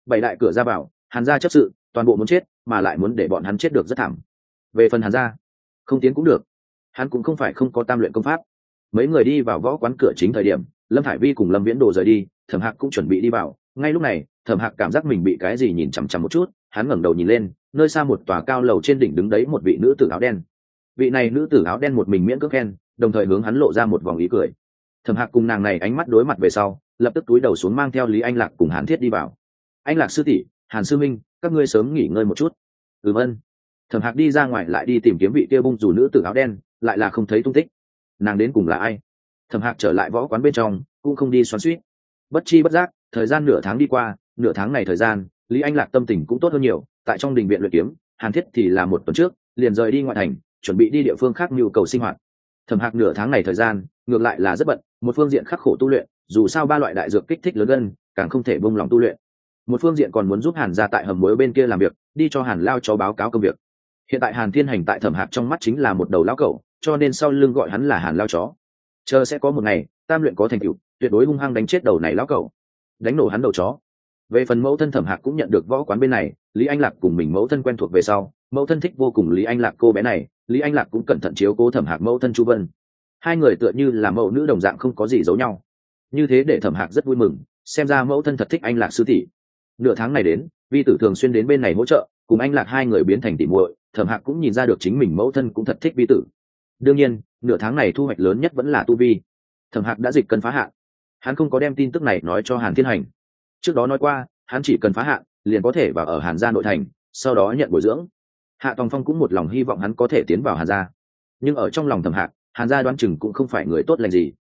Bảy đại cửa ra vào, hàn gia chấp sự, toàn bộ muốn chết, mà lại muốn để bọn hắn chết được rất thảm. Về phần hàn gia, không tiến cũng được. Hắn cũng không phải không có tam luyện công pháp. Mấy người đi vào võ quán cửa chính thời điểm, lâm hải vi cùng lâm viễn đồ rời đi, thẩm hạc cũng chuẩn bị đi vào. Ngay lúc này, thẩm hạc cảm giác mình bị cái gì nhìn chằm chằm một chút, hắn ngẩng đầu nhìn lên, nơi xa một tòa cao lầu trên đỉnh đứng đấy một vị nữ tử áo đen vị này nữ tử áo đen một mình miễn cước khen, đồng thời hướng hắn lộ ra một vòng ý cười. Thẩm hạc cùng nàng này ánh mắt đối mặt về sau, lập tức túi đầu xuống mang theo lý anh lạc cùng hàn thiết đi vào. Anh lạc sư tỷ, hàn sư minh các ngươi sớm nghỉ ngơi một chút. Ừm ân thẩm hạc đi ra ngoài lại đi tìm kiếm vị kia bung dù nữ tử áo đen, lại là không thấy tung tích. Nàng đến cùng là ai? Thẩm hạc trở lại võ quán bên trong, cũng không đi xoắn suýt. Bất chi bất giác, thời gian nửa tháng đi qua, nửa tháng này thời gian, lý anh lạc tâm tình cũng tốt hơn nhiều, tại trong đình viện luyện kiếm, hàn thiết thì là một tuần trước, liền rời đi ngoại thành chuẩn bị đi địa phương khác nhu cầu sinh hoạt. Thẩm hạc nửa tháng này thời gian, ngược lại là rất bận, một phương diện khắc khổ tu luyện, dù sao ba loại đại dược kích thích lớn gân càng không thể bông lòng tu luyện. Một phương diện còn muốn giúp hàn ra tại hầm muối bên kia làm việc, đi cho hàn lao cho báo cáo công việc. Hiện tại hàn thiên hành tại thẩm hạc trong mắt chính là một đầu lao cẩu, cho nên sau lưng gọi hắn là hàn lao chó. Chờ sẽ có một ngày, tam luyện có thành tựu, tuyệt đối hung hăng đánh chết đầu này lao cẩu. Đánh nổ hắn đầu chó. Về phần mẫu thân thẩm hạc cũng nhận được võ quán bên này, lý anh lạc cùng mình mẫu thân quen thuộc về sau, mẫu thân thích vô cùng lý anh lạc cô bé này lý anh lạc cũng cẩn thận chiếu cố thẩm hạc mẫu thân chu vân. Hai người tựa như là mẫu nữ đồng dạng không có gì giấu nhau. Như thế để thẩm hạc rất vui mừng, xem ra mẫu thân thật thích anh lạc sư tỷ. Nửa tháng này đến, vi tử thường xuyên đến bên này hỗ trợ, cùng anh lạc hai người biến thành tỉ muội, thẩm hạc cũng nhìn ra được chính mình mẫu thân cũng thật thích vi tử. Đương nhiên, nửa tháng này thu hoạch lớn nhất vẫn là tu vi. Thẩm hạc đã dịch cân phá hạn. Hắn không có đem tin tức này nói cho hàn thiên hành. Trước đó nói qua, hắn chỉ cần phá hạn, liền có thể vào ở hàn gia nội thành, sau đó nhận bồi dưỡng hạ tòng phong cũng một lòng hy vọng hắn có thể tiến vào hàn gia. Nhưng ở trong lòng thẩm hạc hàn gia đoán chừng cũng không phải người tốt lành gì.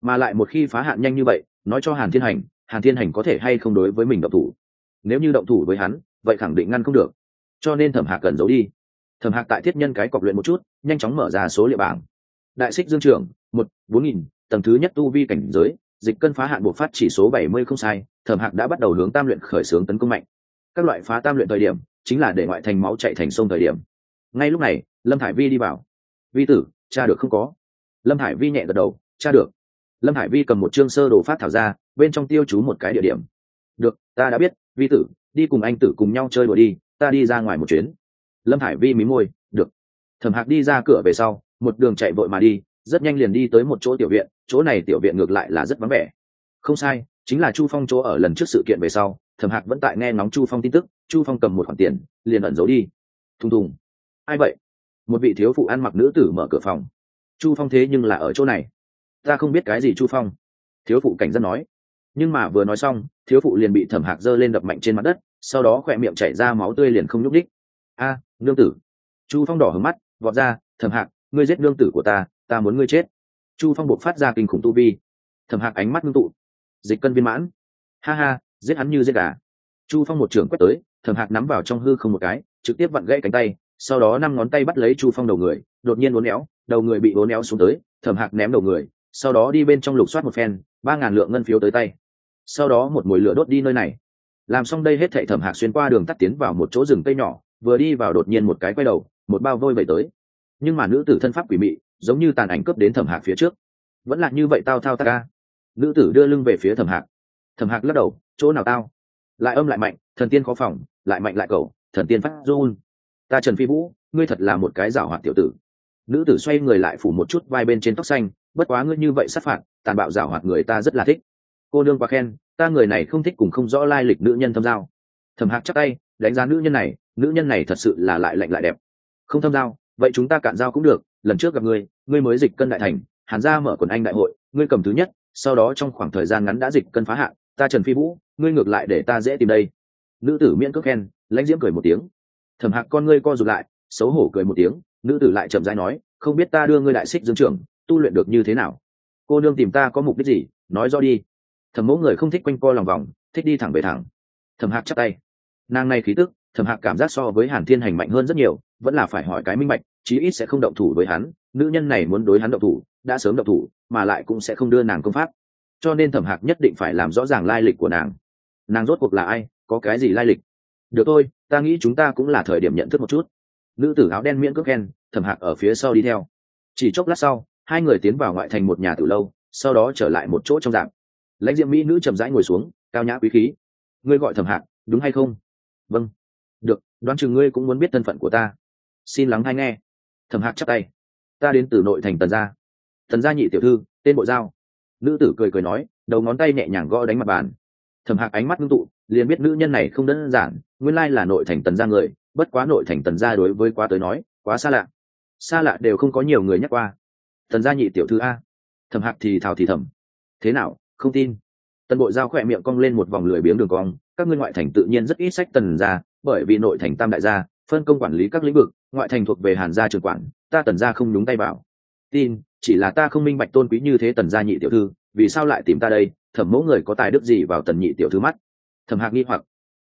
Mà lại một khi phá hạn nhanh như vậy, nói cho hàn thiên hành, hàn thiên hành có thể hay không đối với mình động thủ? Nếu như động thủ với hắn, vậy khẳng định ngăn không được. Cho nên thẩm hạc cần giấu đi. Thẩm hạc tại thiết nhân cái cọc luyện một chút, nhanh chóng mở ra số liệu bảng. Đại xích dương trưởng, một, bốn nghìn, tầng thứ nhất tu vi cảnh giới, dịch cân phá hạn buộc phát chỉ số bảy mươi không sai thẩm hạc đã bắt đầu hướng tam luyện khởi xướng tấn công mạnh. Các loại phá tam luyện thời điểm chính là để ngoại thành máu chạy thành sông thời điểm. Ngay lúc này, lâm hải vi đi vào. Vi tử, cha được không có? Lâm hải vi nhẹ gật đầu, cha được. Lâm hải vi cầm một chương sơ đồ phát thảo ra, bên trong tiêu chú một cái địa điểm. Được, ta đã biết, vi tử, đi cùng anh tử cùng nhau chơi đùa đi, ta đi ra ngoài một chuyến. Lâm hải vi mí môi, được. Thẩm hạc đi ra cửa về sau, một đường chạy vội mà đi, rất nhanh liền đi tới một chỗ tiểu viện, chỗ này tiểu viện ngược lại là rất vắng vẻ. Không sai, chính là chu phong chỗ ở lần trước sự kiện về sau thẩm hạc vẫn tại nghe ngóng chu phong tin tức, chu phong cầm một khoản tiền, liền ẩn giấu đi. Thùng thùng. Ai vậy? Một vị thiếu phụ ăn mặc nữ tử mở cửa phòng. Chu phong thế nhưng là ở chỗ này. Ta không biết cái gì chu phong. Thiếu phụ cảnh giác nói. Nhưng mà vừa nói xong, thiếu phụ liền bị thẩm hạc giơ lên đập mạnh trên mặt đất, sau đó khỏe miệng chảy ra máu tươi liền không nhúc đích a, nương tử. Chu phong đỏ hứng mắt, vọt ra, thẩm hạc, ngươi giết nương tử của ta ta muốn ngươi chết. Chu phong buộc phát ra kinh khủng tu vi. Thẩm hạc ánh mắt ngưng tụ. Dịch cân viên mãn. Ha ha giết hắn như giết gà. Chu phong một trưởng quét tới, thẩm hạc nắm vào trong hư không một cái, trực tiếp vặn gãy cánh tay, sau đó năm ngón tay bắt lấy chu phong đầu người, đột nhiên uốn éo, đầu người bị uốn éo xuống tới, thẩm hạc ném đầu người, sau đó đi bên trong lục soát một phen, ba ngàn lượng ngân phiếu tới tay. Sau đó một mùi lửa đốt đi nơi này. Làm xong đây hết thệ thẩm hạc xuyên qua đường tắt tiến vào một chỗ rừng cây nhỏ, vừa đi vào đột nhiên một cái quay đầu, một bao vôi vẩy tới. Nhưng mà nữ tử thân pháp quỷ mị, giống như tàn ảnh cướp đến thẩm hạc phía trước. Vẫn là như vậy tao thao ta ca. Nữ tử đưa lưng về phía thẩm hạc. Thẩm hạc lắc đầu chỗ nào tao? Lại âm lại mạnh, thần tiên khó phòng, lại mạnh lại cầu, thần tiên phát run. Ta trần phi vũ, ngươi thật là một cái giảo hoạt tiểu tử. Nữ tử xoay người lại phủ một chút vai bên trên tóc xanh, bất quá ngươi như vậy sát phạt, tàn bạo giảo hoạt người ta rất là thích. Cô nương quá khen, ta người này không thích cùng không rõ lai lịch nữ nhân thâm giao. Thẩm hạc chắc tay, đánh giá nữ nhân này, nữ nhân này thật sự là lại lạnh lại đẹp. Không thâm giao, vậy chúng ta cạn giao cũng được, lần trước gặp ngươi ngươi mới dịch cân đại thành, hàn gia mở quần anh đại hội, ngươi cầm thứ nhất, sau đó trong khoảng thời gian ngắn đã dịch cân phá hạn ta trần phi vũ, ngươi ngược lại để ta dễ tìm đây. Nữ tử miễn cước khen, lãnh diễm cười một tiếng. Thẩm hạc con ngươi co rụt lại, xấu hổ cười một tiếng, nữ tử lại chậm rãi nói, không biết ta đưa ngươi đại xích dương trưởng, tu luyện được như thế nào? Cô nương tìm ta có mục đích gì? Nói do đi. Thẩm mẫu người không thích quanh co lòng vòng, thích đi thẳng về thẳng. Thẩm hạc chắc tay. Nàng này khí tức, thẩm hạc cảm giác so với hàn thiên hành mạnh hơn rất nhiều, vẫn là phải hỏi cái minh mạch chí ít sẽ không động thủ với hắn. Nữ nhân này muốn đối hắn động thủ, đã sớm động thủ, mà lại cũng sẽ không đưa nàng công pháp cho nên thẩm hạc nhất định phải làm rõ ràng lai lịch của nàng. Nàng rốt cuộc là ai, có cái gì lai lịch? Được thôi, ta nghĩ chúng ta cũng là thời điểm nhận thức một chút. Nữ tử áo đen miễn cước khen, thẩm hạc ở phía sau đi theo. Chỉ chốc lát sau, hai người tiến vào ngoại thành một nhà từ lâu, sau đó trở lại một chỗ trong dạng. Lãnh diệm mỹ nữ chậm rãi ngồi xuống, cao nhã quý khí. Ngươi gọi thẩm hạc, đúng hay không? Vâng. Được, đoán chừng ngươi cũng muốn biết thân phận của ta. Xin lắng hay nghe. Thẩm hạc chắp tay. Ta đến từ nội thành tần gia. Tần gia nhị tiểu thư, tên bộ giao nữ tử cười cười nói, đầu ngón tay nhẹ nhàng gõ đánh mặt bàn. Thẩm hạc ánh mắt ngưng tụ, liền biết nữ nhân này không đơn giản, nguyên lai là nội thành tần gia người, bất quá nội thành tần gia đối với quá tới nói, quá xa lạ. Xa lạ đều không có nhiều người nhắc qua. Tần gia nhị tiểu thư a. Thẩm hạc thì thào thì thầm. Thế nào, không tin. Tần bộ giao khỏe miệng cong lên một vòng lười biếng đường cong, các ngươi ngoại thành tự nhiên rất ít sách tần gia, bởi vì nội thành tam đại gia, phân công quản lý các lĩnh vực, ngoại thành thuộc về hàn gia trường quản, ta tần gia không nhúng tay vào. Tin chỉ là ta không minh bạch tôn quý như thế tần gia nhị tiểu thư, vì sao lại tìm ta đây, thẩm mẫu người có tài đức gì vào tần nhị tiểu thư mắt? Thẩm hạc nghi hoặc.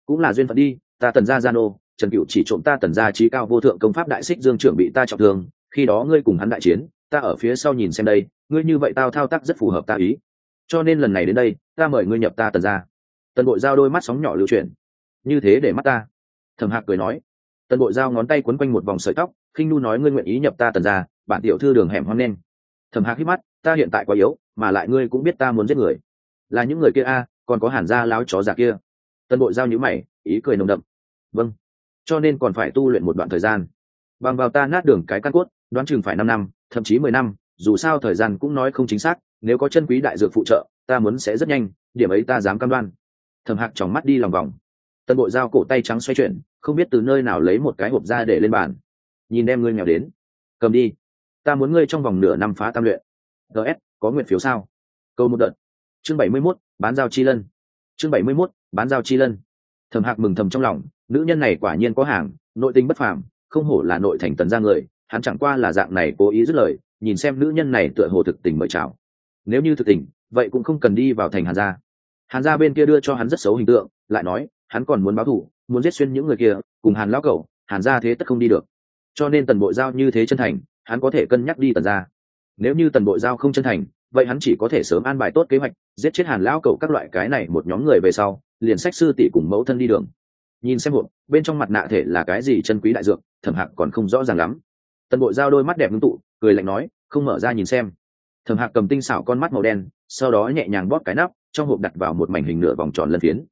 Cũng là duyên phận đi, ta tần gia gia nô, trần cựu chỉ trộm ta tần gia trí cao vô thượng công pháp đại xích dương trưởng bị ta trọng thương, khi đó ngươi cùng hắn đại chiến, ta ở phía sau nhìn xem đây, ngươi như vậy tao thao tác rất phù hợp ta ý. Cho nên lần này đến đây, ta mời ngươi nhập ta tần gia. Tần bội giao đôi mắt sóng nhỏ lưu chuyển. Như thế để mắt ta. Thẩm hạc cười nói. Tần bội giao ngón tay quấn quanh một vòng sợi tóc, khinh nu nói ngươi nguyện ý nhập ta tần gia, bản tiểu thư đường hẻm hoang nên thẩm hạc hít mắt, ta hiện tại quá yếu, mà lại ngươi cũng biết ta muốn giết người. Là những người kia a, còn có hàn gia láo chó già kia. Tần bội giao nhữ mày, ý cười nồng đậm. Vâng cho nên còn phải tu luyện một đoạn thời gian. Bằng vào ta nát đường cái căn cốt, đoán chừng phải năm năm, thậm chí mười năm, dù sao thời gian cũng nói không chính xác, nếu có chân quý đại dược phụ trợ, ta muốn sẽ rất nhanh, điểm ấy ta dám cam đoan. Thẩm hạc tròng mắt đi lòng vòng. Tân bội dao cổ tay trắng xoay chuyển, không biết từ nơi nào lấy một cái hộp ra để lên bàn. Nhìn đem ngươi nghèo đến. Cầm đi ta muốn ngươi trong vòng nửa năm phá tam luyện. Gs có nguyện phiếu sao? Câu một đợt. Chương bảy mươi 71, bán giao chi lân. Chương bảy mươi 71, bán giao chi lân. Thẩm hạc mừng thầm trong lòng nữ nhân này quả nhiên có hàng nội tinh bất phàm không hổ là nội thành tần ra người hắn chẳng qua là dạng này cố ý dứt lời nhìn xem nữ nhân này tựa hồ thực tình mời chào. Nếu như thực tình vậy cũng không cần đi vào thành hàn gia. Hàn gia bên kia đưa cho hắn rất xấu hình tượng lại nói hắn còn muốn báo thù muốn giết xuyên những người kia cùng hàn lão cẩu hàn gia thế tất không đi được. Cho nên tần bộ giao như thế chân thành hắn có thể cân nhắc đi tần gia. Nếu như tần bộ giao không chân thành, vậy hắn chỉ có thể sớm an bài tốt kế hoạch, giết chết hàn lão cậu các loại cái này một nhóm người về sau, liền sách sư tỷ cùng mẫu thân đi đường. Nhìn xem hộp bên trong mặt nạ thể là cái gì chân quý đại dược, thẩm hạc còn không rõ ràng lắm. Tần bộ giao đôi mắt đẹp ngưng tụ, cười lạnh nói, không mở ra nhìn xem. Thẩm hạc cầm tinh xảo con mắt màu đen, sau đó nhẹ nhàng bóp cái nắp, trong hộp đặt vào một mảnh hình nửa vòng tròn lân phiến.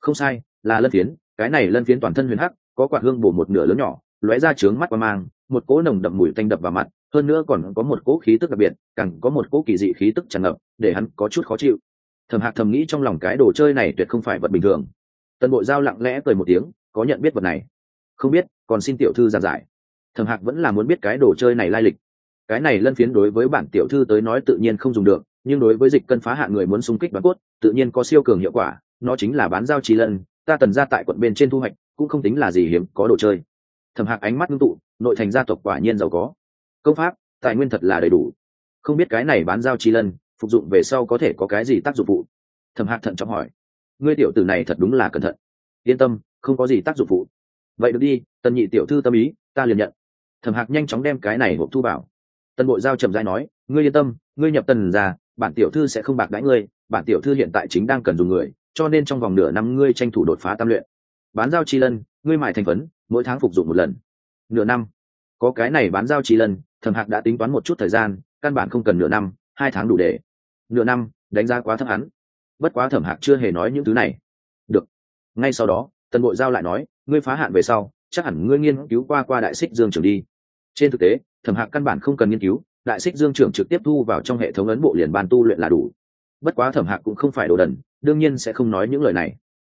Không sai, là lân phiến, cái này lân phiến toàn thân huyền hắc, có quạt hương bổ một nửa lớn nhỏ, lóe ra trướng mắt qua mang một cỗ nồng đậm mùi tanh đập vào mặt, hơn nữa còn có một cỗ khí tức đặc biệt, càng có một cỗ kỳ dị khí tức tràn ngập, để hắn có chút khó chịu. Thẩm hạc thầm nghĩ trong lòng cái đồ chơi này tuyệt không phải vật bình thường. Tần bộ giao lặng lẽ cười một tiếng, có nhận biết vật này? Không biết, còn xin tiểu thư giảng giải. Thẩm hạc vẫn là muốn biết cái đồ chơi này lai lịch. Cái này lân phiến đối với bản tiểu thư tới nói tự nhiên không dùng được, nhưng đối với dịch cân phá hạ người muốn xung kích bán cốt, tự nhiên có siêu cường hiệu quả, nó chính là bán giao trí lân, ta tần ra tại quận bên trên thu hoạch, cũng không tính là gì hiếm, có đồ chơi. Thẩm hạc ánh mắt ngưng tụ nội thành gia tộc quả nhiên giàu có. Công pháp, tài nguyên thật là đầy đủ. Không biết cái này bán giao chi lân, phục dụng về sau có thể có cái gì tác dụng phụ? Thẩm hạc thận trọng hỏi. Ngươi tiểu tử này thật đúng là cẩn thận. Yên tâm, không có gì tác dụng phụ. Vậy được đi, tần nhị tiểu thư tâm ý, ta liền nhận. Thẩm hạc nhanh chóng đem cái này hộp thu bảo tần bộ giao trầm dai nói, ngươi yên tâm, ngươi nhập tần ra, bản tiểu thư sẽ không bạc đãi ngươi, bản tiểu thư hiện tại chính đang cần dùng người, cho nên trong vòng nửa năm ngươi tranh thủ đột phá tam luyện. Bán giao chi lân, ngươi mài thành phấn, mỗi tháng phục dụng một lần nửa năm. Có cái này bán giao chi lần, thẩm hạc đã tính toán một chút thời gian căn bản không cần nửa năm hai tháng đủ để. Nửa năm đánh giá quá thấp hắn. Bất quá thẩm hạc chưa hề nói những thứ này. Được. Ngay sau đó tần bộ giao lại nói ngươi phá hạn về sau chắc hẳn ngươi nghiên cứu qua qua đại xích dương trưởng đi. Trên thực tế thẩm hạc căn bản không cần nghiên cứu đại xích dương trưởng trực tiếp thu vào trong hệ thống ấn bộ liền ban tu luyện là đủ. Bất quá thẩm hạc cũng không phải đồ đần đương nhiên sẽ không nói những lời này.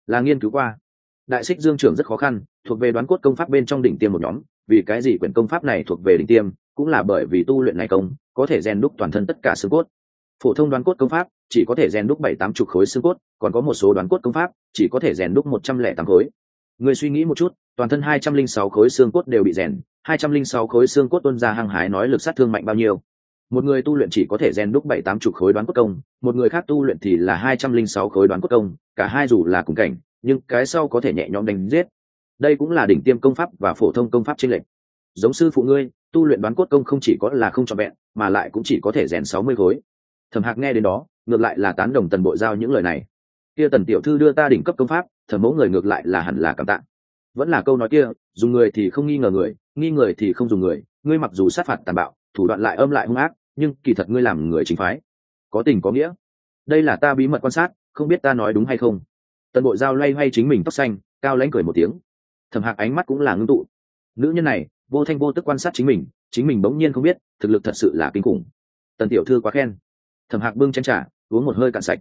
Là nghiên cứu qua. Đại xích dương trưởng rất khó khăn thuộc về đoán cốt công pháp bên trong đỉnh tiêm một nhóm vì cái gì quyển công pháp này thuộc về đỉnh tiêm, cũng là bởi vì tu luyện này công, có thể rèn đúc toàn thân tất cả xương cốt. Phổ thông đoán cốt công pháp, chỉ có thể rèn đúc bảy tám chục khối xương cốt, còn có một số đoán cốt công pháp, chỉ có thể rèn đúc một trăm lẻ tám khối. Người suy nghĩ một chút, toàn thân hai trăm linh sáu khối xương cốt đều bị rèn, hai trăm linh sáu khối xương cốt tuân ra hăng hái nói lực sát thương mạnh bao nhiêu. Một người tu luyện chỉ có thể rèn đúc bảy tám chục khối đoán cốt công, một người khác tu luyện thì là hai trăm linh sáu khối đoán cốt công, cả hai dù là cùng cảnh, nhưng cái sau có thể nhẹ nhõm đánh giết đây cũng là đỉnh tiêm công pháp và phổ thông công pháp trên lệnh. Giống sư phụ ngươi, tu luyện đoán cốt công không chỉ có là không trọn vẹn, mà lại cũng chỉ có thể rèn sáu mươi khối. Thẩm hạc nghe đến đó, ngược lại là tán đồng tần bộ giao những lời này. Kia tần tiểu thư đưa ta đỉnh cấp công pháp, thẩm mẫu người ngược lại là hẳn là cảm tạ. Vẫn là câu nói kia, dùng người thì không nghi ngờ người, nghi người thì không dùng người, ngươi mặc dù sát phạt tàn bạo, thủ đoạn lại âm lại hung ác, nhưng kỳ thật ngươi làm người chính phái. Có tình có nghĩa. Đây là ta bí mật quan sát, không biết ta nói đúng hay không. Tần bộ giao loay hoay chính mình tóc xanh, cao lãnh cười một tiếng thẩm hạc ánh mắt cũng là ngưng tụ. Nữ nhân này, vô thanh vô tức quan sát chính mình chính mình bỗng nhiên không biết, thực lực thật sự là kinh khủng. Tần tiểu thư quá khen. Thẩm hạc bưng chén t r à uống một hơi cạn sạch.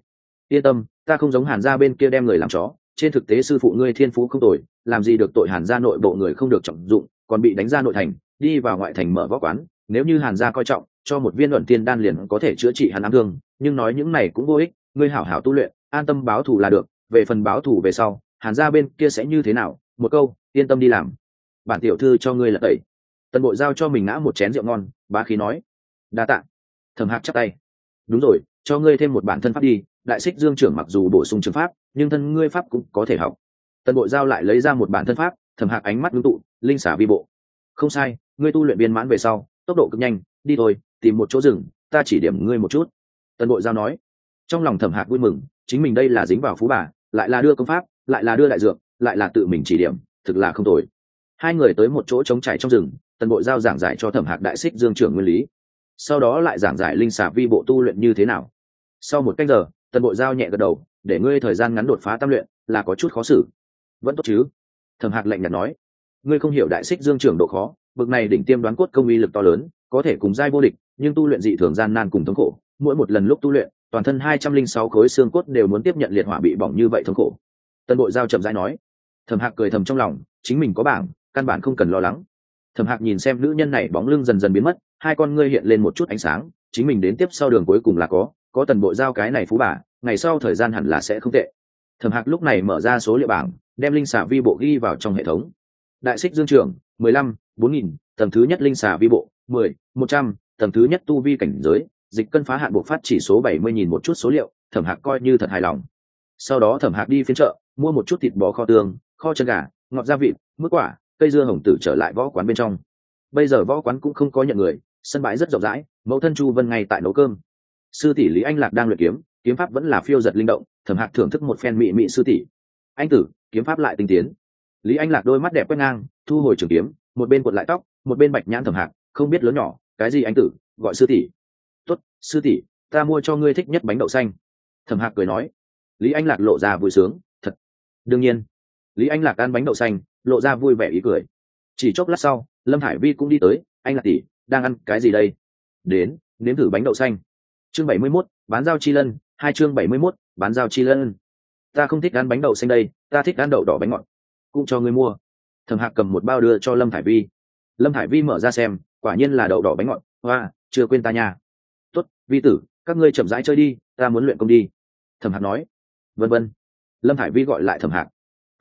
Yên tâm, ta không giống hàn gia bên kia đem người làm chó, trên thực tế sư phụ ngươi thiên phú không tội làm gì được tội hàn gia nội bộ người không được trọng dụng, còn bị đánh ra nội thành, đi vào ngoại thành mở võ quán, nếu như hàn gia coi trọng, cho một viên luận tiên đan liền có thể chữa trị hàn ám thương, nhưng nói những này cũng vô ích, ngươi hảo hảo tu luyện, an tâm báo thù là được, về phần báo thù về sau, hàn gia bên kia sẽ như thế nào, một câu yên tâm đi làm. Bản tiểu thư cho ngươi là tẩy. Tần bộ giao cho mình ngã một chén rượu ngon, bá khí nói. Đa tạ. Thầm hạc chắc tay. Đúng rồi, cho ngươi thêm một bản thân pháp đi, đại xích dương trưởng mặc dù bổ sung trường pháp, nhưng thân ngươi pháp cũng có thể học. Tần bộ giao lại lấy ra một bản thân pháp thầm hạc ánh mắt ngưng tụ, linh xả vi bộ. Không sai, ngươi tu luyện viên mãn về sau, tốc độ cực nhanh, đi thôi, tìm một chỗ rừng ta chỉ điểm ngươi một chút. Tần bộ giao nói. Trong lòng thẩm hạc vui mừng, chính mình đây là dính vào phú bà, lại là đưa công pháp, lại là đưa đại dược, lại là tự mình chỉ điểm thực là không tồi. Hai người tới một chỗ trống trải trong rừng, tần bộ giao giảng giải cho thẩm hạc đại xích dương trưởng nguyên lý. Sau đó lại giảng giải linh xà vi bộ tu luyện như thế nào. Sau một cách giờ, tần bộ giao nhẹ gật đầu, để ngươi thời gian ngắn đột phá tam luyện, là có chút khó xử. Vẫn tốt chứ? Thẩm hạc lạnh nhạt nói. Ngươi không hiểu đại xích dương trưởng độ khó, bực này đỉnh tiêm đoán cốt công uy lực to lớn, có thể cùng giai vô địch, nhưng tu luyện dị thường gian nan cùng thống khổ, mỗi một lần lúc tu luyện, toàn thân hai trăm linh sáu khối xương cốt đều muốn tiếp nhận liệt hỏa bị bỏng như vậy thống khổ. Tân bộ giao chậm rãi nói thẩm hạc cười thầm trong lòng, chính mình có bảng, căn bản không cần lo lắng. Thẩm hạc nhìn xem nữ nhân này bóng lưng dần dần biến mất, hai con ngươi hiện lên một chút ánh sáng, chính mình đến tiếp sau đường cuối cùng là có có tần bộ giao cái này phú bà, ngày sau thời gian hẳn là sẽ không tệ. Thẩm hạc lúc này mở ra số liệu bảng, đem linh xả vi bộ ghi vào trong hệ thống. Đại xích dương trường, mười lăm, bốn nghìn, tầng thứ nhất linh xả vi bộ, mười, một trăm, tầng thứ nhất tu vi cảnh giới, dịch cân phá hạn bộ phát chỉ số bảy mươi nghìn một chút số liệu, thẩm hạc coi như thật hài lòng. Sau đó thẩm hạc đi phiên chợ, mua một chút thịt bò kho tương kho chân gà, ngọt gia vị mức quả, cây dưa hồng tử trở lại võ quán bên trong. Bây giờ võ quán cũng không có nhận người, sân bãi rất rộng rãi, mẫu thân chu vân ngay tại nấu cơm. Sư tỷ lý anh lạc đang luyện kiếm kiếm pháp vẫn là phiêu giật linh động, thẩm hạc thưởng thức một phen mị mị sư tỷ. Anh tử, kiếm pháp lại tinh tiến. Lý anh lạc đôi mắt đẹp quét ngang, thu hồi trường kiếm, một bên cuộn lại tóc, một bên bạch nhãn thẩm hạc, không biết lớn nhỏ, cái gì anh tử, gọi sư tỷ. Tuất sư tỷ, ta mua cho ngươi thích nhất bánh đậu xanh. Thẩm hạc cười nói. Lý anh lạc lộ ra vui sướng, thật. Đương nhiên lý anh lạc ăn bánh đậu xanh, lộ ra vui vẻ ý cười. Chỉ chốc lát sau, lâm hải vi cũng đi tới, anh lạc tỷ, đang ăn cái gì đây? Đến, nếm thử bánh đậu xanh. Chương bảy mươi mốt, bán dao chi lân. Hai chương bảy mươi mốt, bán dao chi lân. Ta không thích ăn bánh đậu xanh đây, ta thích ăn đậu đỏ bánh ngọt. Cũng cho ngươi mua. Thẩm hạc cầm một bao đưa cho lâm thải vi. Lâm thải vi mở ra xem, quả nhiên là đậu đỏ bánh ngọt. Hoa, chưa quên ta nha. T vi tử, các ngươi chậm rãi chơi đi, ta muốn luyện công đi. Thẩm hạc nói. Vân vân. Lâm thải vi gọi lại thẩm hạc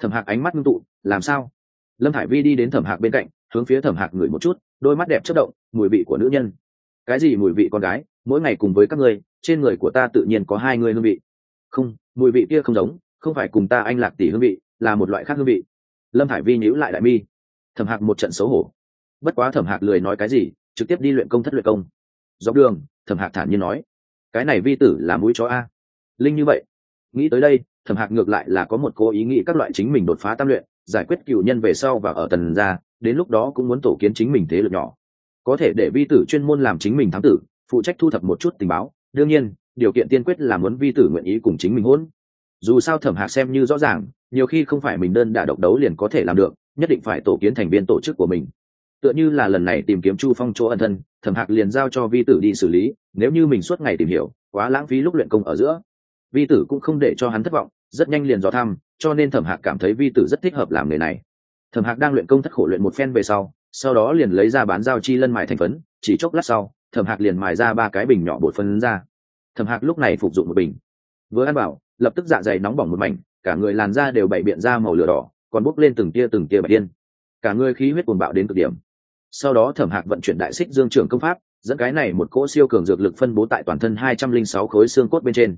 thẩm hạc ánh mắt ngưng tụ, làm sao? Lâm thải vi đi đến thẩm hạc bên cạnh, hướng phía thẩm hạc ngửi một chút, đôi mắt đẹp chất động, mùi vị của nữ nhân. Cái gì mùi vị con gái? Mỗi ngày cùng với các ngươi, trên người của ta tự nhiên có hai người hương vị. Không, mùi vị kia không giống, không phải cùng ta anh lạc tỷ hương vị, là một loại khác hương vị. Lâm thải vi nhíu lại đại mi. Thẩm hạc một trận xấu hổ. Bất quá thẩm hạc lười nói cái gì, trực tiếp đi luyện công thất luyện công. Dọc đường, thẩm hạc thản nhiên nói, cái này vi tử là mũi chó a. Linh như vậy. Nghĩ tới đây thẩm hạc ngược lại là có một cố ý nghĩ các loại chính mình đột phá tam luyện, giải quyết cựu nhân về sau và ở tần ra đến lúc đó cũng muốn tổ kiến chính mình thế lực nhỏ. Có thể để vi tử chuyên môn làm chính mình thám tử, phụ trách thu thập một chút tình báo, đương nhiên, điều kiện tiên quyết là muốn vi tử nguyện ý cùng chính mình hôn. Dù sao thẩm hạc xem như rõ ràng, nhiều khi không phải mình đơn đả độc đấu liền có thể làm được, nhất định phải tổ kiến thành viên tổ chức của mình. Tựa như là lần này tìm kiếm chu phong chỗ ân thân, thẩm hạc liền giao cho vi tử đi xử lý, nếu như mình suốt ngày tìm hiểu, quá lãng phí lúc luyện công ở giữa vi tử cũng không để cho hắn thất vọng rất nhanh liền dò thăm cho nên thẩm hạc cảm thấy vi tử rất thích hợp làm nghề này. Thẩm hạc đang luyện công thất khổ luyện một phen về sau sau đó liền lấy ra bán giao chi lân mài thành phấn chỉ chốc lát sau thẩm hạc liền mài ra ba cái bình nhỏ bột phân ra. Thẩm hạc lúc này phục dụng một bình. Vừa ăn bảo lập tức dạ dày nóng bỏng một mảnh cả người làn da đều bày biện ra màu lửa đỏ còn bốc lên từng tia từng tia bạch điên, cả người khí huyết cuồng bạo đến cực điểm. Sau đó thẩm hạc vận chuyển đại xích dương trưởng công pháp dẫn cái này một cỗ siêu cường dược lực phân bố tại toàn thân hai trăm linh sáu khối xương cốt bên trên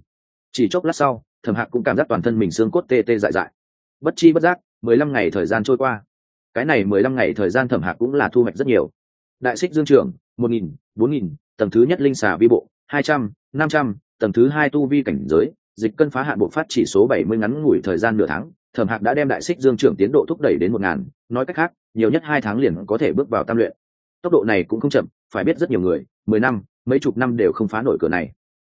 chỉ chốc lát sau, thẩm hạc cũng cảm giác toàn thân mình xương cốt tê tê dại dại. Bất chi bất giác, mười lăm ngày thời gian trôi qua. Cái này mười lăm ngày thời gian thẩm hạc cũng là thu hoạch rất nhiều. Đại xích dương trưởng một nghìn, bốn nghìn, tầng thứ nhất linh xà vi bộ, hai trăm, năm trăm, tầng thứ hai tu vi cảnh giới, dịch cân phá hạn bộ phát chỉ số bảy mươi ngắn ngủi thời gian nửa tháng. Thẩm hạc đã đem đại xích dương trưởng tiến độ thúc đẩy đến một ngàn, nói cách khác, nhiều nhất hai tháng liền có thể bước vào tam luyện. Tốc độ này cũng không chậm, phải biết rất nhiều người, mười năm, mấy chục năm đều không phá nổi cửa này.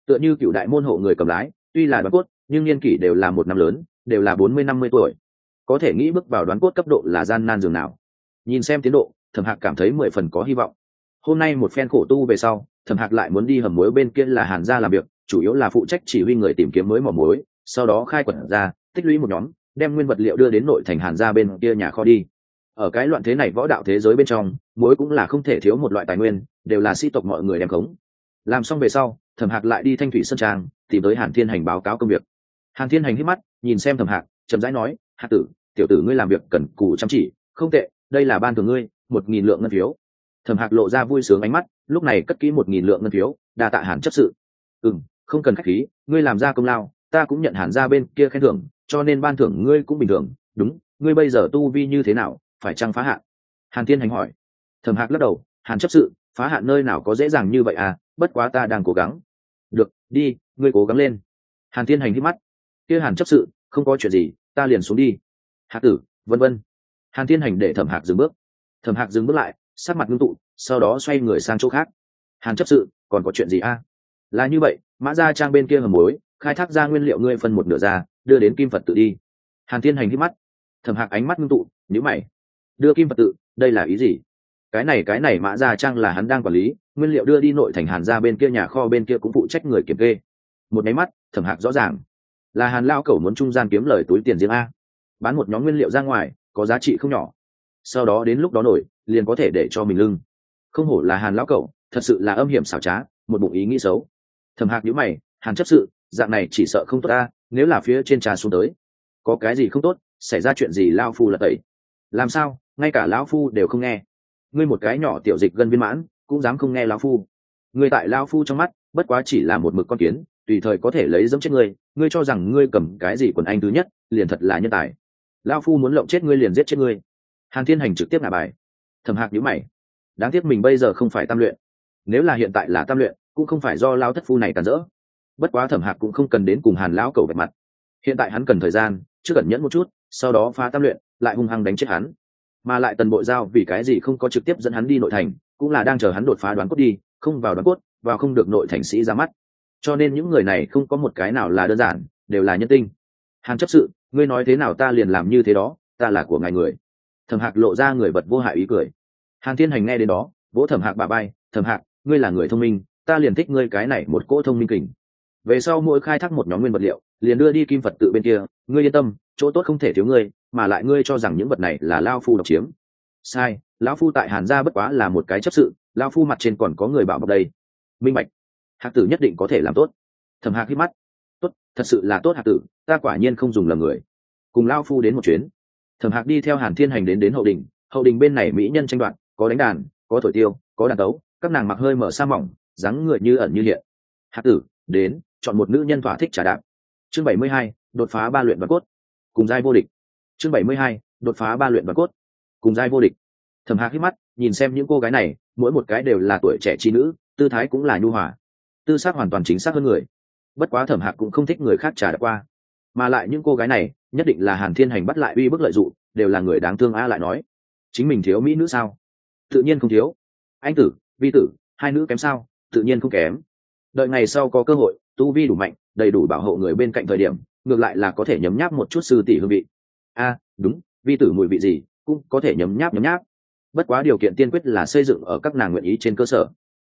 Tựa như cựu đại môn hộ người cầm lái tuy là đoán cốt, nhưng niên kỷ đều là một năm lớn, đều là bốn mươi, năm mươi tuổi. Có thể nghĩ bước vào đoán cốt cấp độ là gian nan dường nào. Nhìn xem tiến độ, thẩm hạc cảm thấy mười phần có hy vọng. Hôm nay một phen khổ tu về sau, thẩm hạc lại muốn đi hầm muối bên kia là hàn gia làm việc, chủ yếu là phụ trách chỉ huy người tìm kiếm mới mỏ muối, sau đó khai quật ra, tích lũy một nhóm, đem nguyên vật liệu đưa đến nội thành hàn gia bên kia nhà kho đi. Ở cái loạn thế này võ đạo thế giới bên trong, muối cũng là không thể thiếu một loại tài nguyên, đều là sĩ tộc mọi người đem khống. Làm xong về sau, thẩm hạc lại đi thanh thủy sơn trang tìm tới hàn thiên hành báo cáo công việc. Hàn thiên hành hít mắt, nhìn xem thẩm hạc, chậm rãi nói Hạ tử, tiểu tử ngươi làm việc cần cù chăm chỉ, không tệ, đây là ban thường ngươi, một nghìn lượng ngân phiếu. Thẩm hạc lộ ra vui sướng ánh mắt, lúc này cất kỹ một nghìn lượng ngân phiếu, đa tạ hàn chấp sự. Ừ m không cần k h á c h khí, ngươi làm ra công lao, ta cũng nhận hàn ra bên kia khen thưởng, cho nên ban thưởng ngươi cũng bình thường, đúng, ngươi bây giờ tu vi như thế nào, phải chăng phá hạn? Hàn thiên hành hỏi. Thẩm hạc lắc đầu, hàn chấp sự, phá hạn nơi nào có dễ dàng như vậy à bất quá ta đang cố gắng. Được, đi ngươi cố gắng lên. Hàn thiên hành hít mắt. Kia hàn chấp sự, không có chuyện gì, ta liền xuống đi. Hạ tử, vân vân. Hàn thiên hành để thẩm hạc dừng bước. Thẩm hạc dừng bước lại sát mặt ngưng tụ, sau đó xoay người sang chỗ khác. Hàn chấp sự, còn có chuyện gì a? Là như vậy, mã ra trang bên kia hầm mối khai thác ra nguyên liệu ngươi phân một nửa ra, đưa đến kim phật tự đi. Hàn thiên hành hít mắt. Thẩm hạc ánh mắt ngưng tụ nhữ mày. Đưa kim phật tự, đây là ý gì? Cái này cái này mã ra trang là hắn đang quản lý, nguyên liệu đưa đi nội thành hàn ra bên kia, nhà kho bên kia cũng phụ trách người kiểm kê một máy mắt, thẩm hạc rõ ràng. Là hàn lao cẩu muốn trung gian kiếm lời túi tiền riêng a. Bán một nhóm nguyên liệu ra ngoài, có giá trị không nhỏ. Sau đó đến lúc đó nổi, liền có thể để cho mình lưng. Không hổ là hàn lão cẩu, thật sự là âm hiểm xảo trá, một bụng ý nghĩ xấu. Thầm hạc nhữ mày, hàn chấp sự, dạng này chỉ sợ không tốt ta, nếu là phía trên trà xuống tới, có cái gì không tốt, xảy ra chuyện gì lao phu là tẩy. Làm sao, ngay cả lão phu đều không nghe. Ngươi một cái nhỏ tiểu dịch gần viên mãn, cũng dám không nghe lão phu. Ngươi tại lão phu trong mắt, bất quá chỉ là một mực con kiến tùy thời có thể lấy dẫm chết ngươi ngươi cho rằng ngươi cầm cái gì quần anh thứ nhất, liền thật là nhân tài. Lão phu muốn lộng chết ngươi liền giết chết ngươi. Hàn thiên hành trực tiếp ngả bài. Thầm hạc nhữ mày. Đáng tiếc mình bây giờ không phải tam luyện. Nếu là hiện tại là tam luyện, cũng không phải do lao thất phu này tàn rỡ. Bất quá thẩm hạc cũng không cần đến cùng hàn lão cầu vạch mặt. Hiện tại hắn cần thời gian chưa cần nhẫn một chút, sau đó phá tam luyện, lại hung hăng đánh chết hắn. Mà lại tần bộ giao vì cái gì không có trực tiếp dẫn hắn đi nội thành, cũng là đang chờ hắn đột phá đoán cốt đi, không vào đoán cốt, vào không được nội thành sĩ ra mắt cho nên những người này không có một cái nào là đơn giản, đều là nhân tinh. Hàn chấp sự, ngươi nói thế nào ta liền làm như thế đó, ta là của ngài người. Thẩm hạc lộ ra người vật vô hại ý cười. Hàn thiên hành nghe đến đó, vỗ thẩm hạc bà bay, thẩm hạc, ngươi là người thông minh, ta liền thích ngươi cái này một cỗ thông minh kình. Về sau mỗi khai thác một nhóm nguyên vật liệu, liền đưa đi kim phật tự bên kia, ngươi yên tâm, chỗ tốt không thể thiếu ngươi, mà lại ngươi cho rằng những vật này là lao phu độc chiếm. Sai, lão phu tại hàn gia bất quá là một cái chấp sự lao phu mặt trên còn có người bảo bọc đây. Minh bạch hạc tử nhất định có thể làm tốt. Thẩm hạc hít mắt. Tốt, thật sự là tốt hạc tử, ta quả nhiên không dùng lầm người. Cùng lao phu đến một chuyến. Thẩm hạc đi theo hàn thiên hành đến đến hậu đình hậu đình bên này mỹ nhân tranh đoạt, có đánh đàn, có thổi tiêu, có đàn tấu, các nàng mặc hơi mở sa mỏng, dáng người như ẩn như hiện. Hạc tử, đến, chọn một nữ nhân thỏa thích trả đạp. Chương bảy mươi hai, đột phá ba luyện và cốt. Cùng giai vô địch. Chương bảy mươi hai, đột phá ba luyện và cốt. Cùng giai vô địch. Thẩm hạc hít mắt, nhìn xem những cô gái này, mỗi một cái đều là tuổi trẻ trí nữ, tư thái cũng là nhu hòa tư xác hoàn toàn chính xác hơn người. Bất quá thẩm hạc cũng không thích người khác trả đã qua. Mà lại những cô gái này, nhất định là hàn thiên hành bắt lại uy bức lợi dụng, đều là người đáng thương a lại nói. Chính mình thiếu mỹ nữ sao? Tự nhiên không thiếu. Anh tử, vi tử, hai nữ kém sao? Tự nhiên không kém. Đợi ngày sau có cơ hội, tu vi đủ mạnh, đầy đủ bảo hộ người bên cạnh thời điểm, ngược lại là có thể nhấm nháp một chút sư tỷ hương vị. A, đúng, vi tử mùi vị gì, cũng có thể nhấm nháp nhấm nháp. Bất quá điều kiện tiên quyết là xây dựng ở các nàng nguyện ý trên cơ sở.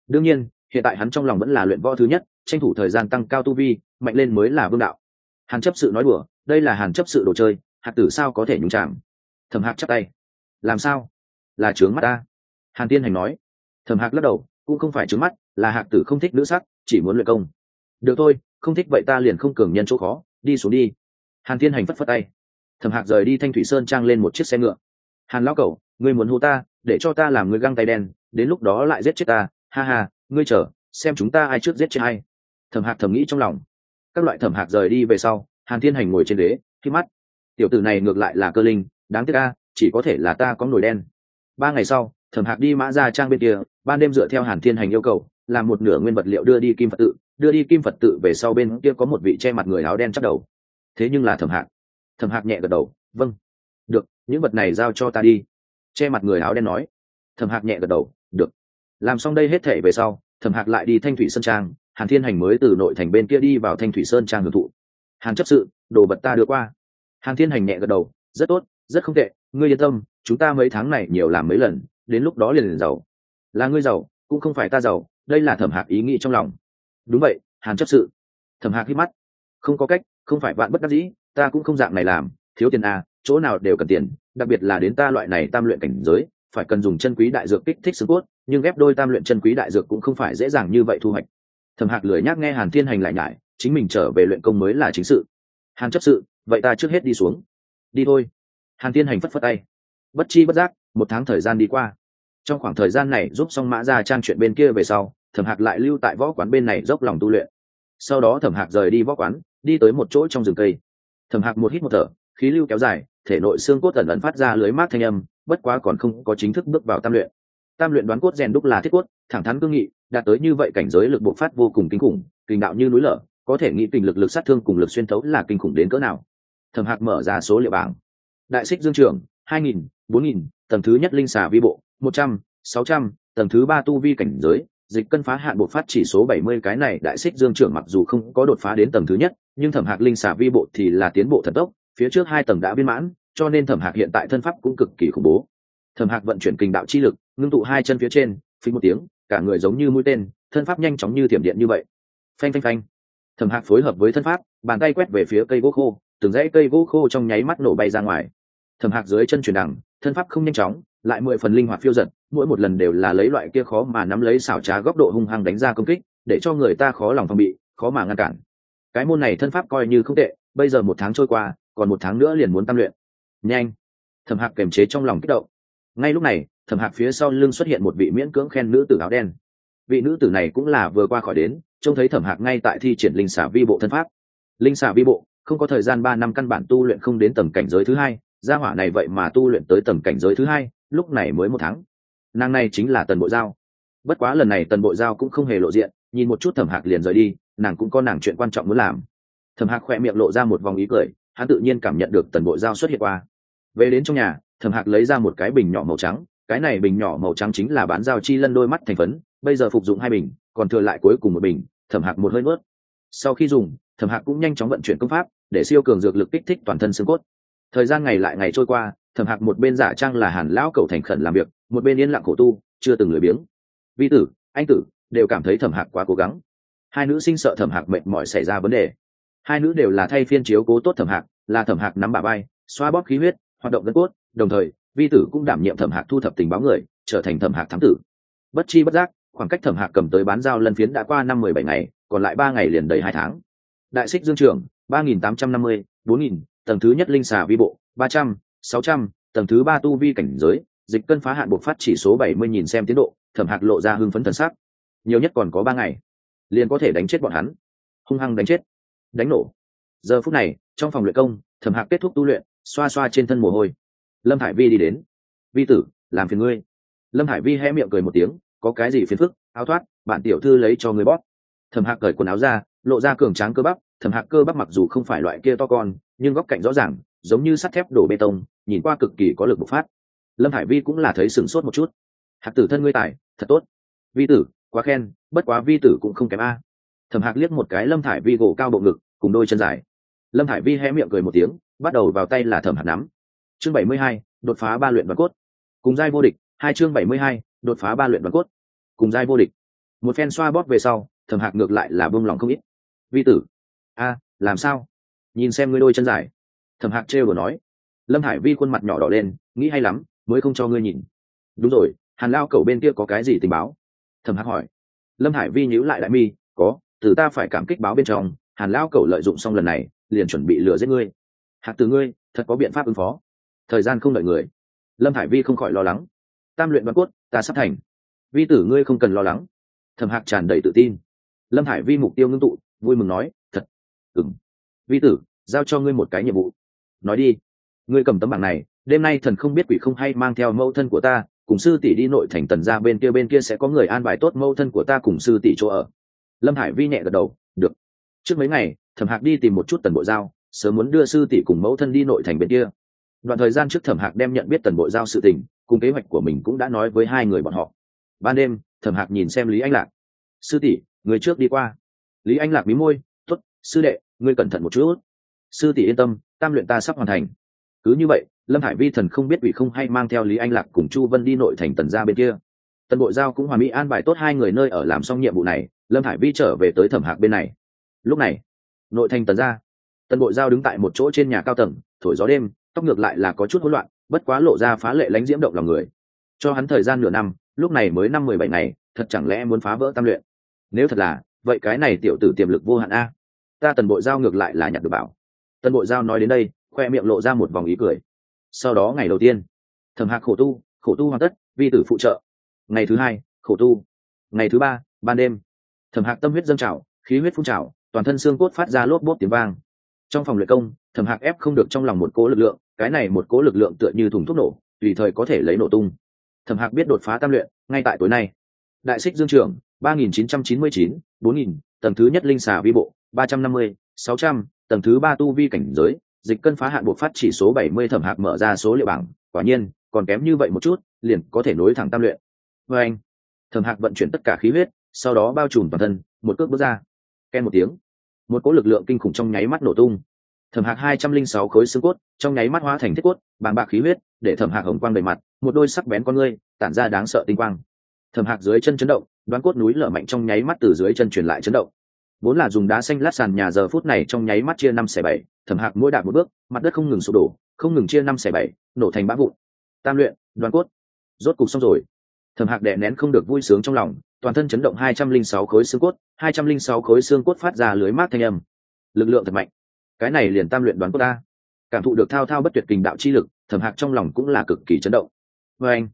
Đương nhiên hiện tại hắn trong lòng vẫn là luyện võ thứ nhất, tranh thủ thời gian tăng cao tu vi, mạnh lên mới là vương đạo. Hàn chấp sự nói đùa, đây là hàn chấp sự đồ chơi, hạt tử sao có thể nhúng chạm thẩm hạc chắp tay. Làm sao? Là trướng mắt ta. Hàn tiên hành nói. Thẩm hạc lắc đầu, cũng không phải trướng mắt, là hạc tử không thích nữ sắc, chỉ muốn luyện công. Được thôi, không thích vậy ta liền không cường nhân chỗ khó, đi xuống đi. Hàn Tiên hành phất phất tay. Thẩm hạc rời đi thanh thủy sơn trang lên một chiếc xe ngựa. Hàn lão cẩu, ngươi muốn hô ta, để cho ta làm người găng tay đen, đến lúc đó lại giết chết ta, ha ha ngươi chờ xem chúng ta ai trước giết chết hay thẩm hạc thầm nghĩ trong lòng. Các loại thẩm hạc rời đi về sau hàn thiên hành ngồi trên đế, khi mắt. Tiểu tử này ngược lại là cơ linh đáng tiếc a chỉ có thể là ta có nổi đen. Ba ngày sau thẩm hạc đi mã ra trang bên kia ban đêm dựa theo hàn thiên hành yêu cầu làm một nửa nguyên vật liệu đưa đi kim phật tự đưa đi kim phật tự về sau bên kia có một vị che mặt người áo đen chắc đầu. Thế nhưng là thẩm hạc. Thẩm hạc nhẹ gật đầu vâng được những vật này giao cho ta đi. Che mặt người áo đen nói. Thẩm hạc nhẹ gật đầu được. Làm xong đây hết thể về sau thẩm hạc lại đi thanh thủy sơn trang, hàn thiên hành mới từ nội thành bên kia đi vào thanh thủy sơn trang hưởng thụ. Hàn chấp sự, đồ vật ta đưa qua. Hàn thiên hành nhẹ gật đầu, rất tốt, rất không tệ, ngươi yên tâm, chúng ta mấy tháng này nhiều làm mấy lần, đến lúc đó liền liền giàu. Là ngươi giàu, cũng không phải ta giàu, đây là thẩm hạc ý nghĩ trong lòng. Đúng vậy, hàn chấp sự. Thẩm hạc hít mắt. Không có cách, không phải bạn bất đắc dĩ, ta cũng không dạng này làm, thiếu tiền à chỗ nào đều cần tiền, đặc biệt là đến ta loại này tam luyện cảnh giới phải cần dùng chân quý đại dược kích thích xương cốt, nhưng ghép đôi tam luyện chân quý đại dược cũng không phải dễ dàng như vậy thu hoạch. Thẩm hạc lười nhác nghe hàn thiên hành lại nhải, chính mình trở về luyện công mới là chính sự. Hàn chấp sự, vậy ta trước hết đi xuống. Đi thôi. Hàn thiên hành phất phất tay. Bất chi bất giác, một tháng thời gian đi qua. Trong khoảng thời gian này giúp xong mã ra trang chuyện bên kia về sau, thẩm hạc lại lưu tại võ quán bên này dốc lòng tu luyện. Sau đó thẩm hạc rời đi võ quán, đi tới một chỗ trong rừng cây. Thẩm hạc một hít một thở, khí lưu kéo dài, thể nội xương cốt ẩn ẩn phát ra lưới mát thanh âm bất quá còn không có chính thức bước vào tam luyện. Tam luyện đoán cốt rèn đúc là thiết cốt, thẳng thắn cương nghị, đạt tới như vậy cảnh giới lực bộc phát vô cùng kinh khủng kinh đạo như núi lở, có thể nghĩ tình lực lực sát thương cùng lực xuyên thấu là kinh khủng đến cỡ nào. Thẩm hạc mở ra số liệu bảng. Đại xích dương trưởng hai nghìn, bốn nghìn, tầng thứ nhất linh xà vi bộ, một trăm, sáu trăm, tầng thứ ba tu vi cảnh giới, dịch cân phá hạn bộ phát chỉ số bảy mươi, cái này đại xích dương trưởng mặc dù không có đột phá đến tầng thứ nhất, nhưng thẩm hạc linh xà vi bộ thì là tiến bộ thần tốc, phía trước hai tầng đã viên mãn cho nên thẩm hạc hiện tại thân pháp cũng cực kỳ khủng bố. Thẩm hạc vận chuyển kinh đạo chi lực, ngưng tụ hai chân phía trên, phí một tiếng, cả người giống như mũi tên, thân pháp nhanh chóng như thiểm điện như vậy. Phanh phanh phanh. Thẩm hạc phối hợp với thân pháp, bàn tay quét về phía cây gỗ khô, từng dãy cây gỗ khô trong nháy mắt nổ bay ra ngoài. Thẩm hạc dưới chân chuyển đẳng, thân pháp không nhanh chóng, lại mười phần linh hoạt phiêu giật, mỗi một lần đều là lấy loại kia khó mà nắm lấy xảo trá góc độ hung hăng đánh ra công kích, để cho người ta khó lòng phòng bị, khó mà ngăn cản. Cái môn này thân pháp coi như không tệ, bây giờ một tháng trôi qua, còn một tháng nữa liền muốn tam luyện nhanh. Thẩm hạc kềm chế trong lòng kích động. Ngay lúc này, thẩm hạc phía sau lưng xuất hiện một vị miễn cưỡng khen nữ tử áo đen. Vị nữ tử này cũng là vừa qua khỏi đến, trông thấy thẩm hạc ngay tại thi triển linh xả vi bộ thân pháp. Linh xả vi bộ, không có thời gian ba năm căn bản tu luyện không đến tầng cảnh giới thứ hai, gia hỏa này vậy mà tu luyện tới tầng cảnh giới thứ hai, lúc này mới một tháng. Nàng này chính là tần bộ giao. Bất quá lần này tần bộ giao cũng không hề lộ diện, nhìn một chút thẩm hạc liền rời đi, nàng cũng có nàng chuyện quan trọng muốn làm. Thẩm hạc khỏe miệng lộ ra một vòng ý cười, hắn tự nhiên cảm nhận được tần bộ giao xuất hiện qua về đến trong nhà, thẩm hạc lấy ra một cái bình nhỏ màu trắng, cái này bình nhỏ màu trắng chính là bán giao chi lân đôi mắt thành phấn, bây giờ phục dụng hai bình, còn thừa lại cuối cùng một bình, thẩm hạc một hơi nuốt. Sau khi dùng, thẩm hạc cũng nhanh chóng vận chuyển công pháp, để siêu cường dược lực kích thích toàn thân xương cốt. Thời gian ngày lại ngày trôi qua, thẩm hạc một bên giả trang là hàn lão cầu thành khẩn làm việc, một bên yên lặng khổ tu, chưa từng lười biếng. Vi tử, anh tử, đều cảm thấy thẩm hạc quá cố gắng. Hai nữ sinh sợ thẩm hạc mệt mỏi xảy ra vấn đề. Hai nữ đều là thay phiên chiếu cố tốt thẩm hạc, là thẩm hạc nắm bà bay xoa bóp khí huyết hoạt động gân cốt, đồng thời, vi tử cũng đảm nhiệm thẩm hạc thu thập tình báo người, trở thành thẩm hạc thám tử. Bất chi bất giác, khoảng cách thẩm hạc cầm tới bán giao lân phiến đã qua năm mười bảy ngày, còn lại ba ngày liền đầy hai tháng. Đại xích dương trường, ba nghìn tám trăm năm mươi, bốn nghìn, tầng thứ nhất linh xà vi bộ, ba trăm, sáu trăm, tầng thứ ba tu vi cảnh giới, dịch cân phá hạn bộc phát chỉ số bảy mươi nghìn xem tiến độ, thẩm hạc lộ ra hưng phấn thần sắc. Nhiều nhất còn có ba ngày, liền có thể đánh chết bọn hắn. Hung hăng đánh chết. Đánh nổ. Giờ phút này, trong phòng luyện công, thẩm hạc kết thúc tu luyện xoa xoa trên thân mồ hôi. Lâm hải vi đi đến. Vi tử, làm phiền ngươi. Lâm hải vi hé miệng cười một tiếng, có cái gì phiền phức? Áo thoát bạn tiểu thư lấy cho người bóp. Thẩm hạc cởi quần áo ra, lộ ra cường tráng cơ bắp. Thẩm hạc cơ bắp mặc dù không phải loại kia to con, nhưng góc cạnh rõ ràng, giống như sắt thép đổ bê tông, nhìn qua cực kỳ có lực bộc phát. Lâm hải vi cũng là thấy sửng sốt một chút. Hạc tử thân ngươi tài, thật tốt. Vi tử, quá khen, bất quá vi tử cũng không kém a. Thẩm hạc liếc một cái lâm thải vi gỗ cao bộ ngực, cùng đôi chân dài lâm Hải vi hé miệng cười một tiếng, bắt đầu vào tay là thẩm hạt nắm. Chương bảy mươi hai, đột phá ba luyện đoàn cốt. Cùng giai vô địch, hai chương bảy mươi hai, đột phá ba luyện đoàn cốt. Cùng giai vô địch. Một phen xoa bóp về sau, thẩm hạc ngược lại là bông lòng không ít. Vi tử, a, làm sao? Nhìn xem ngươi đôi chân dài. Thẩm hạc trêu vừa nói. Lâm hải vi khuôn mặt nhỏ đỏ lên, nghĩ hay lắm, mới không cho ngươi nhìn. Đúng rồi, hàn lao cầu bên kia có cái gì tình báo? Thẩm hạc hỏi. Lâm hải vi nhíu lại đại mi, có, từ ta phải cảm kích báo bên trong, hàn lao cầu lợi dụng xong lần này liền chuẩn bị lừa giết ngươi. Hạc từ ngươi, thật có biện pháp ứng phó. Thời gian không đợi người. Lâm hải vi không khỏi lo lắng. Tam luyện văn cốt, ta sắp thành. Vi tử ngươi không cần lo lắng. Thầm hạc tràn đầy tự tin. Lâm hải vi mục tiêu ngưng tụ, vui mừng nói, thật. Ừng vi tử, giao cho ngươi một cái nhiệm vụ. Nói đi. Ngươi cầm tấm bảng này, đêm nay thần không biết quỷ không hay mang theo mẫu thân của ta, cùng sư tỷ đi nội thành tần ra bên kia bên kia sẽ có người an bài tốt mẫu thân của ta cùng sư tỷ chỗ ở. Lâm hải vi nhẹ gật đầu, được. Trước mấy ngày thẩm hạc đi tìm một chút tần bộ giao, sớm muốn đưa sư tỷ cùng mẫu thân đi nội thành bên kia. Đoạn thời gian trước thẩm hạc đem nhận biết tần bộ giao sự tình, cùng kế hoạch của mình cũng đã nói với hai người bọn họ. Ban đêm, thẩm hạc nhìn xem lý anh lạc. Sư tỷ, người trước đi qua. Lý anh lạc mí môi t ố t sư đệ, ngươi cẩn thận một chút. Sư tỷ yên tâm, tam luyện ta sắp hoàn thành. Cứ như vậy, lâm hải vi thần không biết vì không hay mang theo lý anh lạc cùng chu vân đi nội thành tần ra bên kia. Tần bộ giao cũng hòa mỹ an bài tốt hai người nơi ở làm xong nhiệm vụ này, lâm hải vi trở về tới thẩm hạc bên này. Lúc này nội thành tần ra tần bộ giao đứng tại một chỗ trên nhà cao tầng, thổi gió đêm, tóc ngược lại là có chút hỗn loạn, bất quá lộ ra phá lệ lánh diễm động lòng người. Cho hắn thời gian nửa năm, lúc này mới năm mười bảy ngày, thật chẳng lẽ muốn phá vỡ tam luyện? Nếu thật là, vậy cái này tiểu tử tiềm lực vô hạn a. Ta tần bộ giao ngược lại là nhặt được bảo. Tần bộ giao nói đến đây, khoe miệng lộ ra một vòng ý cười. Sau đó ngày đầu tiên, thẩm hạc khổ tu khổ tu hoàn tất, vi tử phụ trợ. Ngày thứ hai, khổ tu. Ngày thứ ba, ban đêm, thẩm hạc tâm huyết dâng trào, khí huyết phun trào toàn thân xương cốt phát ra lốp bốt tiếng vang. Trong phòng luyện công, thẩm hạc ép không được trong lòng một cố lực lượng, cái này một cố lực lượng tựa như thùng thuốc nổ, tùy thời có thể lấy nổ tung. Thẩm hạc biết đột phá tam luyện, ngay tại tối nay. Đại xích dương trưởng, ba nghìn chín trăm chín mươi chín, bốn nghìn, tầng thứ nhất linh xà vi bộ, ba trăm năm mươi, sáu trăm, tầng thứ ba tu vi cảnh giới, dịch cân phá hạn buộc phát chỉ số bảy mươi, thẩm hạc mở ra số liệu bảng, quả nhiên, còn kém như vậy một chút, liền có thể nối thẳng tam luyện. Vê anh, thẩm hạc vận chuyển tất cả khí huyết, sau đó bao trùm toàn thân, một cước bước ra. Ken một tiếng một cỗ lực lượng kinh khủng trong nháy mắt nổ tung. Thẩm hạc hai trăm linh sáu khối xương cốt, trong nháy mắt hóa thành thiết cốt, bàng bạc khí huyết, để thẩm hạc hồng quang đầy mặt, một đôi sắc bén con ngươi, tản ra đáng sợ tinh quang. Thẩm hạc dưới chân chấn động, đoán cốt núi lở mạnh trong nháy mắt từ dưới chân truyền lại chấn động. Vốn là dùng đá xanh lát sàn nhà giờ phút này trong nháy mắt chia năm xẻ bảy, thẩm hạc mỗi đạt một bước, mặt đất không ngừng sụp đổ, không ngừng chia năm xẻ bảy, nổ thành bã vụn. Tam luyện đoàn cốt. Rốt cục xong rồi thẩm hạc đè nén không được vui sướng trong lòng, toàn thân chấn động hai trăm linh sáu khối xương cốt, hai trăm linh sáu khối xương cốt phát ra lưới mát thanh âm. Lực lượng thật mạnh. Cái này liền tam luyện đoàn cốt ta. Cảm thụ được thao thao bất tuyệt kình đạo chi lực, thẩm hạc trong lòng cũng là cực kỳ chấn động. Vê anh,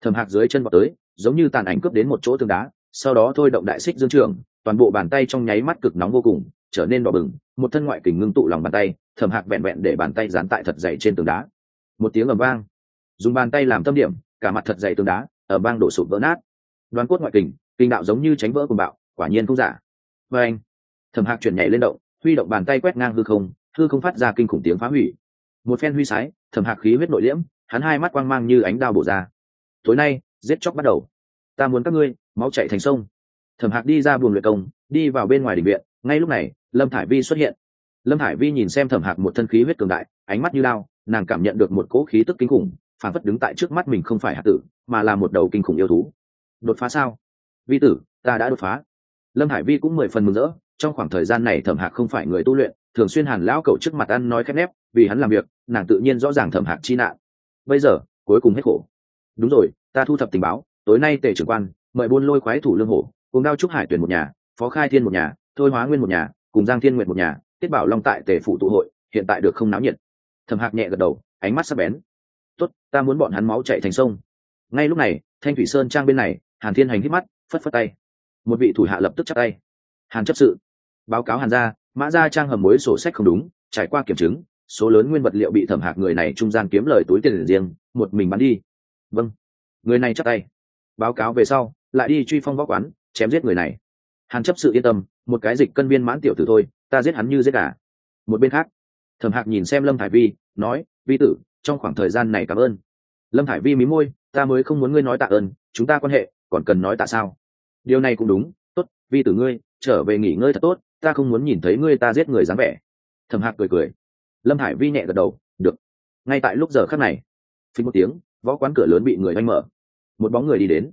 thẩm hạc dưới chân vào tới, giống như tàn ảnh cướp đến một chỗ tường đá, sau đó thôi động đại xích dương trường, toàn bộ bàn tay trong nháy mắt cực nóng vô cùng, trở nên đỏ bừng, một thân ngoại kình ngưng tụ lòng bàn tay, thẩm hạc vẹn vẹn để bàn tay dán tại thật dày trên tường đá. Một tiếng ầm vang, dùng bàn tay làm tâm điểm, cả mặt thật dày tường đá ở bang đổ sụp vỡ nát. Đoàn cốt ngoại kình, kinh đạo giống như tránh vỡ cùng bạo, quả nhiên không giả. Và anh, thẩm hạc chuyển nhảy lên động, huy động bàn tay quét ngang hư không hư không phát ra kinh khủng tiếng phá hủy. Một phen huy sái, thẩm hạc khí huyết nội liễm, hắn hai mắt quang mang như ánh đao bổ ra. Tối nay, giết chóc bắt đầu. Ta muốn các ngươi, máu chạy thành sông. Thẩm hạc đi ra buồng luyện công, đi vào bên ngoài đình viện, ngay lúc này, lâm thải vi xuất hiện. Lâm thải vi nhìn xem thẩm hạc một thân khí huyết cường đại, ánh mắt như lao nàng cảm nhận được một cỗ khí tức kinh khủng phản phất đứng tại trước mắt mình không phải hạt tử, mà là một đầu kinh khủng yêu thú. Đột phá sao? Vi tử, ta đã đột phá. Lâm hải vi cũng mười phần mừng rỡ, trong khoảng thời gian này thẩm hạc không phải người tu luyện, thường xuyên hàn lão cậu trước mặt ăn nói khép nép, vì hắn làm việc, nàng tự nhiên rõ ràng thẩm hạc chi nạn. Bây giờ, cuối cùng hết khổ. Đúng rồi, ta thu thập tình báo, tối nay tề trưởng quan, mời buôn lôi khoái thủ lương hổ, cùng đao trúc hải tuyển một nhà, phó khai thiên một nhà, thôi hóa nguyên một nhà, cùng giang thiên nguyện một nhà, tiết bảo long tại tề phụ tụ hội, hiện tại được không náo nhiệt. Thẩm hạc nhẹ gật đầu, ánh mắt sắp bén tốt, ta muốn bọn hắn máu chạy thành sông. Ngay lúc này, thanh thủy sơn trang bên này, hàn thiên hành hít mắt, phất phất tay. Một vị thủ hạ lập tức chắc tay. Hàn chấp sự. Báo cáo hàn gia, mã gia trang hầm mối sổ sách không đúng, trải qua kiểm chứng, số lớn nguyên vật liệu bị thẩm hạc người này trung gian kiếm lời túi tiền riêng, một mình bắn đi. Vâng. Người này chắc tay. Báo cáo về sau, lại đi truy phong võ quán, chém giết người này. Hàn chấp sự yên tâm, một cái dịch cân viên mãn tiểu tử thôi, ta giết hắn như giết cả một bên khác, thẩm hạc nhìn xem lâm thải vi, nói, vi tử trong khoảng thời gian này cảm ơn. Lâm hải vi mí môi, ta mới không muốn ngươi nói tạ ơn, chúng ta quan hệ, còn cần nói tạ sao? Điều này cũng đúng, tốt, vi tử ngươi, trở về nghỉ ngơi thật tốt, ta không muốn nhìn thấy ngươi ta giết người dám vẻ. Thẩm hạc cười cười. Lâm hải vi nhẹ gật đầu, được. Ngay tại lúc giờ khắc này phí một tiếng, võ quán cửa lớn bị người oanh mở. Một bóng người đi đến.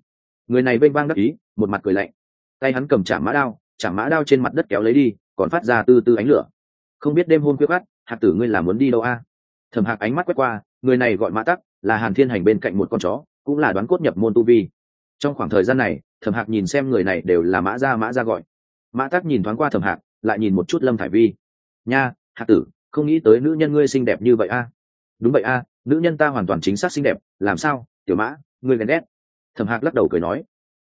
Người này vênh vang đắc ý, một mặt cười lạnh. Tay hắn cầm chả mã đao chả mã đao trên mặt đất kéo lấy đi, còn phát ra từ từ ánh lửa. Không biết đêm hôm quyết khát hạt tử ngươi là muốn đi đâu a? à? Thẩm hạc ánh mắt quét qua, người này gọi mã tắc, là hàn thiên hành bên cạnh một con chó, cũng là đoán cốt nhập môn tu vi. Trong khoảng thời gian này, thẩm hạc nhìn xem người này đều là mã ra mã ra gọi. Mã tắc nhìn thoáng qua thẩm hạc, lại nhìn một chút lâm thải vi. Nha, hạc tử, không nghĩ tới nữ nhân ngươi xinh đẹp như vậy a. Đúng vậy a, nữ nhân ta hoàn toàn chính xác xinh đẹp, làm sao, tiểu mã, ngươi ghen ghét? Thẩm hạc lắc đầu cười nói.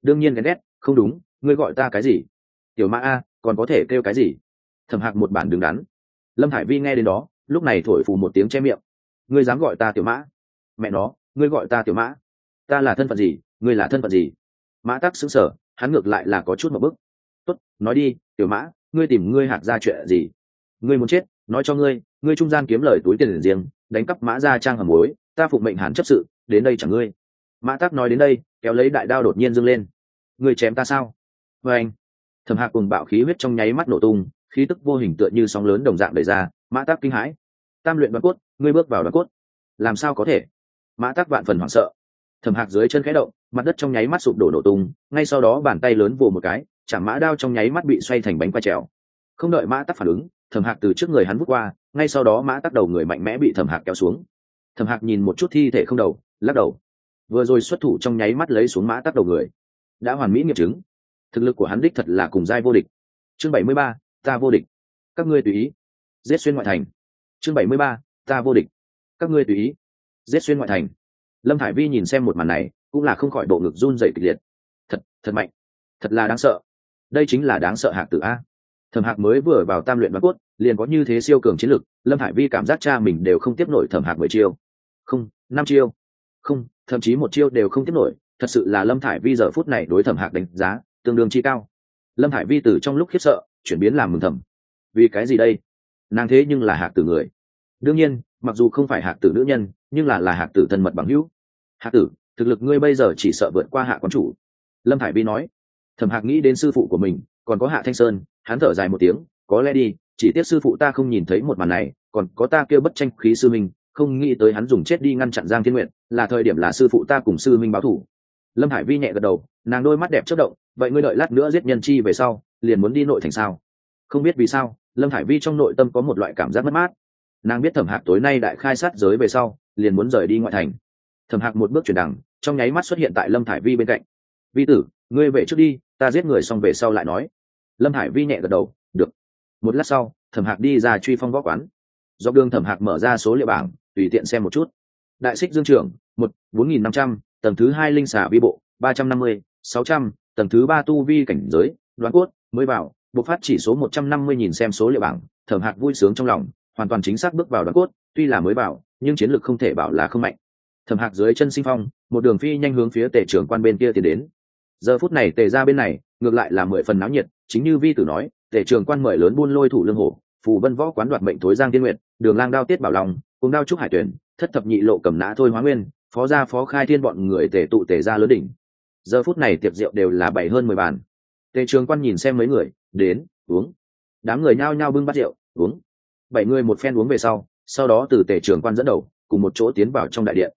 Đương nhiên ghen ghét, không đúng, ngươi gọi ta cái gì? Tiểu mã a, còn có thể kêu cái gì? Thẩm hạc một bản đứng đắn. Lâm Thải vi nghe đến đó lúc này thổi phù một tiếng che miệng. Ngươi dám gọi ta tiểu mã? Mẹ nó, ngươi gọi ta tiểu mã? Ta là thân phận gì? Ngươi là thân phận gì? Mã tắc xứng sở hắn ngược lại là có chút một bức tốt, nói đi, tiểu mã, ngươi tìm ngươi hạt ra chuyện gì? Ngươi muốn chết, nói cho ngươi ngươi trung gian kiếm lời túi tiền riêng, đánh cắp mã ra trang hầm mối ta phụng mệnh hàn chấp sự, đến đây chẳng ngươi. Mã tắc nói đến đây, kéo lấy đại đao đột nhiên dâng lên. Ngươi chém ta sao? Vê anh, thẩm hạc cùng bạo khí huyết trong nháy mắt nổ tung, khí tức vô hình tựa như sóng lớn đồng dạng đẩy ra mã tắc kinh hãi. Tam luyện đoàn cốt, ngươi bước vào đoàn cốt. Làm sao có thể? Mã tắc vạn phần hoảng sợ. Thẩm hạc dưới chân khẽ động, mặt đất trong nháy mắt sụp đổ nổ tung, ngay sau đó bàn tay lớn vồ một cái chả mã đao trong nháy mắt bị xoay thành bánh quay trèo. Không đợi mã tắc phản ứng, thẩm hạc từ trước người hắn vút qua, ngay sau đó mã tắc đầu người mạnh mẽ bị thẩm hạc kéo xuống. Thẩm hạc nhìn một chút thi thể không đầu, lắc đầu. Vừa rồi xuất thủ trong nháy mắt lấy xuống mã tắc đầu người. Đã hoàn mỹ nghiệm chứng. Thực lực của hắn đích thật là cùng giai vô địch. Chương bảy mươi ba, ta vô địch. Các ngươi tùy ý giết xuyên ngoại thành. Chương bảy mươi ba, ta vô địch. Các ngươi tùy ý. Giết xuyên ngoại thành. Lâm thải vi nhìn xem một màn này, cũng là không khỏi bộ ngực run dậy kịch liệt. Thật thật mạnh. Thật là đáng sợ. Đây chính là đáng sợ hạc tử a. Thẩm hạc mới vừa vào tam luyện văn cốt, liền có như thế siêu cường chiến lực, lâm hải vi cảm giác cha mình đều không tiếp nổi thẩm hạc mười chiêu. Không, năm chiêu. Không, thậm chí một chiêu đều không tiếp nổi. Thật sự là lâm thải vi giờ phút này đối thẩm hạc đánh giá tương đương chi cao. Lâm thải vi từ trong lúc khiếp sợ, chuyển biến làm mừng thầm. Vì cái gì đây? Nàng thế nhưng là hạc tử người. Đương nhiên, mặc dù không phải hạc tử nữ nhân, nhưng là là hạc tử thân mật bằng hữu. Hạc tử, thực lực ngươi bây giờ chỉ sợ vượt qua hạ quán chủ. Lâm thải vi nói. Thẩm hạc nghĩ đến sư phụ của mình, còn có hạ thanh sơn, hắn thở dài một tiếng, có lẽ đi, chỉ tiếc sư phụ ta không nhìn thấy một màn này, còn có ta kêu bất tranh khí sư minh, không nghĩ tới hắn dùng chết đi ngăn chặn giang thiên nguyện là thời điểm là sư phụ ta cùng sư minh báo thủ. Lâm hải vi nhẹ gật đầu, nàng đôi mắt đẹp chất động, vậy ngươi đợi lát nữa giết nhân chi về sau, liền muốn đi nội thành sao? Không biết vì sao lâm Thải vi trong nội tâm có một loại cảm giác mất mát. Nàng biết thẩm hạc tối nay đại khai sát giới về sau, liền muốn rời đi ngoại thành. Thẩm hạc một bước chuyển đằng, trong nháy mắt xuất hiện tại lâm thải vi bên cạnh. Vi tử, ngươi về trước đi, ta giết người xong về sau lại nói. Lâm Thải vi nhẹ gật đầu, được. Một lát sau, thẩm hạc đi ra truy phong võ quán. Dọc đường thẩm hạc mở ra số liệu bảng, tùy tiện xem một chút. Đại xích dương trưởng, một, bốn nghìn năm trăm, tầng thứ hai linh xả vi bộ, ba trăm năm mươi, sáu trăm, tầng thứ ba tu vi cảnh giới, đoán cốt, mới vào Bộ phát chỉ số một trăm năm mươi nhìn xem số liệu bảng, thẩm hạc vui sướng trong lòng, hoàn toàn chính xác bước vào đoán cốt, tuy là mới vào, nhưng chiến lược không thể bảo là không mạnh. Thẩm hạc dưới chân sinh phong, một đường phi nhanh hướng phía tể trưởng quan bên kia tiến đến. Giờ phút này tề ra bên này, ngược lại là mười phần náo nhiệt, chính như vi tử nói tể trường quan mời lớn buôn lôi thủ lương hổ, phù vân võ quán đoạt mệnh thối giang tiên nguyện đường lang đao tiết bảo lòng cùng đao trúc hải tuyển, thất thập nhị lộ cầm nã thôi hóa nguyên, phó gia phó khai thiên bọn người tề tụ tề ra lớn đỉnh. Giờ phút này tiệc rượu đều là bảy hơn mười bàn tề trường quan nhìn xem mấy người, đến, uống. Đám người nhao nhao bưng bát rượu, uống. Bảy người một phen uống về sau sau đó từ tề trường quan dẫn đầu, cùng một chỗ tiến vào trong đại điện.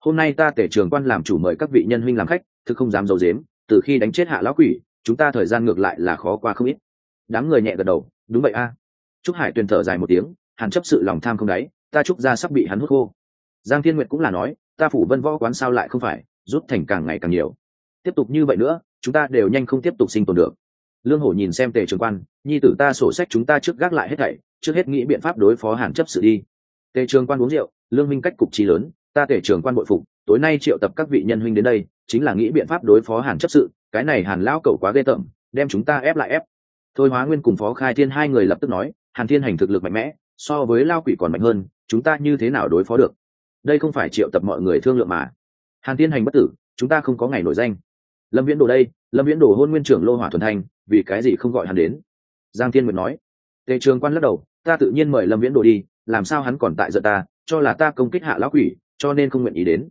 Hôm nay ta tề trường quan làm chủ mời các vị nhân huynh làm khách thực không dám dầu dếm từ khi đánh chết hạ lão quỷ, chúng ta thời gian ngược lại là khó qua không ít. Đám người nhẹ gật đầu, đúng vậy a. Trúc hải tuyền thở dài một tiếng, hàn chấp sự lòng tham không đáy, ta chúc ra sắp bị hắn hút khô. Giang thiên nguyệt cũng là nói, ta phủ vân võ quán sao lại không phải, rút thành càng ngày càng nhiều tiếp tục như vậy nữa, chúng ta đều nhanh không tiếp tục sinh tồn được. Lương hổ nhìn xem tề trường quan, nhi tử ta sổ sách chúng ta trước gác lại hết thảy, trước hết nghĩ biện pháp đối phó hàn chấp sự đi. Tề trường quan uống rượu, lương minh cách cục trí lớn, ta tề trường quan bội phục, tối nay triệu tập các vị nhân huynh đến đây, chính là nghĩ biện pháp đối phó hàn chấp sự, cái này hàn lão cẩu quá ghê tởm, đem chúng ta ép lại ép. Thôi hóa nguyên cùng phó khai thiên hai người lập tức nói, hàn thiên hành thực lực mạnh mẽ, so với lao quỷ còn mạnh hơn, chúng ta như thế nào đối phó được? Đây không phải triệu tập mọi người thương lượng mà. Hàn thiên hành bất tử, chúng ta không có ngày nổi danh lâm viễn đồ đây, lâm viễn đồ hôn nguyên trưởng lô hỏa thuần thanh vì cái gì không gọi hắn đến? Giang thiên nguyệt nói. Tề trường quan lắc đầu, ta tự nhiên mời lâm viễn đồ đi, làm sao hắn còn tại giận ta, cho là ta công kích hạ lão quỷ, cho nên không nguyện ý đến.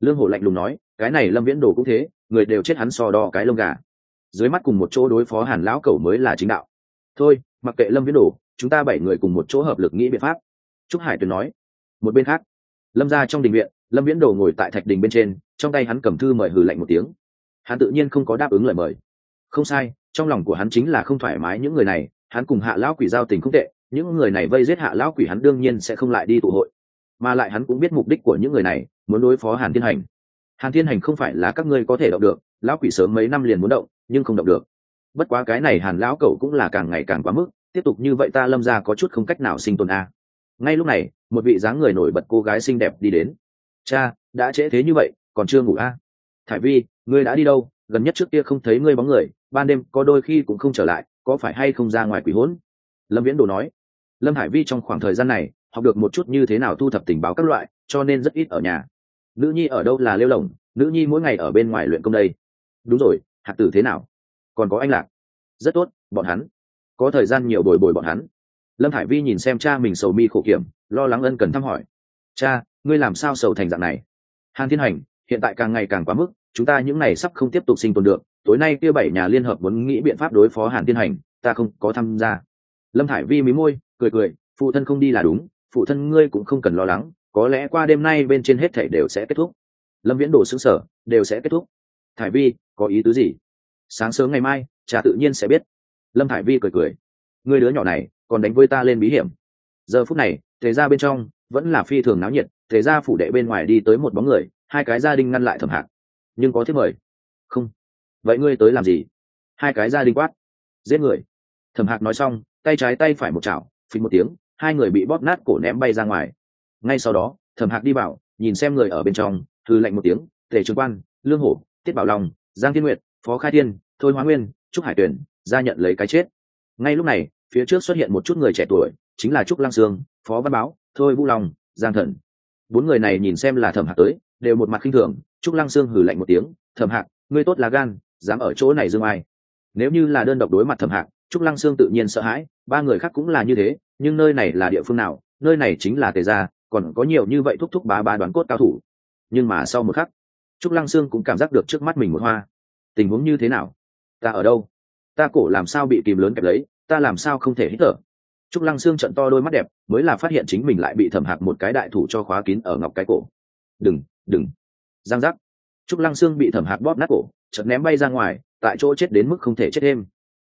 Lương hổ lạnh lùng nói, cái này lâm viễn đồ cũng thế, người đều chết hắn so đo cái lông gà. Dưới mắt cùng một chỗ đối phó hàn lão cẩu mới là chính đạo. Thôi, mặc kệ lâm viễn đồ, chúng ta bảy người cùng một chỗ hợp lực nghĩ biện pháp. Trúc hải tuyền nói. Một bên khác, lâm ra trong đình viện, lâm viễn đồ ngồi tại thạch đình bên trên, trong tay hắn cầm thư mời hừ lạnh một tiếng hắn tự nhiên không có đáp ứng lời mời. Không sai, trong lòng của hắn chính là không thoải mái những người này, hắn cùng hạ lão quỷ giao tình không tệ, những người này vây giết hạ lão quỷ hắn đương nhiên sẽ không lại đi tụ hội. Mà lại hắn cũng biết mục đích của những người này, muốn đối phó hàn thiên hành. Hàn thiên hành không phải là các ngươi có thể động được, lão quỷ sớm mấy năm liền muốn động, nhưng không động được. Bất quá cái này hàn lão cậu cũng là càng ngày càng quá mức, tiếp tục như vậy ta lâm ra có chút không cách nào sinh tồn a. Ngay lúc này, một vị dáng người nổi bật cô gái xinh đẹp đi đến. Cha, đã trễ thế như vậy, còn chưa ngủ a? Thải vi, ngươi đã đi đâu? Gần nhất trước kia không thấy ngươi bóng người, ban đêm có đôi khi cũng không trở lại, có phải hay không ra ngoài quỷ hỗn lâm viễn đồ nói. Lâm hải vi trong khoảng thời gian này, học được một chút như thế nào thu thập tình báo các loại, cho nên rất ít ở nhà. Nữ nhi ở đâu là lêu lồng? Nữ nhi mỗi ngày ở bên ngoài luyện công đây. Đúng rồi hạt tử thế nào? Còn có anh lạc? Rất tốt, bọn hắn. Có thời gian nhiều bồi bồi bọn hắn. Lâm hải vi nhìn xem cha mình sầu mi khổ kiểm, lo lắng ân cần thăm hỏi. Cha, ngươi làm sao sầu thành dạng này? Hàn thiên hành hiện tại càng ngày càng quá mức, chúng ta những này sắp không tiếp tục sinh tồn được, tối nay kia bảy nhà liên hợp muốn nghĩ biện pháp đối phó hàn Tiên hành, ta không có tham gia. Lâm Thải vi mí môi, cười cười, phụ thân không đi là đúng, phụ thân ngươi cũng không cần lo lắng, có lẽ qua đêm nay bên trên hết thảy đều sẽ kết thúc. Lâm viễn đồ xứng sở đều sẽ kết thúc. Thải vi, có ý tứ gì? Sáng sớm ngày mai, cha tự nhiên sẽ biết. Lâm thải vi cười cười người đứa nhỏ này còn đánh với ta lên bí hiểm. Giờ phút này, thế ra bên trong vẫn là phi thường náo nhiệt thế ra phủ đệ bên ngoài đi tới một bóng người, hai cái gia đình ngăn lại thẩm hạc. Nhưng có thiết mời. Không. Vậy ngươi tới làm gì? Hai cái gia đình quát. Giết người. Thẩm hạc nói xong, tay trái tay phải một chảo, phình một tiếng, hai người bị bóp nát cổ ném bay ra ngoài. Ngay sau đó, thẩm hạc đi vào, nhìn xem người ở bên trong thư lạnh một tiếng, tề trường quan, lương hổ, tiết bảo long, giang thiên nguyệt, phó khai thiên, thôi hóa nguyên, trúc hải tuyển, ra nhận lấy cái chết. Ngay lúc này, phía trước xuất hiện một chút người trẻ tuổi, chính là trúc lăng sương, phó văn báo, thôi vũ long, giang thần bốn người này nhìn xem là thẩm hạc tới, đều một mặt khinh thường, trúc lăng sương hử lạnh một tiếng, thẩm hạc, ngươi tốt là gan, dám ở chỗ này dương ai? Nếu như là đơn độc đối mặt thẩm hạc, trúc lăng sương tự nhiên sợ hãi, ba người khác cũng là như thế, nhưng nơi này là địa phương nào, nơi này chính là tề gia, còn có nhiều như vậy thúc thúc bá bá đoán cốt cao thủ. Nhưng mà sau một khắc, trúc lăng sương cũng cảm giác được trước mắt mình một hoa. Tình huống như thế nào? Ta ở đâu? Ta cổ làm sao bị kìm lớn kẹp lấy? Ta làm sao không thể hít thở? Trúc lăng xương trận to đôi mắt đẹp, mới là phát hiện chính mình lại bị thẩm hạc một cái đại thủ cho khóa kín ở ngọc cái cổ. Đừng đừng. Giang giác. Trúc lăng xương bị thẩm hạc bóp nát cổ, chợt ném bay ra ngoài, tại chỗ chết đến mức không thể chết thêm.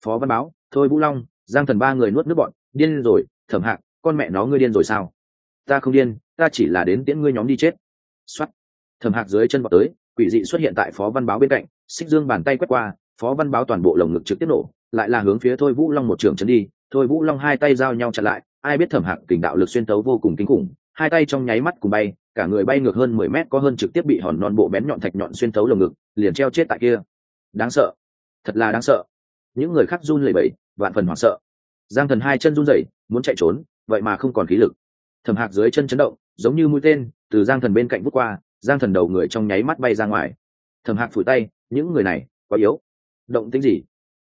Phó văn báo, thôi vũ long, giang thần ba người nuốt nước bọn, điên rồi, thẩm hạc, con mẹ nó ngươi điên rồi sao? Ta không điên, ta chỉ là đến tiễn ngươi nhóm đi chết. X thẩm hạc dưới chân vào tới, quỷ dị xuất hiện tại phó văn báo bên cạnh, xích dương bàn tay quét qua, phó văn báo toàn bộ lồng ngực trực tiếp nổ, lại là hướng phía thôi vũ long một trường chấn đi thôi vũ long hai tay giao nhau chặn lại, ai biết thẩm hạc kình đạo lực xuyên tấu vô cùng kinh khủng, hai tay trong nháy mắt cùng bay, cả người bay ngược hơn mười mét có hơn trực tiếp bị hòn non bộ bén nhọn thạch nhọn xuyên tấu lồng ngực, liền treo chết tại kia. Đáng sợ. Thật là đáng sợ. Những người khác run lẩy bẩy, vạn phần hoảng sợ. Giang thần hai chân run rẩy, muốn chạy trốn, vậy mà không còn khí lực. Thẩm hạc dưới chân chấn động, giống như mũi tên, từ giang thần bên cạnh vút qua, giang thần đầu người trong nháy mắt bay ra ngoài. Thẩm hạc phủi tay, những người này quá yếu. Động tính gì?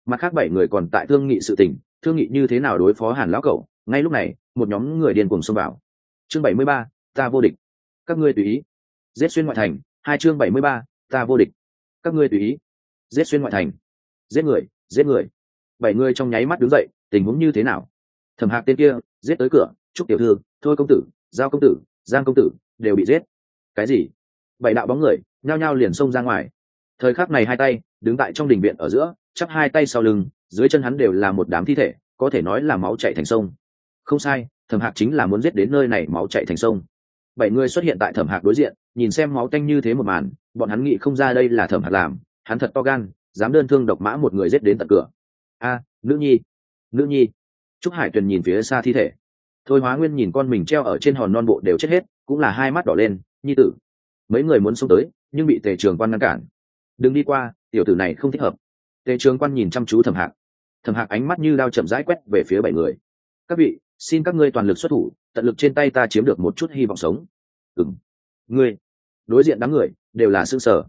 Mặt khác bảy người còn tại thương nghị sự tình thương nghị như thế nào đối phó hàn lão cậu? Ngay lúc này, một nhóm người điên cuồng xông vào. Chương bảy mươi ba, ta vô địch. Các ngươi tùy ý. Giết xuyên ngoại thành. Hai chương bảy mươi ba, ta vô địch. Các ngươi tùy ý. Giết xuyên ngoại thành. Giết người giết người. Bảy người trong nháy mắt đứng dậy, tình huống như thế nào? Thẩm hạc tên kia, giết tới cửa, chúc tiểu thư, thôi công tử, giao công tử, giang công tử, đều bị giết. Cái gì? Bảy đạo bóng người, nhao nhao liền xông ra ngoài. Thời khắc này hai tay, đứng tại trong đình viện ở giữa, chắp hai tay sau lưng dưới chân hắn đều là một đám thi thể, có thể nói là máu chạy thành sông. Không sai, thẩm hạc chính là muốn giết đến nơi này máu chạy thành sông. Bảy người xuất hiện tại thẩm hạc đối diện, nhìn xem máu tanh như thế một màn, bọn hắn nghĩ không ra đây là thẩm hạc làm, hắn thật to gan, dám đơn thương độc mã một người giết đến tận cửa. A, nữ nhi nữ nhi. Trúc hải tuyền nhìn phía xa thi thể. Thôi hóa nguyên nhìn con mình treo ở trên hòn non bộ đều chết hết, cũng là hai mắt đỏ lên, nhi tử, mấy người muốn xông tới, nhưng bị tề trường quan ngăn cản. Đừng đi qua, tiểu tử này không thích hợp. Tề trường quan nhìn chăm chú thẩm hạc thẩm hạc ánh mắt như đao chậm rãi quét về phía bảy người. Các vị, xin các ngươi toàn lực xuất thủ, tận lực trên tay ta chiếm được một chút hy vọng sống. Ừng ngươi, đối diện đám người, đều là xương sở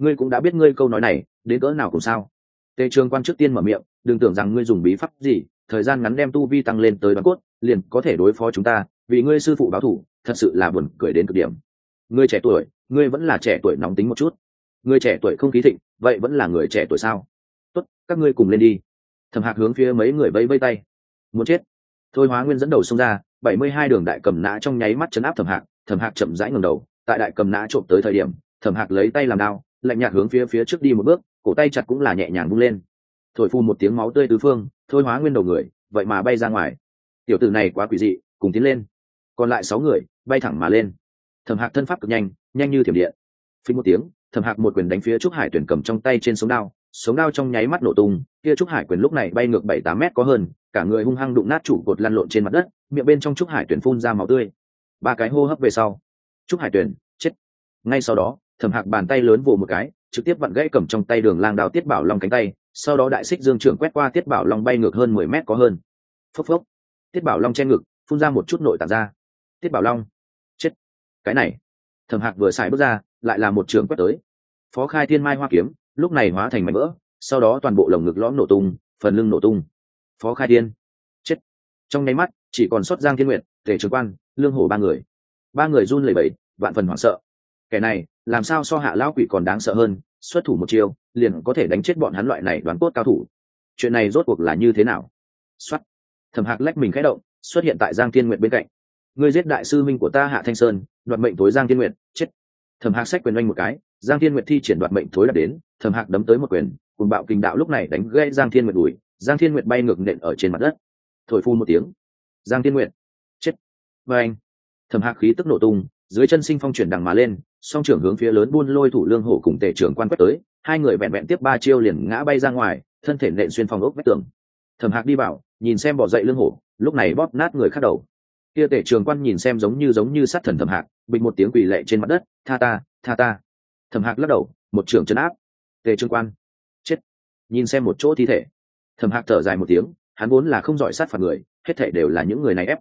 ngươi cũng đã biết ngươi câu nói này, đến cỡ nào cũng sao? Tề trường quan trước tiên mở miệng, đừng tưởng rằng ngươi dùng bí pháp gì, thời gian ngắn đem tu vi tăng lên tới đoàn cốt, liền có thể đối phó chúng ta, vì ngươi sư phụ báo thủ, thật sự là buồn cười đến cực điểm. Ngươi trẻ tuổi, ngươi vẫn là trẻ tuổi nóng tính một chút. Ngươi trẻ tuổi không khí thịnh, vậy vẫn là người trẻ tuổi sao? Tốt, các ngươi cùng lên đi thẩm hạc hướng phía mấy người vẫy vây tay. Muốn chết. Thôi hóa nguyên dẫn đầu xông ra, bảy mươi hai đường đại cầm nã trong nháy mắt chấn áp thẩm hạc thẩm hạc chậm rãi ngầm đầu, tại đại cầm nã trộm tới thời điểm thẩm hạc lấy tay làm đao, lạnh nhạt hướng phía phía trước đi một bước, cổ tay chặt cũng là nhẹ nhàng bung lên. Thổi phu một tiếng máu tươi tứ phương, thôi hóa nguyên đầu người, vậy mà bay ra ngoài. Tiểu tử này quá quỷ dị, cùng tiến lên. Còn lại sáu người, bay thẳng mà lên. Thẩm hạc thân pháp cực nhanh nhanh như thiểm điện. Phí một tiếng thẩm hạc một quyền đánh phía trúc hải tuyển cầm trong tay trên sống đao sống đao trong nháy mắt nổ tung, kia trúc hải quyền lúc này bay ngược bảy tám mét có hơn, cả người hung hăng đụng nát trụ cột lăn lộn trên mặt đất, miệng bên trong trúc hải tuyển phun ra máu tươi. Ba cái hô hấp về sau, trúc hải tuyển, chết. Ngay sau đó, thẩm hạc bàn tay lớn vồ một cái, trực tiếp vặn gãy cầm trong tay đường lang đào tiết bảo long cánh tay, sau đó đại xích dương trưởng quét qua tiết bảo long bay ngược hơn mười mét có hơn. Phốc phốc, tiết bảo long che ngực, phun ra một chút nội tạt ra. Tiết bảo long, chết. Cái này, thẩm hạc vừa xài bước ra, lại là một trường quét tới. Phó khai thiên mai hoa kiếm lúc này hóa thành mảnh vỡ, sau đó toàn bộ lồng ngực lõm nổ tung, phần lưng nổ tung. Phó khai thiên. Chết. Trong nháy mắt, chỉ còn sót giang thiên nguyện tề trường quan, lương hổ ba người. Ba người run lẩy bẩy, vạn phần hoảng sợ. Kẻ này, làm sao so hạ lão quỷ còn đáng sợ hơn, xuất thủ một chiêu, liền có thể đánh chết bọn hắn loại này đoán cốt cao thủ. Chuyện này rốt cuộc là như thế nào? Xuất thẩm hạc lách mình khẽ động, xuất hiện tại giang thiên nguyện bên cạnh. Ngươi giết đại sư minh của ta hạ thanh sơn, đoạt mệnh tối giang thiên nguyện chết. Thẩm hạc sách quyền oanh một cái giang thiên Nguyệt thi triển đoạt mệnh thối đạt đến thẩm hạc đấm tới một quyền cùng bạo kinh đạo lúc này đánh gây giang thiên Nguyệt đùi, giang thiên Nguyệt bay ngược nện ở trên mặt đất. Thổi phun một tiếng. Giang thiên Nguyệt. Chết. Và anh. Thẩm hạc khí tức nổ tung, dưới chân sinh phong chuyển đằng mà lên, song trưởng hướng phía lớn buôn lôi thủ lương hổ cùng tể trưởng quan quét tới, hai người vẹn vẹn tiếp ba chiêu liền ngã bay ra ngoài, thân thể nện xuyên phòng ốc vách tường. Thẩm hạc đi vào nhìn xem bỏ dậy lương hổ, lúc này bóp nát người khác đầu. Kia tể trường quan nhìn xem giống như giống như sát thần thẩm hạc, bình một tiếng quỳ lệ trên mặt đất, tha ta tha ta thẩm hạc lắc đầu, một trưởng chấn áp. Tề trương quan. Chết. Nhìn xem một chỗ thi thể, thẩm hạc thở dài một tiếng, hắn vốn là không giỏi sát phạt người, hết thể đều là những người này ép.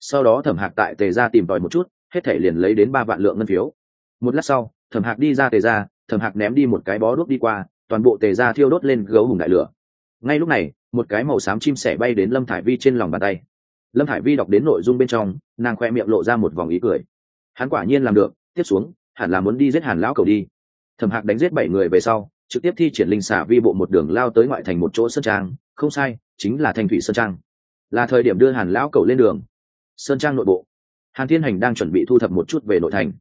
Sau đó thẩm hạc tại tề ra tìm tòi một chút, hết thể liền lấy đến ba vạn lượng ngân phiếu. Một lát sau, thẩm hạc đi ra tề ra thẩm hạc ném đi một cái bó đuốc đi qua, toàn bộ tề ra thiêu đốt lên gấu hùng đại lửa. Ngay lúc này, một cái màu xám chim sẻ bay đến lâm thải vi trên lòng bàn tay. Lâm thải vi đọc đến nội dung bên trong, nàng khoe miệng lộ ra một vòng ý cười. Hắn quả nhiên làm được, tiếp xuống hẳn là muốn đi giết hàn lão cầu đi. Thẩm hạc đánh giết bảy người về sau, trực tiếp thi triển linh xả vi bộ một đường lao tới ngoại thành một chỗ sơn trang. Không sai, chính là thanh thủy sơn trang. Là thời điểm đưa hàn lão cầu lên đường. Sơn trang nội bộ. Hàn thiên hành đang chuẩn bị thu thập một chút về nội thành.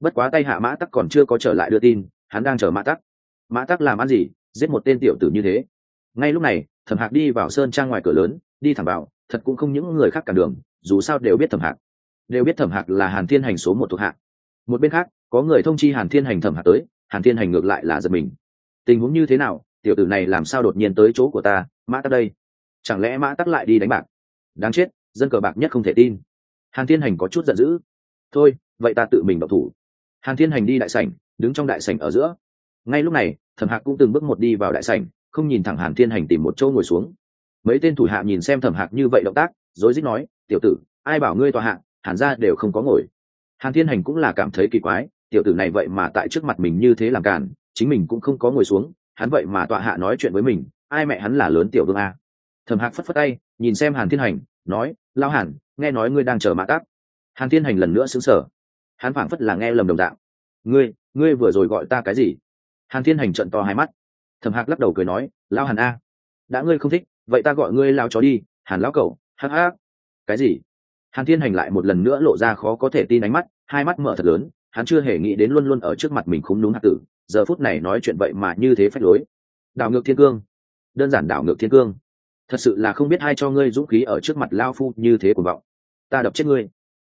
Bất quá tay hạ mã tắc còn chưa có trở lại đưa tin, hắn đang chờ mã tắc. Mã tắc làm ăn gì? Giết một tên tiểu tử như thế. Ngay lúc này, thẩm hạc đi vào sơn trang ngoài cửa lớn, đi thẳng vào, thật cũng không những người khác cản đường, dù sao đều biết thẩm hạc. Đều biết thẩm hạc là hàn thiên hành số một thuộc hạ. một bên khác có người thông chi hàn thiên hành thẩm hạt tới, hàn thiên hành ngược lại là giật mình. Tình huống như thế nào, tiểu tử này làm sao đột nhiên tới chỗ của ta, mã tắc đây? Chẳng lẽ mã tắc lại đi đánh bạc? Đáng chết, dân cờ bạc nhất không thể tin. Hàn thiên hành có chút giận dữ. Thôi, vậy ta tự mình đậu thủ. Hàn thiên hành đi đại sảnh, đứng trong đại sảnh ở giữa. Ngay lúc này, thẩm hạc cũng từng bước một đi vào đại sảnh, không nhìn thẳng hàn thiên hành tìm một chỗ ngồi xuống. Mấy tên thủ hạ nhìn xem thẩm hạc như vậy động tác, rối rít nói, tiểu tử, ai bảo ngươi tòa hạ hàn ra đều không có ngồi. Hàn thiên hành cũng là cảm thấy kỳ quái tiểu tử này vậy mà tại trước mặt mình như thế làm cản chính mình cũng không có ngồi xuống, hắn vậy mà tọa hạ nói chuyện với mình, ai mẹ hắn là lớn tiểu vương a. Thẩm hạc phất phất tay, nhìn xem hàn thiên hành, nói lao hàn, nghe nói ngươi đang chờ mã tắc hàn thiên hành lần nữa xứng sở hắn phảng phất là nghe lầm đồng đạo ngươi ngươi vừa rồi gọi ta cái gì? Hàn thiên hành trận to hai mắt. Thẩm hạc lắc đầu cười nói lao hàn a, đã ngươi không thích, vậy ta gọi ngươi lao chó đi, hàn lão cậu hắc hắc cái gì? Hàn thiên hành lại một lần nữa lộ ra khó có thể tin ánh mắt, hai mắt mở thật lớn hắn chưa hề nghĩ đến luôn luôn ở trước mặt mình khúng núm hạt tử, giờ phút này nói chuyện vậy mà như thế phách lối. Đảo ngược thiên cương. Đơn giản đảo ngược thiên cương. Thật sự là không biết ai cho ngươi dũng khí ở trước mặt lao phu như thế cuồng vọng. Ta đập chết ngươi.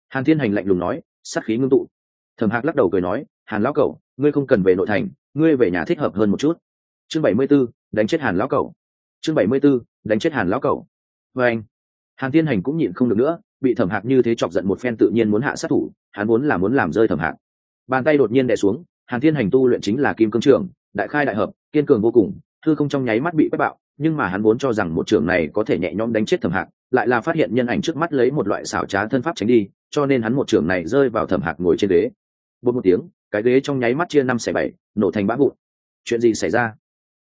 Hàn thiên hành lạnh lùng nói, sát khí ngưng tụ. Thẩm hạc lắc đầu cười nói, hàn lão cẩu, ngươi không cần về nội thành, ngươi về nhà thích hợp hơn một chút. Chương bảy mươi b ố đánh chết hàn lão cẩu. Chương bảy mươi b ố đánh chết hàn lão cẩu. Và anh, hàn thiên hành cũng nhịn không được nữa, bị thẩm hạc như thế chọc giận một phen tự nhiên muốn hạ sát thủ, hắn muốn là muốn làm rơi thẩm hạc bàn tay đột nhiên đè xuống, hàn thiên hành tu luyện chính là kim cương trưởng đại khai đại hợp, kiên cường vô cùng, thư không trong nháy mắt bị quét bạo, nhưng mà hắn vốn cho rằng một trưởng này có thể nhẹ nhõm đánh chết thẩm hạc, lại là phát hiện nhân ảnh trước mắt lấy một loại xảo trá thân pháp tránh đi, cho nên hắn một trưởng này rơi vào thẩm hạc ngồi trên ghế. Bột một tiếng, cái ghế trong nháy mắt chia năm xẻ bảy, nổ thành bã vụn. Chuyện gì xảy ra?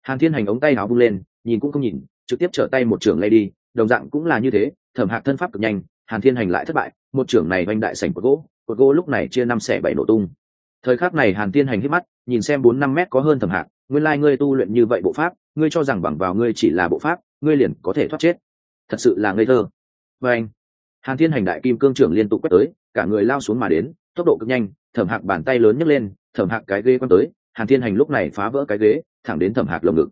Hàn thiên hành ống tay áo vung lên, nhìn cũng không nhìn, trực tiếp trở tay một trưởng lay đi, đồng dạng cũng là như thế, thẩm hạc thân pháp cực nhanh, hàn thiên hành lại thất bại, một trưởng này oanh đại sảnh cột gỗ cột gỗ lúc này chia năm xẻ bảy nổ tung thời khắc này hàn tiên hành hít mắt, nhìn xem bốn năm mét có hơn thẩm hạc, nguyên lai ngươi tu luyện như vậy bộ pháp, ngươi cho rằng bằng vào ngươi chỉ là bộ pháp, ngươi liền có thể thoát chết. Thật sự là ngây thơ. Và anh, hàn thiên hành đại kim cương trưởng liên tục quét tới, cả người lao xuống mà đến, tốc độ cực nhanh, thẩm hạc bàn tay lớn nhấc lên, thẩm hạc cái ghế quăng tới, hàn thiên hành lúc này phá vỡ cái ghế, thẳng đến thẩm hạc lồng ngực.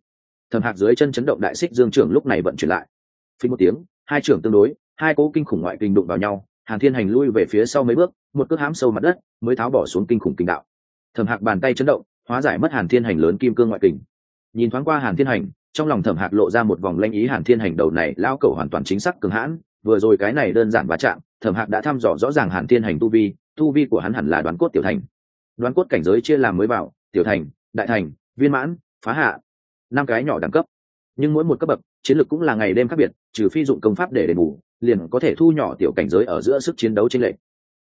Thẩm hạc dưới chân chấn động đại xích dương trưởng lúc này vận chuyển lại. Phí một tiếng, hai trưởng tương đối, hai cỗ kinh khủng ngoại kinh đụng vào nhau hàn thiên hành lui về phía sau mấy bước, một cước hám sâu mặt đất, mới tháo bỏ xuống kinh khủng kinh đạo. Thẩm hạc bàn tay chấn động, hóa giải mất hàn thiên hành lớn kim cương ngoại kình. Nhìn thoáng qua hàn thiên hành, trong lòng thẩm hạc lộ ra một vòng lanh ý hàn thiên hành đầu này lao cầu hoàn toàn chính xác cường hãn, vừa rồi cái này đơn giản va chạm, thẩm hạc đã thăm dò rõ ràng hàn thiên hành tu vi tu vi của hắn hẳn là đoán cốt tiểu thành. Đoán cốt cảnh giới chia làm mới bảo, tiểu thành, đại thành, viên mãn, phá hạ, năm cái nhỏ đẳng cấp. Nhưng mỗi một cấp bậc, chiến lược cũng là ngày đêm khác biệt, trừ phi dụng công pháp để đền bù liền có thể thu nhỏ tiểu cảnh giới ở giữa sức chiến đấu trên lệ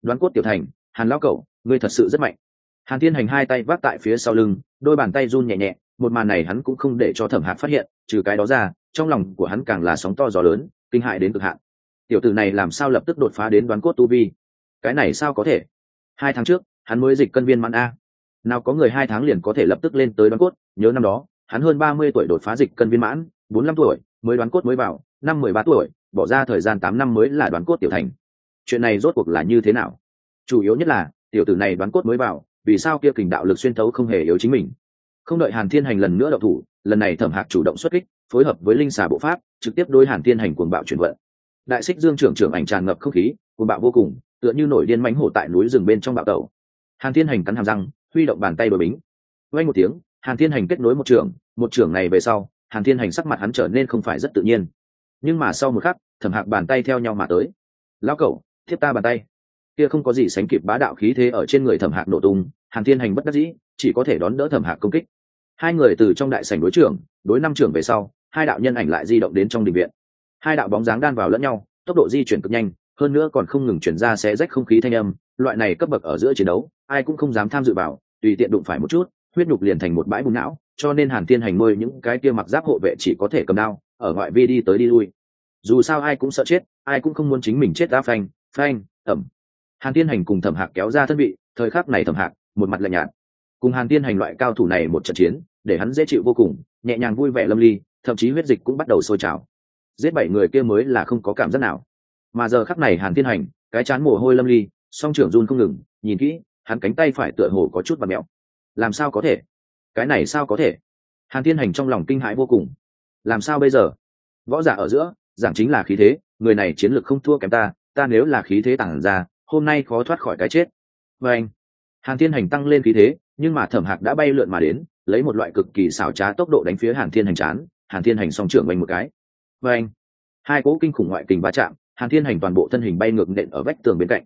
đoán cốt tiểu thành, hàn lao cẩu, ngươi thật sự rất mạnh. Hàn thiên hành hai tay vác tại phía sau lưng, đôi bàn tay run nhẹ nhẹ, một màn này hắn cũng không để cho thẩm hạc phát hiện, trừ cái đó ra, trong lòng của hắn càng là sóng to gió lớn, kinh hại đến cực hạn. Tiểu tử này làm sao lập tức đột phá đến đoán cốt tu vi? Cái này sao có thể? Hai tháng trước, hắn mới dịch cân viên mãn a. Nào có người hai tháng liền có thể lập tức lên tới đoán cốt, nhớ năm đó, hắn hơn ba mươi tuổi đột phá dịch cân viên mãn, bốn năm tuổi mới đoán cốt mới vào, năm mười ba tuổi bỏ ra thời gian tám năm mới là đoán cốt tiểu thành. Chuyện này rốt cuộc là như thế nào? Chủ yếu nhất là, tiểu tử này đoán cốt mới vào, vì sao kia kình đạo lực xuyên thấu không hề yếu chính mình? Không đợi hàn thiên hành lần nữa đậu thủ, lần này thẩm hạc chủ động xuất kích, phối hợp với linh xà bộ pháp, trực tiếp đối hàn thiên hành cuồng bạo chuyển vận. Đại xích dương trưởng trưởng ảnh tràn ngập không khí, cuồng bạo vô cùng, tựa như nổi điên mánh hổ tại núi rừng bên trong bạo tẩu. Hàn thiên hành cắn hàm răng, huy động bàn tay đổi bính. Vay một tiếng, hàn thiên hành kết nối một trưởng một trưởng này về sau, hàn thiên hành sắc mặt hắn trở nên không phải rất tự nhiên nhưng mà sau một khắc, thẩm hạc bàn tay theo nhau mà tới. Lao cẩu, thiếp ta bàn tay. Kia không có gì sánh kịp bá đạo khí thế ở trên người thẩm hạc nổ tung, hàn thiên hành bất đắc dĩ, chỉ có thể đón đỡ thẩm hạc công kích. Hai người từ trong đại sảnh đối trưởng, đối năm trưởng về sau, hai đạo nhân ảnh lại di động đến trong đình viện. Hai đạo bóng dáng đan vào lẫn nhau, tốc độ di chuyển cực nhanh, hơn nữa còn không ngừng chuyển ra xé rách không khí thanh âm, loại này cấp bậc ở giữa chiến đấu, ai cũng không dám tham dự vào, tùy tiện đụng phải một chút, huyết nhục liền thành một bãi bùn não, cho nên hàn thiên hành môi những cái kia mặc giáp hộ vệ chỉ có thể cầm đao ở ngoại vi đi tới đi lui. Dù sao ai cũng sợ chết, ai cũng không muốn chính mình chết đã phanh phanh, ẩm. Hàn tiên hành cùng thẩm hạc kéo ra thân vị, thời khắc này thẩm hạc, một mặt lạnh nhạt. Cùng hàn tiên hành loại cao thủ này một trận chiến, để hắn dễ chịu vô cùng, nhẹ nhàng vui vẻ lâm ly, thậm chí huyết dịch cũng bắt đầu sôi trào. Giết bảy người kia mới là không có cảm giác nào. Mà giờ khắc này hàn tiên hành, cái chán mồ hôi lâm ly, song trưởng run không ngừng, nhìn kỹ, hắn cánh tay phải tựa hồ có chút và mẹo. Làm sao có thể? Cái này sao có thể? Hàn tiên hành trong lòng kinh hãi vô cùng làm sao bây giờ? Võ giả ở giữa, giảng chính là khí thế, người này chiến lược không thua kém ta ta nếu là khí thế tản ra, hôm nay khó thoát khỏi cái chết. Và anh hàn thiên hành tăng lên khí thế, nhưng mà thẩm hạc đã bay lượn mà đến, lấy một loại cực kỳ xảo trá tốc độ đánh phía hàn thiên hành chán, hàn thiên hành song trưởng oanh một cái. Và anh hai cỗ kinh khủng ngoại kình va chạm, hàn thiên hành toàn bộ thân hình bay ngược nện ở vách tường bên cạnh.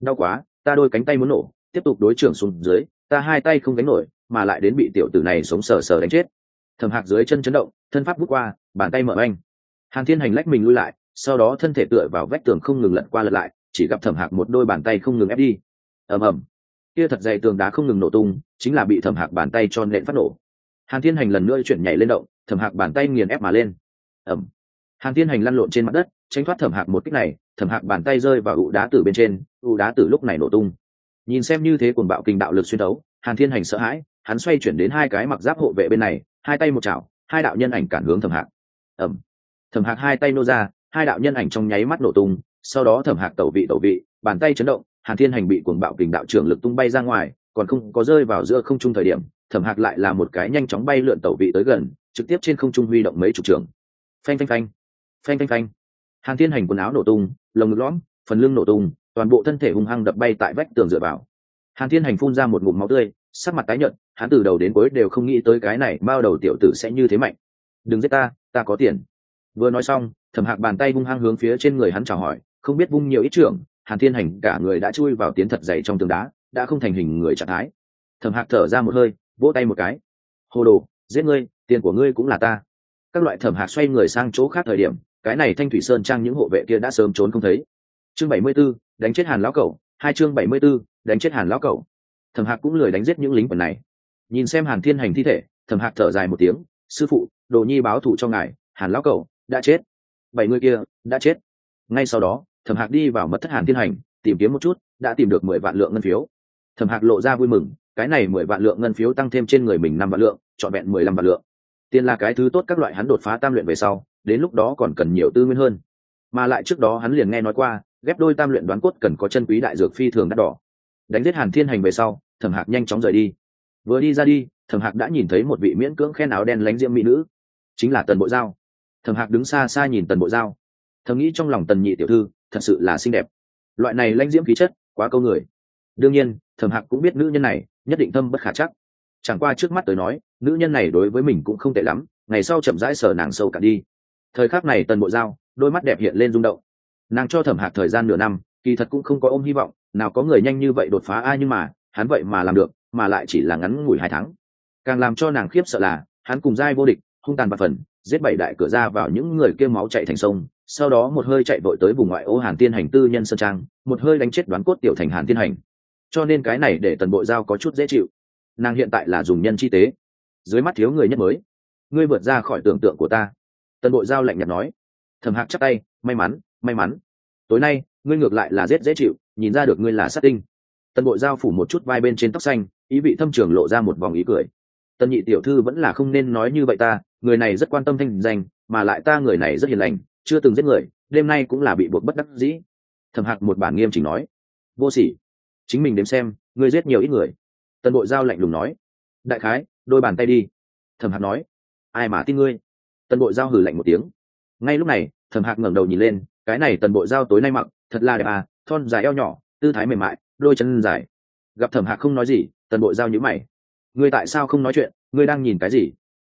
Đau quá, ta đôi cánh tay muốn nổ, tiếp tục đối trưởng xuống dưới, ta hai tay không đánh nổi, mà lại đến bị tiểu tử này sống sờ sờ đánh chết thẩm hạc dưới chân chấn động, thân pháp bút qua, bàn tay mở anh hàn thiên hành lách mình lui lại, sau đó thân thể tựa vào vách tường không ngừng lật qua lật lại, chỉ gặp thẩm hạc một đôi bàn tay không ngừng ép đi. Ầm ầm. Kia thật dày tường đá không ngừng nổ tung, chính là bị thẩm hạc bàn tay cho nện phát nổ. Hàn thiên hành lần nữa chuyển nhảy lên động thẩm hạc bàn tay nghiền ép mà lên. Ầm. Hàn thiên hành lăn lộn trên mặt đất, tránh thoát thẩm hạc một cách này thẩm hạc bàn tay rơi vào ụ đá từ bên trên, ụ đá từ lúc này nổ tung. Nhìn xem như thế cuồng bạo kinh đạo lực xuyên đấu hàn thiên hành sợ hãi, hắn xoay chuyển đến hai cái mặc giáp hộ vệ bên này hai tay một chảo, hai đạo nhân ảnh cản hướng thẩm hạc. Ẩm. Thẩm hạc hai tay nô ra, hai đạo nhân ảnh trong nháy mắt nổ tung, sau đó thẩm hạc tẩu vị tẩu vị, bàn tay chấn động, hàn thiên hành bị cuồng bạo kình đạo trưởng lực tung bay ra ngoài, còn không có rơi vào giữa không trung thời điểm, thẩm hạc lại là một cái nhanh chóng bay lượn tẩu vị tới gần, trực tiếp trên không trung huy động mấy chục trường phanh phanh phanh. Phanh phanh phanh. Hàn thiên hành quần áo nổ tung, lồng ngực lõm, phần lưng nổ tung, toàn bộ thân thể hung hăng đập bay tại vách tường dựa vào. Hàn thiên hành phun ra một ngụm máu tươi sắc mặt tái nhợt hắn từ đầu đến cuối đều không nghĩ tới cái này bao đầu tiểu tử sẽ như thế mạnh. Đừng giết ta ta có tiền. Vừa nói xong thẩm hạc bàn tay hung hăng hướng phía trên người hắn chào hỏi không biết vung nhiều ít trưởng hàn thiên hành cả người đã chui vào tiến thật dày trong tường đá đã không thành hình người trạng thái. Thẩm hạc thở ra một hơi vỗ tay một cái. Hồ đồ giết ngươi tiền của ngươi cũng là ta. Các loại thẩm hạc xoay người sang chỗ khác thời điểm cái này thanh thủy sơn trang những hộ vệ kia đã sớm trốn không thấy. Chương bảy mươi 74, đánh chết hàn lão cẩu. Hai chương bảy mươi 74, đánh chết hàn lão cẩu thẩm hạc cũng lười đánh giết những lính quần này. Nhìn xem hàn thiên hành thi thể, thẩm hạc thở dài một tiếng, sư phụ, đồ nhi báo thù cho ngài, hàn lão cầu đã chết. Bảy người kia, đã chết. Ngay sau đó, thẩm hạc đi vào mật thất hàn thiên hành, tìm kiếm một chút, đã tìm được mười vạn lượng ngân phiếu. Thẩm hạc lộ ra vui mừng, cái này mười vạn lượng ngân phiếu tăng thêm trên người mình năm vạn lượng, trọn vẹn mười lăm vạn lượng. Tiền là cái thứ tốt các loại hắn đột phá tam luyện về sau, đến lúc đó còn cần nhiều tư nguyên hơn. Mà lại trước đó hắn liền nghe nói qua, ghép đôi tam luyện đoán cốt cần có chân quý đại dược phi thường đắt đỏ đánh giết hàn thiên hành về sau, thẩm hạc nhanh chóng rời đi. Vừa đi ra đi, thẩm hạc đã nhìn thấy một vị miễn cưỡng khen áo đen lánh diễm mỹ nữ, chính là tần bộ giao. Thẩm hạc đứng xa xa nhìn tần bộ giao. Thầm nghĩ trong lòng tần nhị tiểu thư, thật sự là xinh đẹp. Loại này lanh diễm khí chất, quá câu người. Đương nhiên, thẩm hạc cũng biết nữ nhân này, nhất định thâm bất khả chắc. Chẳng qua trước mắt tới nói, nữ nhân này đối với mình cũng không tệ lắm, ngày sau chậm rãi sờ nàng sâu cả đi. Thời khắc này tần bộ giao, đôi mắt đẹp hiện lên rung động. Nàng cho thẩm hạc thời gian nửa năm kỳ thật cũng không có ôm hy vọng, nào có người nhanh như vậy đột phá ai nhưng mà, hắn vậy mà làm được, mà lại chỉ là ngắn ngủi hai tháng. Càng làm cho nàng khiếp sợ là, hắn cùng giai vô địch, hung tàn và phần, giết bảy đại cửa ra vào những người kêu máu chạy thành sông, sau đó một hơi chạy vội tới vùng ngoại ô hàn tiên hành tư nhân sơn trang, một hơi đánh chết đoán cốt tiểu thành hàn tiên hành. Cho nên cái này để tần bộ giao có chút dễ chịu. Nàng hiện tại là dùng nhân chi tế. Dưới mắt thiếu người nhất mới. Ngươi vượt ra khỏi tưởng tượng của ta. Tần bộ giao lạnh nhạt nói. Thầm hạc chắc tay, may mắn may mắn. Tối nay ngươi ngược lại là rất dễ chịu, nhìn ra được ngươi là sát tinh. Tần bộ giao phủ một chút vai bên trên tóc xanh, ý vị thâm trường lộ ra một vòng ý cười. Tần nhị tiểu thư vẫn là không nên nói như vậy ta, người này rất quan tâm thanh danh, mà lại ta người này rất hiền lành, chưa từng giết người, đêm nay cũng là bị buộc bất đắc dĩ. Thẩm hạc một bản nghiêm chỉnh nói. Vô sỉ. Chính mình đếm xem, ngươi giết nhiều ít người. Tần bộ giao lạnh lùng nói. Đại khái, đôi bàn tay đi. Thẩm hạc nói. Ai mà tin ngươi? Tần bộ giao hử lạnh một tiếng. Ngay lúc này, thẩm hạc ngẩng đầu nhìn lên, cái này tần bộ giao tối nay mặc thật là đẹp à thon dài eo nhỏ, tư thái mềm mại, đôi chân dài. Gặp thẩm hạc không nói gì, tần bộ giao nhữ mày. Ngươi tại sao không nói chuyện? Ngươi đang nhìn cái gì?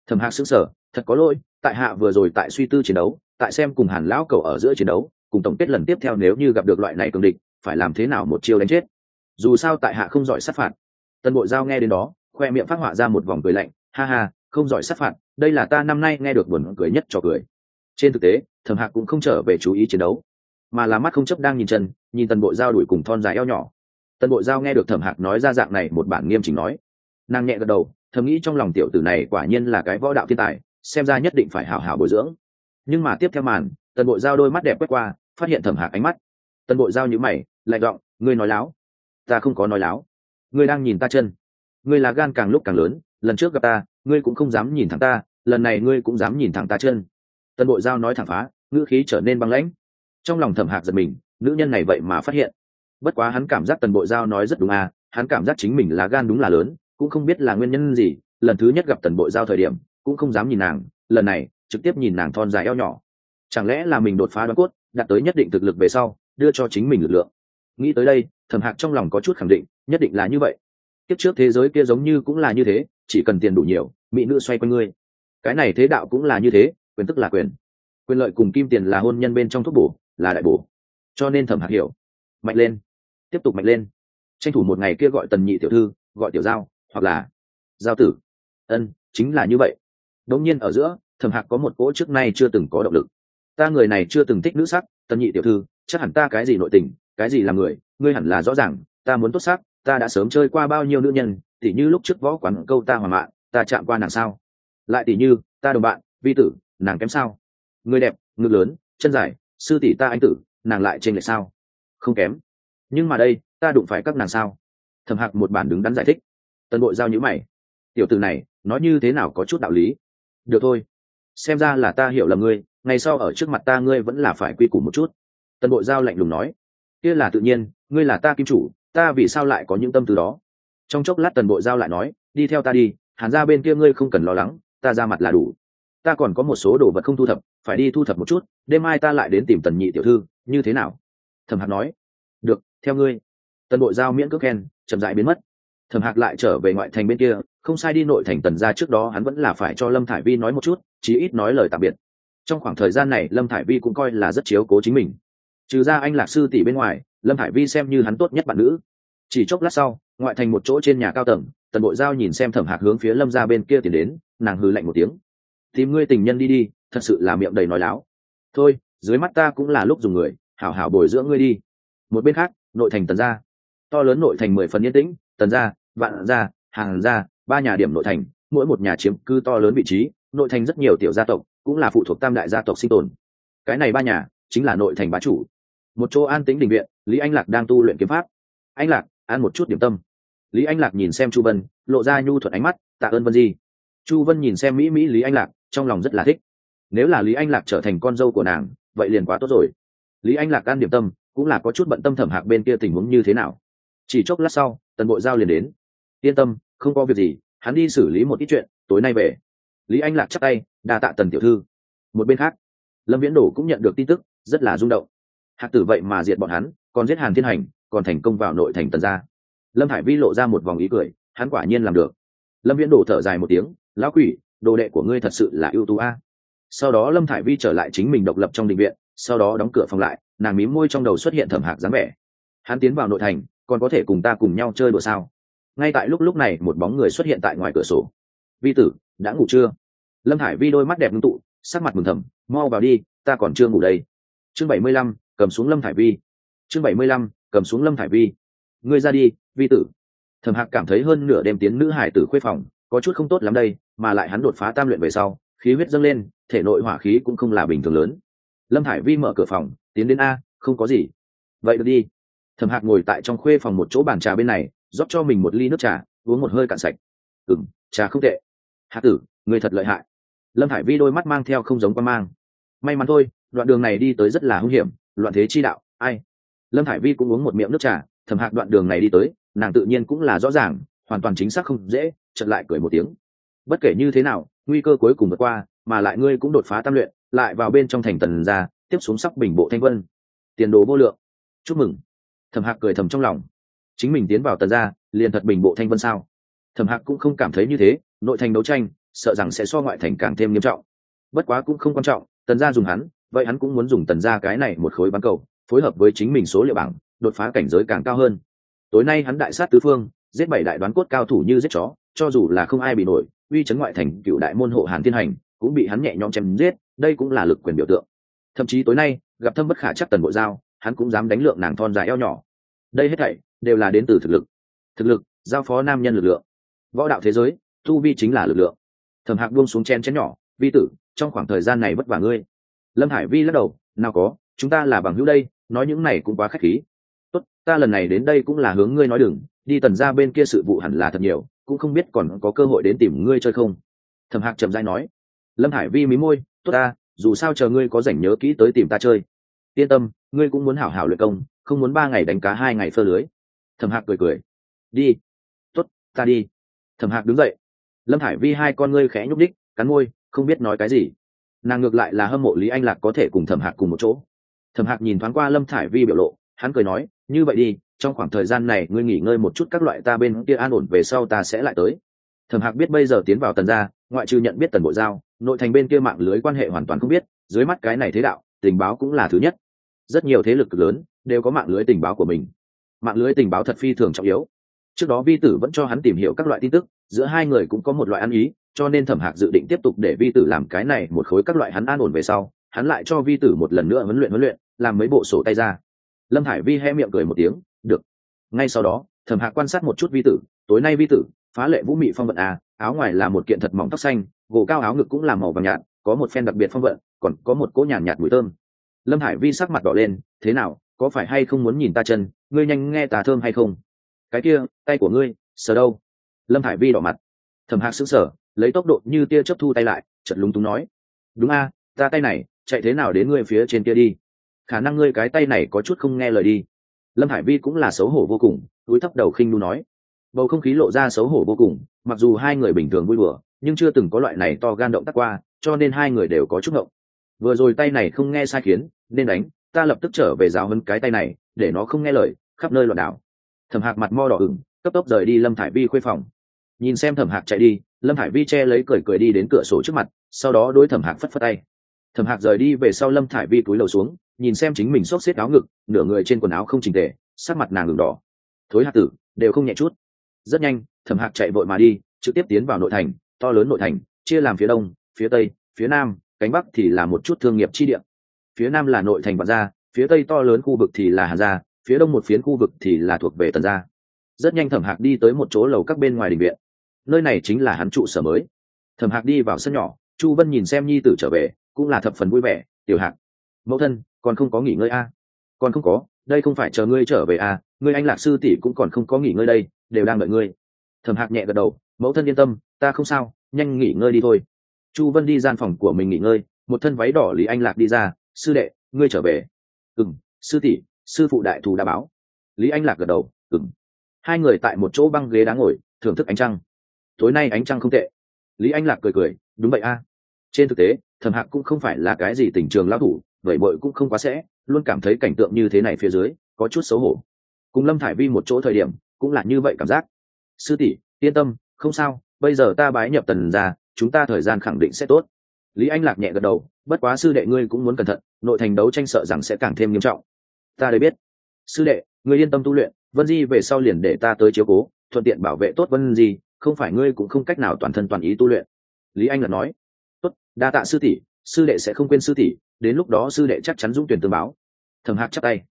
Thẩm hạc sững sờ, thật có lỗi, tại hạ vừa rồi tại suy tư chiến đấu, tại xem cùng hàn lão cầu ở giữa chiến đấu, cùng tổng kết lần tiếp theo nếu như gặp được loại này cường địch, phải làm thế nào một chiêu đánh chết? Dù sao tại hạ không giỏi sát phạt. Tân bộ giao nghe đến đó, khoe miệng phát họa ra một vòng cười lạnh. Ha ha, không giỏi sát phạt, đây là ta năm nay nghe được buồn cười nhất cho cười. Trên thực tế, thẩm hạc cũng không trở về chú ý chiến đấu mà là mắt không chấp đang nhìn chân, nhìn tần bộ giao đuổi cùng thon dài eo nhỏ. Tần bộ giao nghe được thẩm hạc nói ra dạng này, một bản nghiêm chỉnh nói. Nàng nhẹ gật đầu, thầm nghĩ trong lòng tiểu tử này quả nhiên là cái võ đạo thiên tài, xem ra nhất định phải hảo hảo bồi dưỡng. Nhưng mà tiếp theo màn, tần bộ giao đôi mắt đẹp quét qua, phát hiện thẩm hạc ánh mắt. Tần bộ giao nhữ mày, lạnh giọng, ngươi nói láo. Ta không có nói láo. Ngươi đang nhìn ta chân. Ngươi là gan càng lúc càng lớn, lần trước gặp ta, ngươi cũng không dám nhìn thẳng ta, lần này ngươi cũng dám nhìn thẳng ta chân. Tần bộ giao nói thẳng phá, ngữ khí trở nên băng lãnh trong lòng thẩm hạc giật mình, nữ nhân này vậy mà phát hiện. Bất quá hắn cảm giác tần bộ giao nói rất đúng à hắn cảm giác chính mình là gan đúng là lớn, cũng không biết là nguyên nhân gì, lần thứ nhất gặp tần bộ giao thời điểm, cũng không dám nhìn nàng, lần này, trực tiếp nhìn nàng thon dài eo nhỏ. Chẳng lẽ là mình đột phá đoán cốt, đạt tới nhất định thực lực về sau, đưa cho chính mình lực lượng? Nghĩ tới đây thẩm hạc trong lòng có chút khẳng định, nhất định là như vậy. Kiếp trước thế giới kia giống như cũng là như thế, chỉ cần tiền đủ nhiều, mỹ nữ xoay quanh ngươi. Cái này thế đạo cũng là như thế, quyền tức là quyền. Quyền lợi cùng kim tiền là hôn nhân bên trong thuốc bổ là đại bổ. Cho nên thẩm hạc hiểu. Mạnh lên. Tiếp tục mạnh lên. Tranh thủ một ngày kia gọi tần nhị tiểu thư gọi tiểu giao hoặc là giao tử. Ân chính là như vậy. Đống nhiên ở giữa thẩm hạc có một cỗ trước nay chưa từng có động lực. Ta người này chưa từng thích nữ sắc tần nhị tiểu thư chắc hẳn ta cái gì nội tình cái gì là người ngươi hẳn là rõ ràng ta muốn tốt sắc ta đã sớm chơi qua bao nhiêu nữ nhân tỉ như lúc trước võ quán câu ta hòa mạn, ta chạm qua nàng sao? Lại tỉ như ta đồng bạn vi tử nàng kém sao? Người đẹp ngực lớn chân dài sư tỷ ta anh tử, nàng lại trên lệch sao? Không kém. Nhưng mà đây, ta đụng phải các nàng sao? Thầm hạc một bản đứng đắn giải thích. Tân bội giao nhữ mày. Tiểu từ này, nói như thế nào có chút đạo lý? Được thôi. Xem ra là ta hiểu lầm ngươi, ngày sau ở trước mặt ta ngươi vẫn là phải quy củ một chút. Tần bộ giao lạnh lùng nói. Kia là tự nhiên, ngươi là ta kim chủ, ta vì sao lại có những tâm từ đó? Trong chốc lát tần bộ giao lại nói, đi theo ta đi, hàn ra bên kia ngươi không cần lo lắng, ta ra mặt là đủ ta còn có một số đồ vật không thu thập, phải đi thu thập một chút, đêm mai ta lại đến tìm tần nhị tiểu thư, như thế nào? Thẩm hạc nói. Được, theo ngươi. Tần bộ giao miễn cước khen, chậm dại biến mất. Thẩm hạc lại trở về ngoại thành bên kia, không sai đi nội thành tần ra trước đó hắn vẫn là phải cho lâm thải vi nói một chút, chí ít nói lời tạm biệt. Trong khoảng thời gian này, lâm thải vi cũng coi là rất chiếu cố chính mình. Trừ ra anh lạc sư tỷ bên ngoài, lâm thải vi xem như hắn tốt nhất bạn nữ. Chỉ chốc lát sau, ngoại thành một chỗ trên nhà cao tầng, tần bộ giao nhìn xem thẩm hạc hướng phía lâm ra bên kia tiến đến, nàng hư lạnh một tiếng tìm ngươi tình nhân đi đi, thật sự là miệng đầy nói láo. Thôi, dưới mắt ta cũng là lúc dùng người, hảo hảo bồi dưỡng ngươi đi. Một bên khác, nội thành tần gia. To lớn nội thành mười phần yên tĩnh, tần gia, vạn gia, hàng gia, ba nhà điểm nội thành, mỗi một nhà chiếm cư to lớn vị trí, nội thành rất nhiều tiểu gia tộc, cũng là phụ thuộc tam đại gia tộc sinh tồn. Cái này ba nhà, chính là nội thành bá chủ. Một chỗ an tĩnh đình viện, lý anh lạc đang tu luyện kiếm pháp. Anh lạc ăn một chút điểm tâm. Lý anh lạc nhìn xem chu vân, lộ ra nhu thuận ánh mắt, tạ ơn vân di. Chu vân nhìn xem mỹ mỹ lý anh lạc trong lòng rất là thích. Nếu là lý anh lạc trở thành con dâu của nàng, vậy liền quá tốt rồi. Lý anh lạc ăn điểm tâm, cũng là có chút bận tâm thẩm hạc bên kia tình huống như thế nào. Chỉ chốc lát sau, tần bộ giao liền đến. Yên tâm, không có việc gì, hắn đi xử lý một ít chuyện, tối nay về. Lý anh lạc chắc tay, đa tạ tần tiểu thư. Một bên khác, lâm viễn đổ cũng nhận được tin tức, rất là rung động. Hạc tử vậy mà diệt bọn hắn, còn giết hàn thiên hành, còn thành công vào nội thành tần gia. Lâm hải vi lộ ra một vòng ý cười, hắn quả nhiên làm được. Lâm viễn đổ thở dài một tiếng, lão quỷ đồ đệ của ngươi thật sự là ưu tú a. Sau đó lâm thải vi trở lại chính mình độc lập trong định viện, sau đó đóng cửa phòng lại, nàng mím môi trong đầu xuất hiện thẩm hạc dáng vẻ. Hắn tiến vào nội thành, còn có thể cùng ta cùng nhau chơi đùa sao? Ngay tại lúc lúc này, một bóng người xuất hiện tại ngoài cửa sổ. Vi tử, đã ngủ chưa? Lâm hải vi đôi mắt đẹp ngưng tụ, sắc mặt mừng thầm, mau vào đi, ta còn chưa ngủ đây. Chương bảy mươi lăm, cầm xuống lâm thải vi. Chương bảy mươi lăm, cầm xuống lâm thải vi. Ngươi ra đi, vi tử. Thẩm hạc cảm thấy hơn nửa đêm tiến nữ hải tử khuê phòng có chút không tốt lắm đây, mà lại hắn đột phá tam luyện về sau, khí huyết dâng lên, thể nội hỏa khí cũng không là bình thường lớn. Lâm hải vi mở cửa phòng, tiến đến a, không có gì. Vậy được đi. Thẩm hạc ngồi tại trong khuê phòng một chỗ bàn trà bên này, rót cho mình một ly nước trà, uống một hơi cạn sạch. Ừng trà không tệ. Hạ tử, người thật lợi hại. Lâm hải vi đôi mắt mang theo không giống quan mang. May mắn thôi, đoạn đường này đi tới rất là hung hiểm, loạn thế chi đạo, ai? Lâm hải vi cũng uống một miệng nước trà, thẩm hạc đoạn đường này đi tới, nàng tự nhiên cũng là rõ ràng, hoàn toàn chính xác không dễ chật lại cười một tiếng. Bất kể như thế nào, nguy cơ cuối cùng vượt qua, mà lại ngươi cũng đột phá tam luyện, lại vào bên trong thành tần ra tiếp xuống sắc bình bộ thanh vân. Tiền đồ vô lượng. Chúc mừng. Thẩm hạc cười thầm trong lòng. Chính mình tiến vào tần ra liền thật bình bộ thanh vân sao? Thẩm hạc cũng không cảm thấy như thế, nội thành đấu tranh, sợ rằng sẽ so ngoại thành càng thêm nghiêm trọng. Bất quá cũng không quan trọng, tần gia dùng hắn, vậy hắn cũng muốn dùng tần gia cái này một khối bán cầu, phối hợp với chính mình số liệu bảng, đột phá cảnh giới càng cao hơn. Tối nay hắn đại sát tứ phương, giết bảy đại đoán cốt cao thủ như giết chó cho dù là không ai bị nổi, uy chấn ngoại thành cựu đại môn hộ hàn thiên hành cũng bị hắn nhẹ nhõm chém giết, đây cũng là lực quyền biểu tượng. Thậm chí tối nay, gặp thâm bất khả chắc tần bộ giao, hắn cũng dám đánh lượng nàng thon dài eo nhỏ. Đây hết thảy đều là đến từ thực lực. Thực lực, giao phó nam nhân lực lượng. Võ đạo thế giới, tu vi chính là lực lượng. Thẩm hạc buông xuống chen chén nhỏ, vi tử, trong khoảng thời gian này vất vả ngươi. Lâm hải vi lắc đầu, nào có, chúng ta là bằng hữu đây, nói những này cũng quá khách khí. Tốt, ta lần này đến đây cũng là hướng ngươi nói đừng, đi tần ra bên kia sự vụ hẳn là thật nhiều cũng không biết còn có cơ hội đến tìm ngươi chơi không. Thẩm hạc trầm dai nói. Lâm hải vi mí môi, tốt ta, dù sao chờ ngươi có rảnh nhớ kỹ tới tìm ta chơi. Yên tâm, ngươi cũng muốn hảo hảo luyện công, không muốn ba ngày đánh cá hai ngày phơ lưới. Thẩm hạc cười cười. Đi. Tốt, ta đi. Thẩm hạc đứng dậy. Lâm hải vi hai con ngươi khẽ nhúc đích cắn môi, không biết nói cái gì. Nàng ngược lại là hâm mộ lý anh lạc có thể cùng thẩm hạc cùng một chỗ. Thẩm hạc nhìn thoáng qua lâm thải vi biểu lộ hắn cười nói, như vậy đi, trong khoảng thời gian này ngươi nghỉ ngơi một chút các loại ta bên kia an ổn về sau ta sẽ lại tới. Thẩm hạc biết bây giờ tiến vào tần gia, ngoại trừ nhận biết tần bộ giao, nội thành bên kia mạng lưới quan hệ hoàn toàn không biết, dưới mắt cái này thế đạo, tình báo cũng là thứ nhất. Rất nhiều thế lực lớn đều có mạng lưới tình báo của mình. Mạng lưới tình báo thật phi thường trọng yếu. Trước đó vi tử vẫn cho hắn tìm hiểu các loại tin tức, giữa hai người cũng có một loại ăn ý, cho nên thẩm hạc dự định tiếp tục để vi tử làm cái này một khối các loại hắn an ổn về sau, hắn lại cho vi tử một lần nữa huấn luyện huấn luyện, làm mấy bộ sổ tay ra lâm hải vi he miệng cười một tiếng được. Ngay sau đó thẩm hạc quan sát một chút vi tử tối nay vi tử phá lệ vũ mị phong vận à áo ngoài là một kiện thật mỏng tóc xanh gỗ cao áo ngực cũng là màu vàng nhạt có một phen đặc biệt phong vận còn có một cỗ nhàn nhạt, nhạt mùi thơm. Lâm hải vi sắc mặt đỏ lên thế nào có phải hay không muốn nhìn ta chân ngươi nhanh nghe tà thơm hay không? Cái kia tay của ngươi sờ đâu? Lâm hải vi đỏ mặt. Thẩm hạc sững sờ lấy tốc độ như tia chớp thu tay lại chật lúng túng nói đúng a ta tay này chạy thế nào đến ngươi phía trên kia đi? Khả năng ngươi cái tay này có chút không nghe lời đi. Lâm hải vi cũng là xấu hổ vô cùng, túi thấp đầu khinh nu nói. Bầu không khí lộ ra xấu hổ vô cùng, mặc dù hai người bình thường vui đùa, nhưng chưa từng có loại này to gan động tác qua, cho nên hai người đều có chút ngộng. Vừa rồi tay này không nghe sai khiến, nên đánh, ta lập tức trở về giáo hơn cái tay này, để nó không nghe lời, khắp nơi loạn đảo. Thẩm hạc mặt mo đỏ ửng, cấp tốc rời đi lâm thải vi khuê phòng. Nhìn xem thẩm hạc chạy đi, lâm thải vi che lấy cười cười đi đến cửa sổ trước mặt, sau đó đối thẩm hạc phất phất tay. Thẩm hạc rời đi về sau lâm thải vi túi lầu xuống nhìn xem chính mình xốc xếp áo ngực, nửa người trên quần áo không trình tề, sắc mặt nàng ngừng đỏ. Thối hạt tử, đều không nhẹ chút. Rất nhanh, thẩm hạc chạy vội mà đi, trực tiếp tiến vào nội thành, to lớn nội thành, chia làm phía đông, phía tây, phía nam, cánh bắc thì là một chút thương nghiệp chi địa. Phía nam là nội thành vạn gia, phía tây to lớn khu vực thì là hà gia, phía đông một phiến khu vực thì là thuộc về tần gia. Rất nhanh thẩm hạc đi tới một chỗ lầu các bên ngoài đình viện. Nơi này chính là hắn trụ sở mới. Thẩm hạc đi vào sân nhỏ, chu vân nhìn xem nhi tử trở về, cũng là thập phần vui vẻ, tiểu hạc, mẫu thân còn không có nghỉ ngơi a? À? còn không có, đây không phải chờ ngươi trở về à ngươi anh lạc sư tỷ cũng còn không có nghỉ ngơi đây, đều đang đợi ngươi. Thẩm hạc nhẹ gật đầu, mẫu thân yên tâm, ta không sao, nhanh nghỉ ngơi đi thôi. Chu vân đi gian phòng của mình nghỉ ngơi, một thân váy đỏ lý anh lạc đi ra, sư đệ, ngươi trở về. Ừng sư tỷ, sư phụ đại thù đã báo. Lý anh lạc gật đầu ừng hai người tại một chỗ băng ghế đá ngồi, thưởng thức ánh trăng. Tối nay ánh trăng không tệ. Lý anh lạc cười cười, đúng vậy a. Trên thực tế, thẩm hạc cũng không phải là cái gì tình trường lao thủ vậy bội cũng không quá sẽ, luôn cảm thấy cảnh tượng như thế này phía dưới, có chút xấu hổ. Cùng lâm thải vi một chỗ thời điểm, cũng là như vậy cảm giác. Sư tỷ, yên tâm, không sao, bây giờ ta bái nhập tần ra chúng ta thời gian khẳng định sẽ tốt. Lý anh lạc nhẹ gật đầu, bất quá sư đệ ngươi cũng muốn cẩn thận, nội thành đấu tranh sợ rằng sẽ càng thêm nghiêm trọng. Ta đây biết. Sư đệ, ngươi yên tâm tu luyện, vân di về sau liền để ta tới chiếu cố, thuận tiện bảo vệ tốt vân di, không phải ngươi cũng không cách nào toàn thân toàn ý tu luyện. Lý anh lạc nói. Tốt, đa tạ sư tỷ, sư đệ sẽ không quên sư tỷ đến lúc đó sư đệ chắc chắn dũng tuyển tương báo. Thầm hạc chắc tay.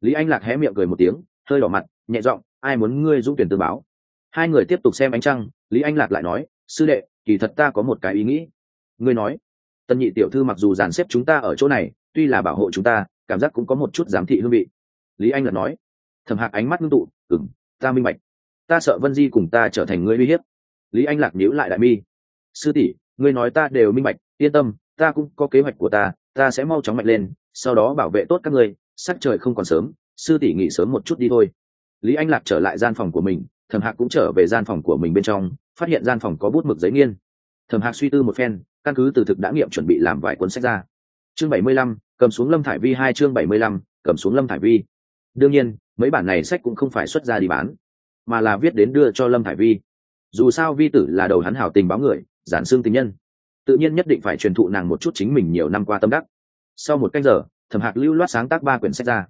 Lý anh lạc hé miệng cười một tiếng, hơi đỏ mặt, nhẹ giọng, ai muốn ngươi dũng tuyển tương báo? Hai người tiếp tục xem ánh trăng, lý anh lạc lại nói, sư đệ, kỳ thật ta có một cái ý nghĩ. Ngươi nói, tân nhị tiểu thư mặc dù dàn xếp chúng ta ở chỗ này, tuy là bảo hộ chúng ta, cảm giác cũng có một chút giám thị hương vị. Lý anh lạc nói. Thầm hạc ánh mắt ngưng tụ ừng ta minh bạch. Ta sợ vân di cùng ta trở thành ngươi uy hiếp. Lý anh lạc nhíu lại đại mi. Sư tỷ, ngươi nói ta đều minh bạch, yên tâm, ta cũng có kế hoạch của ta ta sẽ mau chóng mạnh lên, sau đó bảo vệ tốt các ngươi, sắc trời không còn sớm, sư tỷ nghỉ sớm một chút đi thôi. Lý anh lạc trở lại gian phòng của mình, thẩm hạc cũng trở về gian phòng của mình bên trong, phát hiện gian phòng có bút mực giấy nghiên thẩm hạc suy tư một phen, căn cứ từ thực đã nghiệm chuẩn bị làm vài cuốn sách ra. Chương bảy mươi lăm, cầm xuống lâm thải vi hai chương bảy mươi lăm, cầm xuống lâm thải vi. Đương nhiên, mấy bản này sách cũng không phải xuất ra đi bán, mà là viết đến đưa cho lâm thải vi. Dù sao vi tử là đầu hắn hảo tình báo người, giản xương tình nhân tự nhiên nhất định phải truyền thụ nàng một chút chính mình nhiều năm qua tâm đắc. Sau một canh giờ thẩm hạc lưu loát sáng tác ba quyển sách ra.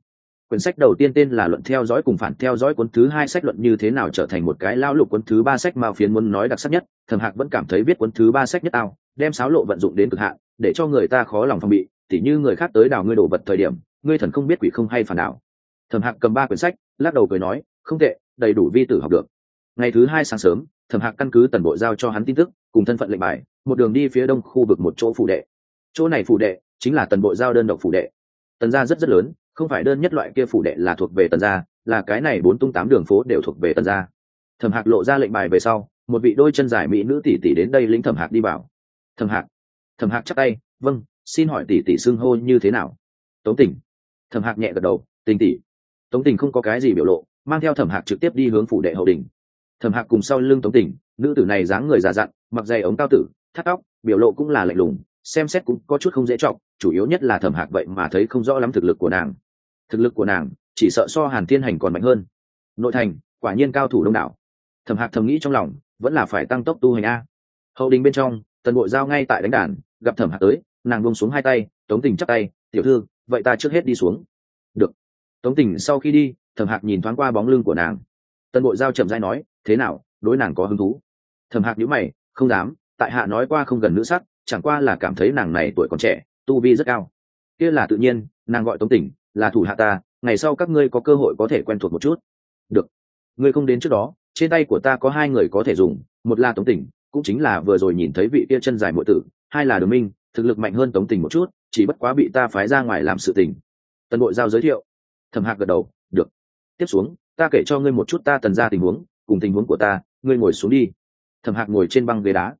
Quyển sách đầu tiên tên là luận theo dõi cùng phản theo dõi cuốn thứ hai sách luận như thế nào trở thành một cái lao lục cuốn thứ ba sách mao phiến muốn nói đặc sắc nhất thẩm hạc vẫn cảm thấy viết cuốn thứ ba sách nhất ao, đem sáo lộ vận dụng đến cực hạn để cho người ta khó lòng phòng bị tỉ như người khác tới đào ngươi đồ vật thời điểm ngươi thần không biết quỷ không hay phản đảo thẩm hạc cầm ba quyển sách lắc đầu cười nói không tệ đầy đủ vi tử học được. Ngày thứ hai sáng sớm thẩm hạc căn cứ tần bộ giao cho hắn tin tức cùng thân phận lệnh bài một đường đi phía đông khu vực một chỗ phủ đệ. Chỗ này phủ đệ chính là tần bộ giao đơn độc phủ đệ. Tần gia rất rất lớn, không phải đơn nhất loại kia phủ đệ là thuộc về tần gia, là cái này bốn tung tám đường phố đều thuộc về tần gia. Thẩm hạc lộ ra lệnh bài về sau, một vị đôi chân dài mỹ nữ tỷ tỷ đến đây lĩnh thẩm hạc đi vào. Thẩm hạc. Thẩm hạc chắc tay vâng xin hỏi tỷ tỷ xưng hô như thế nào? Tống tỉnh. Thẩm hạc nhẹ gật đầu, tình tỷ. Tống tỉnh không có cái gì biểu lộ, mang theo thẩm hạc trực tiếp đi hướng phủ đệ hậu đình thẩm hạc cùng sau lưng tống tỉnh, nữ tử này dáng người già dặn mặc dày ống cao tử, thắt tóc, biểu lộ cũng là lạnh lùng, xem xét cũng có chút không dễ trọng chủ yếu nhất là thẩm hạc vậy mà thấy không rõ lắm thực lực của nàng. Thực lực của nàng, chỉ sợ so hàn thiên hành còn mạnh hơn. Nội thành, quả nhiên cao thủ đông đảo. Thẩm hạc thầm nghĩ trong lòng, vẫn là phải tăng tốc tu hành a. Hậu đình bên trong, tần bộ giao ngay tại đánh đàn, gặp thẩm hạc tới, nàng buông xuống hai tay, tống tình chắc tay, tiểu thư, vậy ta trước hết đi xuống. Được. Tống tình sau khi đi, thẩm hạc nhìn thoáng qua bóng lưng của nàng. Tần bộ giao chậm dai nói, thế nào, đối nàng có hứng thú? Thẩm hạc nhữ mày không dám, tại hạ nói qua không gần nữ sắc, chẳng qua là cảm thấy nàng này tuổi còn trẻ, tu vi rất cao. Kia là tự nhiên, nàng gọi tống tỉnh, là thủ hạ ta, ngày sau các ngươi có cơ hội có thể quen thuộc một chút. Được. Ngươi không đến trước đó, trên tay của ta có hai người có thể dùng, một là tống tỉnh, cũng chính là vừa rồi nhìn thấy vị kia chân dài muội tử, hai là đường minh, thực lực mạnh hơn tống tỉnh một chút, chỉ bất quá bị ta phái ra ngoài làm sự tình. Tần bội giao giới thiệu. Thầm hạc gật đầu, được. Tiếp xuống, ta kể cho ngươi một chút ta tần ra tình huống, cùng tình huống của ta, ngươi ngồi xuống đi. Thẩm hạc ngồi trên băng ghế đá.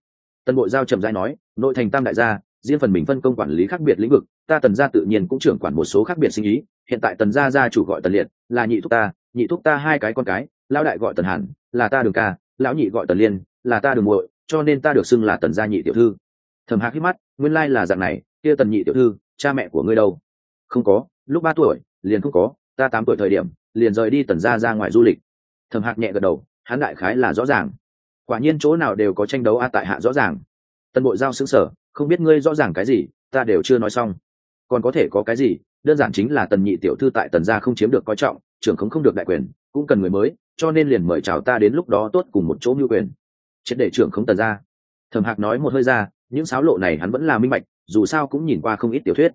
Tần bộ giao trầm giai nói, nội thành tam đại gia, riêng phần mình phân công quản lý khác biệt lĩnh vực, ta tần gia tự nhiên cũng trưởng quản một số khác biệt sinh ý, hiện tại tần gia gia chủ gọi tần liệt, là nhị thúc ta, nhị thúc ta hai cái con cái, lão đại gọi tần hàn, là ta đường ca, lão nhị gọi tần liên, là ta đường muội, cho nên ta được xưng là tần gia nhị tiểu thư. Thẩm hạc hít mắt, nguyên lai là dạng này, kia tần nhị tiểu thư, cha mẹ của ngươi đâu? Không có, lúc ba tuổi, liền không có, ta tám tuổi thời điểm, liền rời đi tần gia ra ngoài du lịch. Thẩm hạc nhẹ gật đầu, hắn đại khái là rõ ràng quả nhiên chỗ nào đều có tranh đấu a tại hạ rõ ràng. Tần bộ giao xứng sở không biết ngươi rõ ràng cái gì, ta đều chưa nói xong. Còn có thể có cái gì, đơn giản chính là tần nhị tiểu thư tại tần gia không chiếm được coi trọng, trưởng không không được đại quyền, cũng cần người mới, cho nên liền mời chào ta đến lúc đó tốt cùng một chỗ mưu quyền. Triệt để trưởng không tần gia. Thẩm hạc nói một hơi ra, những sáo lộ này hắn vẫn là minh bạch, dù sao cũng nhìn qua không ít tiểu thuyết.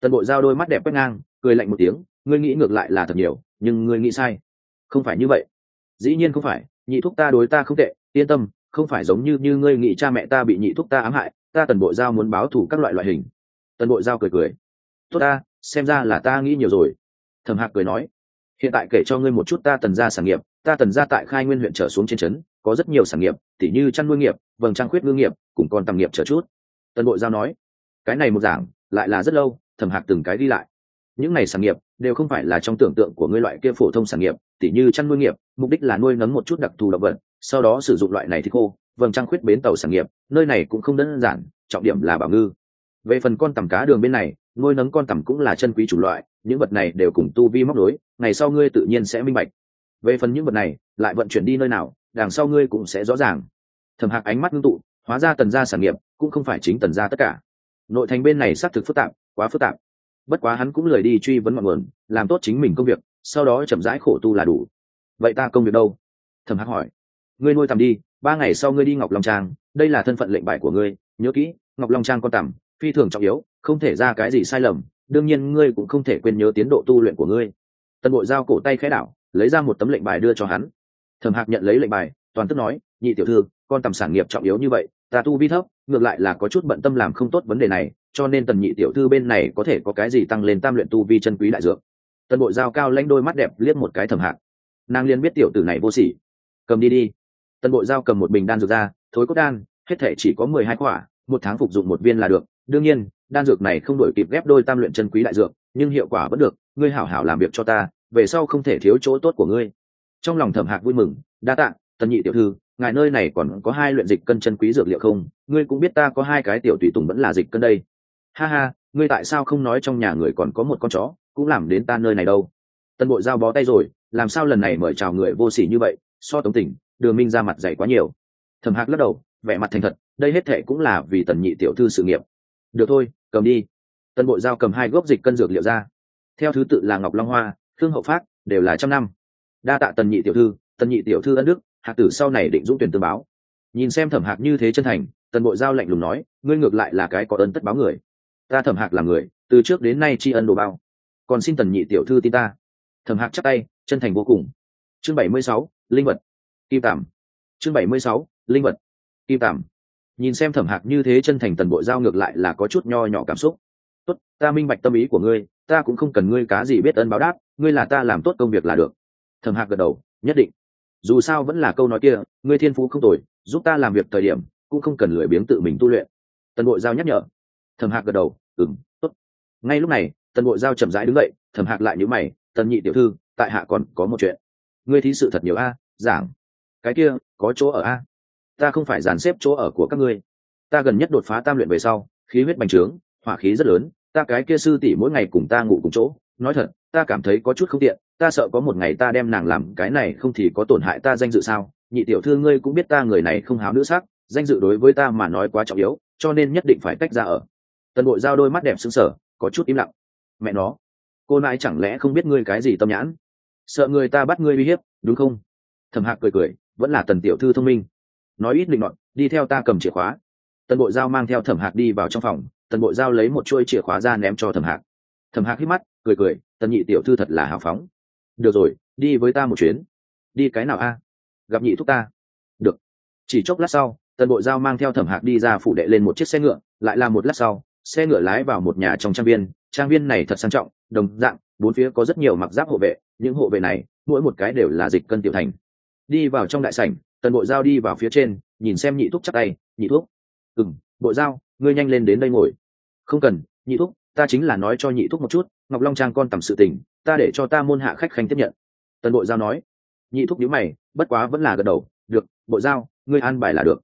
Tần bộ giao đôi mắt đẹp quét ngang, cười lạnh một tiếng, ngươi nghĩ ngược lại là thật nhiều, nhưng ngươi nghĩ sai. Không phải như vậy. Dĩ nhiên không phải, nhị thúc ta đối ta không tệ yên tâm, không phải giống như như ngươi nghĩ cha mẹ ta bị nhị thúc ta ám hại, ta tần bộ giao muốn báo thù các loại loại hình. Tần bộ giao cười cười. Tốt ta, xem ra là ta nghĩ nhiều rồi. Thẩm hạc cười nói. Hiện tại kể cho ngươi một chút ta tần ra sản nghiệp, ta tần ra tại khai nguyên huyện trở xuống trên trấn, có rất nhiều sản nghiệp, tỉ như chăn nuôi nghiệp, vầng trang khuyết ngư nghiệp, cùng còn tầm nghiệp trở chút. Tần bộ giao nói. Cái này một giảng lại là rất lâu, thẩm hạc từng cái đi lại. Những này sản nghiệp đều không phải là trong tưởng tượng của ngươi loại kia phổ thông sản nghiệp tỉ như chăn nuôi nghiệp mục đích là nuôi nấng một chút đặc thù động vật sau đó sử dụng loại này thì khô vầng trăng khuyết bến tàu sản nghiệp nơi này cũng không đơn giản trọng điểm là bảo ngư. Về phần con tầm cá đường bên này nuôi nấng con tầm cũng là chân quý chủ loại những vật này đều cùng tu vi móc nối, ngày sau ngươi tự nhiên sẽ minh bạch. Về phần những vật này lại vận chuyển đi nơi nào đằng sau ngươi cũng sẽ rõ ràng. Thầm hạc ánh mắt ngưng tụ hóa ra tần gia sản nghiệp cũng không phải chính tần gia tất cả. Nội thành bên này xác thực phức tạp quá phức tạp bất quá hắn cũng lười đi truy vấn mọi nguồn, làm tốt chính mình công việc, sau đó chậm rãi khổ tu là đủ. Vậy ta công việc đâu? Thầm hắc hỏi. Ngươi nuôi tầm đi, ba ngày sau ngươi đi ngọc long trang, đây là thân phận lệnh bài của ngươi, nhớ kỹ, ngọc long trang con tầm phi thường trọng yếu, không thể ra cái gì sai lầm, đương nhiên ngươi cũng không thể quên nhớ tiến độ tu luyện của ngươi. Tần bội giao cổ tay khẽ đảo, lấy ra một tấm lệnh bài đưa cho hắn. Thẩm hạc nhận lấy lệnh bài, toàn tức nói, nhị tiểu thư, con tầm sản nghiệp trọng yếu như vậy, ta tu vi thấp ngược lại là có chút bận tâm làm không tốt vấn đề này, cho nên tần nhị tiểu thư bên này có thể có cái gì tăng lên tam luyện tu vi chân quý đại dược. Tần bội giao cao lãnh đôi mắt đẹp liếc một cái thầm hạc. Nàng liên biết tiểu tử này vô sỉ. Cầm đi đi. Tần bội giao cầm một bình đan dược ra, thối cốt đan, hết thể chỉ có mười hai quả, một tháng phục dụng một viên là được. Đương nhiên, đan dược này không đổi kịp ghép đôi tam luyện chân quý đại dược, nhưng hiệu quả vẫn được. Ngươi hảo hảo làm việc cho ta, về sau không thể thiếu chỗ tốt của ngươi. Trong lòng thẩm hạc vui mừng, đa tạ, tần nhị tiểu thư ngài nơi này còn có hai luyện dịch cân chân quý dược liệu không? Ngươi cũng biết ta có hai cái tiểu tùy tùng vẫn là dịch cân đây. Ha ha, ngươi tại sao không nói trong nhà người còn có một con chó, cũng làm đến ta nơi này đâu? Tân bội giao bó tay rồi, làm sao lần này mời chào người vô sỉ như vậy? So tống tỉnh, đường minh ra mặt dày quá nhiều. Thầm hạc lắc đầu, vẻ mặt thành thật, đây hết thệ cũng là vì tần nhị tiểu thư sự nghiệp. Được thôi, cầm đi. Tân bội giao cầm hai gốc dịch cân dược liệu ra. Theo thứ tự là ngọc long hoa thương hậu phát đều là trăm năm. Đa tạ tần nhị tiểu thư, tần nhị tiểu thư ân đức hạc tử sau này định dũng tuyển tương báo. Nhìn xem thẩm hạc như thế chân thành, tần Bộ giao lạnh lùng nói, ngươi ngược lại là cái có ơn tất báo người. Ta thẩm hạc là người, từ trước đến nay tri ân đồ bao. Còn xin tần nhị tiểu thư tin ta. Thẩm hạc chắc tay, chân thành vô cùng. Chương bảy mươi sáu, linh vật. Kim tảm. Chương bảy mươi sáu, linh vật. Kim tảm. Nhìn xem thẩm hạc như thế chân thành, tần Bộ giao ngược lại là có chút nho nhỏ cảm xúc. Tốt, ta minh bạch tâm ý của ngươi, ta cũng không cần ngươi cá gì biết ân báo đáp, ngươi là ta làm tốt công việc là được. Thẩm hạc gật đầu, nhất định dù sao vẫn là câu nói kia, ngươi thiên phú không tồi, giúp ta làm việc thời điểm, cũng không cần lười biếng tự mình tu luyện. Tần bội giao nhắc nhở. Thẩm hạc gật đầu ừng tốt. Ngay lúc này, tần bội giao chậm rãi đứng dậy, thẩm hạc lại nhữ mày, tần nhị tiểu thư, tại hạ còn có một chuyện. Ngươi thí sự thật nhiều a, giảng. Cái kia, có chỗ ở a? Ta không phải dàn xếp chỗ ở của các ngươi. Ta gần nhất đột phá tam luyện về sau, khí huyết bành trướng, hỏa khí rất lớn, ta cái kia sư tỷ mỗi ngày cùng ta ngủ cùng chỗ. Nói thật, ta cảm thấy có chút không tiện ta sợ có một ngày ta đem nàng làm cái này không thì có tổn hại ta danh dự sao? Nhị tiểu thư ngươi cũng biết ta người này không háo nữ sắc, danh dự đối với ta mà nói quá trọng yếu, cho nên nhất định phải tách ra ở. Tần bội giao đôi mắt đẹp xứng sở có chút im lặng. Mẹ nó, cô nãi chẳng lẽ không biết ngươi cái gì tâm nhãn? Sợ người ta bắt ngươi uy hiếp, đúng không? Thầm hạc cười cười, vẫn là tần tiểu thư thông minh. Nói ít định luận, đi theo ta cầm chìa khóa. Tần bội giao mang theo thẩm hạc đi vào trong phòng, tần bội giao lấy một chuôi chìa khóa ra ném cho thẩm hạc. Thẩm hạc hít mắt, cười cười, tần nhị tiểu thư thật là hào phóng được rồi đi với ta một chuyến. Đi cái nào a? Gặp nhị thúc ta. Được. Chỉ chốc lát sau tần bộ giao mang theo thẩm hạc đi ra phủ đệ lên một chiếc xe ngựa lại là một lát sau xe ngựa lái vào một nhà trong trang viên. Trang viên này thật sang trọng đồng dạng bốn phía có rất nhiều mặc giáp hộ vệ những hộ vệ này mỗi một cái đều là dịch cân tiểu thành. Đi vào trong đại sảnh tần bộ giao đi vào phía trên nhìn xem nhị thúc chắc tay nhị thúc. Ừm, bộ giao ngươi nhanh lên đến đây ngồi. Không cần nhị thúc ta chính là nói cho nhị thúc một chút ngọc long trang con tầm sự tình ta để cho ta môn hạ khách khanh tiếp nhận. Tần bội giao nói. Nhị thúc nhíu mày, bất quá vẫn là gật đầu. Được bộ giao, ngươi an bài là được.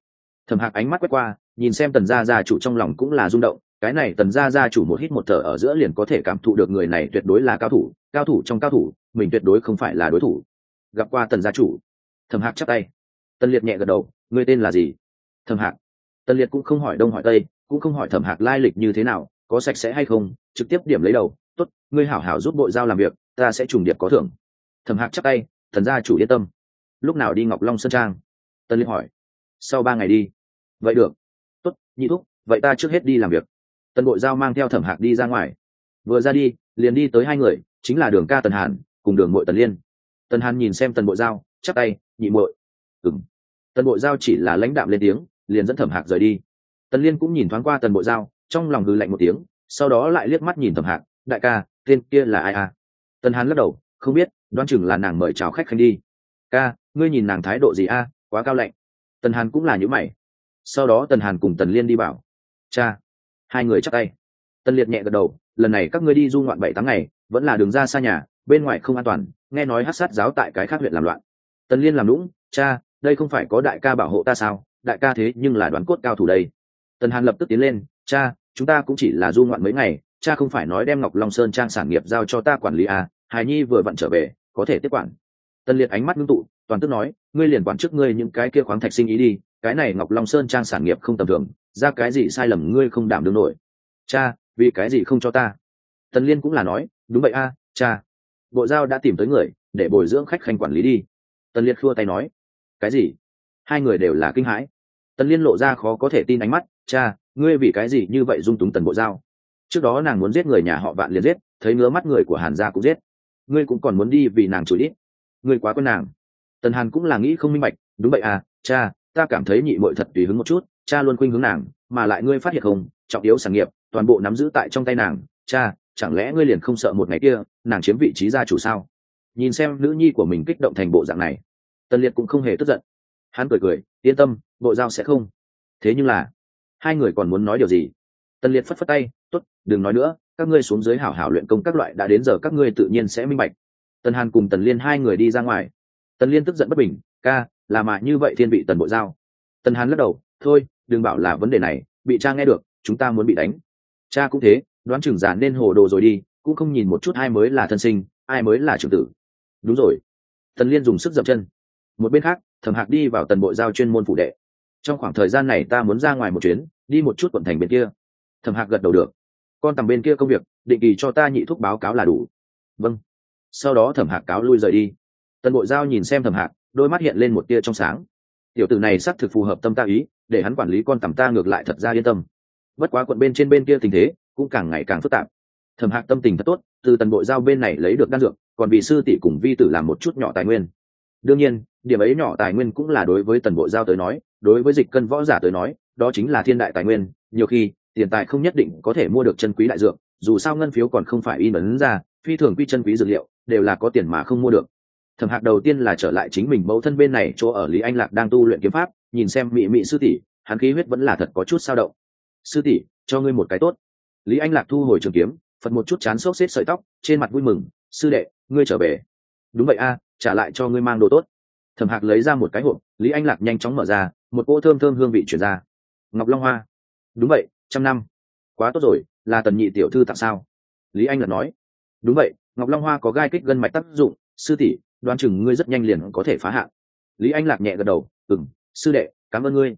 Thẩm hạc ánh mắt quét qua, nhìn xem tần gia gia chủ trong lòng cũng là rung động. Cái này tần gia gia chủ một hít một thở ở giữa liền có thể cảm thụ được người này tuyệt đối là cao thủ cao thủ trong cao thủ, mình tuyệt đối không phải là đối thủ. Gặp qua tần gia chủ. Thẩm hạc chắp tay. Tần liệt nhẹ gật đầu, ngươi tên là gì? Thẩm hạc. Tần liệt cũng không hỏi đông hỏi tây, cũng không hỏi thẩm hạc lai lịch như thế nào, có sạch sẽ hay không, trực tiếp điểm lấy đầu ngươi hảo hảo giúp Bội giao làm việc, ta sẽ trùng điệp có thưởng. Thẩm hạc chắc tay, thần gia chủ yên tâm. Lúc nào đi ngọc long sơn trang? Tân liệt hỏi. Sau ba ngày đi. Vậy được. Tốt, nhị thúc, vậy ta trước hết đi làm việc. Tần bội giao mang theo thẩm hạc đi ra ngoài. Vừa ra đi, liền đi tới hai người, chính là đường ca tần hàn, cùng đường mội tần liên. Tần hàn nhìn xem tần bội giao chắc tay, nhị mội ừng tần bội giao chỉ là lãnh đạm lên tiếng, liền dẫn thẩm hạc rời đi. Tần liên cũng nhìn thoáng qua tần bội giao, trong lòng hư lạnh một tiếng, sau đó lại liếc mắt nhìn thẩm hạc, đại ca tên kia là ai à? Tần Hán lắc đầu, không biết, đoán chừng là nàng mời chào khách khanh đi. Ca, ngươi nhìn nàng thái độ gì a? Quá cao lạnh. Tần hàn cũng là nhữ mày. Sau đó tần hàn cùng tần liên đi bảo. Cha. Hai người chắc tay. Tần liệt nhẹ gật đầu, lần này các ngươi đi du ngoạn bảy tháng ngày, vẫn là đường ra xa nhà, bên ngoài không an toàn, nghe nói hát sát giáo tại cái khác huyện làm loạn. Tần liên làm lũng cha, đây không phải có đại ca bảo hộ ta sao? Đại ca thế nhưng là đoán cốt cao thủ đây. Tần hàn lập tức tiến lên, cha, chúng ta cũng chỉ là du ngoạn mấy ngày cha không phải nói đem ngọc long sơn trang sản nghiệp giao cho ta quản lý à, hài nhi vừa vặn trở về có thể tiếp quản. Tần liệt ánh mắt ngưng tụ toàn tức nói ngươi liền quản trước ngươi những cái kia khoáng thạch sinh ý đi cái này ngọc long sơn trang sản nghiệp không tầm thường ra cái gì sai lầm ngươi không đảm đương nổi. Cha vì cái gì không cho ta? Tần liên cũng là nói đúng vậy a cha. Bộ giao đã tìm tới người để bồi dưỡng khách khanh quản lý đi. Tần liệt khua tay nói cái gì? Hai người đều là kinh hãi. Tần liên lộ ra khó có thể tin ánh mắt cha ngươi vì cái gì như vậy dung túng tần bộ giao? Trước đó nàng muốn giết người nhà họ vạn liền giết, thấy ngứa mắt người của hàn gia cũng giết. Ngươi cũng còn muốn đi vì nàng chủ ít ngươi quá quân nàng. Tần hàn cũng là nghĩ không minh bạch, đúng vậy à cha, ta cảm thấy nhị mội thật tùy hứng một chút, cha luôn khuynh hướng nàng, mà lại ngươi phát hiện không, trọng yếu sản nghiệp, toàn bộ nắm giữ tại trong tay nàng, cha, chẳng lẽ ngươi liền không sợ một ngày kia, nàng chiếm vị trí gia chủ sao? Nhìn xem nữ nhi của mình kích động thành bộ dạng này, tần liệt cũng không hề tức giận. Hắn cười cười, yên tâm, bộ giao sẽ không. Thế nhưng là, hai người còn muốn nói điều gì? Tần liệt phất phất tay Tốt, đừng nói nữa các ngươi xuống dưới hảo hảo luyện công các loại đã đến giờ các ngươi tự nhiên sẽ minh bạch. Tần hàn cùng tần liên hai người đi ra ngoài. Tần liên tức giận bất bình ca là mà như vậy thiên bị tần bộ giao. Tần hàn lắc đầu thôi đừng bảo là vấn đề này bị cha nghe được chúng ta muốn bị đánh. Cha cũng thế đoán chừng già nên hồ đồ rồi đi cũng không nhìn một chút ai mới là thân sinh ai mới là trưởng tử. Đúng rồi. Tần liên dùng sức dập chân. Một bên khác thẩm hạc đi vào tần bộ giao chuyên môn phụ đệ. Trong khoảng thời gian này ta muốn ra ngoài một chuyến đi một chút quận thành bên kia. Thẩm hạc gật đầu được con tầm bên kia công việc, định kỳ cho ta nhị thúc báo cáo là đủ. Vâng. Sau đó thẩm hạc cáo lui rời đi. Tần bộ giao nhìn xem thẩm hạc, đôi mắt hiện lên một tia trong sáng. Tiểu tử này xác thực phù hợp tâm ta ý, để hắn quản lý con tầm ta ngược lại thật ra yên tâm. Bất quá quận bên trên bên kia tình thế, cũng càng ngày càng phức tạp. Thẩm hạc tâm tình thật tốt, từ tần bộ giao bên này lấy được đan dược, còn vị sư tỷ cùng vi tử làm một chút nhỏ tài nguyên. Đương nhiên, điểm ấy nhỏ tài nguyên cũng là đối với tần bộ giao tới nói, đối với dịch cân võ giả tới nói, đó chính là thiên đại tài nguyên, nhiều khi tiền tài không nhất định có thể mua được chân quý đại dược, dù sao ngân phiếu còn không phải in ấn ra, phi thường quy chân quý dược liệu, đều là có tiền mà không mua được. Thẩm hạc đầu tiên là trở lại chính mình mẫu thân bên này chỗ ở lý anh lạc đang tu luyện kiếm pháp, nhìn xem mị mị sư tỷ, hắn khí huyết vẫn là thật có chút sao động. Sư tỷ, cho ngươi một cái tốt. Lý anh lạc thu hồi trường kiếm, phật một chút chán xốc xếp sợi tóc, trên mặt vui mừng, sư đệ, ngươi trở về. Đúng vậy a, trả lại cho ngươi mang đồ tốt. Thẩm hạc lấy ra một cái hộp, lý anh lạc nhanh chóng mở ra, một cỗ thơm thơm hương vị chuyển ra. Ngọc long hoa. Đúng vậy trăm năm. Quá tốt rồi, là tần nhị tiểu thư tặng sao? Lý anh lật nói. Đúng vậy, ngọc long hoa có gai kích gân mạch tác dụng, sư tỷ, đoán chừng ngươi rất nhanh liền có thể phá hạn. Lý anh lạc nhẹ gật đầu ừng sư đệ, cảm ơn ngươi.